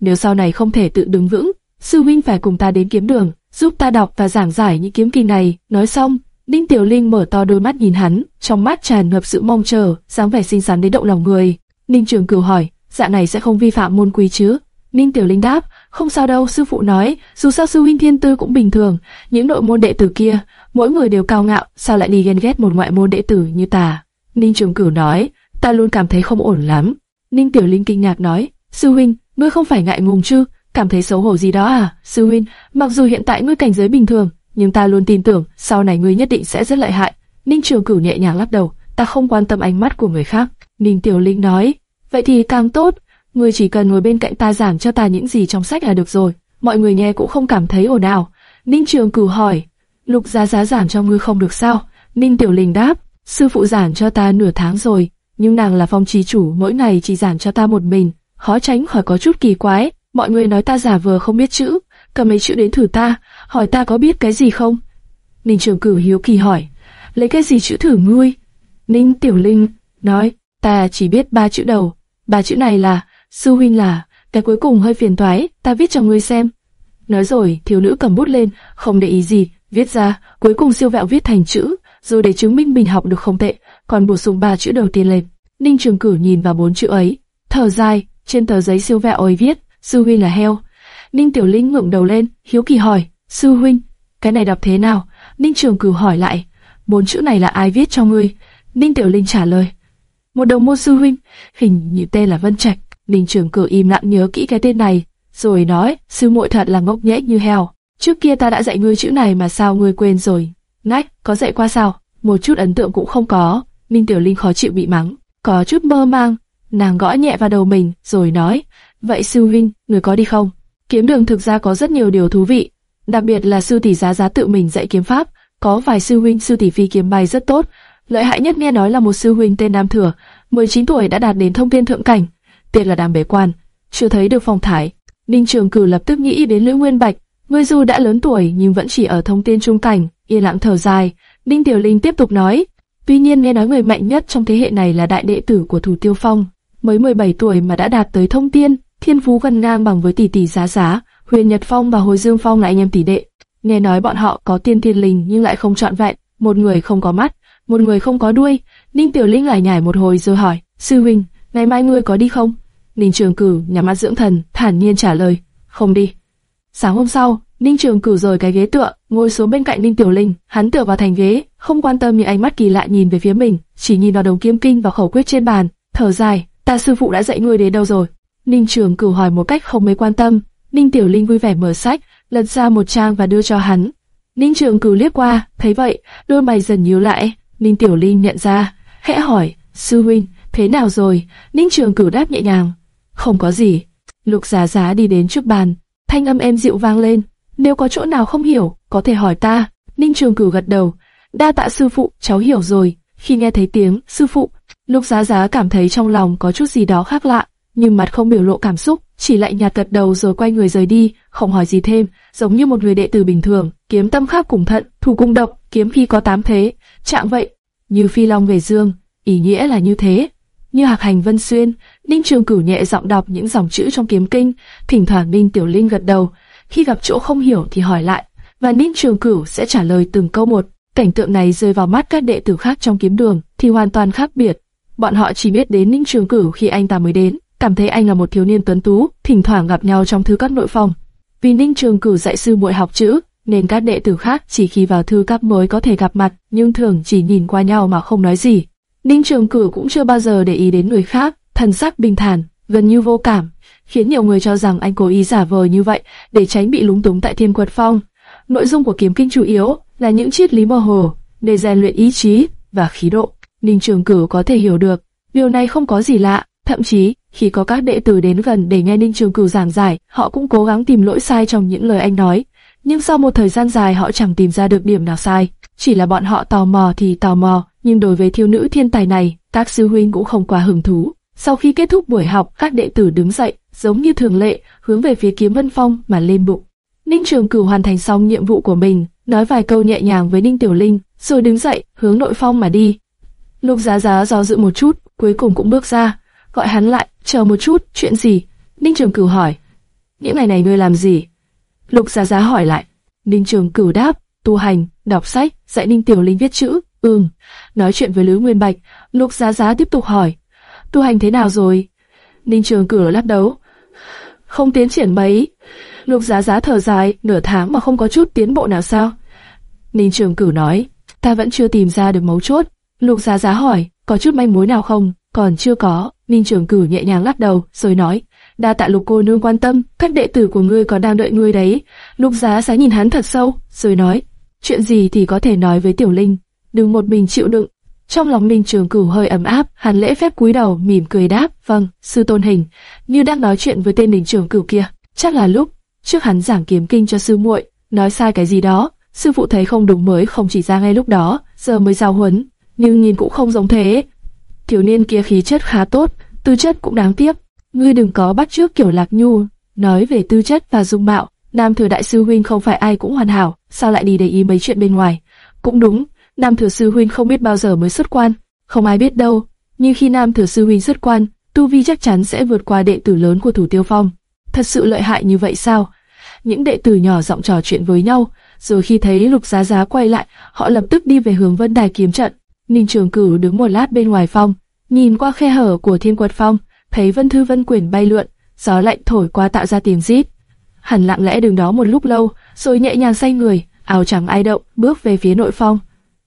Nếu sau này không thể tự đứng vững, sư huynh phải cùng ta đến kiếm đường, giúp ta đọc và giảng giải những kiếm kỳ này. Nói xong, Ninh Tiểu Linh mở to đôi mắt nhìn hắn, trong mắt tràn ngập sự mong chờ, dáng vẻ xinh xắn đến động lòng người. Ninh Trường Cửu hỏi, dạ này sẽ không vi phạm môn quy chứ? Ninh Tiểu Linh đáp, không sao đâu, sư phụ nói, dù sao sư huynh thiên tư cũng bình thường, những nội môn đệ tử kia, mỗi người đều cao ngạo, sao lại đi ghen ghét một ngoại môn đệ tử như ta? Ninh Trường Cửu nói, ta luôn cảm thấy không ổn lắm. Ninh Tiểu Linh kinh ngạc nói, sư huynh, ngươi không phải ngại ngùng chứ? Cảm thấy xấu hổ gì đó à? Sư huynh, mặc dù hiện tại ngươi cảnh giới bình thường, nhưng ta luôn tin tưởng sau này ngươi nhất định sẽ rất lợi hại. Ninh Trường Cửu nhẹ nhàng lắc đầu, ta không quan tâm ánh mắt của người khác. Ninh Tiểu Linh nói, vậy thì càng tốt, ngươi chỉ cần ngồi bên cạnh ta giảng cho ta những gì trong sách là được rồi. Mọi người nghe cũng không cảm thấy ồn ào. Ninh Trường Cửu hỏi, Lục Giá Giá giảng cho ngươi không được sao? Ninh Tiểu Linh đáp, sư phụ giảng cho ta nửa tháng rồi, nhưng nàng là phong trí chủ, mỗi ngày chỉ giảng cho ta một mình, khó tránh khỏi có chút kỳ quái. Mọi người nói ta giả vờ không biết chữ, cầm mấy chữ đến thử ta, hỏi ta có biết cái gì không? Ninh Trường Cửu hiếu kỳ hỏi, lấy cái gì chữ thử ngươi? Ninh Tiểu Linh nói, ta chỉ biết ba chữ đầu, ba chữ này là, sư huynh là, cái cuối cùng hơi phiền toái, ta viết cho ngươi xem. Nói rồi, thiếu nữ cầm bút lên, không để ý gì, viết ra, cuối cùng siêu vẹo viết thành chữ, rồi để chứng minh mình học được không tệ, còn bổ sung ba chữ đầu tiên lên. Ninh Trường Cửu nhìn vào bốn chữ ấy, thở dài, trên tờ giấy siêu vẹo ấy viết, sư huynh là heo. Ninh Tiểu Linh ngẩng đầu lên, hiếu kỳ hỏi, sư huynh, cái này đọc thế nào? Ninh Trường Cửu hỏi lại, bốn chữ này là ai viết cho ngươi? Ninh Tiểu Linh trả lời, một đầu môn sư huynh, hình như tên là Vân Trạch. Ninh Trường Cửu im lặng nhớ kỹ cái tên này, rồi nói, sư muội thật là ngốc nghếch như heo. Trước kia ta đã dạy ngươi chữ này mà sao ngươi quên rồi? Nách, có dạy qua sao? Một chút ấn tượng cũng không có. Ninh Tiểu Linh khó chịu bị mắng, có chút mơ mang. Nàng gõ nhẹ vào đầu mình, rồi nói, vậy sư huynh, người có đi không? Kiếm đường thực ra có rất nhiều điều thú vị, đặc biệt là sư tỷ giá giá tự mình dạy kiếm pháp, có vài sư huynh sư tỷ phi kiếm bay rất tốt. Lợi hại nhất nghe nói là một sư huynh tên Nam Thừa, 19 tuổi đã đạt đến thông tiên thượng cảnh, tiền là Đàm Bế Quan, chưa thấy được phong thái. Ninh Trường Cử lập tức nghĩ đến Lữ Nguyên Bạch, người dù đã lớn tuổi nhưng vẫn chỉ ở thông tiên trung cảnh, yên lặng thở dài. Ninh Tiểu Linh tiếp tục nói, tuy nhiên nghe nói người mạnh nhất trong thế hệ này là đại đệ tử của Thủ Tiêu Phong, mới 17 tuổi mà đã đạt tới thông tiên, thiên phú gần ngang bằng với tỷ tỷ giá giá, Huyền Nhật Phong và Hồi Dương Phong là anh em tỷ đệ. Nghe nói bọn họ có tiên thiên linh nhưng lại không trọn vẹn, một người không có mắt, một người không có đuôi. Ninh Tiểu Linh lại nhảy một hồi rồi hỏi, sư huynh, ngày mai ngươi có đi không? Ninh Trường Cử nhắm mắt dưỡng thần, thản nhiên trả lời, không đi. Sáng hôm sau, Ninh Trường Cửu rời cái ghế tựa, ngồi xuống bên cạnh Ninh Tiểu Linh, hắn tựa vào thành ghế, không quan tâm những ánh mắt kỳ lạ nhìn về phía mình, chỉ nhìn vào đồng kiếm kinh và khẩu quyết trên bàn, thở dài, ta sư phụ đã dạy ngươi đến đâu rồi? Ninh Trường Cửu hỏi một cách không mấy quan tâm. Ninh Tiểu Linh vui vẻ mở sách, lật ra một trang và đưa cho hắn. Ninh Trường Cửu liếc qua, thấy vậy, đôi mày dần nhíu lại. Ninh Tiểu Linh nhận ra, khẽ hỏi, sư huynh, thế nào rồi? Ninh Trường Cửu đáp nhẹ nhàng, không có gì. Lục Giá Giá đi đến trước bàn, thanh âm em dịu vang lên. Nếu có chỗ nào không hiểu, có thể hỏi ta. Ninh Trường Cửu gật đầu. Đa tạ sư phụ, cháu hiểu rồi. Khi nghe thấy tiếng sư phụ, Lục Giá Giá cảm thấy trong lòng có chút gì đó khác lạ, nhưng mặt không biểu lộ cảm xúc, chỉ lại nhạt gật đầu rồi quay người rời đi, không hỏi gì thêm, giống như một người đệ tử bình thường. Kiếm tâm khắc cùng thận, thủ cung độc, kiếm khi có tám thế, trạng vậy. Như phi long về dương, ý nghĩa là như thế như hạc hành vân xuyên. Ninh Trường Cửu nhẹ giọng đọc những dòng chữ trong kiếm kinh, thỉnh thoảng Ninh Tiểu Linh gật đầu, khi gặp chỗ không hiểu thì hỏi lại, và Ninh Trường Cửu sẽ trả lời từng câu một. Cảnh tượng này rơi vào mắt các đệ tử khác trong kiếm đường thì hoàn toàn khác biệt. Bọn họ chỉ biết đến Ninh Trường Cửu khi anh ta mới đến, cảm thấy anh là một thiếu niên tuấn tú, thỉnh thoảng gặp nhau trong thư các nội phòng. Vì Ninh Trường cử dạy sư muội học chữ, nên các đệ tử khác chỉ khi vào thư các mới có thể gặp mặt, nhưng thường chỉ nhìn qua nhau mà không nói gì. Ninh Trường cử cũng chưa bao giờ để ý đến người khác, thần sắc bình thản, gần như vô cảm, khiến nhiều người cho rằng anh cố ý giả vờ như vậy để tránh bị lúng túng tại Thiên Quật Phong. Nội dung của kiếm kinh chủ yếu là những triết lý mơ hồ để rèn luyện ý chí và khí độ. Ninh Trường Cửu có thể hiểu được, điều này không có gì lạ, thậm chí khi có các đệ tử đến gần để nghe Ninh Trường Cửu giảng giải, họ cũng cố gắng tìm lỗi sai trong những lời anh nói. Nhưng sau một thời gian dài họ chẳng tìm ra được điểm nào sai, chỉ là bọn họ tò mò thì tò mò, nhưng đối với thiếu nữ thiên tài này, các sư huynh cũng không quá hứng thú. Sau khi kết thúc buổi học, các đệ tử đứng dậy, giống như thường lệ, hướng về phía kiếm vân phong mà lên bụng. Ninh Trường Cửu hoàn thành xong nhiệm vụ của mình, nói vài câu nhẹ nhàng với Ninh Tiểu Linh, rồi đứng dậy, hướng nội phong mà đi. Lục Giá Giá do dự một chút, cuối cùng cũng bước ra, gọi hắn lại, chờ một chút, chuyện gì? Ninh Trường Cửu hỏi. Những ngày này ngươi làm gì? Lục Giá Giá hỏi lại. Ninh Trường Cửu đáp, tu hành, đọc sách, dạy Ninh Tiểu Linh viết chữ. Ừm, nói chuyện với Lữ Nguyên Bạch, Lục Giá Giá tiếp tục hỏi, tu hành thế nào rồi? Ninh Trường Cửu lắc đầu, không tiến triển mấy. Lục Giá Giá thở dài, nửa tháng mà không có chút tiến bộ nào sao? Ninh Trường Cửu nói, ta vẫn chưa tìm ra được mấu chốt. Lục Giá Giá hỏi, có chút manh mối nào không? Còn chưa có. Ninh Trường Cửu nhẹ nhàng lắc đầu, rồi nói, đa tạ Lục cô nương quan tâm, các đệ tử của ngươi còn đang đợi ngươi đấy. Lục Giá Giá nhìn hắn thật sâu, rồi nói, chuyện gì thì có thể nói với Tiểu Linh đừng một mình chịu đựng. Trong lòng Ninh Trường Cửu hơi ấm áp, hắn lễ phép cúi đầu mỉm cười đáp, vâng, sư tôn hình, như đang nói chuyện với tên Ninh Trường Cửu kia. Chắc là lúc trước hắn giảng kiếm kinh cho sư muội, nói sai cái gì đó. Sư phụ thấy không đúng mới không chỉ ra ngay lúc đó, giờ mới giao huấn, nhưng nhìn cũng không giống thế. Thiếu niên kia khí chất khá tốt, tư chất cũng đáng tiếc. Ngươi đừng có bắt chước kiểu lạc nhu, nói về tư chất và dung mạo. Nam thừa đại sư huynh không phải ai cũng hoàn hảo, sao lại đi để ý mấy chuyện bên ngoài? Cũng đúng, Nam thừa sư huynh không biết bao giờ mới xuất quan, không ai biết đâu. Nhưng khi Nam thừa sư huynh xuất quan, tu vi chắc chắn sẽ vượt qua đệ tử lớn của thủ tiêu phong. Thật sự lợi hại như vậy sao? Những đệ tử nhỏ giọng trò chuyện với nhau, rồi khi thấy Lục Giá Giá quay lại, họ lập tức đi về hướng Vân Đài kiếm trận. Ninh Trường Cửu đứng một lát bên ngoài phong, nhìn qua khe hở của Thiên Quật Phong, thấy Vân Thư Vân Quyển bay lượn, gió lạnh thổi qua tạo ra tiếng rít. Hắn lặng lẽ đứng đó một lúc lâu, rồi nhẹ nhàng xoay người, áo trắng ai động, bước về phía nội phong.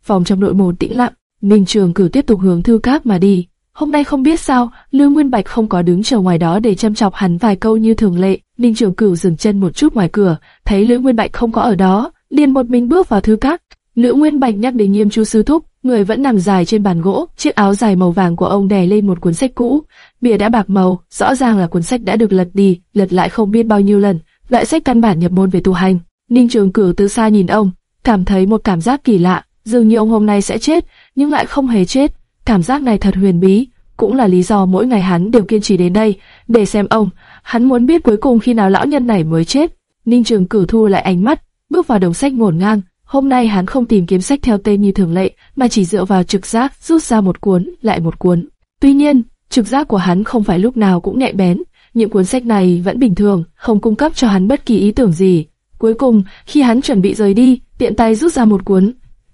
Phòng trong nội môn tĩnh lặng, Ninh Trường Cửu tiếp tục hướng thư các mà đi. Hôm nay không biết sao, Lưu Nguyên Bạch không có đứng chờ ngoài đó để chăm chọc hắn vài câu như thường lệ. Ninh Trường Cửu dừng chân một chút ngoài cửa, thấy Lữ Nguyên Bạch không có ở đó, liền một mình bước vào thư các. Lữ Nguyên Bạch nhắc đến Nghiêm Chu sư thúc, người vẫn nằm dài trên bàn gỗ, chiếc áo dài màu vàng của ông đè lên một cuốn sách cũ, bìa đã bạc màu, rõ ràng là cuốn sách đã được lật đi, lật lại không biết bao nhiêu lần, loại sách căn bản nhập môn về tu hành. Ninh Trường Cửu từ xa nhìn ông, cảm thấy một cảm giác kỳ lạ, dường như ông hôm nay sẽ chết, nhưng lại không hề chết. Cảm giác này thật huyền bí, cũng là lý do mỗi ngày hắn đều kiên trì đến đây để xem ông. Hắn muốn biết cuối cùng khi nào lão nhân này mới chết. Ninh Trường Cửu thu lại ánh mắt, bước vào đồng sách ngổn ngang. Hôm nay hắn không tìm kiếm sách theo tên như thường lệ, mà chỉ dựa vào trực giác rút ra một cuốn lại một cuốn. Tuy nhiên, trực giác của hắn không phải lúc nào cũng nhạy bén. Những cuốn sách này vẫn bình thường, không cung cấp cho hắn bất kỳ ý tưởng gì. Cuối cùng, khi hắn chuẩn bị rời đi, tiện tay rút ra một cuốn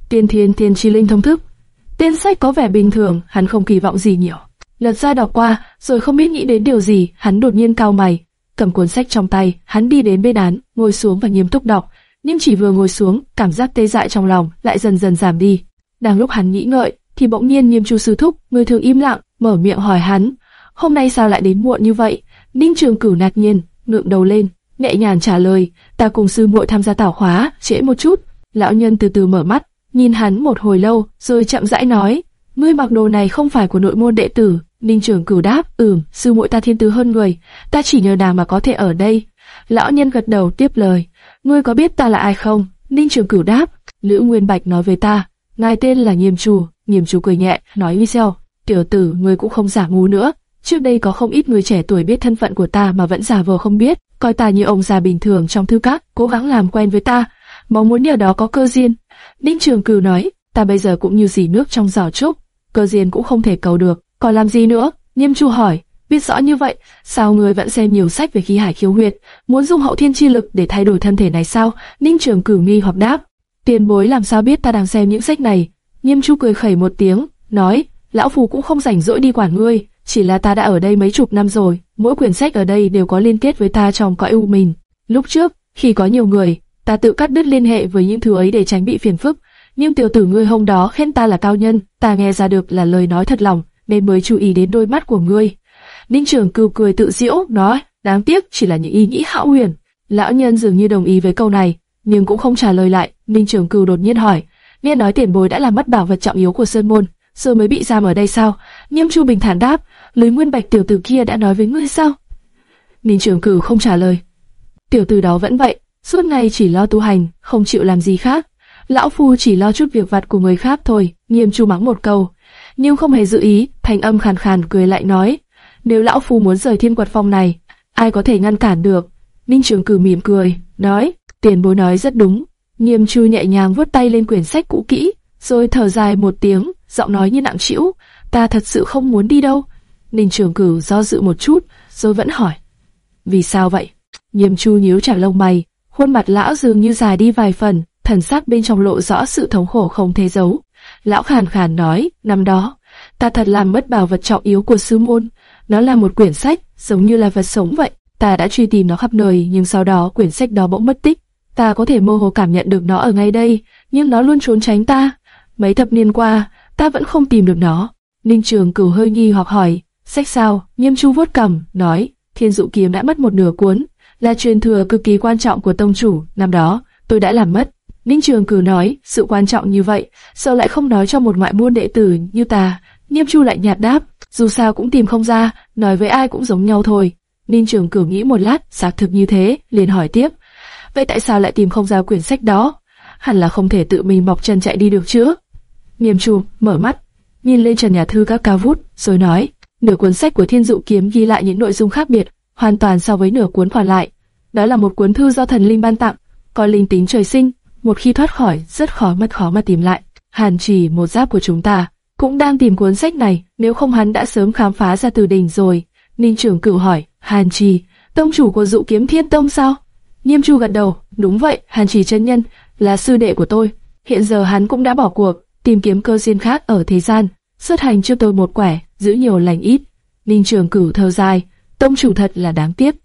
Tiên Thiên Tiên Chi Linh thông thức. Tên sách có vẻ bình thường, hắn không kỳ vọng gì nhiều. Lật ra đọc qua, rồi không biết nghĩ đến điều gì, hắn đột nhiên cao mày, cầm cuốn sách trong tay, hắn đi đến bên án, ngồi xuống và nghiêm túc đọc. Niêm chỉ vừa ngồi xuống, cảm giác tê dại trong lòng lại dần dần giảm đi. Đang lúc hắn nghĩ ngợi, thì bỗng nhiên Niêm Chu sư thúc, người thường im lặng, mở miệng hỏi hắn, hôm nay sao lại đến muộn như vậy? Ninh Trường Cửu ngạc nhiên, ngượng đầu lên, nhẹ nhàng trả lời, ta cùng sư muội tham gia tảo khóa, trễ một chút. Lão nhân từ từ mở mắt, nhìn hắn một hồi lâu, rồi chậm rãi nói, ngươi mặc đồ này không phải của nội môn đệ tử. Ninh Trường cửu đáp, ừm, sư muội ta thiên tư hơn người, ta chỉ nhờ nàng mà có thể ở đây. Lão nhân gật đầu tiếp lời, ngươi có biết ta là ai không? Ninh Trường cửu đáp, Lữ Nguyên Bạch nói về ta, ngài tên là Nghiêm Chủ, Nghiêm Chủ cười nhẹ, nói với video, tiểu tử, ngươi cũng không giả ngu nữa. Trước đây có không ít người trẻ tuổi biết thân phận của ta mà vẫn giả vờ không biết, coi ta như ông già bình thường trong thư các, cố gắng làm quen với ta, mong muốn nhờ đó có cơ duyên. Ninh Trường Cửu nói, ta bây giờ cũng như dì nước trong giỏ trúc, cơ duyên cũng không thể cầu được, còn làm gì nữa? Nghiêm Chu hỏi, biết rõ như vậy, sao ngươi vẫn xem nhiều sách về khí hải khiếu huyệt, muốn dùng hậu thiên chi lực để thay đổi thân thể này sao? Ninh Trường Cửu nghi hoặc đáp, tiền bối làm sao biết ta đang xem những sách này? nghiêm Chu cười khẩy một tiếng, nói, lão phù cũng không rảnh rỗi đi quản ngươi, chỉ là ta đã ở đây mấy chục năm rồi, mỗi quyển sách ở đây đều có liên kết với ta trong cõi u mình. Lúc trước, khi có nhiều người, ta tự cắt đứt liên hệ với những thứ ấy để tránh bị phiền phức. Nhưng tiểu tử ngươi hôm đó khen ta là cao nhân, ta nghe ra được là lời nói thật lòng, nên mới chú ý đến đôi mắt của ngươi. Ninh Trường Cửu cười tự giễu, nói, đáng tiếc chỉ là những ý nghĩ hão huyền. Lão nhân dường như đồng ý với câu này, nhưng cũng không trả lời lại. Ninh Trường Cửu đột nhiên hỏi, nghe nói tiền bối đã làm mất bảo vật trọng yếu của Sơn Môn, giờ mới bị giam ở đây sao? Nghiêm Chu bình thản đáp, Lưới Nguyên Bạch tiểu tử kia đã nói với ngươi sao? Ninh Trường Cửu không trả lời. Tiểu tử đó vẫn vậy, suốt ngày chỉ lo tu hành, không chịu làm gì khác. Lão phu chỉ lo chút việc vặt của người khác thôi. Nghiêm Chu mắng một câu, nhưng không hề dự ý, thành âm khàn khàn cười lại nói, nếu lão phu muốn rời thiên quật phong này, ai có thể ngăn cản được? Ninh Trường Cử mỉm cười, nói, tiền bối nói rất đúng. Nghiêm Chu nhẹ nhàng vuốt tay lên quyển sách cũ kỹ, rồi thở dài một tiếng, giọng nói như nặng trĩu, ta thật sự không muốn đi đâu. Ninh Trường Cử do dự một chút, rồi vẫn hỏi, vì sao vậy? Nghiêm Chu nhíu chặt lông mày, khuôn mặt lão dường như dài đi vài phần, thần sắc bên trong lộ rõ sự thống khổ không thể giấu. Lão khàn khàn nói, năm đó, ta thật làm mất bảo vật trọng yếu của sư môn. Nó là một quyển sách, giống như là vật sống vậy. Ta đã truy tìm nó khắp nơi, nhưng sau đó quyển sách đó bỗng mất tích. Ta có thể mơ hồ cảm nhận được nó ở ngay đây, nhưng nó luôn trốn tránh ta. Mấy thập niên qua, ta vẫn không tìm được nó. Ninh Trường cửu hơi nghi hoặc hỏi, sách sao? Nghiêm Chu vuốt cầm, nói, Thiên Dụ Kiếm đã mất một nửa cuốn, là truyền thừa cực kỳ quan trọng của tông chủ. Năm đó, tôi đã làm mất. Ninh Trường Cửu nói, sự quan trọng như vậy, sao lại không nói cho một ngoại môn đệ tử như ta? Niêm Chu lại nhạt đáp, dù sao cũng tìm không ra, nói với ai cũng giống nhau thôi. Ninh Trường Cử nghĩ một lát, xác thực như thế, liền hỏi tiếp. vậy tại sao lại tìm không ra quyển sách đó? Hẳn là không thể tự mình mọc chân chạy đi được chứ? Niêm Chu mở mắt, nhìn lên trần nhà thư các cao vút, rồi nói, nửa cuốn sách của Thiên Dụ Kiếm ghi lại những nội dung khác biệt, hoàn toàn so với nửa cuốn còn lại. Đó là một cuốn thư do thần linh ban tặng, có linh tính trời sinh, một khi thoát khỏi rất khó mất khó mà tìm lại. Hàn Chỉ, một giáp của chúng ta, cũng đang tìm cuốn sách này, nếu không hắn đã sớm khám phá ra từ đỉnh rồi. Ninh trưởng cửu hỏi, Hàn Trì, tông chủ của dụ kiếm thiên tông sao? Nghiêm Chu gật đầu, đúng vậy, Hàn Trì chân nhân, là sư đệ của tôi. Hiện giờ hắn cũng đã bỏ cuộc, tìm kiếm cơ duyên khác ở thế gian, xuất hành cho tôi một quẻ, giữ nhiều lành ít. Ninh trường cửu thơ dài, tông chủ thật là đáng tiếc.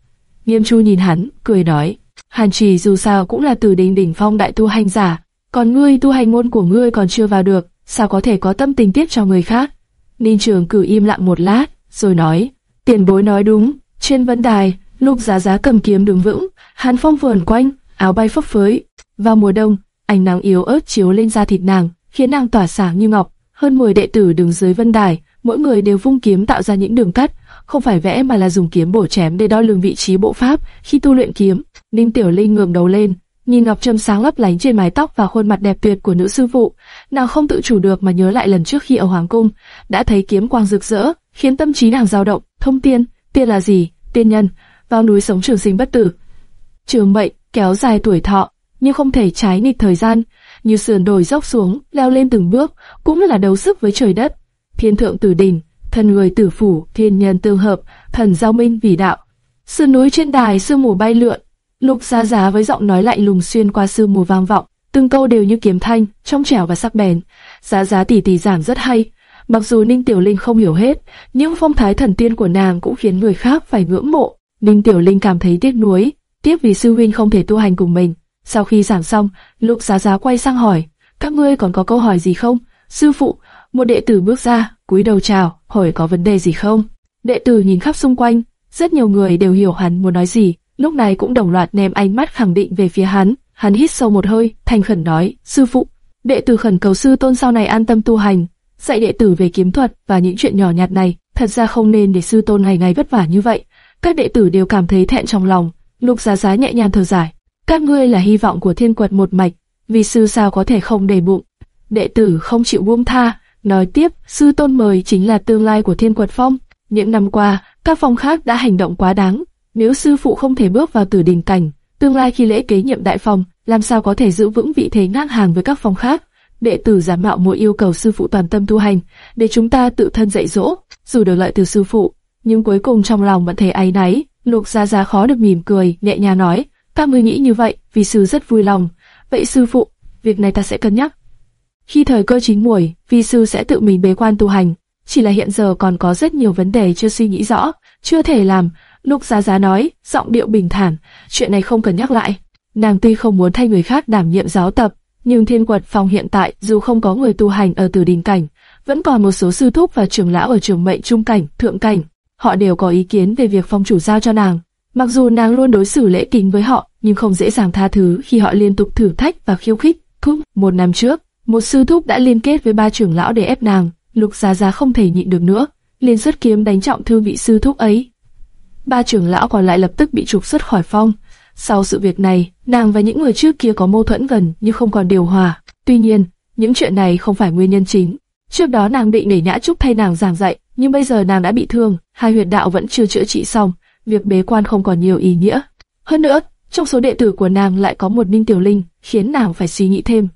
Nghiêm Chu nhìn hắn, cười nói, Hàn Trì dù sao cũng là từ đỉnh đỉnh phong đại tu hành giả, còn ngươi tu hành môn của ngươi còn chưa vào được, sao có thể có tâm tình tiếp cho người khác? Ninh Trường cử im lặng một lát, rồi nói, tiền bối nói đúng, trên vấn đài, lục giá giá cầm kiếm đứng vững, hàn phong vườn quanh, áo bay phấp phới. Vào mùa đông, ánh nắng yếu ớt chiếu lên da thịt nàng, khiến nàng tỏa sáng như ngọc. Hơn 10 đệ tử đứng dưới vân đài, mỗi người đều vung kiếm tạo ra những đường cắt, không phải vẽ mà là dùng kiếm bổ chém để đo lường vị trí bộ pháp khi tu luyện kiếm. Ninh Tiểu Linh ngẩng đầu lên, nhìn ngọc trâm sáng lấp lánh trên mái tóc và khuôn mặt đẹp tuyệt của nữ sư phụ, nàng không tự chủ được mà nhớ lại lần trước khi ở hoàng cung đã thấy kiếm quang rực rỡ, khiến tâm trí nàng dao động. Thông tiên, tiên là gì? Tiên nhân, vào núi sống trường sinh bất tử, trường mệnh, kéo dài tuổi thọ, nhưng không thể trái nghịch thời gian, như sườn đồi dốc xuống, leo lên từng bước, cũng là đấu sức với trời đất. Thiên thượng tử đỉnh, thần người tử phủ, thiên nhân tương hợp, thần giao minh vì đạo. Sườn núi trên đài sương mù bay lượn, Lục Giá Giá với giọng nói lạnh lùng xuyên qua sương mù vang vọng, từng câu đều như kiếm thanh, trong trẻo và sắc bén. Giá Giá tỉ tỉ giảng rất hay, mặc dù Ninh Tiểu Linh không hiểu hết, nhưng phong thái thần tiên của nàng cũng khiến người khác phải ngưỡng mộ. Ninh Tiểu Linh cảm thấy tiếc nuối, tiếc vì sư huynh không thể tu hành cùng mình. Sau khi giảng xong, Lục Giá Giá quay sang hỏi, các ngươi còn có câu hỏi gì không? Sư phụ, một đệ tử bước ra, cúi đầu chào, hỏi có vấn đề gì không? Đệ tử nhìn khắp xung quanh, rất nhiều người đều hiểu hắn muốn nói gì, lúc này cũng đồng loạt ném ánh mắt khẳng định về phía hắn. Hắn hít sâu một hơi, thành khẩn nói, sư phụ, đệ tử khẩn cầu sư tôn sau này an tâm tu hành, dạy đệ tử về kiếm thuật và những chuyện nhỏ nhặt này, thật ra không nên để sư tôn ngày ngày vất vả như vậy. Các đệ tử đều cảm thấy thẹn trong lòng, lục giá giá nhẹ nhàng thở dài. Các ngươi là hy vọng của thiên quật một mạch, vì sư sao có thể không đầy bụng. Đệ tử không chịu buông tha, nói tiếp, sư tôn mời chính là tương lai của thiên quật phong. Những năm qua, các phong khác đã hành động quá đáng, nếu sư phụ không thể bước vào tử đình cảnh, tương lai khi lễ kế nhiệm đại phòng, làm sao có thể giữ vững vị thế ngang hàng với các phòng khác? Đệ tử giả mạo mỗi yêu cầu sư phụ toàn tâm tu hành, để chúng ta tự thân dạy dỗ, dù được lợi từ sư phụ, nhưng cuối cùng trong lòng vẫn thấy áy náy. Lục Gia Gia khó được mỉm cười, nhẹ nhàng nói, ta mới nghĩ như vậy, vì sư rất vui lòng. Vậy sư phụ, việc này ta sẽ cân nhắc. Khi thời cơ chín muồi, vi sư sẽ tự mình bế quan tu hành. Chỉ là hiện giờ còn có rất nhiều vấn đề chưa suy nghĩ rõ, chưa thể làm, Lục Giá Giá nói, giọng điệu bình thản, chuyện này không cần nhắc lại. Nàng tuy không muốn thay người khác đảm nhiệm giáo tập, nhưng thiên quật phòng hiện tại dù không có người tu hành ở tử đình cảnh, vẫn còn một số sư thúc và trưởng lão ở trường mệnh trung cảnh, thượng cảnh. Họ đều có ý kiến về việc phong chủ giao cho nàng. Mặc dù nàng luôn đối xử lễ kính với họ, nhưng không dễ dàng tha thứ khi họ liên tục thử thách và khiêu khích. Thúc, một năm trước, một sư thúc đã liên kết với ba trưởng lão để ép nàng. Lục Giá Giá không thể nhịn được nữa, liền xuất kiếm đánh trọng thương vị sư thúc ấy ba trưởng lão còn lại lập tức bị trục xuất khỏi phong. Sau sự việc này, nàng và những người trước kia có mâu thuẫn gần nhưng không còn điều hòa. Tuy nhiên, những chuyện này không phải nguyên nhân chính. Trước đó nàng định để Nhã Trúc thay nàng giảng dạy, nhưng bây giờ nàng đã bị thương, hai huyệt đạo vẫn chưa chữa trị xong, việc bế quan không còn nhiều ý nghĩa. Hơn nữa, trong số đệ tử của nàng lại có một Ninh Tiểu Linh, khiến nàng phải suy nghĩ thêm.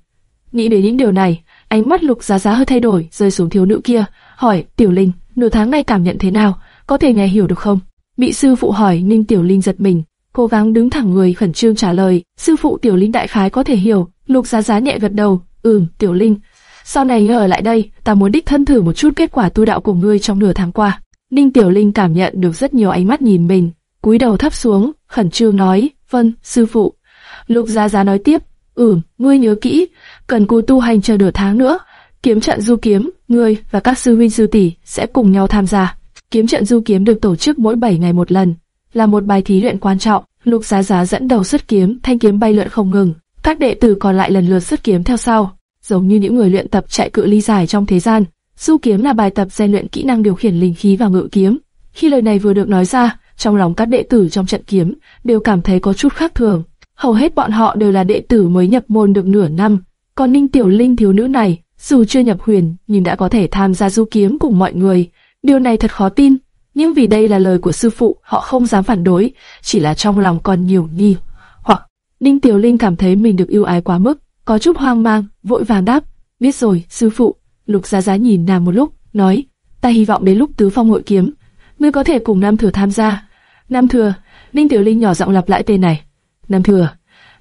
Nghĩ đến những điều này, ánh mắt Lục Giá Giá hơi thay đổi, rơi xuống thiếu nữ kia, hỏi: "Tiểu Linh, nửa tháng nay cảm nhận thế nào? Có thể nghe hiểu được không?" Bị sư phụ hỏi Ninh Tiểu Linh giật mình, cố gắng đứng thẳng người khẩn trương trả lời. Sư phụ Tiểu Linh đại khái có thể hiểu. Lục Giá Giá nhẹ gật đầu. Ừm, Tiểu Linh. Sau này ngươi ở lại đây, ta muốn đích thân thử một chút kết quả tu đạo của ngươi trong nửa tháng qua. Ninh Tiểu Linh cảm nhận được rất nhiều ánh mắt nhìn mình, cúi đầu thấp xuống, khẩn trương nói, vâng, sư phụ. Lục Giá Giá nói tiếp, ừm, ngươi nhớ kỹ, cần cù tu hành chờ nửa tháng nữa. Kiếm trận du kiếm, ngươi và các sư huynh sư tỷ sẽ cùng nhau tham gia. Kiếm trận du kiếm được tổ chức mỗi 7 ngày một lần, là một bài thí luyện quan trọng. Lục Giá Giá dẫn đầu xuất kiếm, thanh kiếm bay lượn không ngừng. Các đệ tử còn lại lần lượt xuất kiếm theo sau, giống như những người luyện tập chạy cự ly dài trong thế gian. Du kiếm là bài tập rèn luyện kỹ năng điều khiển linh khí và ngự kiếm. Khi lời này vừa được nói ra, trong lòng các đệ tử trong trận kiếm đều cảm thấy có chút khác thường. hầu hết bọn họ đều là đệ tử mới nhập môn được nửa năm, còn Ninh Tiểu Linh thiếu nữ này, dù chưa nhập huyền, nhưng đã có thể tham gia du kiếm cùng mọi người. Điều này thật khó tin, nhưng vì đây là lời của sư phụ, họ không dám phản đối, chỉ là trong lòng còn nhiều nghi. Hoặc, Ninh Tiểu Linh cảm thấy mình được yêu ái quá mức, có chút hoang mang, vội vàng đáp, biết rồi, sư phụ. Lục Giá Giá nhìn nàng một lúc, nói, ta hy vọng đến lúc tứ phong hội kiếm, ngươi có thể cùng Nam Thừa tham gia. Nam Thừa, Ninh Tiểu Linh nhỏ giọng lặp lại tên này. Nam Thừa,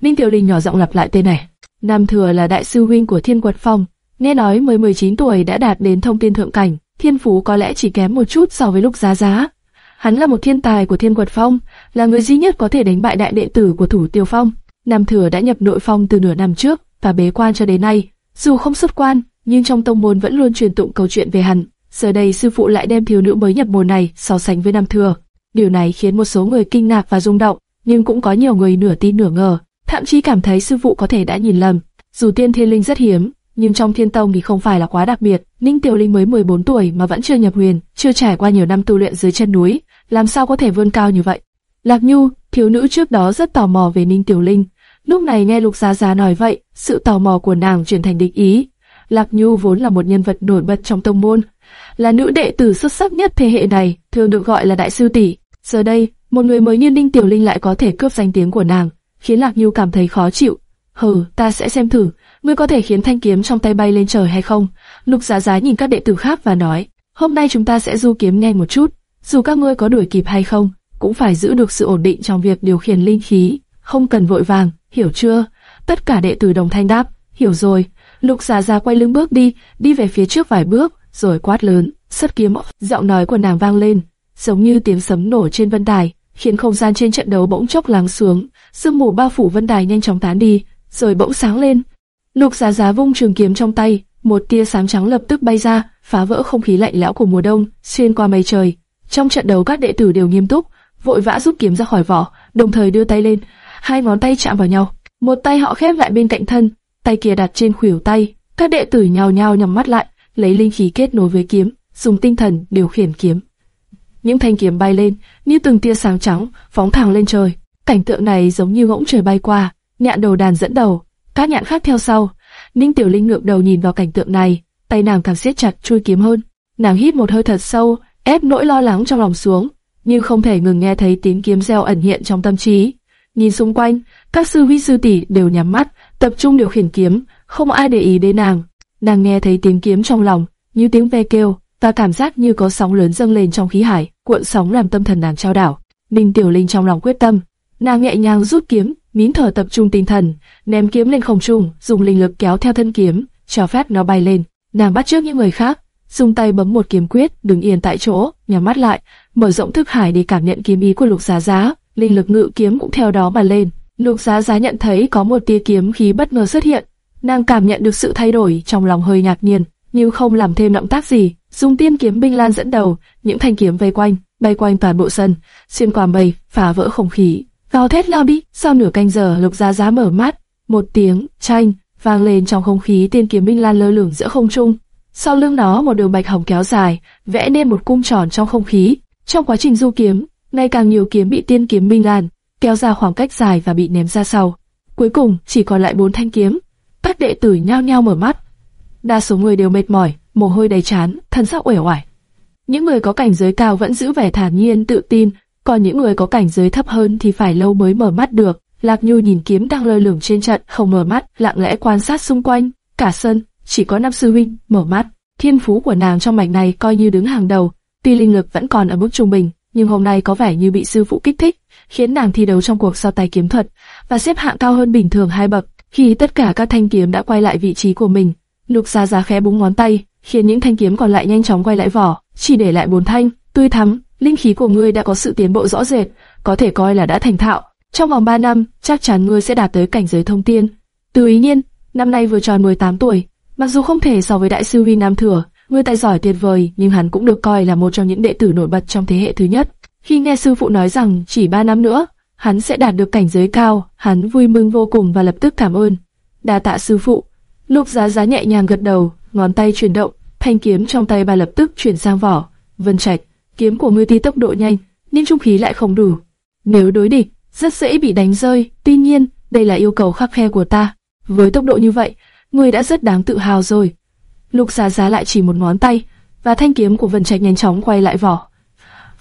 Ninh Tiểu Linh nhỏ giọng lặp lại tên này. Nam Thừa là đại sư huynh của Thiên Quật Phong, nghe nói mới 19 tuổi đã đạt đến thông tiên thượng cảnh, thiên phú có lẽ chỉ kém một chút so với lúc Giá Giá. Hắn là một thiên tài của Thiên Quật Phong, là người duy nhất có thể đánh bại đại đệ tử của Thủ Tiêu Phong. Nam Thừa đã nhập nội phong từ nửa năm trước và bế quan cho đến nay. Dù không xuất quan, nhưng trong tông môn vẫn luôn truyền tụng câu chuyện về hắn. Giờ đây sư phụ lại đem thiếu nữ mới nhập môn này so sánh với Nam Thừa. Điều này khiến một số người kinh ngạc và rung động, nhưng cũng có nhiều người nửa tin nửa ngờ, thậm chí cảm thấy sư phụ có thể đã nhìn lầm. Dù tiên thiên linh rất hiếm, nhưng trong thiên tông thì không phải là quá đặc biệt. Ninh Tiểu Linh mới 14 tuổi mà vẫn chưa nhập huyền, chưa trải qua nhiều năm tu luyện dưới chân núi, làm sao có thể vươn cao như vậy? Lạc Nhu, thiếu nữ trước đó rất tò mò về Ninh Tiểu Linh, lúc này nghe Lục Giá Giá nói vậy, sự tò mò của nàng chuyển thành địch ý. Lạc Nhu vốn là một nhân vật nổi bật trong tông môn, là nữ đệ tử xuất sắc nhất thế hệ này, thường được gọi là đại sư tỷ. Giờ đây, một người mới như Ninh Tiểu Linh lại có thể cướp danh tiếng của nàng, khiến Lạc Nhu cảm thấy khó chịu. Hừ, ta sẽ xem thử, ngươi có thể khiến thanh kiếm trong tay bay lên trời hay không? Lục Giá Giá nhìn các đệ tử khác và nói, hôm nay chúng ta sẽ du kiếm nhanh một chút, dù các ngươi có đuổi kịp hay không, cũng phải giữ được sự ổn định trong việc điều khiển linh khí, không cần vội vàng, hiểu chưa? Tất cả đệ tử đồng thanh đáp, hiểu rồi. Lục Giá Giá quay lưng bước đi, đi về phía trước vài bước, rồi quát lớn, sất kiếm. Giọng nói của nàng vang lên, giống như tiếng sấm nổ trên vân đài, khiến không gian trên trận đấu bỗng chốc lắng xuống, sương mù bao phủ vân đài nhanh chóng tán đi, rồi bỗng sáng lên. Lục Giá Giá vung trường kiếm trong tay, một tia sáng trắng lập tức bay ra, phá vỡ không khí lạnh lẽo của mùa đông, xuyên qua mây trời. Trong trận đấu các đệ tử đều nghiêm túc, vội vã rút kiếm ra khỏi vỏ, đồng thời đưa tay lên, hai ngón tay chạm vào nhau. Một tay họ khép lại bên cạnh thân, tay kia đặt trên khuỷu tay. Các đệ tử nhào nhào nhắm mắt lại, lấy linh khí kết nối với kiếm, dùng tinh thần điều khiển kiếm. Những thanh kiếm bay lên, như từng tia sáng trắng, phóng thẳng lên trời. Cảnh tượng này giống như ngỗng trời bay qua, nhạn đầu đàn dẫn đầu, các nhạn khác theo sau. Ninh Tiểu Linh ngượng đầu nhìn vào cảnh tượng này, tay nàng càng siết chặt chui kiếm hơn. Nàng hít một hơi thật sâu, ép nỗi lo lắng trong lòng xuống, nhưng không thể ngừng nghe thấy tiếng kiếm reo ẩn hiện trong tâm trí. Nhìn xung quanh, các sư vi sư tỷ đều nhắm mắt, tập trung điều khiển kiếm, không ai để ý đến nàng. Nàng nghe thấy tiếng kiếm trong lòng, như tiếng ve kêu, và cảm giác như có sóng lớn dâng lên trong khí hải, cuộn sóng làm tâm thần nàng trao đảo. Ninh Tiểu Linh trong lòng quyết tâm, nàng nhẹ nhàng rút kiếm, nín thở tập trung tinh thần, ném kiếm lên không trung, dùng linh lực kéo theo thân kiếm, cho phép nó bay lên. Nàng bắt trước những người khác, dùng tay bấm một kiếm quyết, đứng yên tại chỗ, nhắm mắt lại, mở rộng thức hải để cảm nhận kiếm ý của Lục Giá Giá linh lực ngự kiếm cũng theo đó mà lên. Lục Giá Giá nhận thấy có một tia kiếm khí bất ngờ xuất hiện, nàng cảm nhận được sự thay đổi trong lòng hơi ngạc nhiên, nhưng không làm thêm động tác gì, dùng tiên kiếm binh lan dẫn đầu, những thanh kiếm vây quanh, bay quanh toàn bộ sân, xuyên qua mây, phá vỡ không khí. Gào thét lao đi, sau nửa canh giờ Lục Giá Giá mở mắt, một tiếng chanh vang lên trong không khí, tiên kiếm minh lan lơ lửng giữa không trung. Sau lưng nó một đường bạch hồng kéo dài, vẽ nên một cung tròn trong không khí. Trong quá trình du kiếm, ngày càng nhiều kiếm bị tiên kiếm minh lan kéo ra khoảng cách dài và bị ném ra sau. Cuối cùng chỉ còn lại bốn thanh kiếm. Các đệ tử nhao nhao mở mắt. Đa số người đều mệt mỏi, mồ hôi đầy trán, thân sắc uể oải. Những người có cảnh giới cao vẫn giữ vẻ thản nhiên tự tin, còn những người có cảnh giới thấp hơn thì phải lâu mới mở mắt được. Lạc Nhu nhìn kiếm đang lơ lửng trên trận, không mở mắt, lặng lẽ quan sát xung quanh. Cả sân chỉ có năm sư huynh mở mắt. Thiên phú của nàng trong mảnh này coi như đứng hàng đầu, tuy linh lực vẫn còn ở mức trung bình, nhưng hôm nay có vẻ như bị sư phụ kích thích, khiến nàng thi đấu trong cuộc so tài kiếm thuật và xếp hạng cao hơn bình thường hai bậc. Khi tất cả các thanh kiếm đã quay lại vị trí của mình, Lục Gia Gia khẽ búng ngón tay, khiến những thanh kiếm còn lại nhanh chóng quay lại vỏ, chỉ để lại bốn thanh. Tươi thắm, linh khí của ngươi đã có sự tiến bộ rõ rệt, có thể coi là đã thành thạo. Trong vòng 3 năm, chắc chắn ngươi sẽ đạt tới cảnh giới thông tiên. Từ ý nhiên, năm nay vừa tròn 18 tuổi, mặc dù không thể so với đại sư Vi Nam Thừa, ngươi tài giỏi tuyệt vời, nhưng hắn cũng được coi là một trong những đệ tử nổi bật trong thế hệ thứ nhất. Khi nghe sư phụ nói rằng chỉ ba năm nữa, hắn sẽ đạt được cảnh giới cao, hắn vui mừng vô cùng và lập tức cảm ơn. Đa tạ sư phụ. Lục Giá Giá nhẹ nhàng gật đầu, ngón tay chuyển động, thanh kiếm trong tay bà lập tức chuyển sang vỏ. Vân Trạch, kiếm của ngươi ti tốc độ nhanh, nhưng trung khí lại không đủ. Nếu đối địch, rất dễ bị đánh rơi. Tuy nhiên, đây là yêu cầu khắc khe của ta. Với tốc độ như vậy, ngươi đã rất đáng tự hào rồi. Lục Giá Giá lại chỉ một ngón tay, và thanh kiếm của Vân Trạch nhanh chóng quay lại vỏ.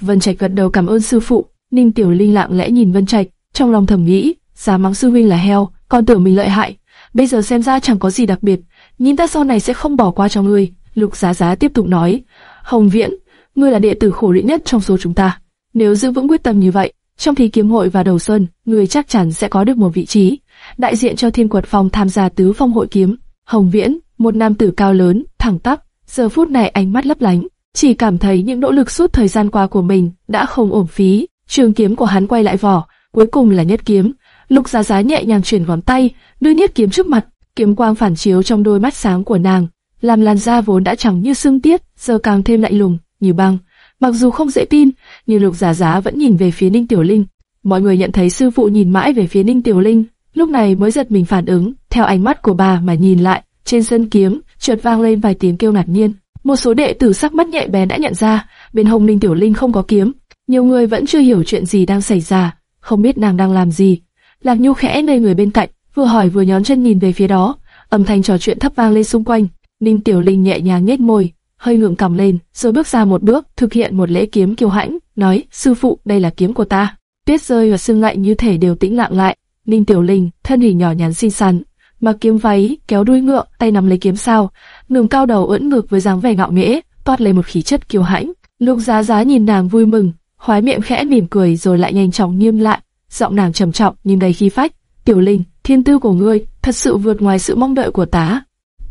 Vân Trạch gật đầu cảm ơn sư phụ. Ninh Tiểu Linh lặng lẽ nhìn Vân Trạch, trong lòng thầm nghĩ, giá mắng sư huynh là heo, còn tưởng mình lợi hại. Bây giờ xem ra chẳng có gì đặc biệt, nhìn ta sau này sẽ không bỏ qua cho ngươi. Lục Giá Giá tiếp tục nói, Hồng Viễn, ngươi là đệ tử khổ luyện nhất trong số chúng ta. Nếu giữ vững quyết tâm như vậy, trong thi kiếm hội và đầu xuân, ngươi chắc chắn sẽ có được một vị trí. Đại diện cho Thiên Quật Phong tham gia tứ phong hội kiếm. Hồng Viễn, một nam tử cao lớn, thẳng tắp, giờ phút này ánh mắt lấp lánh, chỉ cảm thấy những nỗ lực suốt thời gian qua của mình đã không uổng phí. Trường kiếm của hắn quay lại vỏ, cuối cùng là nhất kiếm. Lục Giá Giá nhẹ nhàng chuyển ngón tay, đưa nhất kiếm trước mặt, kiếm quang phản chiếu trong đôi mắt sáng của nàng, làm làn da vốn đã trắng như xương tiết, giờ càng thêm lạnh lùng, như băng. Mặc dù không dễ tin, nhưng Lục Giá Giá vẫn nhìn về phía Ninh Tiểu Linh. Mọi người nhận thấy sư phụ nhìn mãi về phía Ninh Tiểu Linh, lúc này mới giật mình phản ứng, theo ánh mắt của bà mà nhìn lại, trên sân kiếm, chợt vang lên vài tiếng kêu ngạc nhiên. Một số đệ tử sắc mắt nhạy bén đã nhận ra, bên hông Ninh Tiểu Linh không có kiếm. Nhiều người vẫn chưa hiểu chuyện gì đang xảy ra, không biết nàng đang làm gì. Lạc Nhu khẽ nơi người bên cạnh, vừa hỏi vừa nhón chân nhìn về phía đó, âm thanh trò chuyện thấp vang lên xung quanh. Ninh Tiểu Linh nhẹ nhàng nhếch môi, hơi ngượng cằm lên, rồi bước ra một bước, thực hiện một lễ kiếm kiêu hãnh, nói: "Sư phụ, đây là kiếm của ta." Tuyết rơi và sương lạnh như thể đều tĩnh lặng lại. Ninh Tiểu Linh, thân hình nhỏ nhắn xinh xắn, mặc kiếm váy, kéo đuôi ngựa, tay nắm lấy kiếm sao, ngẩng cao đầu ưỡn ngực với dáng vẻ ngạo nghễ, toát lên một khí chất kiêu hãnh. Lục Giá Giá nhìn nàng vui mừng, khóe miệng khẽ mỉm cười rồi lại nhanh chóng nghiêm lại, giọng nàng trầm trọng nhưng đầy khí phách. Tiểu Linh, thiên tư của ngươi thật sự vượt ngoài sự mong đợi của tá.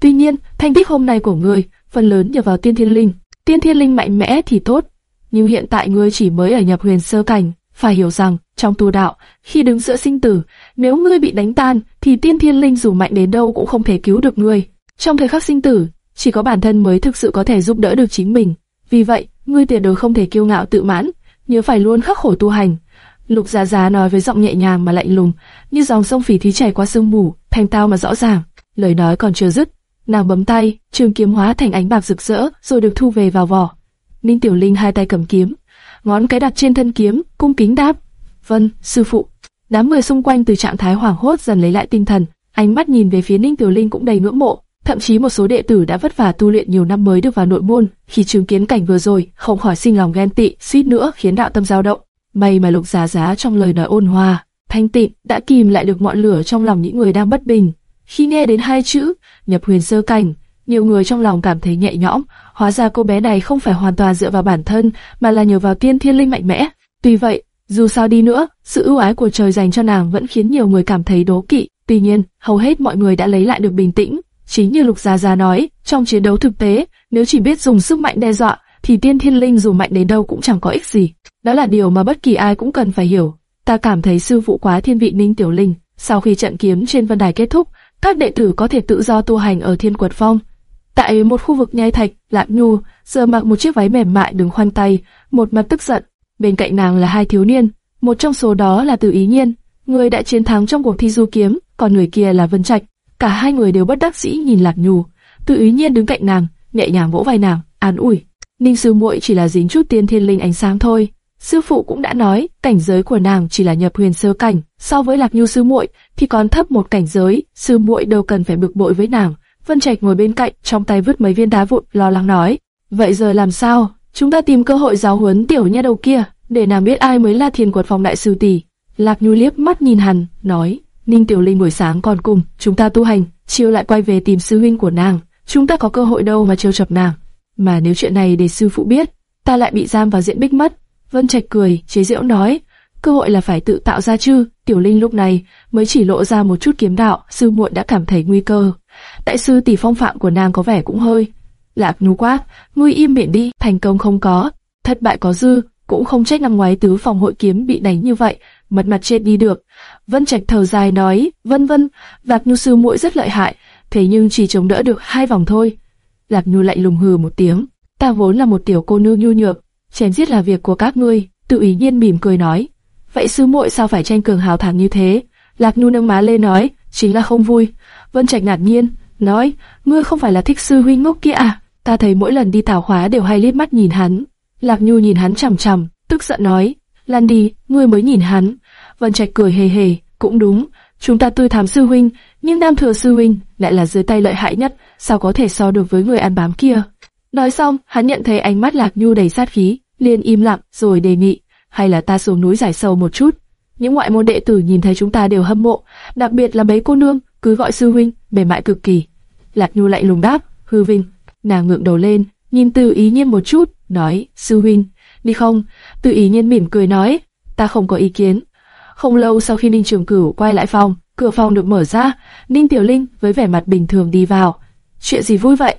Tuy nhiên, thành tích hôm nay của ngươi phần lớn nhờ vào tiên thiên linh. Tiên thiên linh mạnh mẽ thì tốt, nhưng hiện tại ngươi chỉ mới ở nhập huyền sơ cảnh, phải hiểu rằng trong tu đạo, khi đứng giữa sinh tử, nếu ngươi bị đánh tan, thì tiên thiên linh dù mạnh đến đâu cũng không thể cứu được ngươi. Trong thời khắc sinh tử, chỉ có bản thân mới thực sự có thể giúp đỡ được chính mình. Vì vậy, ngươi tuyệt đối không thể kiêu ngạo tự mãn, nhớ phải luôn khắc khổ tu hành. Lục Giá Giá nói với giọng nhẹ nhàng mà lạnh lùng, như dòng sông phỉ thí chảy qua sương mù, thanh tao mà rõ ràng. Lời nói còn chưa dứt, nàng bấm tay, trường kiếm hóa thành ánh bạc rực rỡ, rồi được thu về vào vỏ. Ninh Tiểu Linh hai tay cầm kiếm, ngón cái đặt trên thân kiếm, cung kính đáp: "Vâng, sư phụ." Đám người xung quanh từ trạng thái hoảng hốt dần lấy lại tinh thần, ánh mắt nhìn về phía Ninh Tiểu Linh cũng đầy ngưỡng mộ. Thậm chí một số đệ tử đã vất vả tu luyện nhiều năm mới được vào nội môn, khi chứng kiến cảnh vừa rồi, không khỏi sinh lòng ghen tị, suýt nữa khiến đạo tâm dao động. May mà Lục Giá Giá trong lời nói ôn hòa, thanh tịnh đã kìm lại được ngọn lửa trong lòng những người đang bất bình. Khi nghe đến hai chữ nhập huyền sơ cảnh, nhiều người trong lòng cảm thấy nhẹ nhõm. Hóa ra cô bé này không phải hoàn toàn dựa vào bản thân, mà là nhờ vào tiên thiên linh mạnh mẽ. Tuy vậy, dù sao đi nữa, sự ưu ái của trời dành cho nàng vẫn khiến nhiều người cảm thấy đố kỵ. Tuy nhiên, hầu hết mọi người đã lấy lại được bình tĩnh. Chính như Lục Gia Gia nói, trong chiến đấu thực tế, nếu chỉ biết dùng sức mạnh đe dọa, thì tiên thiên linh dù mạnh đến đâu cũng chẳng có ích gì. Đó là điều mà bất kỳ ai cũng cần phải hiểu. Ta cảm thấy sư phụ quá thiên vị Ninh Tiểu Linh. Sau khi trận kiếm trên vân đài kết thúc, các đệ tử có thể tự do tu hành ở Thiên Quật Phong. Tại một khu vực nhai thạch, Lạc Nhu giờ mặc một chiếc váy mềm mại đứng khoanh tay, một mặt tức giận. Bên cạnh nàng là hai thiếu niên, một trong số đó là Từ Ý Nhiên, người đã chiến thắng trong cuộc thi du kiếm, còn người kia là Vân Trạch. Cả hai người đều bất đắc dĩ nhìn Lạc Nhu. Từ Ý Nhiên đứng cạnh nàng, nhẹ nhàng vỗ vai nàng, an ủi. Ninh sư muội chỉ là dính chút tiên thiên linh ánh sáng thôi. Sư phụ cũng đã nói, cảnh giới của nàng chỉ là nhập huyền sơ cảnh, so với Lạc Nhu sư muội thì còn thấp một cảnh giới, sư muội đâu cần phải bực bội với nàng. Vân Trạch ngồi bên cạnh, trong tay vứt mấy viên đá vụn, lo lắng nói: "Vậy giờ làm sao? Chúng ta tìm cơ hội giáo huấn tiểu nha đầu kia, để nàng biết ai mới là Thiên Quật Phong đại sư tỷ." Lạc Nhu liếc mắt nhìn hắn, nói: "Ninh Tiểu Linh buổi sáng còn cùng chúng ta tu hành, chiều lại quay về tìm sư huynh của nàng, chúng ta có cơ hội đâu mà trêu chọc nàng. Mà nếu chuyện này để sư phụ biết, ta lại bị giam vào diện bích mất." Vân Trạch cười, chế giễu nói: "Cơ hội là phải tự tạo ra chứ." Tiểu Linh lúc này mới chỉ lộ ra một chút kiếm đạo, sư muội đã cảm thấy nguy cơ. Đại sư tỷ phong phạm của nàng có vẻ cũng hơi. Lạc Nhu quát, ngươi im miệng đi, thành công không có, thất bại có dư, cũng không trách năm ngoái tứ phòng hội kiếm bị đánh như vậy, mật mặt chết đi được. Vân Trạch thở dài nói, vân vân, Lạc Nhu sư muội rất lợi hại, thế nhưng chỉ chống đỡ được hai vòng thôi. Lạc Nhu lại lùng hừ một tiếng, ta vốn là một tiểu cô nương nhu nhược, chém giết là việc của các ngươi. Tự ý nhiên mỉm cười nói, vậy sư muội sao phải tranh cường hào thắng như thế? Lạc Nhu nâng má lên nói, chính là không vui. Vân Trạch ngạc nhiên, nói, ngươi không phải là thích sư huynh ngốc kia à? Ta thấy mỗi lần đi tảo khóa đều hay liếc mắt nhìn hắn. Lạc Nhu nhìn hắn chằm chằm, tức giận nói, Lan đi, ngươi mới nhìn hắn. Vân Trạch cười hề hề, cũng đúng, chúng ta tươi thám sư huynh, nhưng Nam Thừa sư huynh lại là dưới tay lợi hại nhất, sao có thể so được với người ăn bám kia? Nói xong, hắn nhận thấy ánh mắt Lạc Nhu đầy sát khí, liền im lặng rồi đề nghị, hay là ta xuống núi giải sầu một chút. Những ngoại môn đệ tử nhìn thấy chúng ta đều hâm mộ, đặc biệt là mấy cô nương, cứ gọi sư huynh, mềm mại cực kỳ. Lạc Nhu lạnh lùng đáp, hư vinh. Nàng ngượng đầu lên, nhìn Từ Ý Nhiên một chút, nói, sư huynh, đi không? Từ Ý Nhiên mỉm cười nói, ta không có ý kiến. Không lâu sau khi Ninh Trường Cửu quay lại phòng, cửa phòng được mở ra, Ninh Tiểu Linh với vẻ mặt bình thường đi vào. Chuyện gì vui vậy?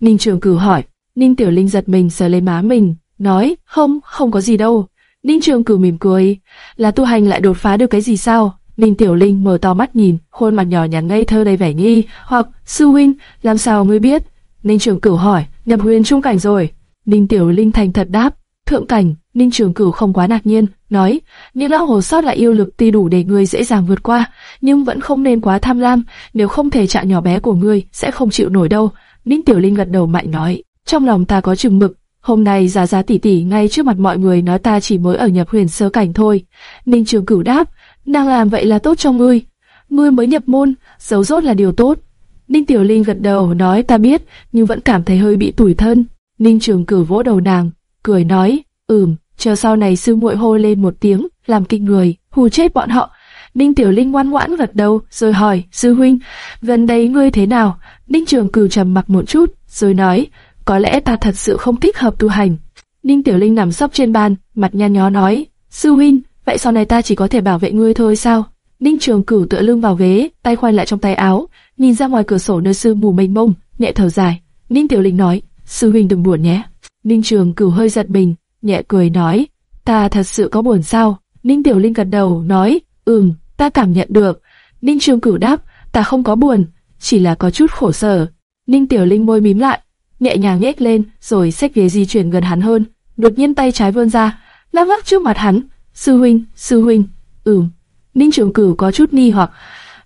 Ninh Trường Cửu hỏi. Ninh Tiểu Linh giật mình sờ lên má mình, nói, không, không có gì đâu. Ninh Trường Cửu mỉm cười, là tu hành lại đột phá được cái gì sao? Ninh Tiểu Linh mở to mắt nhìn, khuôn mặt nhỏ nhắn ngây thơ đầy vẻ nghi, hoặc sư huynh, làm sao ngươi biết? Ninh Trường Cửu hỏi, nhập huyền trung cảnh rồi. Ninh Tiểu Linh thành thật đáp, thượng cảnh. Ninh Trường Cửu không quá ngạc nhiên, nói, những lão hồ sót lại yêu lực tuy đủ để ngươi dễ dàng vượt qua, nhưng vẫn không nên quá tham lam, nếu không thể trạng nhỏ bé của ngươi sẽ không chịu nổi đâu. Ninh Tiểu Linh gật đầu mạnh nói, trong lòng ta có chừng mực, hôm nay giá giá tỷ tỷ ngay trước mặt mọi người nói ta chỉ mới ở nhập huyền sơ cảnh thôi. Ninh Trường Cửu đáp, nàng làm vậy là tốt cho ngươi, ngươi mới nhập môn, xấu rốt là điều tốt. Ninh Tiểu Linh gật đầu nói ta biết, nhưng vẫn cảm thấy hơi bị tủi thân. Ninh Trường Cửu vỗ đầu nàng, cười nói, ừm, chờ sau này sư muội hô lên một tiếng, làm kinh người, hù chết bọn họ. Ninh Tiểu Linh ngoan ngoãn gật đầu, rồi hỏi, sư huynh, gần đây ngươi thế nào? Ninh Trường Cửu trầm mặc một chút, rồi nói, có lẽ ta thật sự không thích hợp tu hành. Ninh Tiểu Linh nằm sấp trên bàn, mặt nhăn nhó nói, sư huynh, vậy sau này ta chỉ có thể bảo vệ ngươi thôi sao? Ninh Trường Cửu tựa lưng vào ghế, tay khoanh lại trong tay áo, nhìn ra ngoài cửa sổ nơi sương mù mênh mông, nhẹ thở dài. Ninh Tiểu Linh nói, sư huynh đừng buồn nhé. Ninh Trường Cửu hơi giật mình, nhẹ cười nói, ta thật sự có buồn sao? Ninh Tiểu Linh gật đầu, nói, ừm, ta cảm nhận được. Ninh Trường Cửu đáp, ta không có buồn, chỉ là có chút khổ sở. Ninh Tiểu Linh môi mím lại, nhẹ nhàng nhếch lên, rồi xách ghế di chuyển gần hắn hơn. Đột nhiên tay trái vươn ra, lắc lắc trước mặt hắn. Sư huynh, sư huynh, ừm. Ninh Trường Cửu có chút nghi hoặc.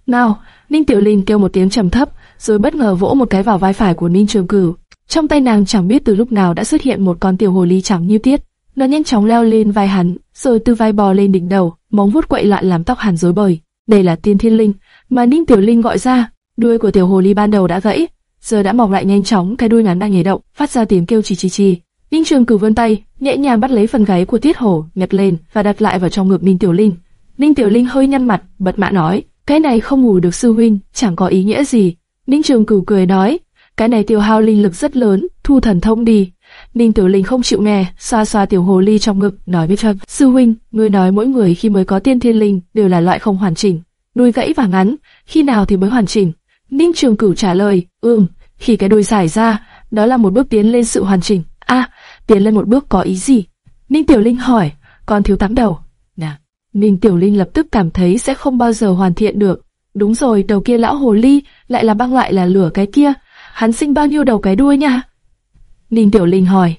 Nào, Ninh Tiểu Linh kêu một tiếng trầm thấp, rồi bất ngờ vỗ một cái vào vai phải của Ninh Trường Cửu. Trong tay nàng chẳng biết từ lúc nào đã xuất hiện một con tiểu hồ ly trắng như tiết. Nó nhanh chóng leo lên vai hắn, rồi từ vai bò lên đỉnh đầu, móng vuốt quậy loạn làm tóc hắn rối bời. Đây là tiên thiên linh, mà Ninh Tiểu Linh gọi ra. Đuôi của tiểu hồ ly ban đầu đã gãy, giờ đã mọc lại nhanh chóng, cái đuôi ngắn đang nhảy động, phát ra tiếng kêu chì chì chì. Ninh Trường Cửu vươn tay, nhẹ nhàng bắt lấy phần gáy của Tiết Hổ, nhặt lên và đặt lại vào trong ngực Ninh Tiểu Linh. Ninh Tiểu Linh hơi nhăn mặt, bật mã nói, cái này không ngủ được sư huynh, chẳng có ý nghĩa gì. Ninh Trường Cửu cười nói, cái này tiêu hao linh lực rất lớn, thu thần thông đi. Ninh Tiểu Linh không chịu nghe, xoa xoa tiểu hồ ly trong ngực, nói với Trâm, sư huynh, ngươi nói mỗi người khi mới có tiên thiên linh đều là loại không hoàn chỉnh, đuôi gãy và ngắn, khi nào thì mới hoàn chỉnh? Ninh Trường Cửu trả lời, ừm, khi cái đuôi giải ra, đó là một bước tiến lên sự hoàn chỉnh. A, tiến lên một bước có ý gì? Ninh Tiểu Linh hỏi, còn thiếu tám đầu. Nè, Ninh Tiểu Linh lập tức cảm thấy sẽ không bao giờ hoàn thiện được. Đúng rồi, đầu kia lão hồ ly lại là băng lại là lửa cái kia. Hắn sinh bao nhiêu đầu cái đuôi nha? Ninh Tiểu Linh hỏi.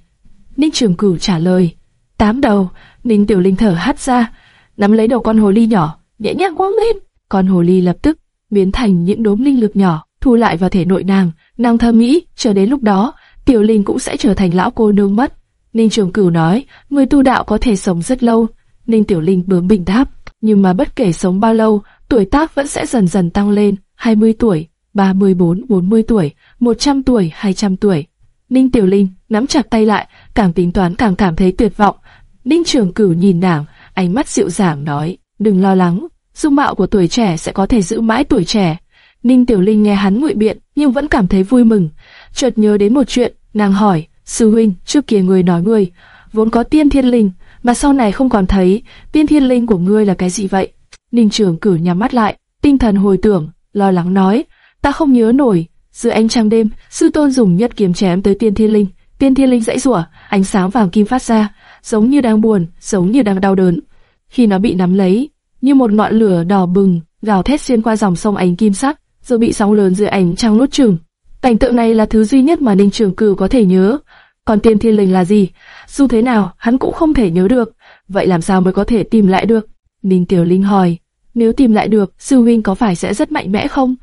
Ninh Trường Cửu trả lời. Tám đầu. Ninh Tiểu Linh thở hắt ra, nắm lấy đầu con hồ ly nhỏ, nhẹ nhàng quăng lên. Con hồ ly lập tức biến thành những đốm linh lực nhỏ, thu lại vào thể nội nàng. Nàng thầm nghĩ, chờ đến lúc đó, Tiểu Linh cũng sẽ trở thành lão cô nương mất. Ninh Trường Cửu nói, người tu đạo có thể sống rất lâu. Ninh Tiểu Linh bướng bình đáp, nhưng mà bất kể sống bao lâu, tuổi tác vẫn sẽ dần dần tăng lên, 20 tuổi, 34, 40 tuổi, 100 tuổi, 200 tuổi. Ninh Tiểu Linh nắm chặt tay lại, càng tính toán càng cảm thấy tuyệt vọng. Ninh Trường Cửu nhìn nàng, ánh mắt dịu dàng nói, đừng lo lắng, dung mạo của tuổi trẻ sẽ có thể giữ mãi tuổi trẻ. Ninh Tiểu Linh nghe hắn ngụy biện, nhưng vẫn cảm thấy vui mừng. Chợt nhớ đến một chuyện, nàng hỏi, sư huynh, trước kia người nói người vốn có tiên thiên linh, mà sau này không còn thấy, tiên thiên linh của ngươi là cái gì vậy? Ninh Trường Cửu nhắm mắt lại, tinh thần hồi tưởng, lo lắng nói, ta không nhớ nổi. Giữa ánh trăng đêm, sư tôn dùng nhất kiếm chém tới tiên thiên linh, tiên thiên linh dãy rủa, ánh sáng vàng kim phát ra, giống như đang buồn, giống như đang đau đớn. Khi nó bị nắm lấy, như một ngọn lửa đỏ bừng, gào thét xuyên qua dòng sông ánh kim sắc, rồi bị sóng lớn dưới ánh trăng nuốt chửng. Cảnh tượng này là thứ duy nhất mà Ninh Trường Cửu có thể nhớ. Còn tiên thiên linh là gì? Dù thế nào, hắn cũng không thể nhớ được. Vậy làm sao mới có thể tìm lại được? Ninh Tiểu Linh hỏi. Nếu tìm lại được, sư huynh có phải sẽ rất mạnh mẽ không?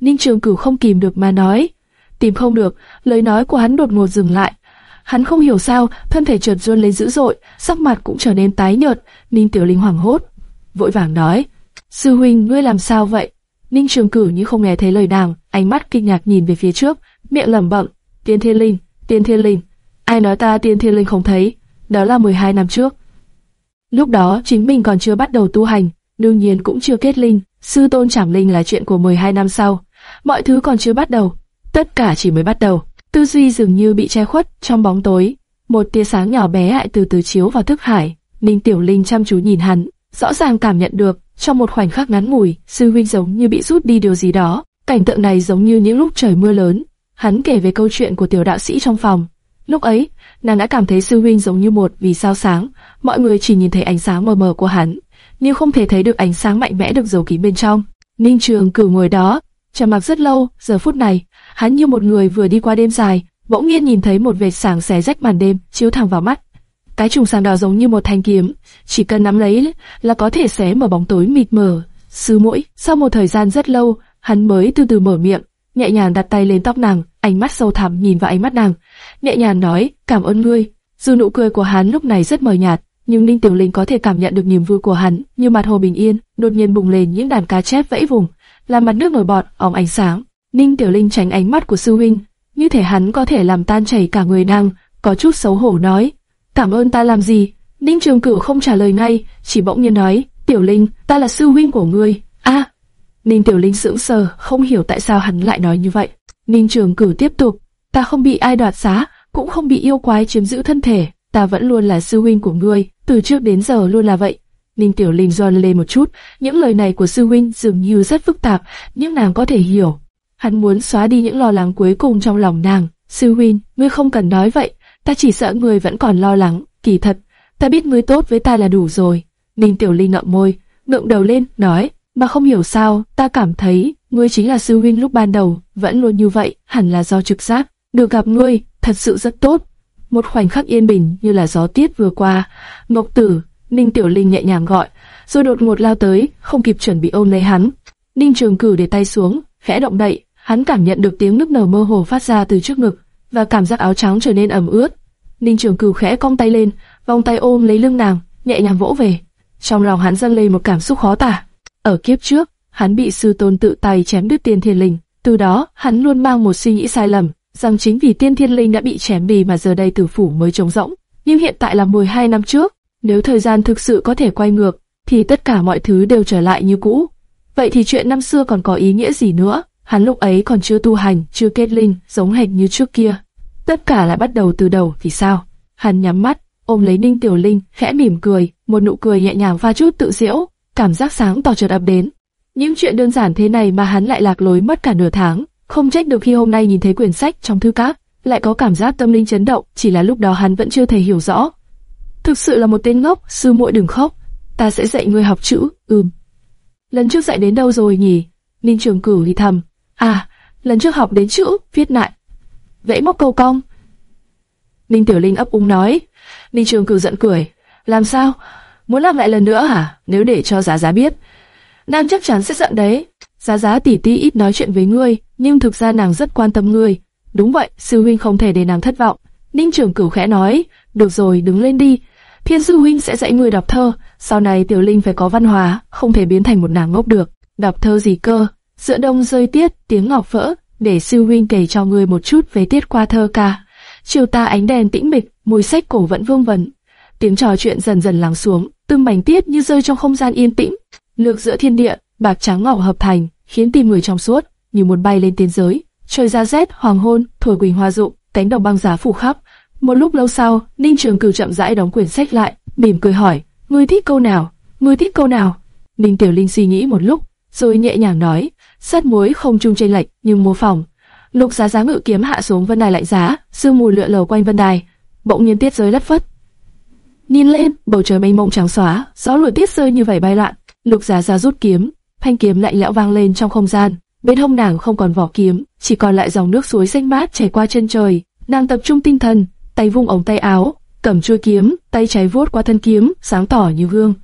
Ninh Trường Cửu không kìm được mà nói. Tìm không được, lời nói của hắn đột ngột dừng lại. Hắn không hiểu sao, thân thể chợt run lên dữ dội, sắc mặt cũng trở nên tái nhợt. Ninh Tiểu Linh hoảng hốt, vội vàng nói: Sư huynh, ngươi làm sao vậy? Ninh Trường Cửu như không nghe thấy lời nàng, ánh mắt kinh ngạc nhìn về phía trước, miệng lẩm bẩm, Tiên Thiên Linh, Tiên Thiên Linh. Ai nói ta Tiên Thiên Linh không thấy? Đó là 12 năm trước. Lúc đó chính mình còn chưa bắt đầu tu hành, đương nhiên cũng chưa kết linh. Sư tôn trảm linh là chuyện của 12 năm sau. Mọi thứ còn chưa bắt đầu, tất cả chỉ mới bắt đầu. Tư duy dường như bị che khuất trong bóng tối. Một tia sáng nhỏ bé lại từ từ chiếu vào thức hải. Ninh Tiểu Linh chăm chú nhìn hắn, rõ ràng cảm nhận được trong một khoảnh khắc ngắn ngủi, sư huynh giống như bị rút đi điều gì đó. Cảnh tượng này giống như những lúc trời mưa lớn. Hắn kể về câu chuyện của tiểu đạo sĩ trong phòng. Lúc ấy, nàng đã cảm thấy sư huynh giống như một vì sao sáng, mọi người chỉ nhìn thấy ánh sáng mờ mờ của hắn, nhưng không thể thấy được ánh sáng mạnh mẽ được giấu kín bên trong. Ninh Trường cử ngồi đó, trầm mặc rất lâu, giờ phút này, hắn như một người vừa đi qua đêm dài, bỗng nhiên nhìn thấy một vệt sáng xé rách màn đêm, chiếu thẳng vào mắt. Cái trùng sáng đó giống như một thanh kiếm, chỉ cần nắm lấy là có thể xé mở bóng tối mịt mờ. Sư mũi, sau một thời gian rất lâu, hắn mới từ từ mở miệng, nhẹ nhàng đặt tay lên tóc nàng, ánh mắt sâu thẳm nhìn vào ánh mắt nàng, nhẹ nhàng nói, cảm ơn ngươi. Dù nụ cười của hắn lúc này rất mờ nhạt, nhưng Ninh Tiểu Linh có thể cảm nhận được niềm vui của hắn, như mặt hồ bình yên, đột nhiên bùng lên những đàn cá chép vẫy vùng, làm mặt nước nổi bọt, óng ánh sáng. Ninh Tiểu Linh tránh ánh mắt của sư huynh, như thể hắn có thể làm tan chảy cả người nàng, có chút xấu hổ nói, cảm ơn ta làm gì? Ninh Trường Cửu không trả lời ngay, chỉ bỗng nhiên nói, Tiểu Linh, ta là sư huynh của ngươi. A, Ninh Tiểu Linh sững sờ, không hiểu tại sao hắn lại nói như vậy. Ninh Trường Cửu tiếp tục, ta không bị ai đoạt xá, cũng không bị yêu quái chiếm giữ thân thể, ta vẫn luôn là sư huynh của ngươi, từ trước đến giờ luôn là vậy. Ninh Tiểu Linh giòn lên một chút, những lời này của sư huynh dường như rất phức tạp, nhưng nàng có thể hiểu. Hắn muốn xóa đi những lo lắng cuối cùng trong lòng nàng. Sư huynh, ngươi không cần nói vậy, ta chỉ sợ người vẫn còn lo lắng. Kỳ thật, ta biết ngươi tốt với ta là đủ rồi. Ninh Tiểu Linh ngậm môi, ngượng đầu lên, nói, mà không hiểu sao, ta cảm thấy, ngươi chính là sư huynh lúc ban đầu, vẫn luôn như vậy, hẳn là do trực giác. Được gặp ngươi, thật sự rất tốt. Một khoảnh khắc yên bình như là gió tiết vừa qua. Ngọc Tử, Ninh Tiểu Linh nhẹ nhàng gọi, rồi đột ngột lao tới, không kịp chuẩn bị ôm lấy hắn. Ninh Trường Cử để tay xuống, khẽ động đậy, hắn cảm nhận được tiếng nức nở mơ hồ phát ra từ trước ngực, và cảm giác áo trắng trở nên ẩm ướt. Ninh Trường Cửu khẽ cong tay lên, vòng tay ôm lấy lưng nàng, nhẹ nhàng vỗ về. Trong lòng hắn dâng lên một cảm xúc khó tả. Ở kiếp trước, hắn bị sư tôn tự tay chém đứt tiên thiên linh, từ đó hắn luôn mang một suy nghĩ sai lầm, rằng chính vì tiên thiên linh đã bị chém bì mà giờ đây tử phủ mới trống rỗng. Nhưng hiện tại là 12 năm trước, nếu thời gian thực sự có thể quay ngược, thì tất cả mọi thứ đều trở lại như cũ. Vậy thì chuyện năm xưa còn có ý nghĩa gì nữa? Hắn lúc ấy còn chưa tu hành, chưa kết linh, giống hệt như trước kia. Tất cả lại bắt đầu từ đầu thì sao? Hắn nhắm mắt, ôm lấy Ninh Tiểu Linh, khẽ mỉm cười, một nụ cười nhẹ nhàng pha chút tự diễu, cảm giác sáng tỏ chợt ập đến. Những chuyện đơn giản thế này mà hắn lại lạc lối mất cả nửa tháng, không trách được khi hôm nay nhìn thấy quyển sách trong thư cáp, lại có cảm giác tâm linh chấn động, chỉ là lúc đó hắn vẫn chưa thể hiểu rõ. Thực sự là một tên ngốc, sư muội đừng khóc, ta sẽ dạy ngươi học chữ, ừm. Lần trước dạy đến đâu rồi nhỉ? Ninh Trường Cửu thì thầm, à, lần trước học đến chữ, viết lại, vẽ móc câu cong. Ninh Tiểu Linh ấp úng nói, Ninh Trường Cửu giận cười, làm sao? Muốn làm lại lần nữa hả? Nếu để cho Giá Giá biết, nàng chắc chắn sẽ giận đấy. Giá Giá tỉ tí ít nói chuyện với ngươi, nhưng thực ra nàng rất quan tâm ngươi. Đúng vậy, sư huynh không thể để nàng thất vọng. Ninh Trường Cửu khẽ nói, được rồi, đứng lên đi. Thiên sư huynh sẽ dạy ngươi đọc thơ. Sau này Tiểu Linh phải có văn hóa, không thể biến thành một nàng ngốc được. Đọc thơ gì cơ? Giữa đông rơi tiết, tiếng ngọc vỡ, để sư huynh kể cho ngươi một chút về tiết qua thơ ca. Chiều ta ánh đèn tĩnh mịch, mùi sách cổ vẫn vương vẩn. Tiếng trò chuyện dần dần lắng xuống, từng mảnh tiết như rơi trong không gian yên tĩnh. Lược giữa thiên địa, bạc trắng ngọc hợp thành, khiến tim người trong suốt, như muốn bay lên tiên giới. Trời ra rét, hoàng hôn, thổi quỳnh hoa rụng, cánh đồng băng giá phủ khắp. Một lúc lâu sau, Ninh Trường Cửu chậm rãi đóng quyển sách lại, mỉm cười hỏi: "Ngươi thích câu nào? Ngươi thích câu nào?" Ninh Tiểu Linh suy nghĩ một lúc, rồi nhẹ nhàng nói: "Sắt muối không chung chênh lệch, nhưng mô phỏng." Lục Giá Giá ngự kiếm hạ xuống vân đài lạnh giá, sương mù lượn lờ quanh vân đài, bỗng nhiên tiết giới lất phất, Nhìn lên, bầu trời mênh mông trắng xóa, gió lùa tiết rơi như vảy bay loạn. Lục Giá Giá rút kiếm, thanh kiếm lạnh lẽo vang lên trong không gian. Bên hông nàng không còn vỏ kiếm, chỉ còn lại dòng nước suối xanh mát chảy qua chân trời. Nàng tập trung tinh thần, tay vung ống tay áo, cầm chuôi kiếm, tay trái vuốt qua thân kiếm, sáng tỏ như gương.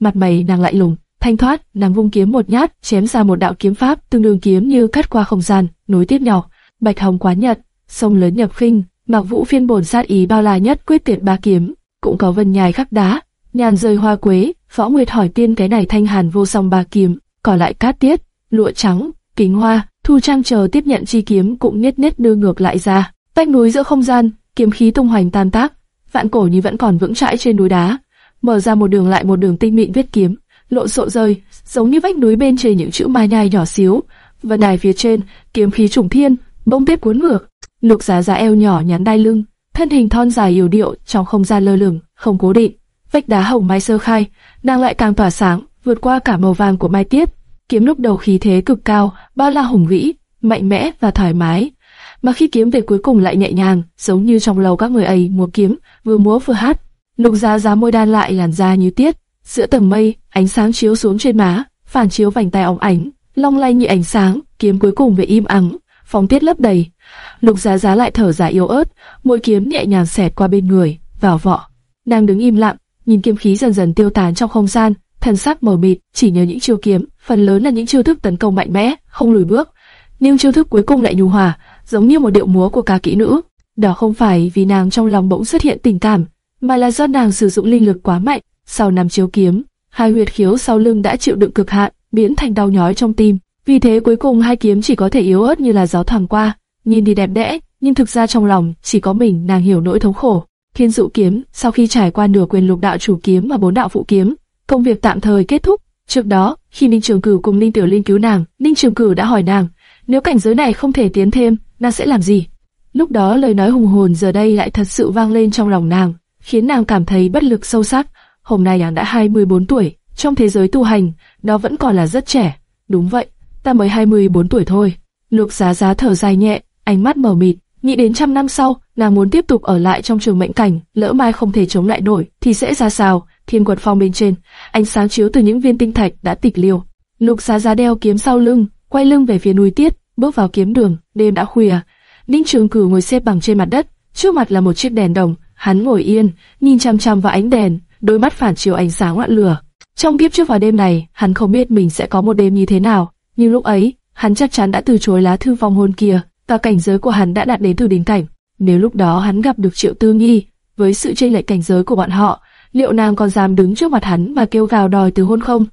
Mặt mày nàng lạnh lùng, thanh thoát, nàng vung kiếm một nhát, chém ra một đạo kiếm pháp tương đương kiếm như cắt qua không gian, nối tiếp nhau. Bạch Hồng quán nhật, sông lớn nhập khinh, Mặc Vũ phiên bổn sát ý bao la nhất quyết tuyệt ba kiếm, cũng có vân nhài khắc đá, nhàn rơi hoa quế, võ nguyệt hỏi tiên cái này thanh hàn vô song ba kiếm, còn lại cát tiết, lụa trắng, kính hoa, thu trang chờ tiếp nhận chi kiếm cũng nhét nhét đưa ngược lại ra. Tách núi giữa không gian, kiếm khí tung hoành tan tác, vạn cổ như vẫn còn vững chãi trên núi đá, mở ra một đường lại một đường tinh mịn viết kiếm, lộn xộn rơi, giống như vách núi bên trên những chữ mai nhai nhỏ xíu. Vân đài phía trên, kiếm khí trùng thiên, bông tiếp cuốn ngược. Lục Giá Giá eo nhỏ nhắn đai lưng, thân hình thon dài yếu điệu trong không gian lơ lửng, không cố định. Vách đá hồng mai sơ khai, đang lại càng tỏa sáng, vượt qua cả màu vàng của mai tiết. Kiếm lúc đầu khí thế cực cao, bao la hùng vĩ, mạnh mẽ và thoải mái. Mà khi kiếm về cuối cùng lại nhẹ nhàng, giống như trong lầu các người ấy múa kiếm, vừa múa vừa hát. Lục Giá Giá môi đan lại làn da như tiết, giữa tầng mây, ánh sáng chiếu xuống trên má, phản chiếu vành tai óng ánh, long lanh như ánh sáng, kiếm cuối cùng về im ắng, phóng tiết lấp đầy. Lục Giá Giá lại thở dài yếu ớt, mũi kiếm nhẹ nhàng xẹt qua bên người, vào vỏ. Nàng đứng im lặng, nhìn kiếm khí dần dần tiêu tán trong không gian, thần sắc mờ mịt, chỉ nhớ những chiêu kiếm, phần lớn là những chiêu thức tấn công mạnh mẽ, không lùi bước. Nhưng chiêu thức cuối cùng lại nhu hòa, giống như một điệu múa của ca kỹ nữ. Đó không phải vì nàng trong lòng bỗng xuất hiện tình cảm, mà là do nàng sử dụng linh lực quá mạnh. Sau năm chiếu kiếm, hai huyệt khiếu sau lưng đã chịu đựng cực hạn, biến thành đau nhói trong tim. Vì thế cuối cùng hai kiếm chỉ có thể yếu ớt như là gió thoảng qua, nhìn thì đẹp đẽ, nhưng thực ra trong lòng chỉ có mình nàng hiểu nỗi thống khổ. Thiên dụ kiếm, sau khi trải qua nửa quyền lục đạo chủ kiếm và bốn đạo phụ kiếm, công việc tạm thời kết thúc. Trước đó, khi Ninh Trường Cửu cùng Ninh Tiểu Linh cứu nàng, Ninh Trường Cửu đã hỏi nàng, nếu cảnh giới này không thể tiến thêm, nàng sẽ làm gì? Lúc đó lời nói hùng hồn giờ đây lại thật sự vang lên trong lòng nàng, khiến nàng cảm thấy bất lực sâu sắc. Hôm nay nàng đã 24 tuổi, trong thế giới tu hành, nó vẫn còn là rất trẻ. Đúng vậy, ta mới 24 tuổi thôi. Lục Giá Giá thở dài nhẹ, ánh mắt mờ mịt, nghĩ đến trăm năm sau, nàng muốn tiếp tục ở lại trong trường mệnh cảnh, lỡ mai không thể chống lại nổi, thì sẽ ra sao? Thiên quật phong bên trên, ánh sáng chiếu từ những viên tinh thạch đã tịch liêu. Lục Giá Giá đeo kiếm sau lưng, quay lưng về phía núi tiết, bước vào kiếm đường. Đêm đã khuya, Ninh Trường Cửu ngồi xếp bằng trên mặt đất, trước mặt là một chiếc đèn đồng. Hắn ngồi yên, nhìn chăm chăm vào ánh đèn, đôi mắt phản chiếu ánh sáng ngọn lửa. Trong kiếp trước vào đêm này, hắn không biết mình sẽ có một đêm như thế nào, nhưng lúc ấy, hắn chắc chắn đã từ chối lá thư vong hôn kia, và cảnh giới của hắn đã đạt đến từ đỉnh cảnh. Nếu lúc đó hắn gặp được Triệu Tư Nghi, với sự chênh lệch cảnh giới của bọn họ, liệu nàng còn dám đứng trước mặt hắn mà kêu gào đòi từ hôn không?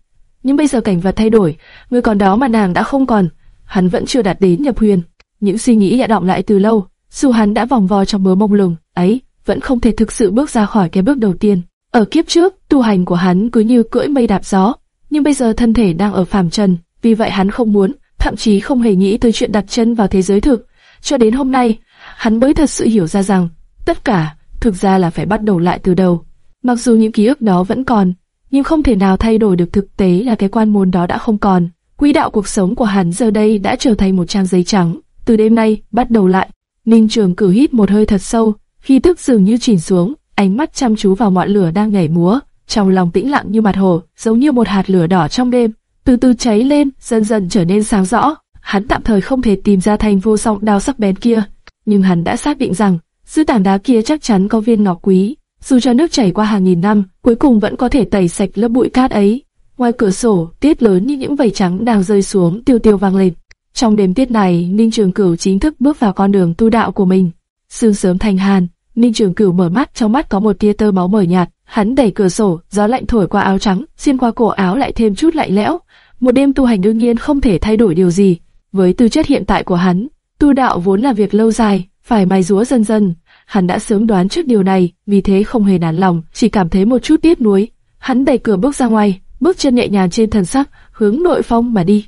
Nhưng bây giờ cảnh vật thay đổi, người còn đó mà nàng đã không còn, hắn vẫn chưa đạt đến nhập huyền. Những suy nghĩ đã động lại từ lâu, dù hắn đã vòng vo trong mớ mông lùng ấy, vẫn không thể thực sự bước ra khỏi cái bước đầu tiên. Ở kiếp trước, tu hành của hắn cứ như cưỡi mây đạp gió, nhưng bây giờ thân thể đang ở phàm trần, vì vậy hắn không muốn, thậm chí không hề nghĩ tới chuyện đặt chân vào thế giới thực. Cho đến hôm nay, hắn mới thật sự hiểu ra rằng, tất cả, thực ra là phải bắt đầu lại từ đầu. Mặc dù những ký ức đó vẫn còn, nhưng không thể nào thay đổi được thực tế là cái quan môn đó đã không còn. Quỹ đạo cuộc sống của hắn giờ đây đã trở thành một trang giấy trắng. Từ đêm nay, bắt đầu lại. Ninh Trường cử hít một hơi thật sâu, khi tức dường như chìm xuống, ánh mắt chăm chú vào ngọn lửa đang nhảy múa, trong lòng tĩnh lặng như mặt hồ, giống như một hạt lửa đỏ trong đêm, từ từ cháy lên, dần dần trở nên sáng rõ. Hắn tạm thời không thể tìm ra thanh vô song đao sắc bén kia, nhưng hắn đã xác định rằng, dưới tảng đá kia chắc chắn có viên ngọc quý. Dù cho nước chảy qua hàng nghìn năm, cuối cùng vẫn có thể tẩy sạch lớp bụi cát ấy. Ngoài cửa sổ, tiết lớn như những vảy trắng đang rơi xuống tiêu tiêu vang lên. Trong đêm tiết này, Ninh Trường Cửu chính thức bước vào con đường tu đạo của mình. Sương sớm thành hàn, Ninh Trường Cửu mở mắt, trong mắt có một tia tơ máu mờ nhạt. Hắn đẩy cửa sổ, gió lạnh thổi qua áo trắng, xuyên qua cổ áo lại thêm chút lạnh lẽo. Một đêm tu hành đương nhiên không thể thay đổi điều gì. Với tư chất hiện tại của hắn, tu đạo vốn là việc lâu dài, phải mài rúa dần dần. Hắn đã sớm đoán trước điều này, vì thế không hề nản lòng, chỉ cảm thấy một chút tiếc nuối. Hắn đẩy cửa bước ra ngoài, bước chân nhẹ nhàng trên thần sắc, hướng nội phong mà đi.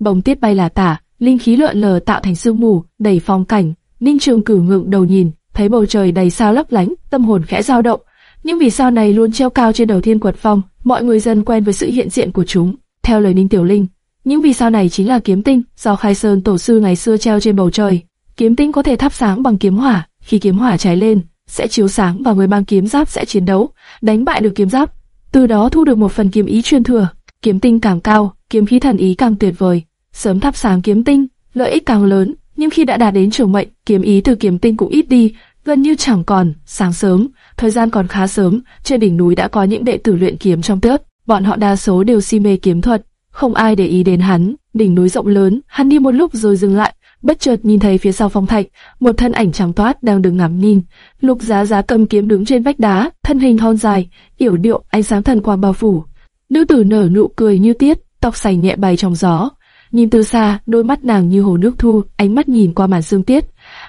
Bồng tiết bay là tả, linh khí lượn lờ tạo thành sương mù, đầy phong cảnh. Ninh Trường Cửu ngượng đầu nhìn, thấy bầu trời đầy sao lấp lánh, tâm hồn khẽ dao động. Những vì sao này luôn treo cao trên đầu thiên quật phong, mọi người dần quen với sự hiện diện của chúng. Theo lời Ninh Tiểu Linh, những vì sao này chính là kiếm tinh do Khai Sơn tổ sư ngày xưa treo trên bầu trời. Kiếm tinh có thể thắp sáng bằng kiếm hỏa, khi kiếm hỏa cháy lên, sẽ chiếu sáng và người mang kiếm giáp sẽ chiến đấu, đánh bại được kiếm giáp, từ đó thu được một phần kiếm ý truyền thừa. Kiếm tinh càng cao, kiếm khí thần ý càng tuyệt vời. Sớm thắp sáng kiếm tinh, lợi ích càng lớn, nhưng khi đã đạt đến trường mệnh, kiếm ý từ kiếm tinh cũng ít đi, gần như chẳng còn. Sáng sớm, thời gian còn khá sớm, trên đỉnh núi đã có những đệ tử luyện kiếm trong tớt, bọn họ đa số đều si mê kiếm thuật, không ai để ý đến hắn. Đỉnh núi rộng lớn, hắn đi một lúc rồi dừng lại, bất chợt nhìn thấy phía sau phong thạch, một thân ảnh trắng toát đang đứng ngắm nhìn. Lục Giá Giá cầm kiếm đứng trên vách đá, thân hình thon dài, yểu điệu, ánh sáng thần quang bao phủ. Nữ tử nở nụ cười như tiết, tóc xanh nhẹ bay trong gió. Nhìn từ xa, đôi mắt nàng như hồ nước thu, ánh mắt nhìn qua màn sương tiết.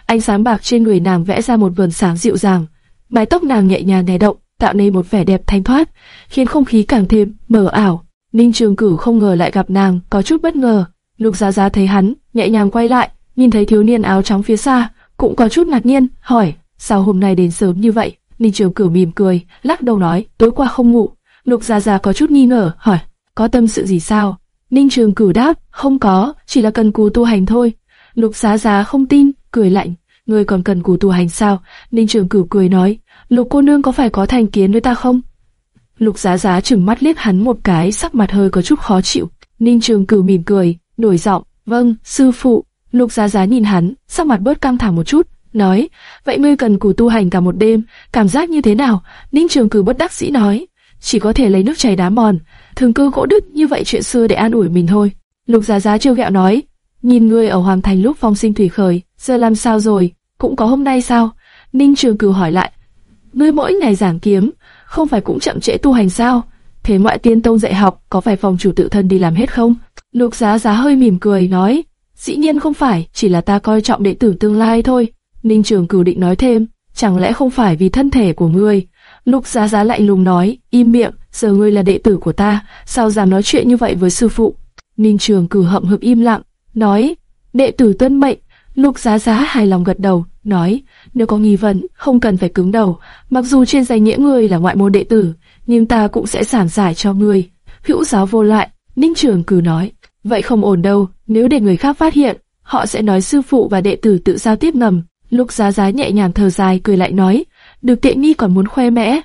Ánh sáng bạc trên người nàng vẽ ra một vườn sáng dịu dàng. Mái tóc nàng nhẹ nhàng né động, tạo nên một vẻ đẹp thanh thoát, khiến không khí càng thêm mờ ảo. Ninh Trường Cửu không ngờ lại gặp nàng, có chút bất ngờ. Lục Giá Giá thấy hắn, nhẹ nhàng quay lại, nhìn thấy thiếu niên áo trắng phía xa, cũng có chút ngạc nhiên, hỏi: sao hôm nay đến sớm như vậy? Ninh Trường Cửu mỉm cười, lắc đầu nói: tối qua không ngủ. Lục Giá Giá có chút nghi ngờ, hỏi: có tâm sự gì sao? Ninh Trường Cửu đáp: không có, chỉ là cần cù tu hành thôi. Lục Giá Giá không tin, cười lạnh: ngươi còn cần cù tu hành sao? Ninh Trường Cửu cười nói: Lục cô nương có phải có thành kiến với ta không? Lục Giá Giá chừng mắt liếc hắn một cái, sắc mặt hơi có chút khó chịu. Ninh Trường Cửu mỉm cười, đổi giọng, "Vâng, sư phụ." Lục Giá Giá nhìn hắn, sắc mặt bớt căng thẳng một chút, nói, "Vậy ngươi cần cù tu hành cả một đêm, cảm giác như thế nào?" Ninh Trường Cửu bất đắc dĩ nói, "Chỉ có thể lấy nước chảy đá mòn, thường cư gỗ đứt như vậy chuyện xưa để an ủi mình thôi." Lục Giá Giá trêu ghẹo nói, "Nhìn ngươi ở Hoàng Thành lúc phong sinh thủy khởi, giờ làm sao rồi? Cũng có hôm nay sao?" Ninh Trường Cửu hỏi lại, "Ngươi mỗi ngày giảng kiếm, không phải cũng chậm trễ tu hành sao? Thế ngoại tiên tông dạy học có phải phòng chủ tự thân đi làm hết không? Lục giá giá hơi mỉm cười nói, dĩ nhiên không phải, chỉ là ta coi trọng đệ tử tương lai thôi. Ninh Trường Cửu định nói thêm, chẳng lẽ không phải vì thân thể của ngươi? Lục giá giá lạnh lùng nói, im miệng, giờ ngươi là đệ tử của ta, sao dám nói chuyện như vậy với sư phụ? Ninh Trường Cử hậm hực im lặng, nói, đệ tử tuân mệnh. Lục giá giá hài lòng gật đầu, nói, nếu có nghi vấn, không cần phải cứng đầu, mặc dù trên danh nghĩa ngươi là ngoại môn đệ tử, nhưng ta cũng sẽ giảm giải cho ngươi. Hữu giáo vô lại, Ninh Trường cử nói, vậy không ổn đâu, nếu để người khác phát hiện, họ sẽ nói sư phụ và đệ tử tự giao tiếp ngầm. Lục giá giá nhẹ nhàng thở dài cười lại nói, được tiện nghi còn muốn khoe mẽ.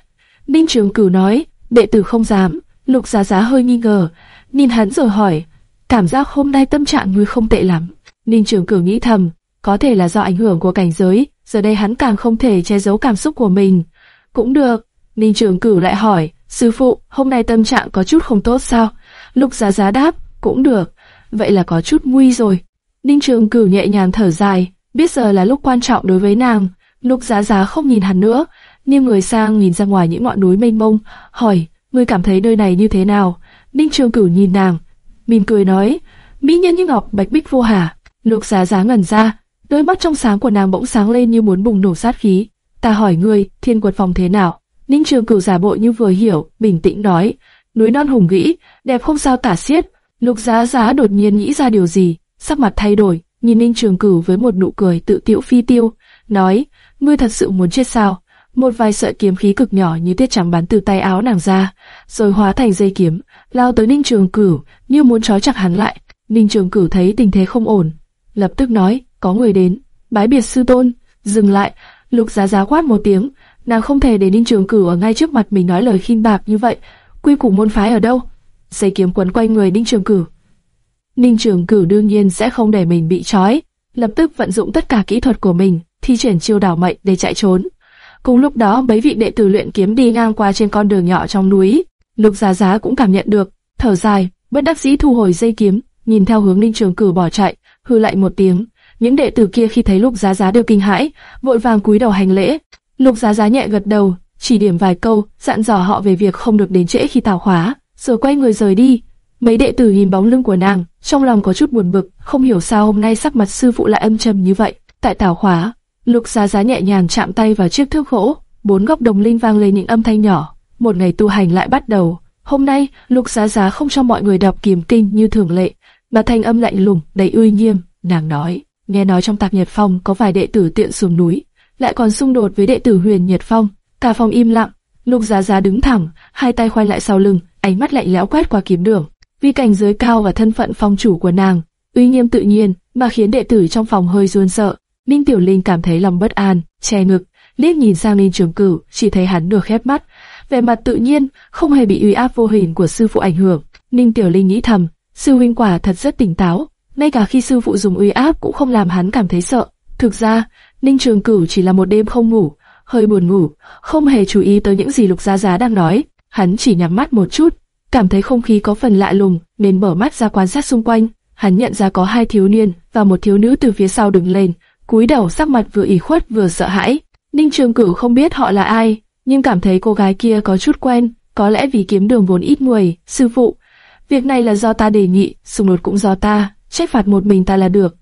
Ninh Trường cửu nói, đệ tử không dám, lục giá giá hơi nghi ngờ, nhìn hắn rồi hỏi, cảm giác hôm nay tâm trạng ngươi không tệ lắm. Ninh Trường cửu nghĩ thầm, có thể là do ảnh hưởng của cảnh giới, giờ đây hắn càng không thể che giấu cảm xúc của mình. Cũng được, Ninh Trường Cửu lại hỏi, sư phụ, hôm nay tâm trạng có chút không tốt sao? Lục Giá Giá đáp, cũng được, vậy là có chút nguy rồi. Ninh Trường Cửu nhẹ nhàng thở dài, biết giờ là lúc quan trọng đối với nàng. Lục Giá Giá không nhìn hắn nữa, nghiêng người sang nhìn ra ngoài những ngọn núi mênh mông, hỏi, ngươi cảm thấy nơi này như thế nào? Ninh Trường Cửu nhìn nàng, mỉm cười nói, mỹ nhân như ngọc bạch bích vô hà. Lục Giá Giá ngẩn ra, Đôi mắt trong sáng của nàng bỗng sáng lên như muốn bùng nổ sát khí. Ta hỏi ngươi, thiên quật phòng thế nào? Ninh Trường Cửu giả bộ như vừa hiểu, bình tĩnh nói, núi non hùng vĩ, đẹp không sao tả xiết. Lục Giá Giá đột nhiên nghĩ ra điều gì, sắc mặt thay đổi, nhìn Ninh Trường Cửu với một nụ cười tự tiễu phi tiêu, nói, ngươi thật sự muốn chết sao? Một vài sợi kiếm khí cực nhỏ như tiết trắng bắn từ tay áo nàng ra, rồi hóa thành dây kiếm, lao tới Ninh Trường Cửu, như muốn trói chặt hắn lại. Ninh Trường Cửu thấy tình thế không ổn, lập tức nói, có người đến, bái biệt sư tôn, dừng lại, lục giá giá quát một tiếng, nàng không thể để ninh trường cửu ở ngay trước mặt mình nói lời khinh bạc như vậy, quy củ môn phái ở đâu? Dây kiếm quấn quanh người ninh trường cửu. Ninh trường cửu đương nhiên sẽ không để mình bị trói, lập tức vận dụng tất cả kỹ thuật của mình, thi triển chiêu đảo mệnh để chạy trốn. Cùng lúc đó mấy vị đệ tử luyện kiếm đi ngang qua trên con đường nhỏ trong núi, lục giá giá cũng cảm nhận được, thở dài, bất đắc dĩ thu hồi dây kiếm, nhìn theo hướng ninh trường cử bỏ chạy, hư lại một tiếng những đệ tử kia khi thấy Lục Giá Giá đều kinh hãi, vội vàng cúi đầu hành lễ. Lục Giá Giá nhẹ gật đầu, chỉ điểm vài câu, dặn dò họ về việc không được đến trễ khi tào khóa, rồi quay người rời đi. Mấy đệ tử nhìn bóng lưng của nàng, trong lòng có chút buồn bực, không hiểu sao hôm nay sắc mặt sư phụ lại âm trầm như vậy. Tại tào khóa, Lục Giá Giá nhẹ nhàng chạm tay vào chiếc thước gỗ, bốn góc đồng linh vang lên những âm thanh nhỏ. Một ngày tu hành lại bắt đầu. Hôm nay, Lục Giá Giá không cho mọi người đọc kiếm kinh như thường lệ, mà thanh âm lạnh lùng, đầy uy nghiêm. Nàng nói: Nghe nói trong Tạp Nhật Phong có vài đệ tử tiện xuống núi, lại còn xung đột với đệ tử Huyền Nhật Phong. Cả phòng im lặng, Lục Giá Giá đứng thẳng, hai tay khoanh lại sau lưng, ánh mắt lạnh lẽo quét qua kiếm đường. Vì cảnh giới cao và thân phận phong chủ của nàng, uy nghiêm tự nhiên mà khiến đệ tử trong phòng hơi run sợ. Ninh Tiểu Linh cảm thấy lòng bất an, che ngực, liếc nhìn sang Ninh Trường Cửu, chỉ thấy hắn được khép mắt, vẻ mặt tự nhiên, không hề bị uy áp vô hình của sư phụ ảnh hưởng. Ninh Tiểu Linh nghĩ thầm, sư huynh quả thật rất tỉnh táo, ngay cả khi sư phụ dùng uy áp cũng không làm hắn cảm thấy sợ. Thực ra, Ninh Trường Cửu chỉ là một đêm không ngủ, hơi buồn ngủ, không hề chú ý tới những gì Lục Gia Gia đang nói. Hắn chỉ nhắm mắt một chút, cảm thấy không khí có phần lạ lùng, nên mở mắt ra quan sát xung quanh. hắn nhận ra có hai thiếu niên và một thiếu nữ từ phía sau đứng lên, cúi đầu sắc mặt vừa ủy khuất vừa sợ hãi. Ninh Trường Cửu không biết họ là ai, nhưng cảm thấy cô gái kia có chút quen, có lẽ vì kiếm đường vốn ít người, sư phụ. Việc này là do ta đề nghị, xung đột cũng do ta, trách phạt một mình ta là được.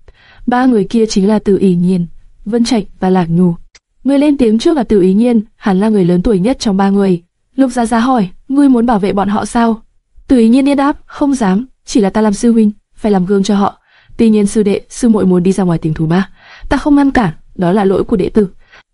Ba người kia chính là Từ Ý Nhiên, Vân Trạch và Lạc Nhu. Người lên tiếng trước là Từ Ý Nhiên, hẳn là người lớn tuổi nhất trong ba người. Lục Gia Gia hỏi, ngươi muốn bảo vệ bọn họ sao? Từ Ý Nhiên điên đáp, không dám, chỉ là ta làm sư huynh, phải làm gương cho họ. Tuy nhiên sư đệ, sư muội muốn đi ra ngoài tìm thú ma, ta không ngăn cản, đó là lỗi của đệ tử.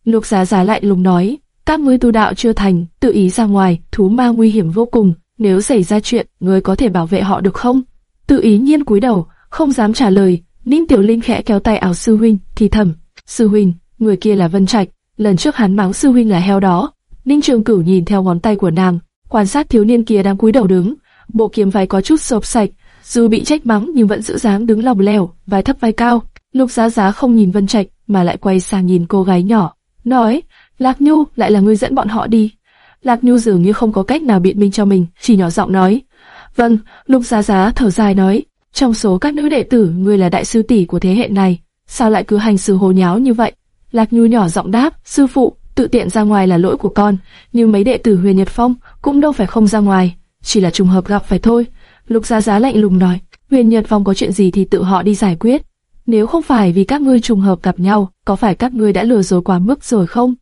Lục Giá Giá lại lùng nói, các ngươi tu đạo chưa thành, tự ý ra ngoài, thú ma nguy hiểm vô cùng, nếu xảy ra chuyện, ngươi có thể bảo vệ họ được không? Tự ý nhiên cúi đầu, không dám trả lời. Ninh Tiểu Linh khẽ kéo tay áo sư huynh, thì thầm, sư huynh, người kia là Vân Trạch, lần trước hắn mắng sư huynh là heo đó. Ninh Trường Cửu nhìn theo ngón tay của nàng, quan sát thiếu niên kia đang cúi đầu đứng, bộ kiếm váy có chút xộp sạch, dù bị trách mắng nhưng vẫn giữ dáng đứng lòng lẻo, vai thấp vai cao. Lục Giá Giá không nhìn Vân Trạch mà lại quay sang nhìn cô gái nhỏ, nói: Lạc Nhu lại là người dẫn bọn họ đi. Lạc Nhu dường như không có cách nào biện minh cho mình, chỉ nhỏ giọng nói: Vâng. Lục Giá Giá thở dài nói: Trong số các nữ đệ tử, ngươi là đại sư tỷ của thế hệ này, sao lại cứ hành xử hồ nháo như vậy? Lạc Nhu nhỏ giọng đáp, sư phụ, tự tiện ra ngoài là lỗi của con, nhưng mấy đệ tử Huyền Nhật Phong cũng đâu phải không ra ngoài, chỉ là trùng hợp gặp phải thôi. Lục Giá Giá lạnh lùng nói, Huyền Nhật Phong có chuyện gì thì tự họ đi giải quyết. Nếu không phải vì các ngươi trùng hợp gặp nhau, có phải các ngươi đã lừa dối quá mức rồi không?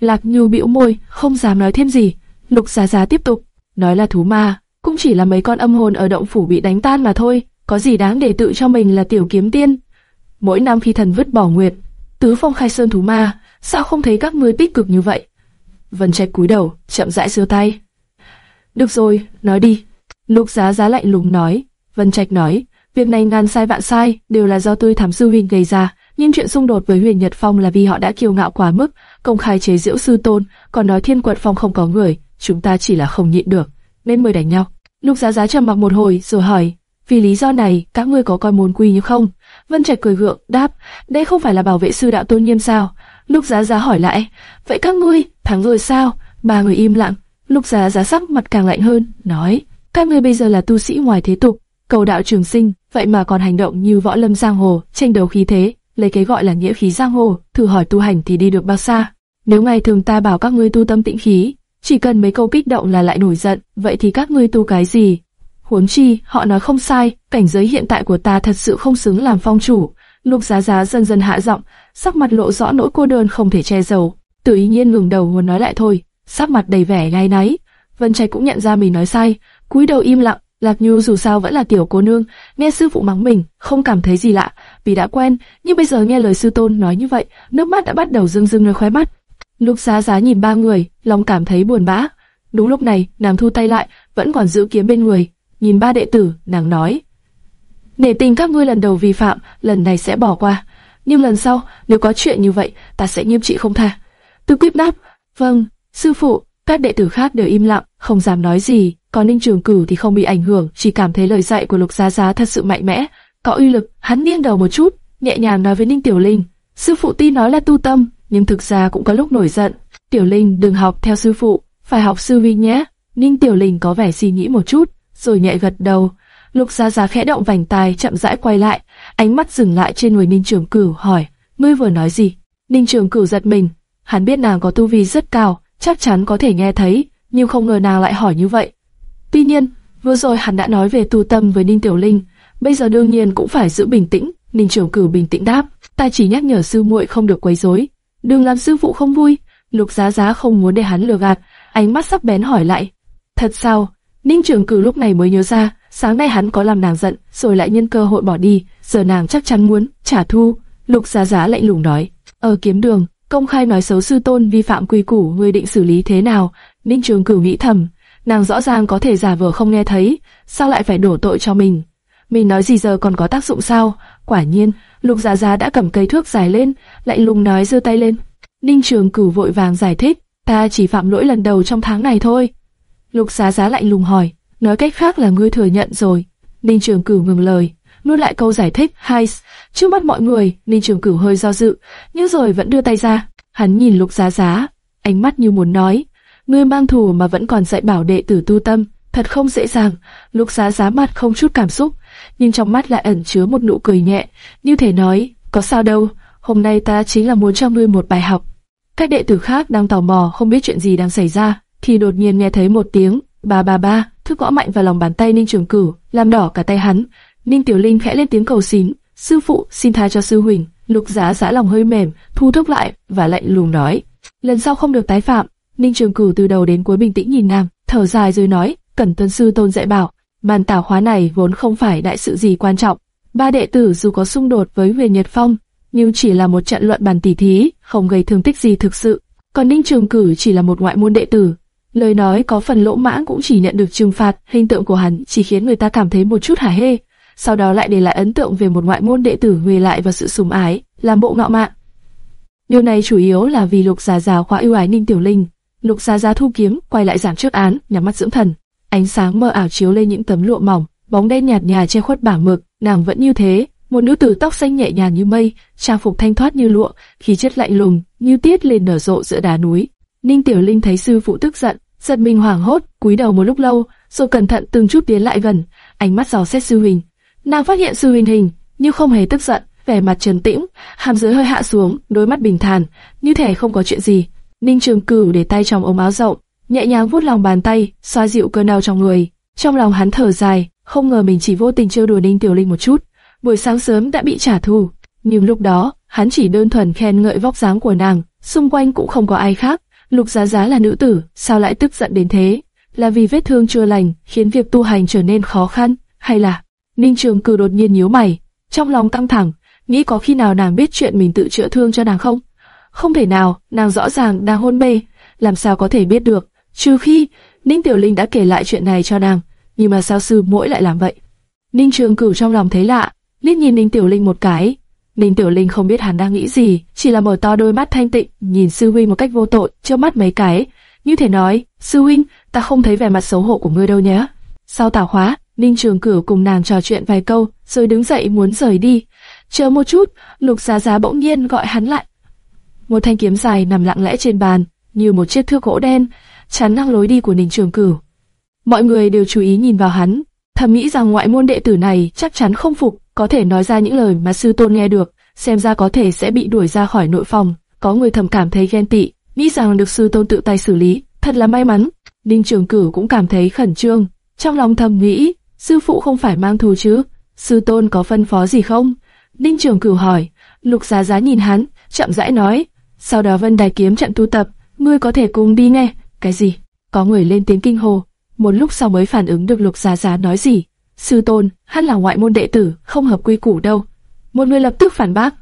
Lạc Nhu bĩu môi, không dám nói thêm gì. Lục Giá Giá tiếp tục, nói là thú ma, cũng chỉ là mấy con âm hồn ở động phủ bị đánh tan mà thôi, có gì đáng để tự cho mình là tiểu kiếm tiên. Mỗi năm khi thần vứt bỏ nguyệt, tứ phong khai sơn thú ma, sao không thấy các ngươi tích cực như vậy? Vân Trạch cúi đầu, chậm rãi giơ tay. Được rồi, nói đi. Lục Giá Giá lạnh lùng nói. Vân Trạch nói, việc này ngàn sai vạn sai, đều là do tôi thám sư huynh gây ra. Nhưng chuyện xung đột với Huyền Nhật Phong là vì họ đã kiêu ngạo quá mức, công khai chế giễu sư tôn, còn nói Thiên Quật Phong không có người, chúng ta chỉ là không nhịn được, nên mới đánh nhau. Lục Giá Giá trầm mặc một hồi rồi hỏi, vì lý do này các ngươi có coi môn quy như không? Vân Trạch cười gượng, đáp, đây không phải là bảo vệ sư đạo tôn nghiêm sao? Lục Giá Giá hỏi lại, vậy các ngươi thắng rồi sao? Ba người im lặng. Lục Giá Giá sắc mặt càng lạnh hơn, nói, các ngươi bây giờ là tu sĩ ngoài thế tục, cầu đạo trường sinh, vậy mà còn hành động như võ lâm giang hồ, tranh đấu khí thế, lấy cái gọi là nghĩa khí giang hồ, thử hỏi tu hành thì đi được bao xa? Nếu ngày thường ta bảo các ngươi tu tâm tĩnh khí, chỉ cần mấy câu kích động là lại nổi giận, vậy thì các ngươi tu cái gì? Huống chi, họ nói không sai, cảnh giới hiện tại của ta thật sự không xứng làm phong chủ. Lục Giá Giá dần dần hạ giọng, sắc mặt lộ rõ nỗi cô đơn không thể che giấu. Tự ý nhiên ngừng đầu muốn nói lại thôi, sắc mặt đầy vẻ gai náy. Vân Trạch cũng nhận ra mình nói sai, cúi đầu im lặng. Lạc Nhu dù sao vẫn là tiểu cô nương, nghe sư phụ mắng mình, không cảm thấy gì lạ, vì đã quen, nhưng bây giờ nghe lời sư tôn nói như vậy, nước mắt đã bắt đầu rưng rưng nơi khóe mắt. Lục Giá Giá nhìn ba người, lòng cảm thấy buồn bã. Đúng lúc này, nàng thu tay lại, vẫn còn giữ kiếm bên người, nhìn ba đệ tử, nàng nói: "Nể tình các ngươi lần đầu vi phạm, lần này sẽ bỏ qua, nhưng lần sau, nếu có chuyện như vậy, ta sẽ nghiêm trị không tha." Tư Quyết đáp: "Vâng, sư phụ." Các đệ tử khác đều im lặng, không dám nói gì, còn Ninh Trường Cửu thì không bị ảnh hưởng, chỉ cảm thấy lời dạy của Lục Giá Giá thật sự mạnh mẽ, có uy lực. Hắn nghiêng đầu một chút, nhẹ nhàng nói với Ninh Tiểu Linh: "Sư phụ tuy nói là tu tâm, nhưng thực ra cũng có lúc nổi giận. Tiểu Linh đừng học theo sư phụ, phải học sư vi nhé." Ninh Tiểu Linh có vẻ suy nghĩ một chút, rồi nhẹ gật đầu. Lục Giá Giá khẽ động vành tai, chậm rãi quay lại, ánh mắt dừng lại trên người Ninh Trường Cửu, hỏi: "Ngươi vừa nói gì?" Ninh Trường Cửu giật mình, hắn biết nàng có tu vi rất cao, chắc chắn có thể nghe thấy, nhưng không ngờ nàng lại hỏi như vậy. Tuy nhiên, vừa rồi hắn đã nói về tu tâm với Ninh Tiểu Linh, bây giờ đương nhiên cũng phải giữ bình tĩnh. Ninh Trường Cửu bình tĩnh đáp: "Ta chỉ nhắc nhở sư muội không được quấy rối, đừng làm sư phụ không vui." Lục Giá Giá không muốn để hắn lừa gạt, ánh mắt sắc bén hỏi lại: "Thật sao?" Ninh Trường Cửu lúc này mới nhớ ra, sáng nay hắn có làm nàng giận, rồi lại nhân cơ hội bỏ đi, giờ nàng chắc chắn muốn trả thù. Lục Giá Giá lạnh lùng nói: "Ở kiếm đường, công khai nói xấu sư tôn vi phạm quy củ, ngươi định xử lý thế nào?" Ninh Trường Cửu nghĩ thầm, nàng rõ ràng có thể giả vờ không nghe thấy, sao lại phải đổ tội cho mình? Mình nói gì giờ còn có tác dụng sao? Quả nhiên, Lục Giá Giá đã cầm cây thước dài lên, lạnh lùng nói giơ tay lên. Ninh Trường Cửu vội vàng giải thích, ta chỉ phạm lỗi lần đầu trong tháng này thôi. Lục Giá Giá lạnh lùng hỏi, nói cách khác là ngươi thừa nhận rồi. Ninh Trường Cửu ngừng lời, nuốt lại câu giải thích. Hai, trước mắt mọi người, Ninh Trường Cửu hơi do dự, nhưng rồi vẫn đưa tay ra. Hắn nhìn Lục Giá Giá, ánh mắt như muốn nói, ngươi mang thù mà vẫn còn dạy bảo đệ tử tu tâm, thật không dễ dàng. Lục Giá Giá mặt không chút cảm xúc, nhưng trong mắt lại ẩn chứa một nụ cười nhẹ, như thể nói, có sao đâu, hôm nay ta chính là muốn cho ngươi một bài học. Các đệ tử khác đang tò mò không biết chuyện gì đang xảy ra, thì đột nhiên nghe thấy một tiếng ba ba ba, thức gõ mạnh vào lòng bàn tay Ninh Trường Cửu, làm đỏ cả tay hắn. Ninh Tiểu Linh khẽ lên tiếng cầu xin, sư phụ xin tha cho sư huynh. Lục Giá Giá lòng hơi mềm, thu thúc lại và lạnh lùng nói, lần sau không được tái phạm. Ninh Trường Cửu từ đầu đến cuối bình tĩnh nhìn nàng, thở dài rồi nói, cẩn tuân sư tôn dạy bảo, màn tảo hóa này vốn không phải đại sự gì quan trọng. Ba đệ tử dù có xung đột với Huyền Nhật Phong, nhưng chỉ là một trận luận bàn tỉ thí, không gây thương tích gì thực sự. Còn Ninh Trường Cử chỉ là một ngoại môn đệ tử, lời nói có phần lỗ mãng cũng chỉ nhận được trừng phạt, hình tượng của hắn chỉ khiến người ta cảm thấy một chút hả hê, sau đó lại để lại ấn tượng về một ngoại môn đệ tử nguy lại và sự sùng ái, làm bộ ngạo mạn. Điều này chủ yếu là vì Lục Già Già khóa ưu ái Ninh Tiểu Linh. Lục Già Già thu kiếm, quay lại giảng trước án, nhắm mắt dưỡng thần. Ánh sáng mờ ảo chiếu lên những tấm lụa mỏng, bóng đen nhạt nhòa che khuất bảng mực, nàng vẫn như thế, một nữ tử tóc xanh nhẹ nhàng như mây, trang phục thanh thoát như lụa, khí chất lạnh lùng, như tiết lên nở rộ giữa đá núi. Ninh Tiểu Linh thấy sư phụ tức giận, giật mình hoảng hốt, cúi đầu một lúc lâu, rồi cẩn thận từng chút tiến lại gần, ánh mắt dò xét sư huynh. Nàng phát hiện sư huynh hình, nhưng không hề tức giận, vẻ mặt trấn tĩnh, hàm dưới hơi hạ xuống, đôi mắt bình thản, như thể không có chuyện gì. Ninh Trường Cửu để tay trong ống áo rộng, nhẹ nhàng vuốt lòng bàn tay, xoa dịu cơn đau trong người. Trong lòng hắn thở dài, không ngờ mình chỉ vô tình trêu đùa Ninh Tiểu Linh một chút, buổi sáng sớm đã bị trả thù. Nhưng lúc đó, hắn chỉ đơn thuần khen ngợi vóc dáng của nàng, xung quanh cũng không có ai khác. Lục Giá Giá là nữ tử, sao lại tức giận đến thế? Là vì vết thương chưa lành, khiến việc tu hành trở nên khó khăn, hay là... Ninh Trường Cử đột nhiên nhíu mày, trong lòng căng thẳng, nghĩ có khi nào nàng biết chuyện mình tự chữa thương cho nàng không? Không thể nào, nàng rõ ràng đang hôn mê, làm sao có thể biết được, trừ khi Ninh Tiểu Linh đã kể lại chuyện này cho nàng, nhưng mà sao sư mỗi lại làm vậy? Ninh Trường Cửu trong lòng thấy lạ, liếc nhìn Ninh Tiểu Linh một cái. Ninh Tiểu Linh không biết hắn đang nghĩ gì, chỉ là mở to đôi mắt thanh tịnh, nhìn sư huynh một cách vô tội, chớp mắt mấy cái, như thể nói, sư huynh, ta không thấy vẻ mặt xấu hổ của ngươi đâu nhé. Sau tảo khóa, Ninh Trường Cửu cùng nàng trò chuyện vài câu, rồi đứng dậy muốn rời đi. Chờ một chút, Lục Giá Giá bỗng nhiên gọi hắn lại. Một thanh kiếm dài nằm lặng lẽ trên bàn, như một chiếc thước gỗ đen, chắn ngang lối đi của Ninh Trường Cửu. Mọi người đều chú ý nhìn vào hắn, thầm nghĩ rằng ngoại môn đệ tử này chắc chắn không phục, có thể nói ra những lời mà sư tôn nghe được, xem ra có thể sẽ bị đuổi ra khỏi nội phòng. Có người thầm cảm thấy ghen tị, nghĩ rằng được sư tôn tự tay xử lý, thật là may mắn. Ninh Trường Cửu cũng cảm thấy khẩn trương, trong lòng thầm nghĩ, sư phụ không phải mang thù chứ, sư tôn có phân phó gì không? Ninh Trường Cửu hỏi, Lục Giá Giá nhìn hắn, chậm rãi nói, sau đó Vân Đài kiếm trận tu tập, ngươi có thể cùng đi nghe. Cái gì? Có người lên tiếng kinh hồ, một lúc sau mới phản ứng được Lục Giá Giá nói gì. Sư tôn, hắn là ngoại môn đệ tử, không hợp quy củ đâu. Một người lập tức phản bác.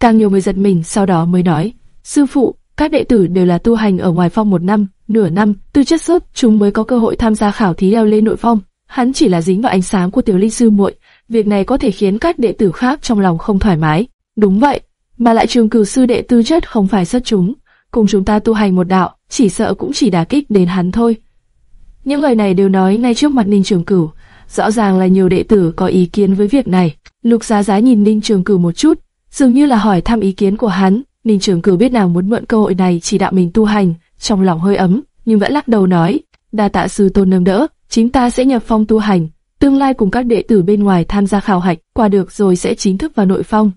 Càng nhiều người giật mình, sau đó mới nói, sư phụ, các đệ tử đều là tu hành ở ngoài phong một năm, nửa năm, từ chất xuất, chúng mới có cơ hội tham gia khảo thí leo lên nội phong. Hắn chỉ là dính vào ánh sáng của tiểu linh sư muội, việc này có thể khiến các đệ tử khác trong lòng không thoải mái. Đúng vậy, mà lại trường cử sư đệ tư chất không phải xuất chúng, cùng chúng ta tu hành một đạo, chỉ sợ cũng chỉ đả kích đến hắn thôi. Những lời này đều nói ngay trước mặt Ninh Trường Cửu, rõ ràng là nhiều đệ tử có ý kiến với việc này. Lục Giá Giá nhìn Ninh Trường Cửu một chút, dường như là hỏi thăm ý kiến của hắn. Ninh Trường Cửu biết nàng muốn mượn cơ hội này chỉ đạo mình tu hành, trong lòng hơi ấm, nhưng vẫn lắc đầu nói: đa tạ sư tôn nâng đỡ, chính ta sẽ nhập phong tu hành, tương lai cùng các đệ tử bên ngoài tham gia khảo hạch, qua được rồi sẽ chính thức vào nội phong.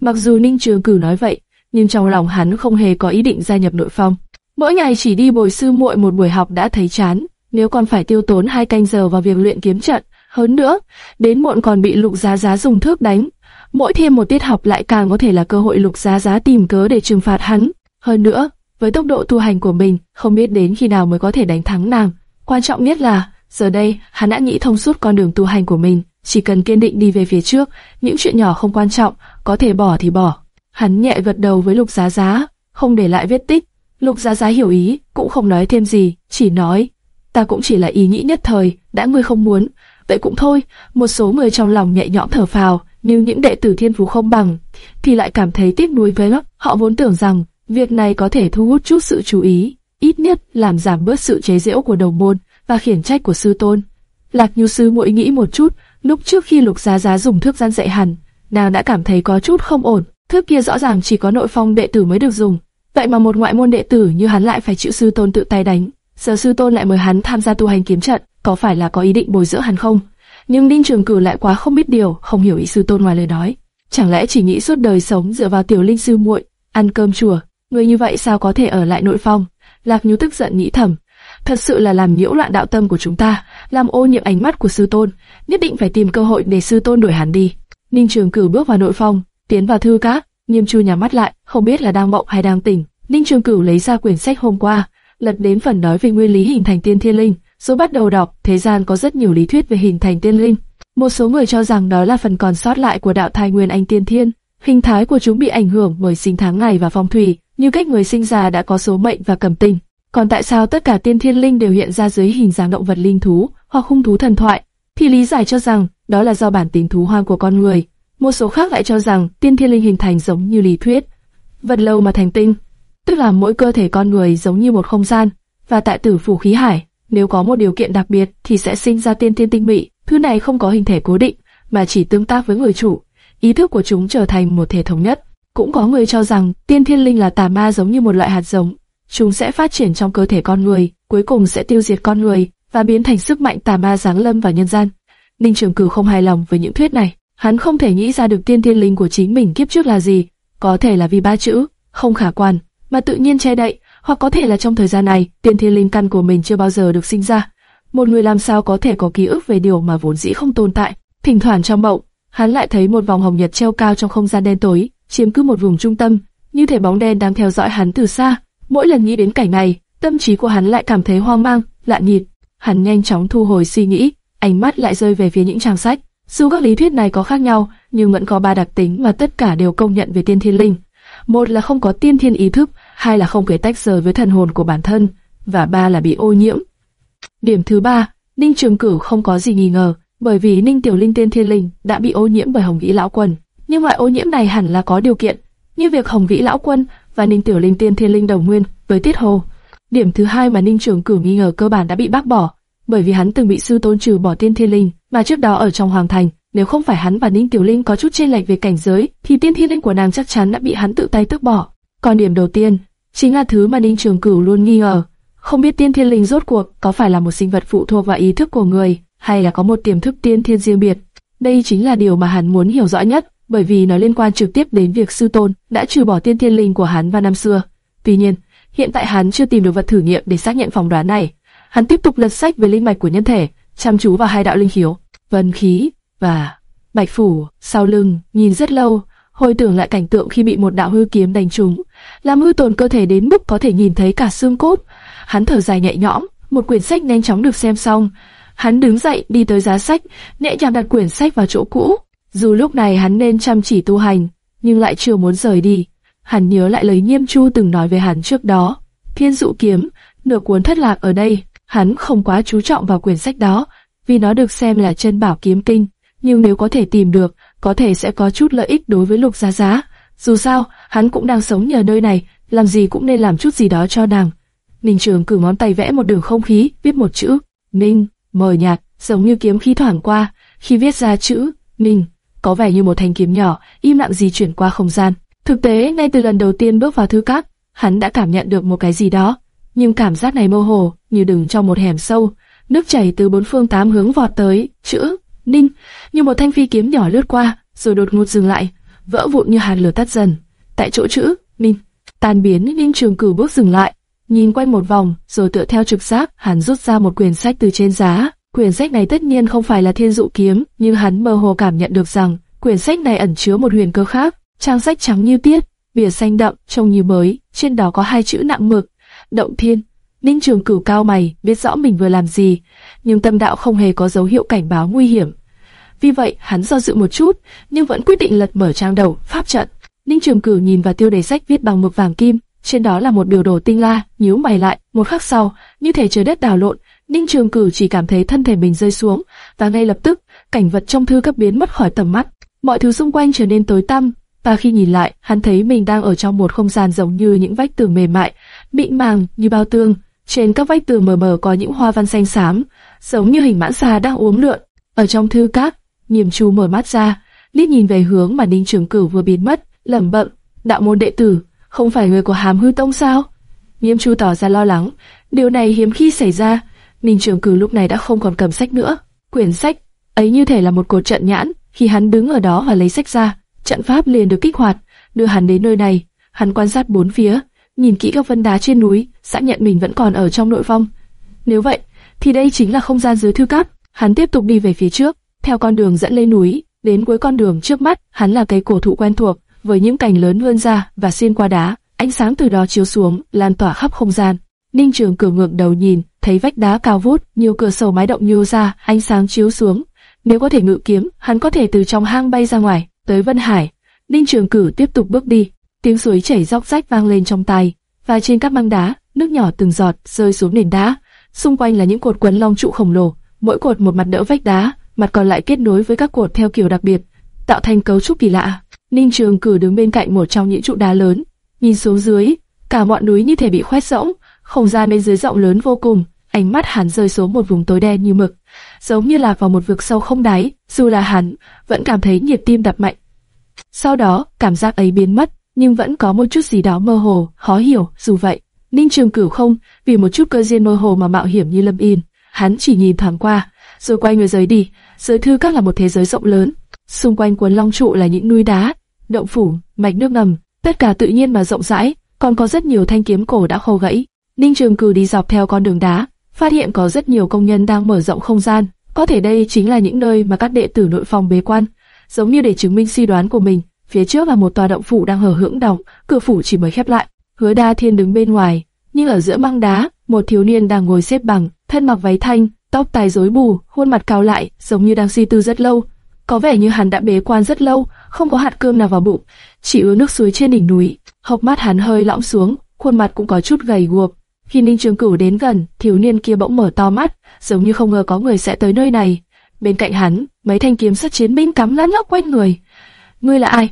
Mặc dù Ninh Trường Cử nói vậy, nhưng trong lòng hắn không hề có ý định gia nhập nội phong. Mỗi ngày chỉ đi bồi sư muội một buổi học đã thấy chán, nếu còn phải tiêu tốn hai canh giờ vào việc luyện kiếm trận, hơn nữa, đến muộn còn bị Lục Giá Giá dùng thước đánh. Mỗi thêm một tiết học lại càng có thể là cơ hội Lục Giá Giá tìm cớ để trừng phạt hắn. Hơn nữa, với tốc độ tu hành của mình, không biết đến khi nào mới có thể đánh thắng nàng. Quan trọng nhất là, giờ đây, hắn đã nghĩ thông suốt con đường tu hành của mình, chỉ cần kiên định đi về phía trước, những chuyện nhỏ không quan trọng, có thể bỏ thì bỏ. Hắn nhẹ gật đầu với Lục Giá Giá, không để lại vết tích. Lục Giá Giá hiểu ý, cũng không nói thêm gì, chỉ nói, ta cũng chỉ là ý nghĩ nhất thời, đã ngươi không muốn, vậy cũng thôi. Một số người trong lòng nhẹ nhõm thở phào, nhưng những đệ tử thiên phú không bằng, thì lại cảm thấy tiếc nuối với lắm. Họ vốn tưởng rằng việc này có thể thu hút chút sự chú ý, ít nhất làm giảm bớt sự chế giễu của đồng môn và khiển trách của sư tôn. Lạc Nhu sư muội nghĩ một chút, lúc trước khi Lục Giá Giá dùng thước gian dạy hẳn, nàng đã cảm thấy có chút không ổn. Thước kia rõ ràng chỉ có nội phong đệ tử mới được dùng, vậy mà một ngoại môn đệ tử như hắn lại phải chịu sư tôn tự tay đánh. Giờ sư tôn lại mời hắn tham gia tu hành kiếm trận, có phải là có ý định bồi dưỡng hắn không? Nhưng Ninh Trường Cử lại quá không biết điều, không hiểu ý sư tôn ngoài lời nói. Chẳng lẽ chỉ nghĩ suốt đời sống dựa vào tiểu linh sư muội, ăn cơm chùa, người như vậy sao có thể ở lại nội phong? Lạc Nhu tức giận nghĩ thầm, thật sự là làm nhiễu loạn đạo tâm của chúng ta, làm ô nhiễm ánh mắt của sư tôn, nhất định phải tìm cơ hội để sư tôn đuổi hắn đi. Ninh Trường Cửu bước vào nội phòng, tiến vào thư các, Nghiêm Chu nhắm mắt lại, không biết là đang mộng hay đang tỉnh. Ninh Trường Cửu lấy ra quyển sách hôm qua, lật đến phần nói về nguyên lý hình thành tiên thiên linh, rồi bắt đầu đọc. Thế gian có rất nhiều lý thuyết về hình thành tiên linh. Một số người cho rằng đó là phần còn sót lại của đạo thai nguyên anh tiên thiên. Hình thái của chúng bị ảnh hưởng bởi sinh tháng ngày và phong thủy, như cách người sinh ra đã có số mệnh và cầm tinh. Còn tại sao tất cả tiên thiên linh đều hiện ra dưới hình dáng động vật linh thú hoặc hung thú thần thoại? Thì lý giải cho rằng đó là do bản tính thú hoang của con người. Một số khác lại cho rằng tiên thiên linh hình thành giống như lý thuyết, vật lâu mà thành tinh, tức là mỗi cơ thể con người giống như một không gian, và tại tử phủ khí hải, nếu có một điều kiện đặc biệt thì sẽ sinh ra tiên thiên tinh mỹ, Thứ này không có hình thể cố định, mà chỉ tương tác với người chủ. Ý thức của chúng trở thành một thể thống nhất. Cũng có người cho rằng tiên thiên linh là tà ma giống như một loại hạt giống, chúng sẽ phát triển trong cơ thể con người, cuối cùng sẽ tiêu diệt con người và biến thành sức mạnh tà ma giáng lâm vào nhân gian. Ninh Trường Cử không hài lòng với những thuyết này, hắn không thể nghĩ ra được tiên thiên linh của chính mình kiếp trước là gì, có thể là vì ba chữ không khả quan mà tự nhiên che đậy, hoặc có thể là trong thời gian này tiên thiên linh căn của mình chưa bao giờ được sinh ra. Một người làm sao có thể có ký ức về điều mà vốn dĩ không tồn tại? Thỉnh thoảng trong mộng, hắn lại thấy một vòng hồng nhật treo cao trong không gian đen tối, chiếm cứ một vùng trung tâm, như thể bóng đen đang theo dõi hắn từ xa. Mỗi lần nghĩ đến cảnh này, tâm trí của hắn lại cảm thấy hoang mang, lạ nhịp. Hắn nhanh chóng thu hồi suy nghĩ, ánh mắt lại rơi về phía những trang sách. Dù các lý thuyết này có khác nhau, nhưng vẫn có ba đặc tính mà tất cả đều công nhận về tiên thiên linh. Một là không có tiên thiên ý thức, hai là không thể tách rời với thần hồn của bản thân, và ba là bị ô nhiễm. Điểm thứ ba, Ninh Trường Cửu không có gì nghi ngờ, bởi vì Ninh Tiểu Linh tiên thiên linh đã bị ô nhiễm bởi Hồng Vĩ Lão Quân. Nhưng loại ô nhiễm này hẳn là có điều kiện, như việc Hồng Vĩ Lão Quân và Ninh Tiểu Linh tiên thiên linh đồng nguyên với Tiết Hồ. Điểm thứ hai mà Ninh Trường Cửu nghi ngờ cơ bản đã bị bác bỏ, bởi vì hắn từng bị sư tôn trừ bỏ tiên thiên linh, mà trước đó ở trong hoàng thành, nếu không phải hắn và Ninh Tiểu Linh có chút chênh lệch về cảnh giới, thì tiên thiên linh của nàng chắc chắn đã bị hắn tự tay tước bỏ. Còn điểm đầu tiên, chính là thứ mà Ninh Trường Cửu luôn nghi ngờ, không biết tiên thiên linh rốt cuộc có phải là một sinh vật phụ thuộc vào ý thức của người, hay là có một tiềm thức tiên thiên riêng biệt. Đây chính là điều mà hắn muốn hiểu rõ nhất, bởi vì nó liên quan trực tiếp đến việc sư tôn đã trừ bỏ tiên thiên linh của hắn vào năm xưa. Tuy nhiên, hiện tại hắn chưa tìm được vật thử nghiệm để xác nhận phỏng đoán này. Hắn tiếp tục lật sách về linh mạch của nhân thể, chăm chú vào hai đạo linh khiếu, vân khí và bạch phủ. Sau lưng, nhìn rất lâu, hồi tưởng lại cảnh tượng khi bị một đạo hư kiếm đánh trúng, làm hư tổn cơ thể đến mức có thể nhìn thấy cả xương cốt. Hắn thở dài nhẹ nhõm, một quyển sách nhanh chóng được xem xong. Hắn đứng dậy đi tới giá sách, nhẹ nhàng đặt quyển sách vào chỗ cũ. Dù lúc này hắn nên chăm chỉ tu hành, nhưng lại chưa muốn rời đi. Hắn nhớ lại lời Nhiêm Chu từng nói về hắn trước đó. Thiên dụ kiếm, nửa cuốn thất lạc ở đây, hắn không quá chú trọng vào quyển sách đó, vì nó được xem là chân bảo kiếm kinh. Nhưng nếu có thể tìm được, có thể sẽ có chút lợi ích đối với lục giá giá. Dù sao, hắn cũng đang sống nhờ nơi này, làm gì cũng nên làm chút gì đó cho nàng. Ninh Trường cử ngón tay vẽ một đường không khí, viết một chữ, Ninh, mờ nhạt, giống như kiếm khí thoảng qua, khi viết ra chữ, Ninh, có vẻ như một thanh kiếm nhỏ, im lặng di chuyển qua không gian. Thực tế, ngay từ lần đầu tiên bước vào thư cát, hắn đã cảm nhận được một cái gì đó, nhưng cảm giác này mơ hồ, như đứng trong một hẻm sâu, nước chảy từ bốn phương tám hướng vọt tới, chữ, Ninh, như một thanh phi kiếm nhỏ lướt qua, rồi đột ngột dừng lại, vỡ vụn như hạt lửa tắt dần. Tại chỗ chữ, Ninh, tan biến, Ninh Trường Cửu bước dừng lại, nhìn quanh một vòng, rồi tựa theo trực giác, hắn rút ra một quyển sách từ trên giá. Quyển sách này tất nhiên không phải là Thiên Dụ Kiếm, nhưng hắn mơ hồ cảm nhận được rằng quyển sách này ẩn chứa một huyền cơ khác. Trang sách trắng như tiết, bìa xanh đậm, trông như mới, trên đó có hai chữ nặng mực, động thiên. Ninh Trường Cửu cao mày, biết rõ mình vừa làm gì, nhưng tâm đạo không hề có dấu hiệu cảnh báo nguy hiểm. Vì vậy, hắn do dự một chút, nhưng vẫn quyết định lật mở trang đầu, pháp trận. Ninh Trường Cửu nhìn vào tiêu đề sách viết bằng mực vàng kim, trên đó là một biểu đồ tinh la, nhíu mày lại, một khắc sau, như thể trời đất đảo lộn, Ninh Trường Cửu chỉ cảm thấy thân thể mình rơi xuống, và ngay lập tức, cảnh vật trong thư cấp biến mất khỏi tầm mắt. Mọi thứ xung quanh trở nên tối tăm, và khi nhìn lại, hắn thấy mình đang ở trong một không gian giống như những vách tường mềm mại, mịn màng như bao tương. Trên các vách tường mờ mờ có những hoa văn xanh xám, giống như hình mãn xà đang uống lượn. Ở trong thư các, Niềm Chu mở mắt ra, liếc nhìn về hướng mà Ninh Trường Cửu vừa biến mất, lẩm bẩm, đạo môn đệ tử, không phải người của Hàm Hư Tông sao? Nghiêm Chu tỏ ra lo lắng, điều này hiếm khi xảy ra. Ninh Trường Cử lúc này đã không còn cầm sách nữa, quyển sách ấy như thể là một cột trận nhãn. Khi hắn đứng ở đó và lấy sách ra, trận pháp liền được kích hoạt, đưa hắn đến nơi này. Hắn quan sát bốn phía, nhìn kỹ các vân đá trên núi, xác nhận mình vẫn còn ở trong nội phong. Nếu vậy, thì đây chính là không gian dưới thư cát. Hắn tiếp tục đi về phía trước, theo con đường dẫn lên núi, đến cuối con đường trước mắt, hắn là cây cổ thụ quen thuộc, với những cành lớn vươn ra và xuyên qua đá, ánh sáng từ đó chiếu xuống, lan tỏa khắp không gian. Ninh Trường Cửu ngược đầu nhìn, thấy vách đá cao vút, nhiều cửa sổ mái động nhô ra, ánh sáng chiếu xuống. Nếu có thể ngự kiếm, hắn có thể từ trong hang bay ra ngoài, tới Vân Hải. Ninh Trường Cử tiếp tục bước đi, tiếng suối chảy róc rách vang lên trong tai, và trên các băng đá, nước nhỏ từng giọt rơi xuống nền đá. Xung quanh là những cột quấn long trụ khổng lồ, mỗi cột một mặt đỡ vách đá, mặt còn lại kết nối với các cột theo kiểu đặc biệt, tạo thành cấu trúc kỳ lạ. Ninh Trường Cử đứng bên cạnh một trong những trụ đá lớn, nhìn xuống dưới, cả ngọn núi như thể bị khoét rỗng, không gian bên dưới rộng lớn vô cùng, ánh mắt hắn rơi xuống một vùng tối đen như mực, giống như lạc vào một vực sâu không đáy. Dù là hắn, vẫn cảm thấy nhịp tim đập mạnh. Sau đó, cảm giác ấy biến mất, nhưng vẫn có một chút gì đó mơ hồ, khó hiểu. Dù vậy, Ninh Trường Cửu không vì một chút cơ duyên mơ hồ mà mạo hiểm như Lâm in. Hắn chỉ nhìn thoáng qua, rồi quay người rời đi. Giới thư các là một thế giới rộng lớn, xung quanh quần long trụ là những núi đá, động phủ, mạch nước ngầm, tất cả tự nhiên mà rộng rãi, còn có rất nhiều thanh kiếm cổ đã khô gãy. Ninh Trường Cử đi dọc theo con đường đá, phát hiện có rất nhiều công nhân đang mở rộng không gian, có thể đây chính là những nơi mà các đệ tử nội phòng bế quan. Giống như để chứng minh suy đoán của mình, phía trước là một tòa động phủ đang hở hững đóng, cửa phủ chỉ mới khép lại. Hứa Đa Thiên đứng bên ngoài, nhưng ở giữa băng đá, một thiếu niên đang ngồi xếp bằng, thân mặc váy thanh, tóc tai rối bù, khuôn mặt cao lại, giống như đang suy tư rất lâu. Có vẻ như hắn đã bế quan rất lâu, không có hạt cơm nào vào bụng, chỉ uống nước suối trên đỉnh núi. Hốc mắt hắn hơi lõm xuống, khuôn mặt cũng có chút gầy guộc. Khi Ninh Trường Cửu đến gần, thiếu niên kia bỗng mở to mắt, giống như không ngờ có người sẽ tới nơi này. Bên cạnh hắn, mấy thanh kiếm sắt chiến binh cắm lăn lóc quanh người. Ngươi là ai?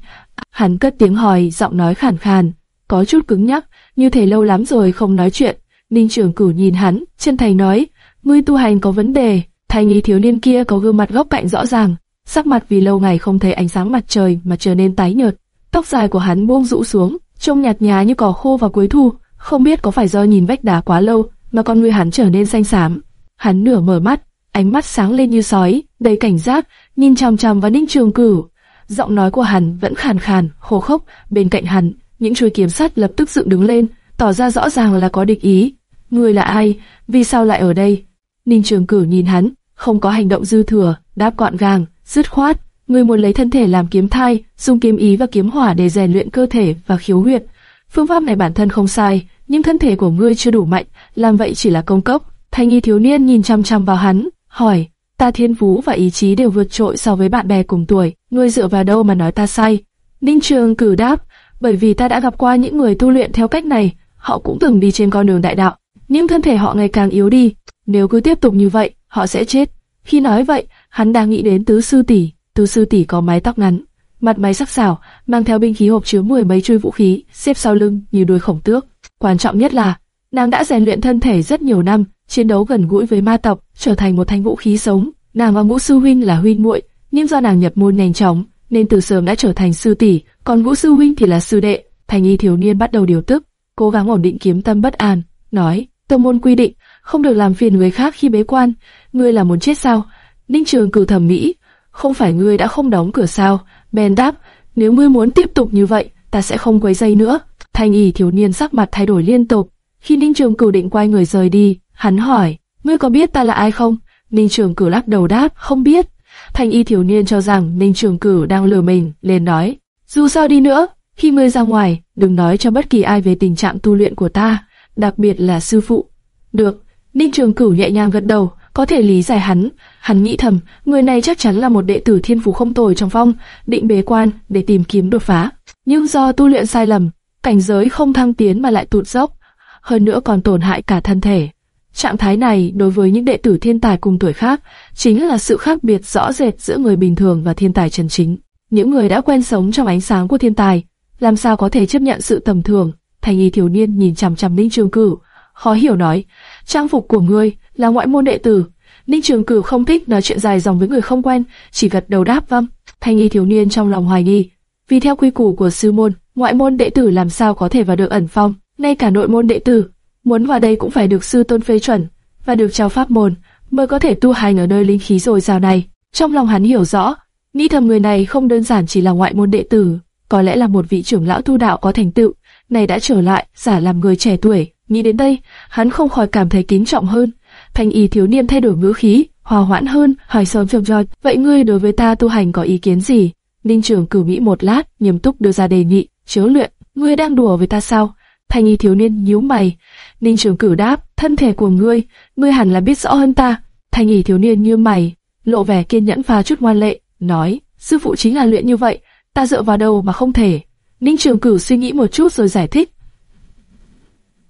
Hắn cất tiếng hỏi, giọng nói khàn khàn, có chút cứng nhắc, như thể lâu lắm rồi không nói chuyện. Ninh Trường Cửu nhìn hắn, chân thành nói, ngươi tu hành có vấn đề. Thanh ý thiếu niên kia có gương mặt góc cạnh rõ ràng, sắc mặt vì lâu ngày không thấy ánh sáng mặt trời mà trở nên tái nhợt. Tóc dài của hắn buông rũ xuống, trông nhạt nhá như cỏ khô vào cuối thu, không biết có phải do nhìn vách đá quá lâu mà con người hắn trở nên xanh xám. Hắn nửa mở mắt, ánh mắt sáng lên như sói, đầy cảnh giác, nhìn chằm chằm vào Ninh Trường Cửu. Giọng nói của hắn vẫn khàn khàn, khô khốc, bên cạnh hắn, những chuôi kiếm sắt lập tức dựng đứng lên, tỏ ra rõ ràng là có địch ý. Người là ai? Vì sao lại ở đây? Ninh Trường Cửu nhìn hắn, không có hành động dư thừa, đáp gọn gàng, dứt khoát. Người muốn lấy thân thể làm kiếm thai, dùng kiếm ý và kiếm hỏa để rèn luyện cơ thể và khiếu huyệt. Phương pháp này bản thân không sai, nhưng thân thể của ngươi chưa đủ mạnh, làm vậy chỉ là công cốc. Thanh y thiếu niên nhìn chăm chăm vào hắn, hỏi, ta thiên phú và ý chí đều vượt trội so với bạn bè cùng tuổi, ngươi dựa vào đâu mà nói ta sai? Ninh Trường cử đáp, bởi vì ta đã gặp qua những người tu luyện theo cách này, họ cũng từng đi trên con đường đại đạo, nhưng thân thể họ ngày càng yếu đi, nếu cứ tiếp tục như vậy, họ sẽ chết. Khi nói vậy, hắn đang nghĩ đến tứ sư tỷ, tứ sư tỷ có mái tóc ngắn, mặt mày sắc sảo, mang theo binh khí hộp chứa mười mấy chuôi vũ khí, xếp sau lưng như đuôi khổng tước. Quan trọng nhất là, nàng đã rèn luyện thân thể rất nhiều năm, chiến đấu gần gũi với ma tộc, trở thành một thanh vũ khí sống. Nàng và Ngũ sư huynh là huynh muội, nhưng do nàng nhập môn nhanh chóng, nên từ sớm đã trở thành sư tỷ, còn Ngũ sư huynh thì là sư đệ. Thành y thiếu niên bắt đầu điều tức, cố gắng ổn định kiếm tâm bất an, nói: "Tông môn quy định, không được làm phiền người khác khi bế quan, ngươi là muốn chết sao?" Ninh Trường cử thẩm mỹ, "Không phải ngươi đã không đóng cửa sao?" Ben đáp: "Nếu ngươi muốn tiếp tục như vậy, ta sẽ không quấy dây nữa." Thanh y thiếu niên sắc mặt thay đổi liên tục. Khi Ninh Trường Cửu định quay người rời đi, hắn hỏi, ngươi có biết ta là ai không? Ninh Trường Cửu lắc đầu đáp, không biết. Thanh y thiếu niên cho rằng Ninh Trường Cửu đang lừa mình, liền nói, dù sao đi nữa, khi ngươi ra ngoài, đừng nói cho bất kỳ ai về tình trạng tu luyện của ta, đặc biệt là sư phụ. Được, Ninh Trường Cửu nhẹ nhàng gật đầu, có thể lý giải hắn. Hắn nghĩ thầm, người này chắc chắn là một đệ tử thiên phú không tồi trong phong, định bế quan để tìm kiếm đột phá. Nhưng do tu luyện sai lầm, cảnh giới không thăng tiến mà lại tụt dốc, hơn nữa còn tổn hại cả thân thể. Trạng thái này đối với những đệ tử thiên tài cùng tuổi khác chính là sự khác biệt rõ rệt giữa người bình thường và thiên tài chân chính. Những người đã quen sống trong ánh sáng của thiên tài, làm sao có thể chấp nhận sự tầm thường? Thành y thiếu niên nhìn chằm chằm Ninh Trường Cửu, khó hiểu nói: trang phục của ngươi là ngoại môn đệ tử. Ninh Trường Cửu không thích nói chuyện dài dòng với người không quen, chỉ gật đầu đáp vâng. Thanh y thiếu niên trong lòng hoài nghi, vì theo quy củ của sư môn, ngoại môn đệ tử làm sao có thể vào được ẩn phong, ngay cả nội môn đệ tử muốn vào đây cũng phải được sư tôn phê chuẩn và được trao pháp môn mới có thể tu hành ở nơi linh khí dồi dào này. Trong lòng hắn hiểu rõ, nghĩ thầm người này không đơn giản chỉ là ngoại môn đệ tử, có lẽ là một vị trưởng lão tu đạo có thành tựu, này đã trở lại, giả làm người trẻ tuổi. Nghĩ đến đây, hắn không khỏi cảm thấy kính trọng hơn. Thanh y thiếu niên thay đổi ngữ khí, hòa hoãn hơn, hỏi sớm trầm chọt, vậy ngươi đối với ta tu hành có ý kiến gì? Ninh trưởng cử nghĩ một lát, nghiêm túc đưa ra đề nghị, chớ luyện, ngươi đang đùa với ta sao? Thanh y thiếu niên nhíu mày. Ninh trưởng cử đáp, thân thể của ngươi, ngươi hẳn là biết rõ hơn ta. Thanh y thiếu niên như mày, lộ vẻ kiên nhẫn và chút ngoan lệ, nói, sư phụ chính là luyện như vậy, ta dựa vào đâu mà không thể. Ninh trường cử suy nghĩ một chút rồi giải thích.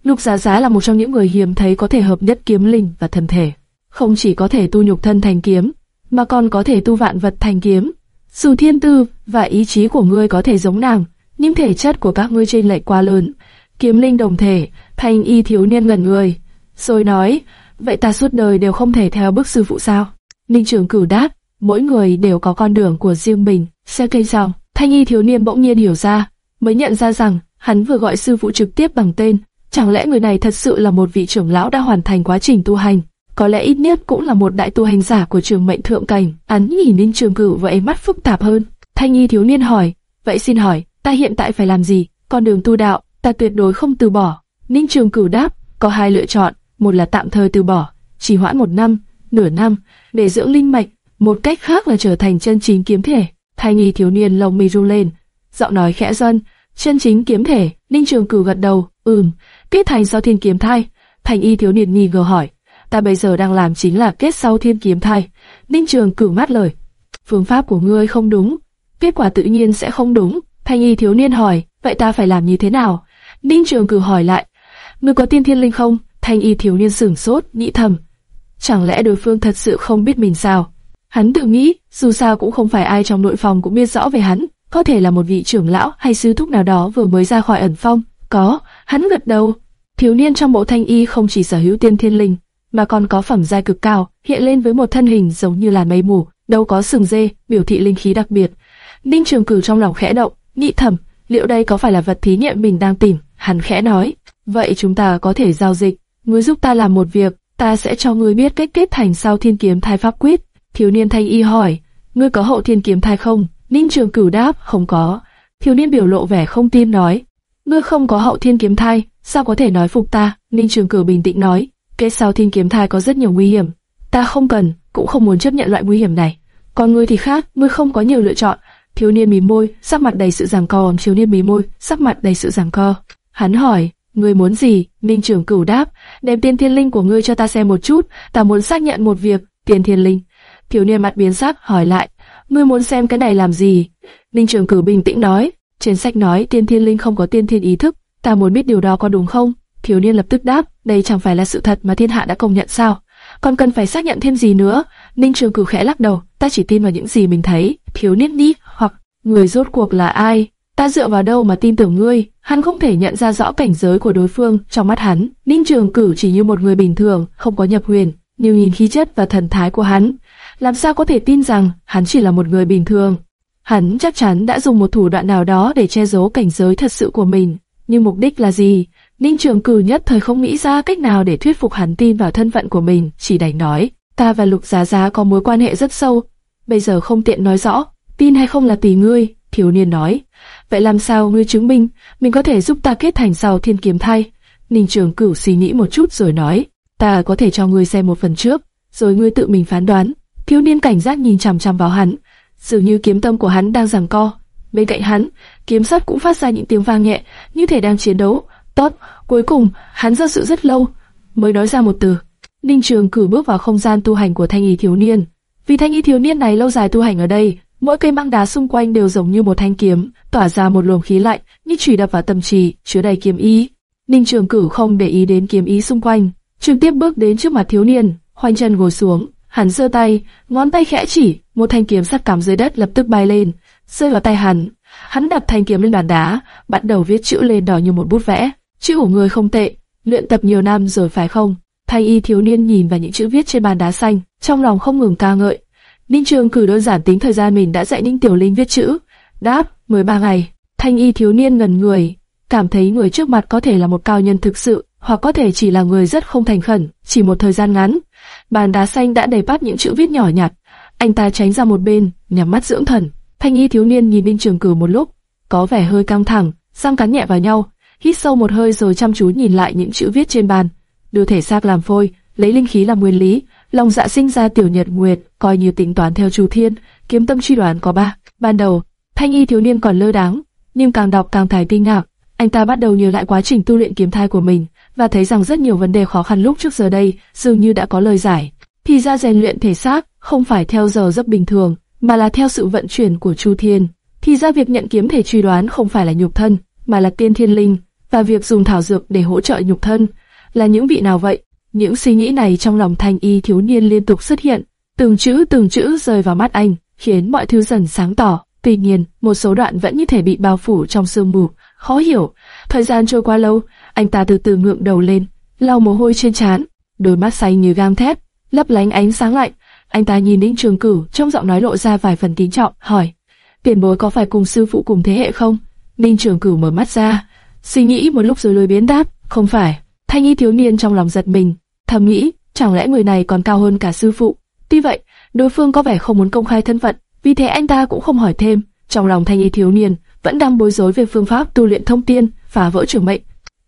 Lục Giá Giá là một trong những người hiếm thấy có thể hợp nhất kiếm linh và thân thể. Không chỉ có thể tu nhục thân thành kiếm, mà còn có thể tu vạn vật thành kiếm. Dù thiên tư và ý chí của ngươi có thể giống nàng, nhưng thể chất của các ngươi trên lệch quá lớn. Kiếm linh đồng thể, thanh y thiếu niên gần người. Rồi nói, vậy ta suốt đời đều không thể theo bước sư phụ sao? Ninh trường cử đáp, mỗi người đều có con đường của riêng mình. Xe cây rào, thanh y thiếu niên bỗng nhiên hiểu ra, mới nhận ra rằng hắn vừa gọi sư phụ trực tiếp bằng tên. Chẳng lẽ người này thật sự là một vị trưởng lão đã hoàn thành quá trình tu hành? Có lẽ ít nhất cũng là một đại tu hành giả của trường mệnh thượng cảnh. Án nhìn Ninh Trường Cửu với ánh mắt phức tạp hơn. Thanh y thiếu niên hỏi, vậy xin hỏi, ta hiện tại phải làm gì? Con đường tu đạo, ta tuyệt đối không từ bỏ. Ninh Trường Cửu đáp, có hai lựa chọn, một là tạm thời từ bỏ, chỉ hoãn một năm, nửa năm, để dưỡng linh mạch, một cách khác là trở thành chân chính kiếm thể. Thanh y thiếu niên lông mi run lên, giọng nói khẽ dân, chân chính kiếm thể. Ninh Trường Cửu gật đầu, ừm, kết thành sau thiên kiếm thai. Thanh y thiếu niên nghi ngờ hỏi, ta bây giờ đang làm chính là kết sau thiên kiếm thai. Ninh Trường cử mát lời, phương pháp của ngươi không đúng, kết quả tự nhiên sẽ không đúng. Thanh y thiếu niên hỏi, vậy ta phải làm như thế nào? Ninh Trường cử hỏi lại, ngươi có tiên thiên linh không? Thanh y thiếu niên sửng sốt, nghĩ thầm, chẳng lẽ đối phương thật sự không biết mình sao? Hắn tự nghĩ, dù sao cũng không phải ai trong nội phòng cũng biết rõ về hắn, có thể là một vị trưởng lão hay sư thúc nào đó vừa mới ra khỏi ẩn phong. Có, hắn gật đầu. Thiếu niên trong bộ thanh y không chỉ sở hữu tiên thiên linh, mà còn có phẩm giai cực cao, hiện lên với một thân hình giống như là mây mù, đâu có sừng dê, biểu thị linh khí đặc biệt. Ninh Trường Cửu trong lòng khẽ động, nghĩ thầm, liệu đây có phải là vật thí nghiệm mình đang tìm? Hắn khẽ nói, vậy chúng ta có thể giao dịch, ngươi giúp ta làm một việc, ta sẽ cho ngươi biết cách kết thành sau thiên kiếm thai pháp quyết. Thiếu niên thanh y hỏi, ngươi có hậu thiên kiếm thai không? Ninh Trường Cửu đáp, không có. Thiếu niên biểu lộ vẻ không tin nói, ngươi không có hậu thiên kiếm thai, sao có thể nói phục ta? Ninh Trường Cửu bình tĩnh nói, Kế sau thiên kiếm thai có rất nhiều nguy hiểm, ta không cần, cũng không muốn chấp nhận loại nguy hiểm này. Còn ngươi thì khác, ngươi không có nhiều lựa chọn. Thiếu niên mím môi, sắc mặt đầy sự giằng co. Thiếu niên mím môi, sắc mặt đầy sự giằng co. Hắn hỏi, ngươi muốn gì? Ninh Trường Cửu đáp, đem tiên thiên linh của ngươi cho ta xem một chút, ta muốn xác nhận một việc. Tiên thiên linh. Thiếu niên mặt biến sắc, hỏi lại, ngươi muốn xem cái này làm gì? Ninh Trường Cửu bình tĩnh nói, trên sách nói tiên thiên linh không có tiên thiên ý thức, ta muốn biết điều đó có đúng không? Thiếu niên lập tức đáp, đây chẳng phải là sự thật mà thiên hạ đã công nhận sao? Còn cần phải xác nhận thêm gì nữa? Ninh Trường Cửu khẽ lắc đầu, ta chỉ tin vào những gì mình thấy. Thiếu niên đi, hoặc người rốt cuộc là ai? Ta dựa vào đâu mà tin tưởng ngươi? Hắn không thể nhận ra rõ cảnh giới của đối phương trong mắt hắn. Ninh Trường Cửu chỉ như một người bình thường, không có nhập huyền, nhưng nhìn khí chất và thần thái của hắn, làm sao có thể tin rằng hắn chỉ là một người bình thường. Hắn chắc chắn đã dùng một thủ đoạn nào đó để che giấu cảnh giới thật sự của mình. Nhưng mục đích là gì? Ninh Trường Cử nhất thời không nghĩ ra cách nào để thuyết phục hắn tin vào thân phận của mình, chỉ đành nói, ta và Lục Giá Giá có mối quan hệ rất sâu, bây giờ không tiện nói rõ, tin hay không là tùy ngươi, thiếu niên nói. Vậy làm sao ngươi chứng minh, mình có thể giúp ta kết thành sau thiên kiếm thay? Ninh Trường Cửu suy nghĩ một chút rồi nói, ta có thể cho ngươi xem một phần trước, rồi ngươi tự mình phán đoán. Thiếu niên cảnh giác nhìn chằm chằm vào hắn, dường như kiếm tâm của hắn đang giằng co. Bên cạnh hắn, kiếm sắt cũng phát ra những tiếng vang nhẹ, như thể đang chiến đấu. Tốt, cuối cùng, hắn do sự rất lâu, mới nói ra một từ. Ninh Trường cử bước vào không gian tu hành của thanh y thiếu niên. Vì thanh y thiếu niên này lâu dài tu hành ở đây, mỗi cây băng đá xung quanh đều giống như một thanh kiếm, tỏa ra một luồng khí lạnh, như chủy đập vào tâm trí, chứa đầy kiếm ý. Ninh Trường cử không để ý đến kiếm ý xung quanh, trực tiếp bước đến trước mặt thiếu niên, khoanh chân ngồi xuống, Hắn giơ tay, ngón tay khẽ chỉ, một thanh kiếm sắc cắm dưới đất lập tức bay lên, rơi vào tay hắn. Hắn đập thanh kiếm lên bàn đá, bắt đầu viết chữ lên đỏ như một bút vẽ. Chữ của người không tệ, luyện tập nhiều năm rồi phải không? Thanh y thiếu niên nhìn vào những chữ viết trên bàn đá xanh, trong lòng không ngừng ca ngợi. Ninh Trường cử đơn giản tính thời gian mình đã dạy Ninh Tiểu Linh viết chữ. Đáp, 13 ngày. Thanh y thiếu niên ngần người, cảm thấy người trước mặt có thể là một cao nhân thực sự, hoặc có thể chỉ là người rất không thành khẩn, chỉ một thời gian ngắn, bàn đá xanh đã đầy bát những chữ viết nhỏ nhặt. Anh ta tránh ra một bên, nhắm mắt dưỡng thần. Thanh y thiếu niên nhìn Ninh Trường Cửu một lúc, có vẻ hơi căng thẳng, răng cắn nhẹ vào nhau, hít sâu một hơi rồi chăm chú nhìn lại những chữ viết trên bàn. Đưa thể xác làm phôi, lấy linh khí làm nguyên lý, lòng dạ sinh ra tiểu nhật nguyệt, coi như tính toán theo chu thiên, kiếm tâm truy đoán có ba. Ban đầu, thanh y thiếu niên còn lơ đáng, nhưng càng đọc càng thấy kinh ngạc. Anh ta bắt đầu nhớ lại quá trình tu luyện kiếm thai của mình và thấy rằng rất nhiều vấn đề khó khăn lúc trước giờ đây dường như đã có lời giải. Thì ra rèn luyện thể xác không phải theo giờ giấc bình thường, mà là theo sự vận chuyển của Chu Thiên. Thì ra việc nhận kiếm thể truy đoán không phải là nhục thân, mà là tiên thiên linh, và việc dùng thảo dược để hỗ trợ nhục thân là những vị nào vậy? Những suy nghĩ này trong lòng thanh y thiếu niên liên tục xuất hiện, từng chữ từng chữ rơi vào mắt anh, khiến mọi thứ dần sáng tỏ. Tuy nhiên, một số đoạn vẫn như thể bị bao phủ trong sương mù, khó hiểu. Thời gian trôi qua lâu, anh ta từ từ ngượng đầu lên, lau mồ hôi trên trán, đôi mắt xanh như gam thép, lấp lánh ánh sáng lạnh. Anh ta nhìn Ninh Trường Cửu, trong giọng nói lộ ra vài phần kính trọng, hỏi: "Tiền bối có phải cùng sư phụ cùng thế hệ không?" Ninh Trường Cửu mở mắt ra, suy nghĩ một lúc rồi lười biến đáp: "Không phải." Thanh y thiếu niên trong lòng giật mình, thầm nghĩ, chẳng lẽ người này còn cao hơn cả sư phụ? Tuy vậy, đối phương có vẻ không muốn công khai thân phận, vì thế anh ta cũng không hỏi thêm. Trong lòng thanh y thiếu niên vẫn đang bối rối về phương pháp tu luyện thông tiên, phá vỡ trường mệnh.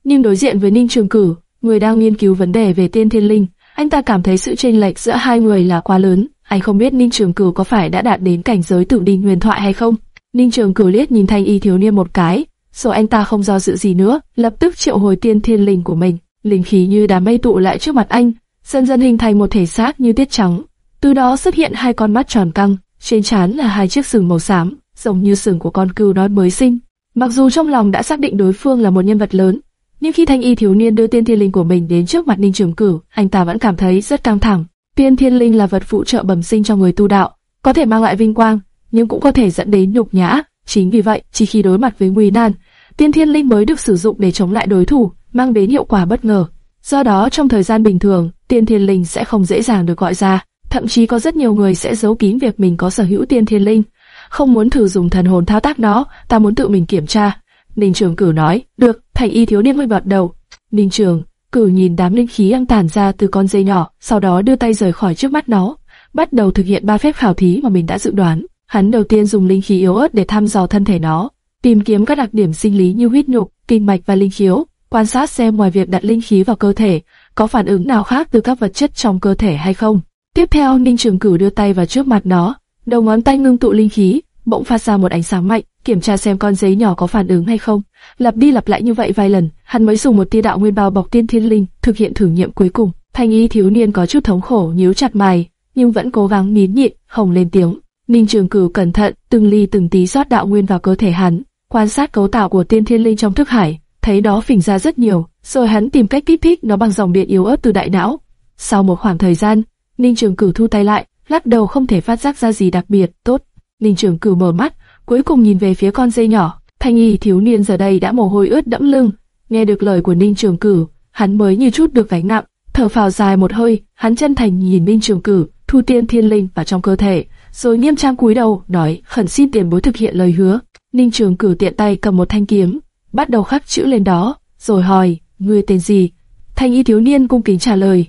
Nhưng đối diện với Ninh Trường Cử, người đang nghiên cứu vấn đề về tiên thiên linh, anh ta cảm thấy sự chênh lệch giữa hai người là quá lớn. Anh không biết Ninh Trường Cử có phải đã đạt đến cảnh giới tử đình huyền thoại hay không. Ninh Trường Cử liếc nhìn thanh y thiếu niên một cái, rồi anh ta không do dự gì nữa, lập tức triệu hồi tiên thiên linh của mình. Linh khí như đám mây tụ lại trước mặt anh, dần dần hình thành một thể xác như tiết trắng. Từ đó xuất hiện hai con mắt tròn căng, trên trán là hai chiếc sừng màu xám, giống như sừng của con cừu non mới sinh. Mặc dù trong lòng đã xác định đối phương là một nhân vật lớn, nhưng khi thanh y thiếu niên đưa tiên thiên linh của mình đến trước mặt Ninh Trường Cửu, anh ta vẫn cảm thấy rất căng thẳng. Tiên thiên linh là vật phụ trợ bẩm sinh cho người tu đạo, có thể mang lại vinh quang, nhưng cũng có thể dẫn đến nhục nhã. Chính vì vậy, chỉ khi đối mặt với nguy nan, tiên thiên linh mới được sử dụng để chống lại đối thủ, mang đến hiệu quả bất ngờ. Do đó, trong thời gian bình thường, tiên thiên linh sẽ không dễ dàng được gọi ra. Thậm chí có rất nhiều người sẽ giấu kín việc mình có sở hữu tiên thiên linh, không muốn thử dùng thần hồn thao tác nó, ta muốn tự mình kiểm tra. Ninh Trường Cử nói, được, thành y thiếu niên hơi bật đầu. Ninh Trường, Cử nhìn đám linh khí đang tản ra từ con dây nhỏ, sau đó đưa tay rời khỏi trước mắt nó, bắt đầu thực hiện ba phép khảo thí mà mình đã dự đoán. Hắn đầu tiên dùng linh khí yếu ớt để thăm dò thân thể nó, tìm kiếm các đặc điểm sinh lý như huyết nhục, kinh mạch và linh khiếu, quan sát xem ngoài việc đặt linh khí vào cơ thể, có phản ứng nào khác từ các vật chất trong cơ thể hay không. Tiếp theo, Ninh Trường Cửu đưa tay vào trước mặt nó, đầu ngón tay ngưng tụ linh khí, bỗng phát ra một ánh sáng mạnh, kiểm tra xem con giấy nhỏ có phản ứng hay không. Lặp đi lặp lại như vậy vài lần, hắn mới dùng một tia đạo nguyên bao bọc tiên thiên linh, thực hiện thử nghiệm cuối cùng. Thanh y thiếu niên có chút thống khổ nhíu chặt mày, nhưng vẫn cố gắng nín nhịn, hồng lên tiếng. Ninh Trường Cửu cẩn thận, từng ly từng tí rót đạo nguyên vào cơ thể hắn, quan sát cấu tạo của tiên thiên linh trong thức hải, thấy đó phình ra rất nhiều, rồi hắn tìm cách kích thích nó bằng dòng điện yếu ớt từ đại não. Sau một khoảng thời gian, Ninh Trường Cửu thu tay lại, lắc đầu không thể phát giác ra gì đặc biệt, tốt. Ninh Trường Cửu mở mắt, cuối cùng nhìn về phía con dây nhỏ. Thanh y thiếu niên giờ đây đã mồ hôi ướt đẫm lưng. Nghe được lời của Ninh Trường Cửu, hắn mới như chút được gánh nặng, thở phào dài một hơi, hắn chân thành nhìn Ninh Trường Cửu, thu tiên thiên linh vào trong cơ thể, rồi nghiêm trang cúi đầu, nói khẩn xin tiền bối thực hiện lời hứa. Ninh Trường Cửu tiện tay cầm một thanh kiếm, bắt đầu khắc chữ lên đó, rồi hỏi, ngươi tên gì? Thanh y thiếu niên cung kính trả lời,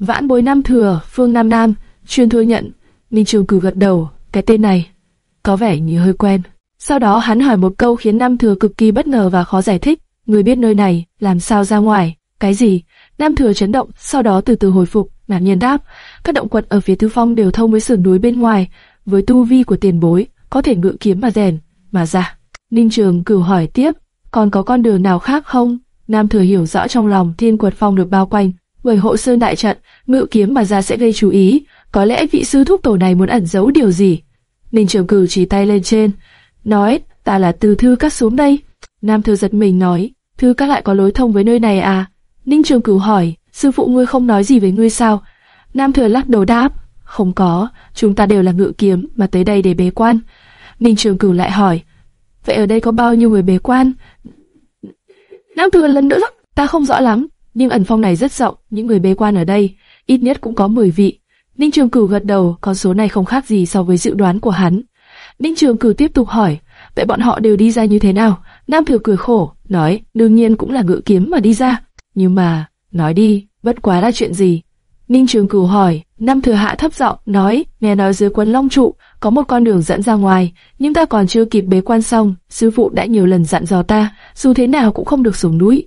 Vãn bối Nam Thừa, Phương Nam Nam, chuyên thừa nhận. Ninh Trường Cửu gật đầu, cái tên này có vẻ như hơi quen. Sau đó hắn hỏi một câu khiến Nam Thừa cực kỳ bất ngờ và khó giải thích. Người biết nơi này, làm sao ra ngoài? Cái gì? Nam Thừa chấn động, sau đó từ từ hồi phục, ngạc nhiên đáp. Các động quật ở phía tứ phong đều thông với sườn núi bên ngoài, với tu vi của tiền bối, có thể ngự kiếm mà rèn, mà ra. Ninh Trường cửu hỏi tiếp, còn có con đường nào khác không? Nam Thừa hiểu rõ trong lòng thiên quật phong được bao quanh, bởi hộ sơn đại trận, ngự kiếm mà ra sẽ gây chú ý, có lẽ vị sư thúc tổ này muốn ẩn giấu điều gì. Ninh Trường Cử chỉ tay lên trên, nói, ta là từ thư các xuống đây. Nam Thư giật mình nói, thư các lại có lối thông với nơi này à? Ninh Trường Cửu hỏi, sư phụ ngươi không nói gì với ngươi sao? Nam Thừa lắc đầu đáp, không có, chúng ta đều là ngự kiếm mà tới đây để bế quan. Ninh Trường Cửu lại hỏi, vậy ở đây có bao nhiêu người bế quan? Nam Thừa lần nữa lắc, ta không rõ lắm, nhưng ẩn phong này rất rộng, những người bế quan ở đây, ít nhất cũng có 10 vị. Ninh Trường Cửu gật đầu, con số này không khác gì so với dự đoán của hắn. Ninh Trường Cửu tiếp tục hỏi, vậy bọn họ đều đi ra như thế nào? Nam Thừa cười khổ, nói, đương nhiên cũng là ngự kiếm mà đi ra. Nhưng mà, nói đi, bất quá là chuyện gì? Ninh Trường Cửu hỏi, Nam Thừa Hạ thấp giọng nói, nghe nói dưới quấn Long trụ có một con đường dẫn ra ngoài, nhưng ta còn chưa kịp bế quan xong, sư phụ đã nhiều lần dặn dò ta, dù thế nào cũng không được xuống núi.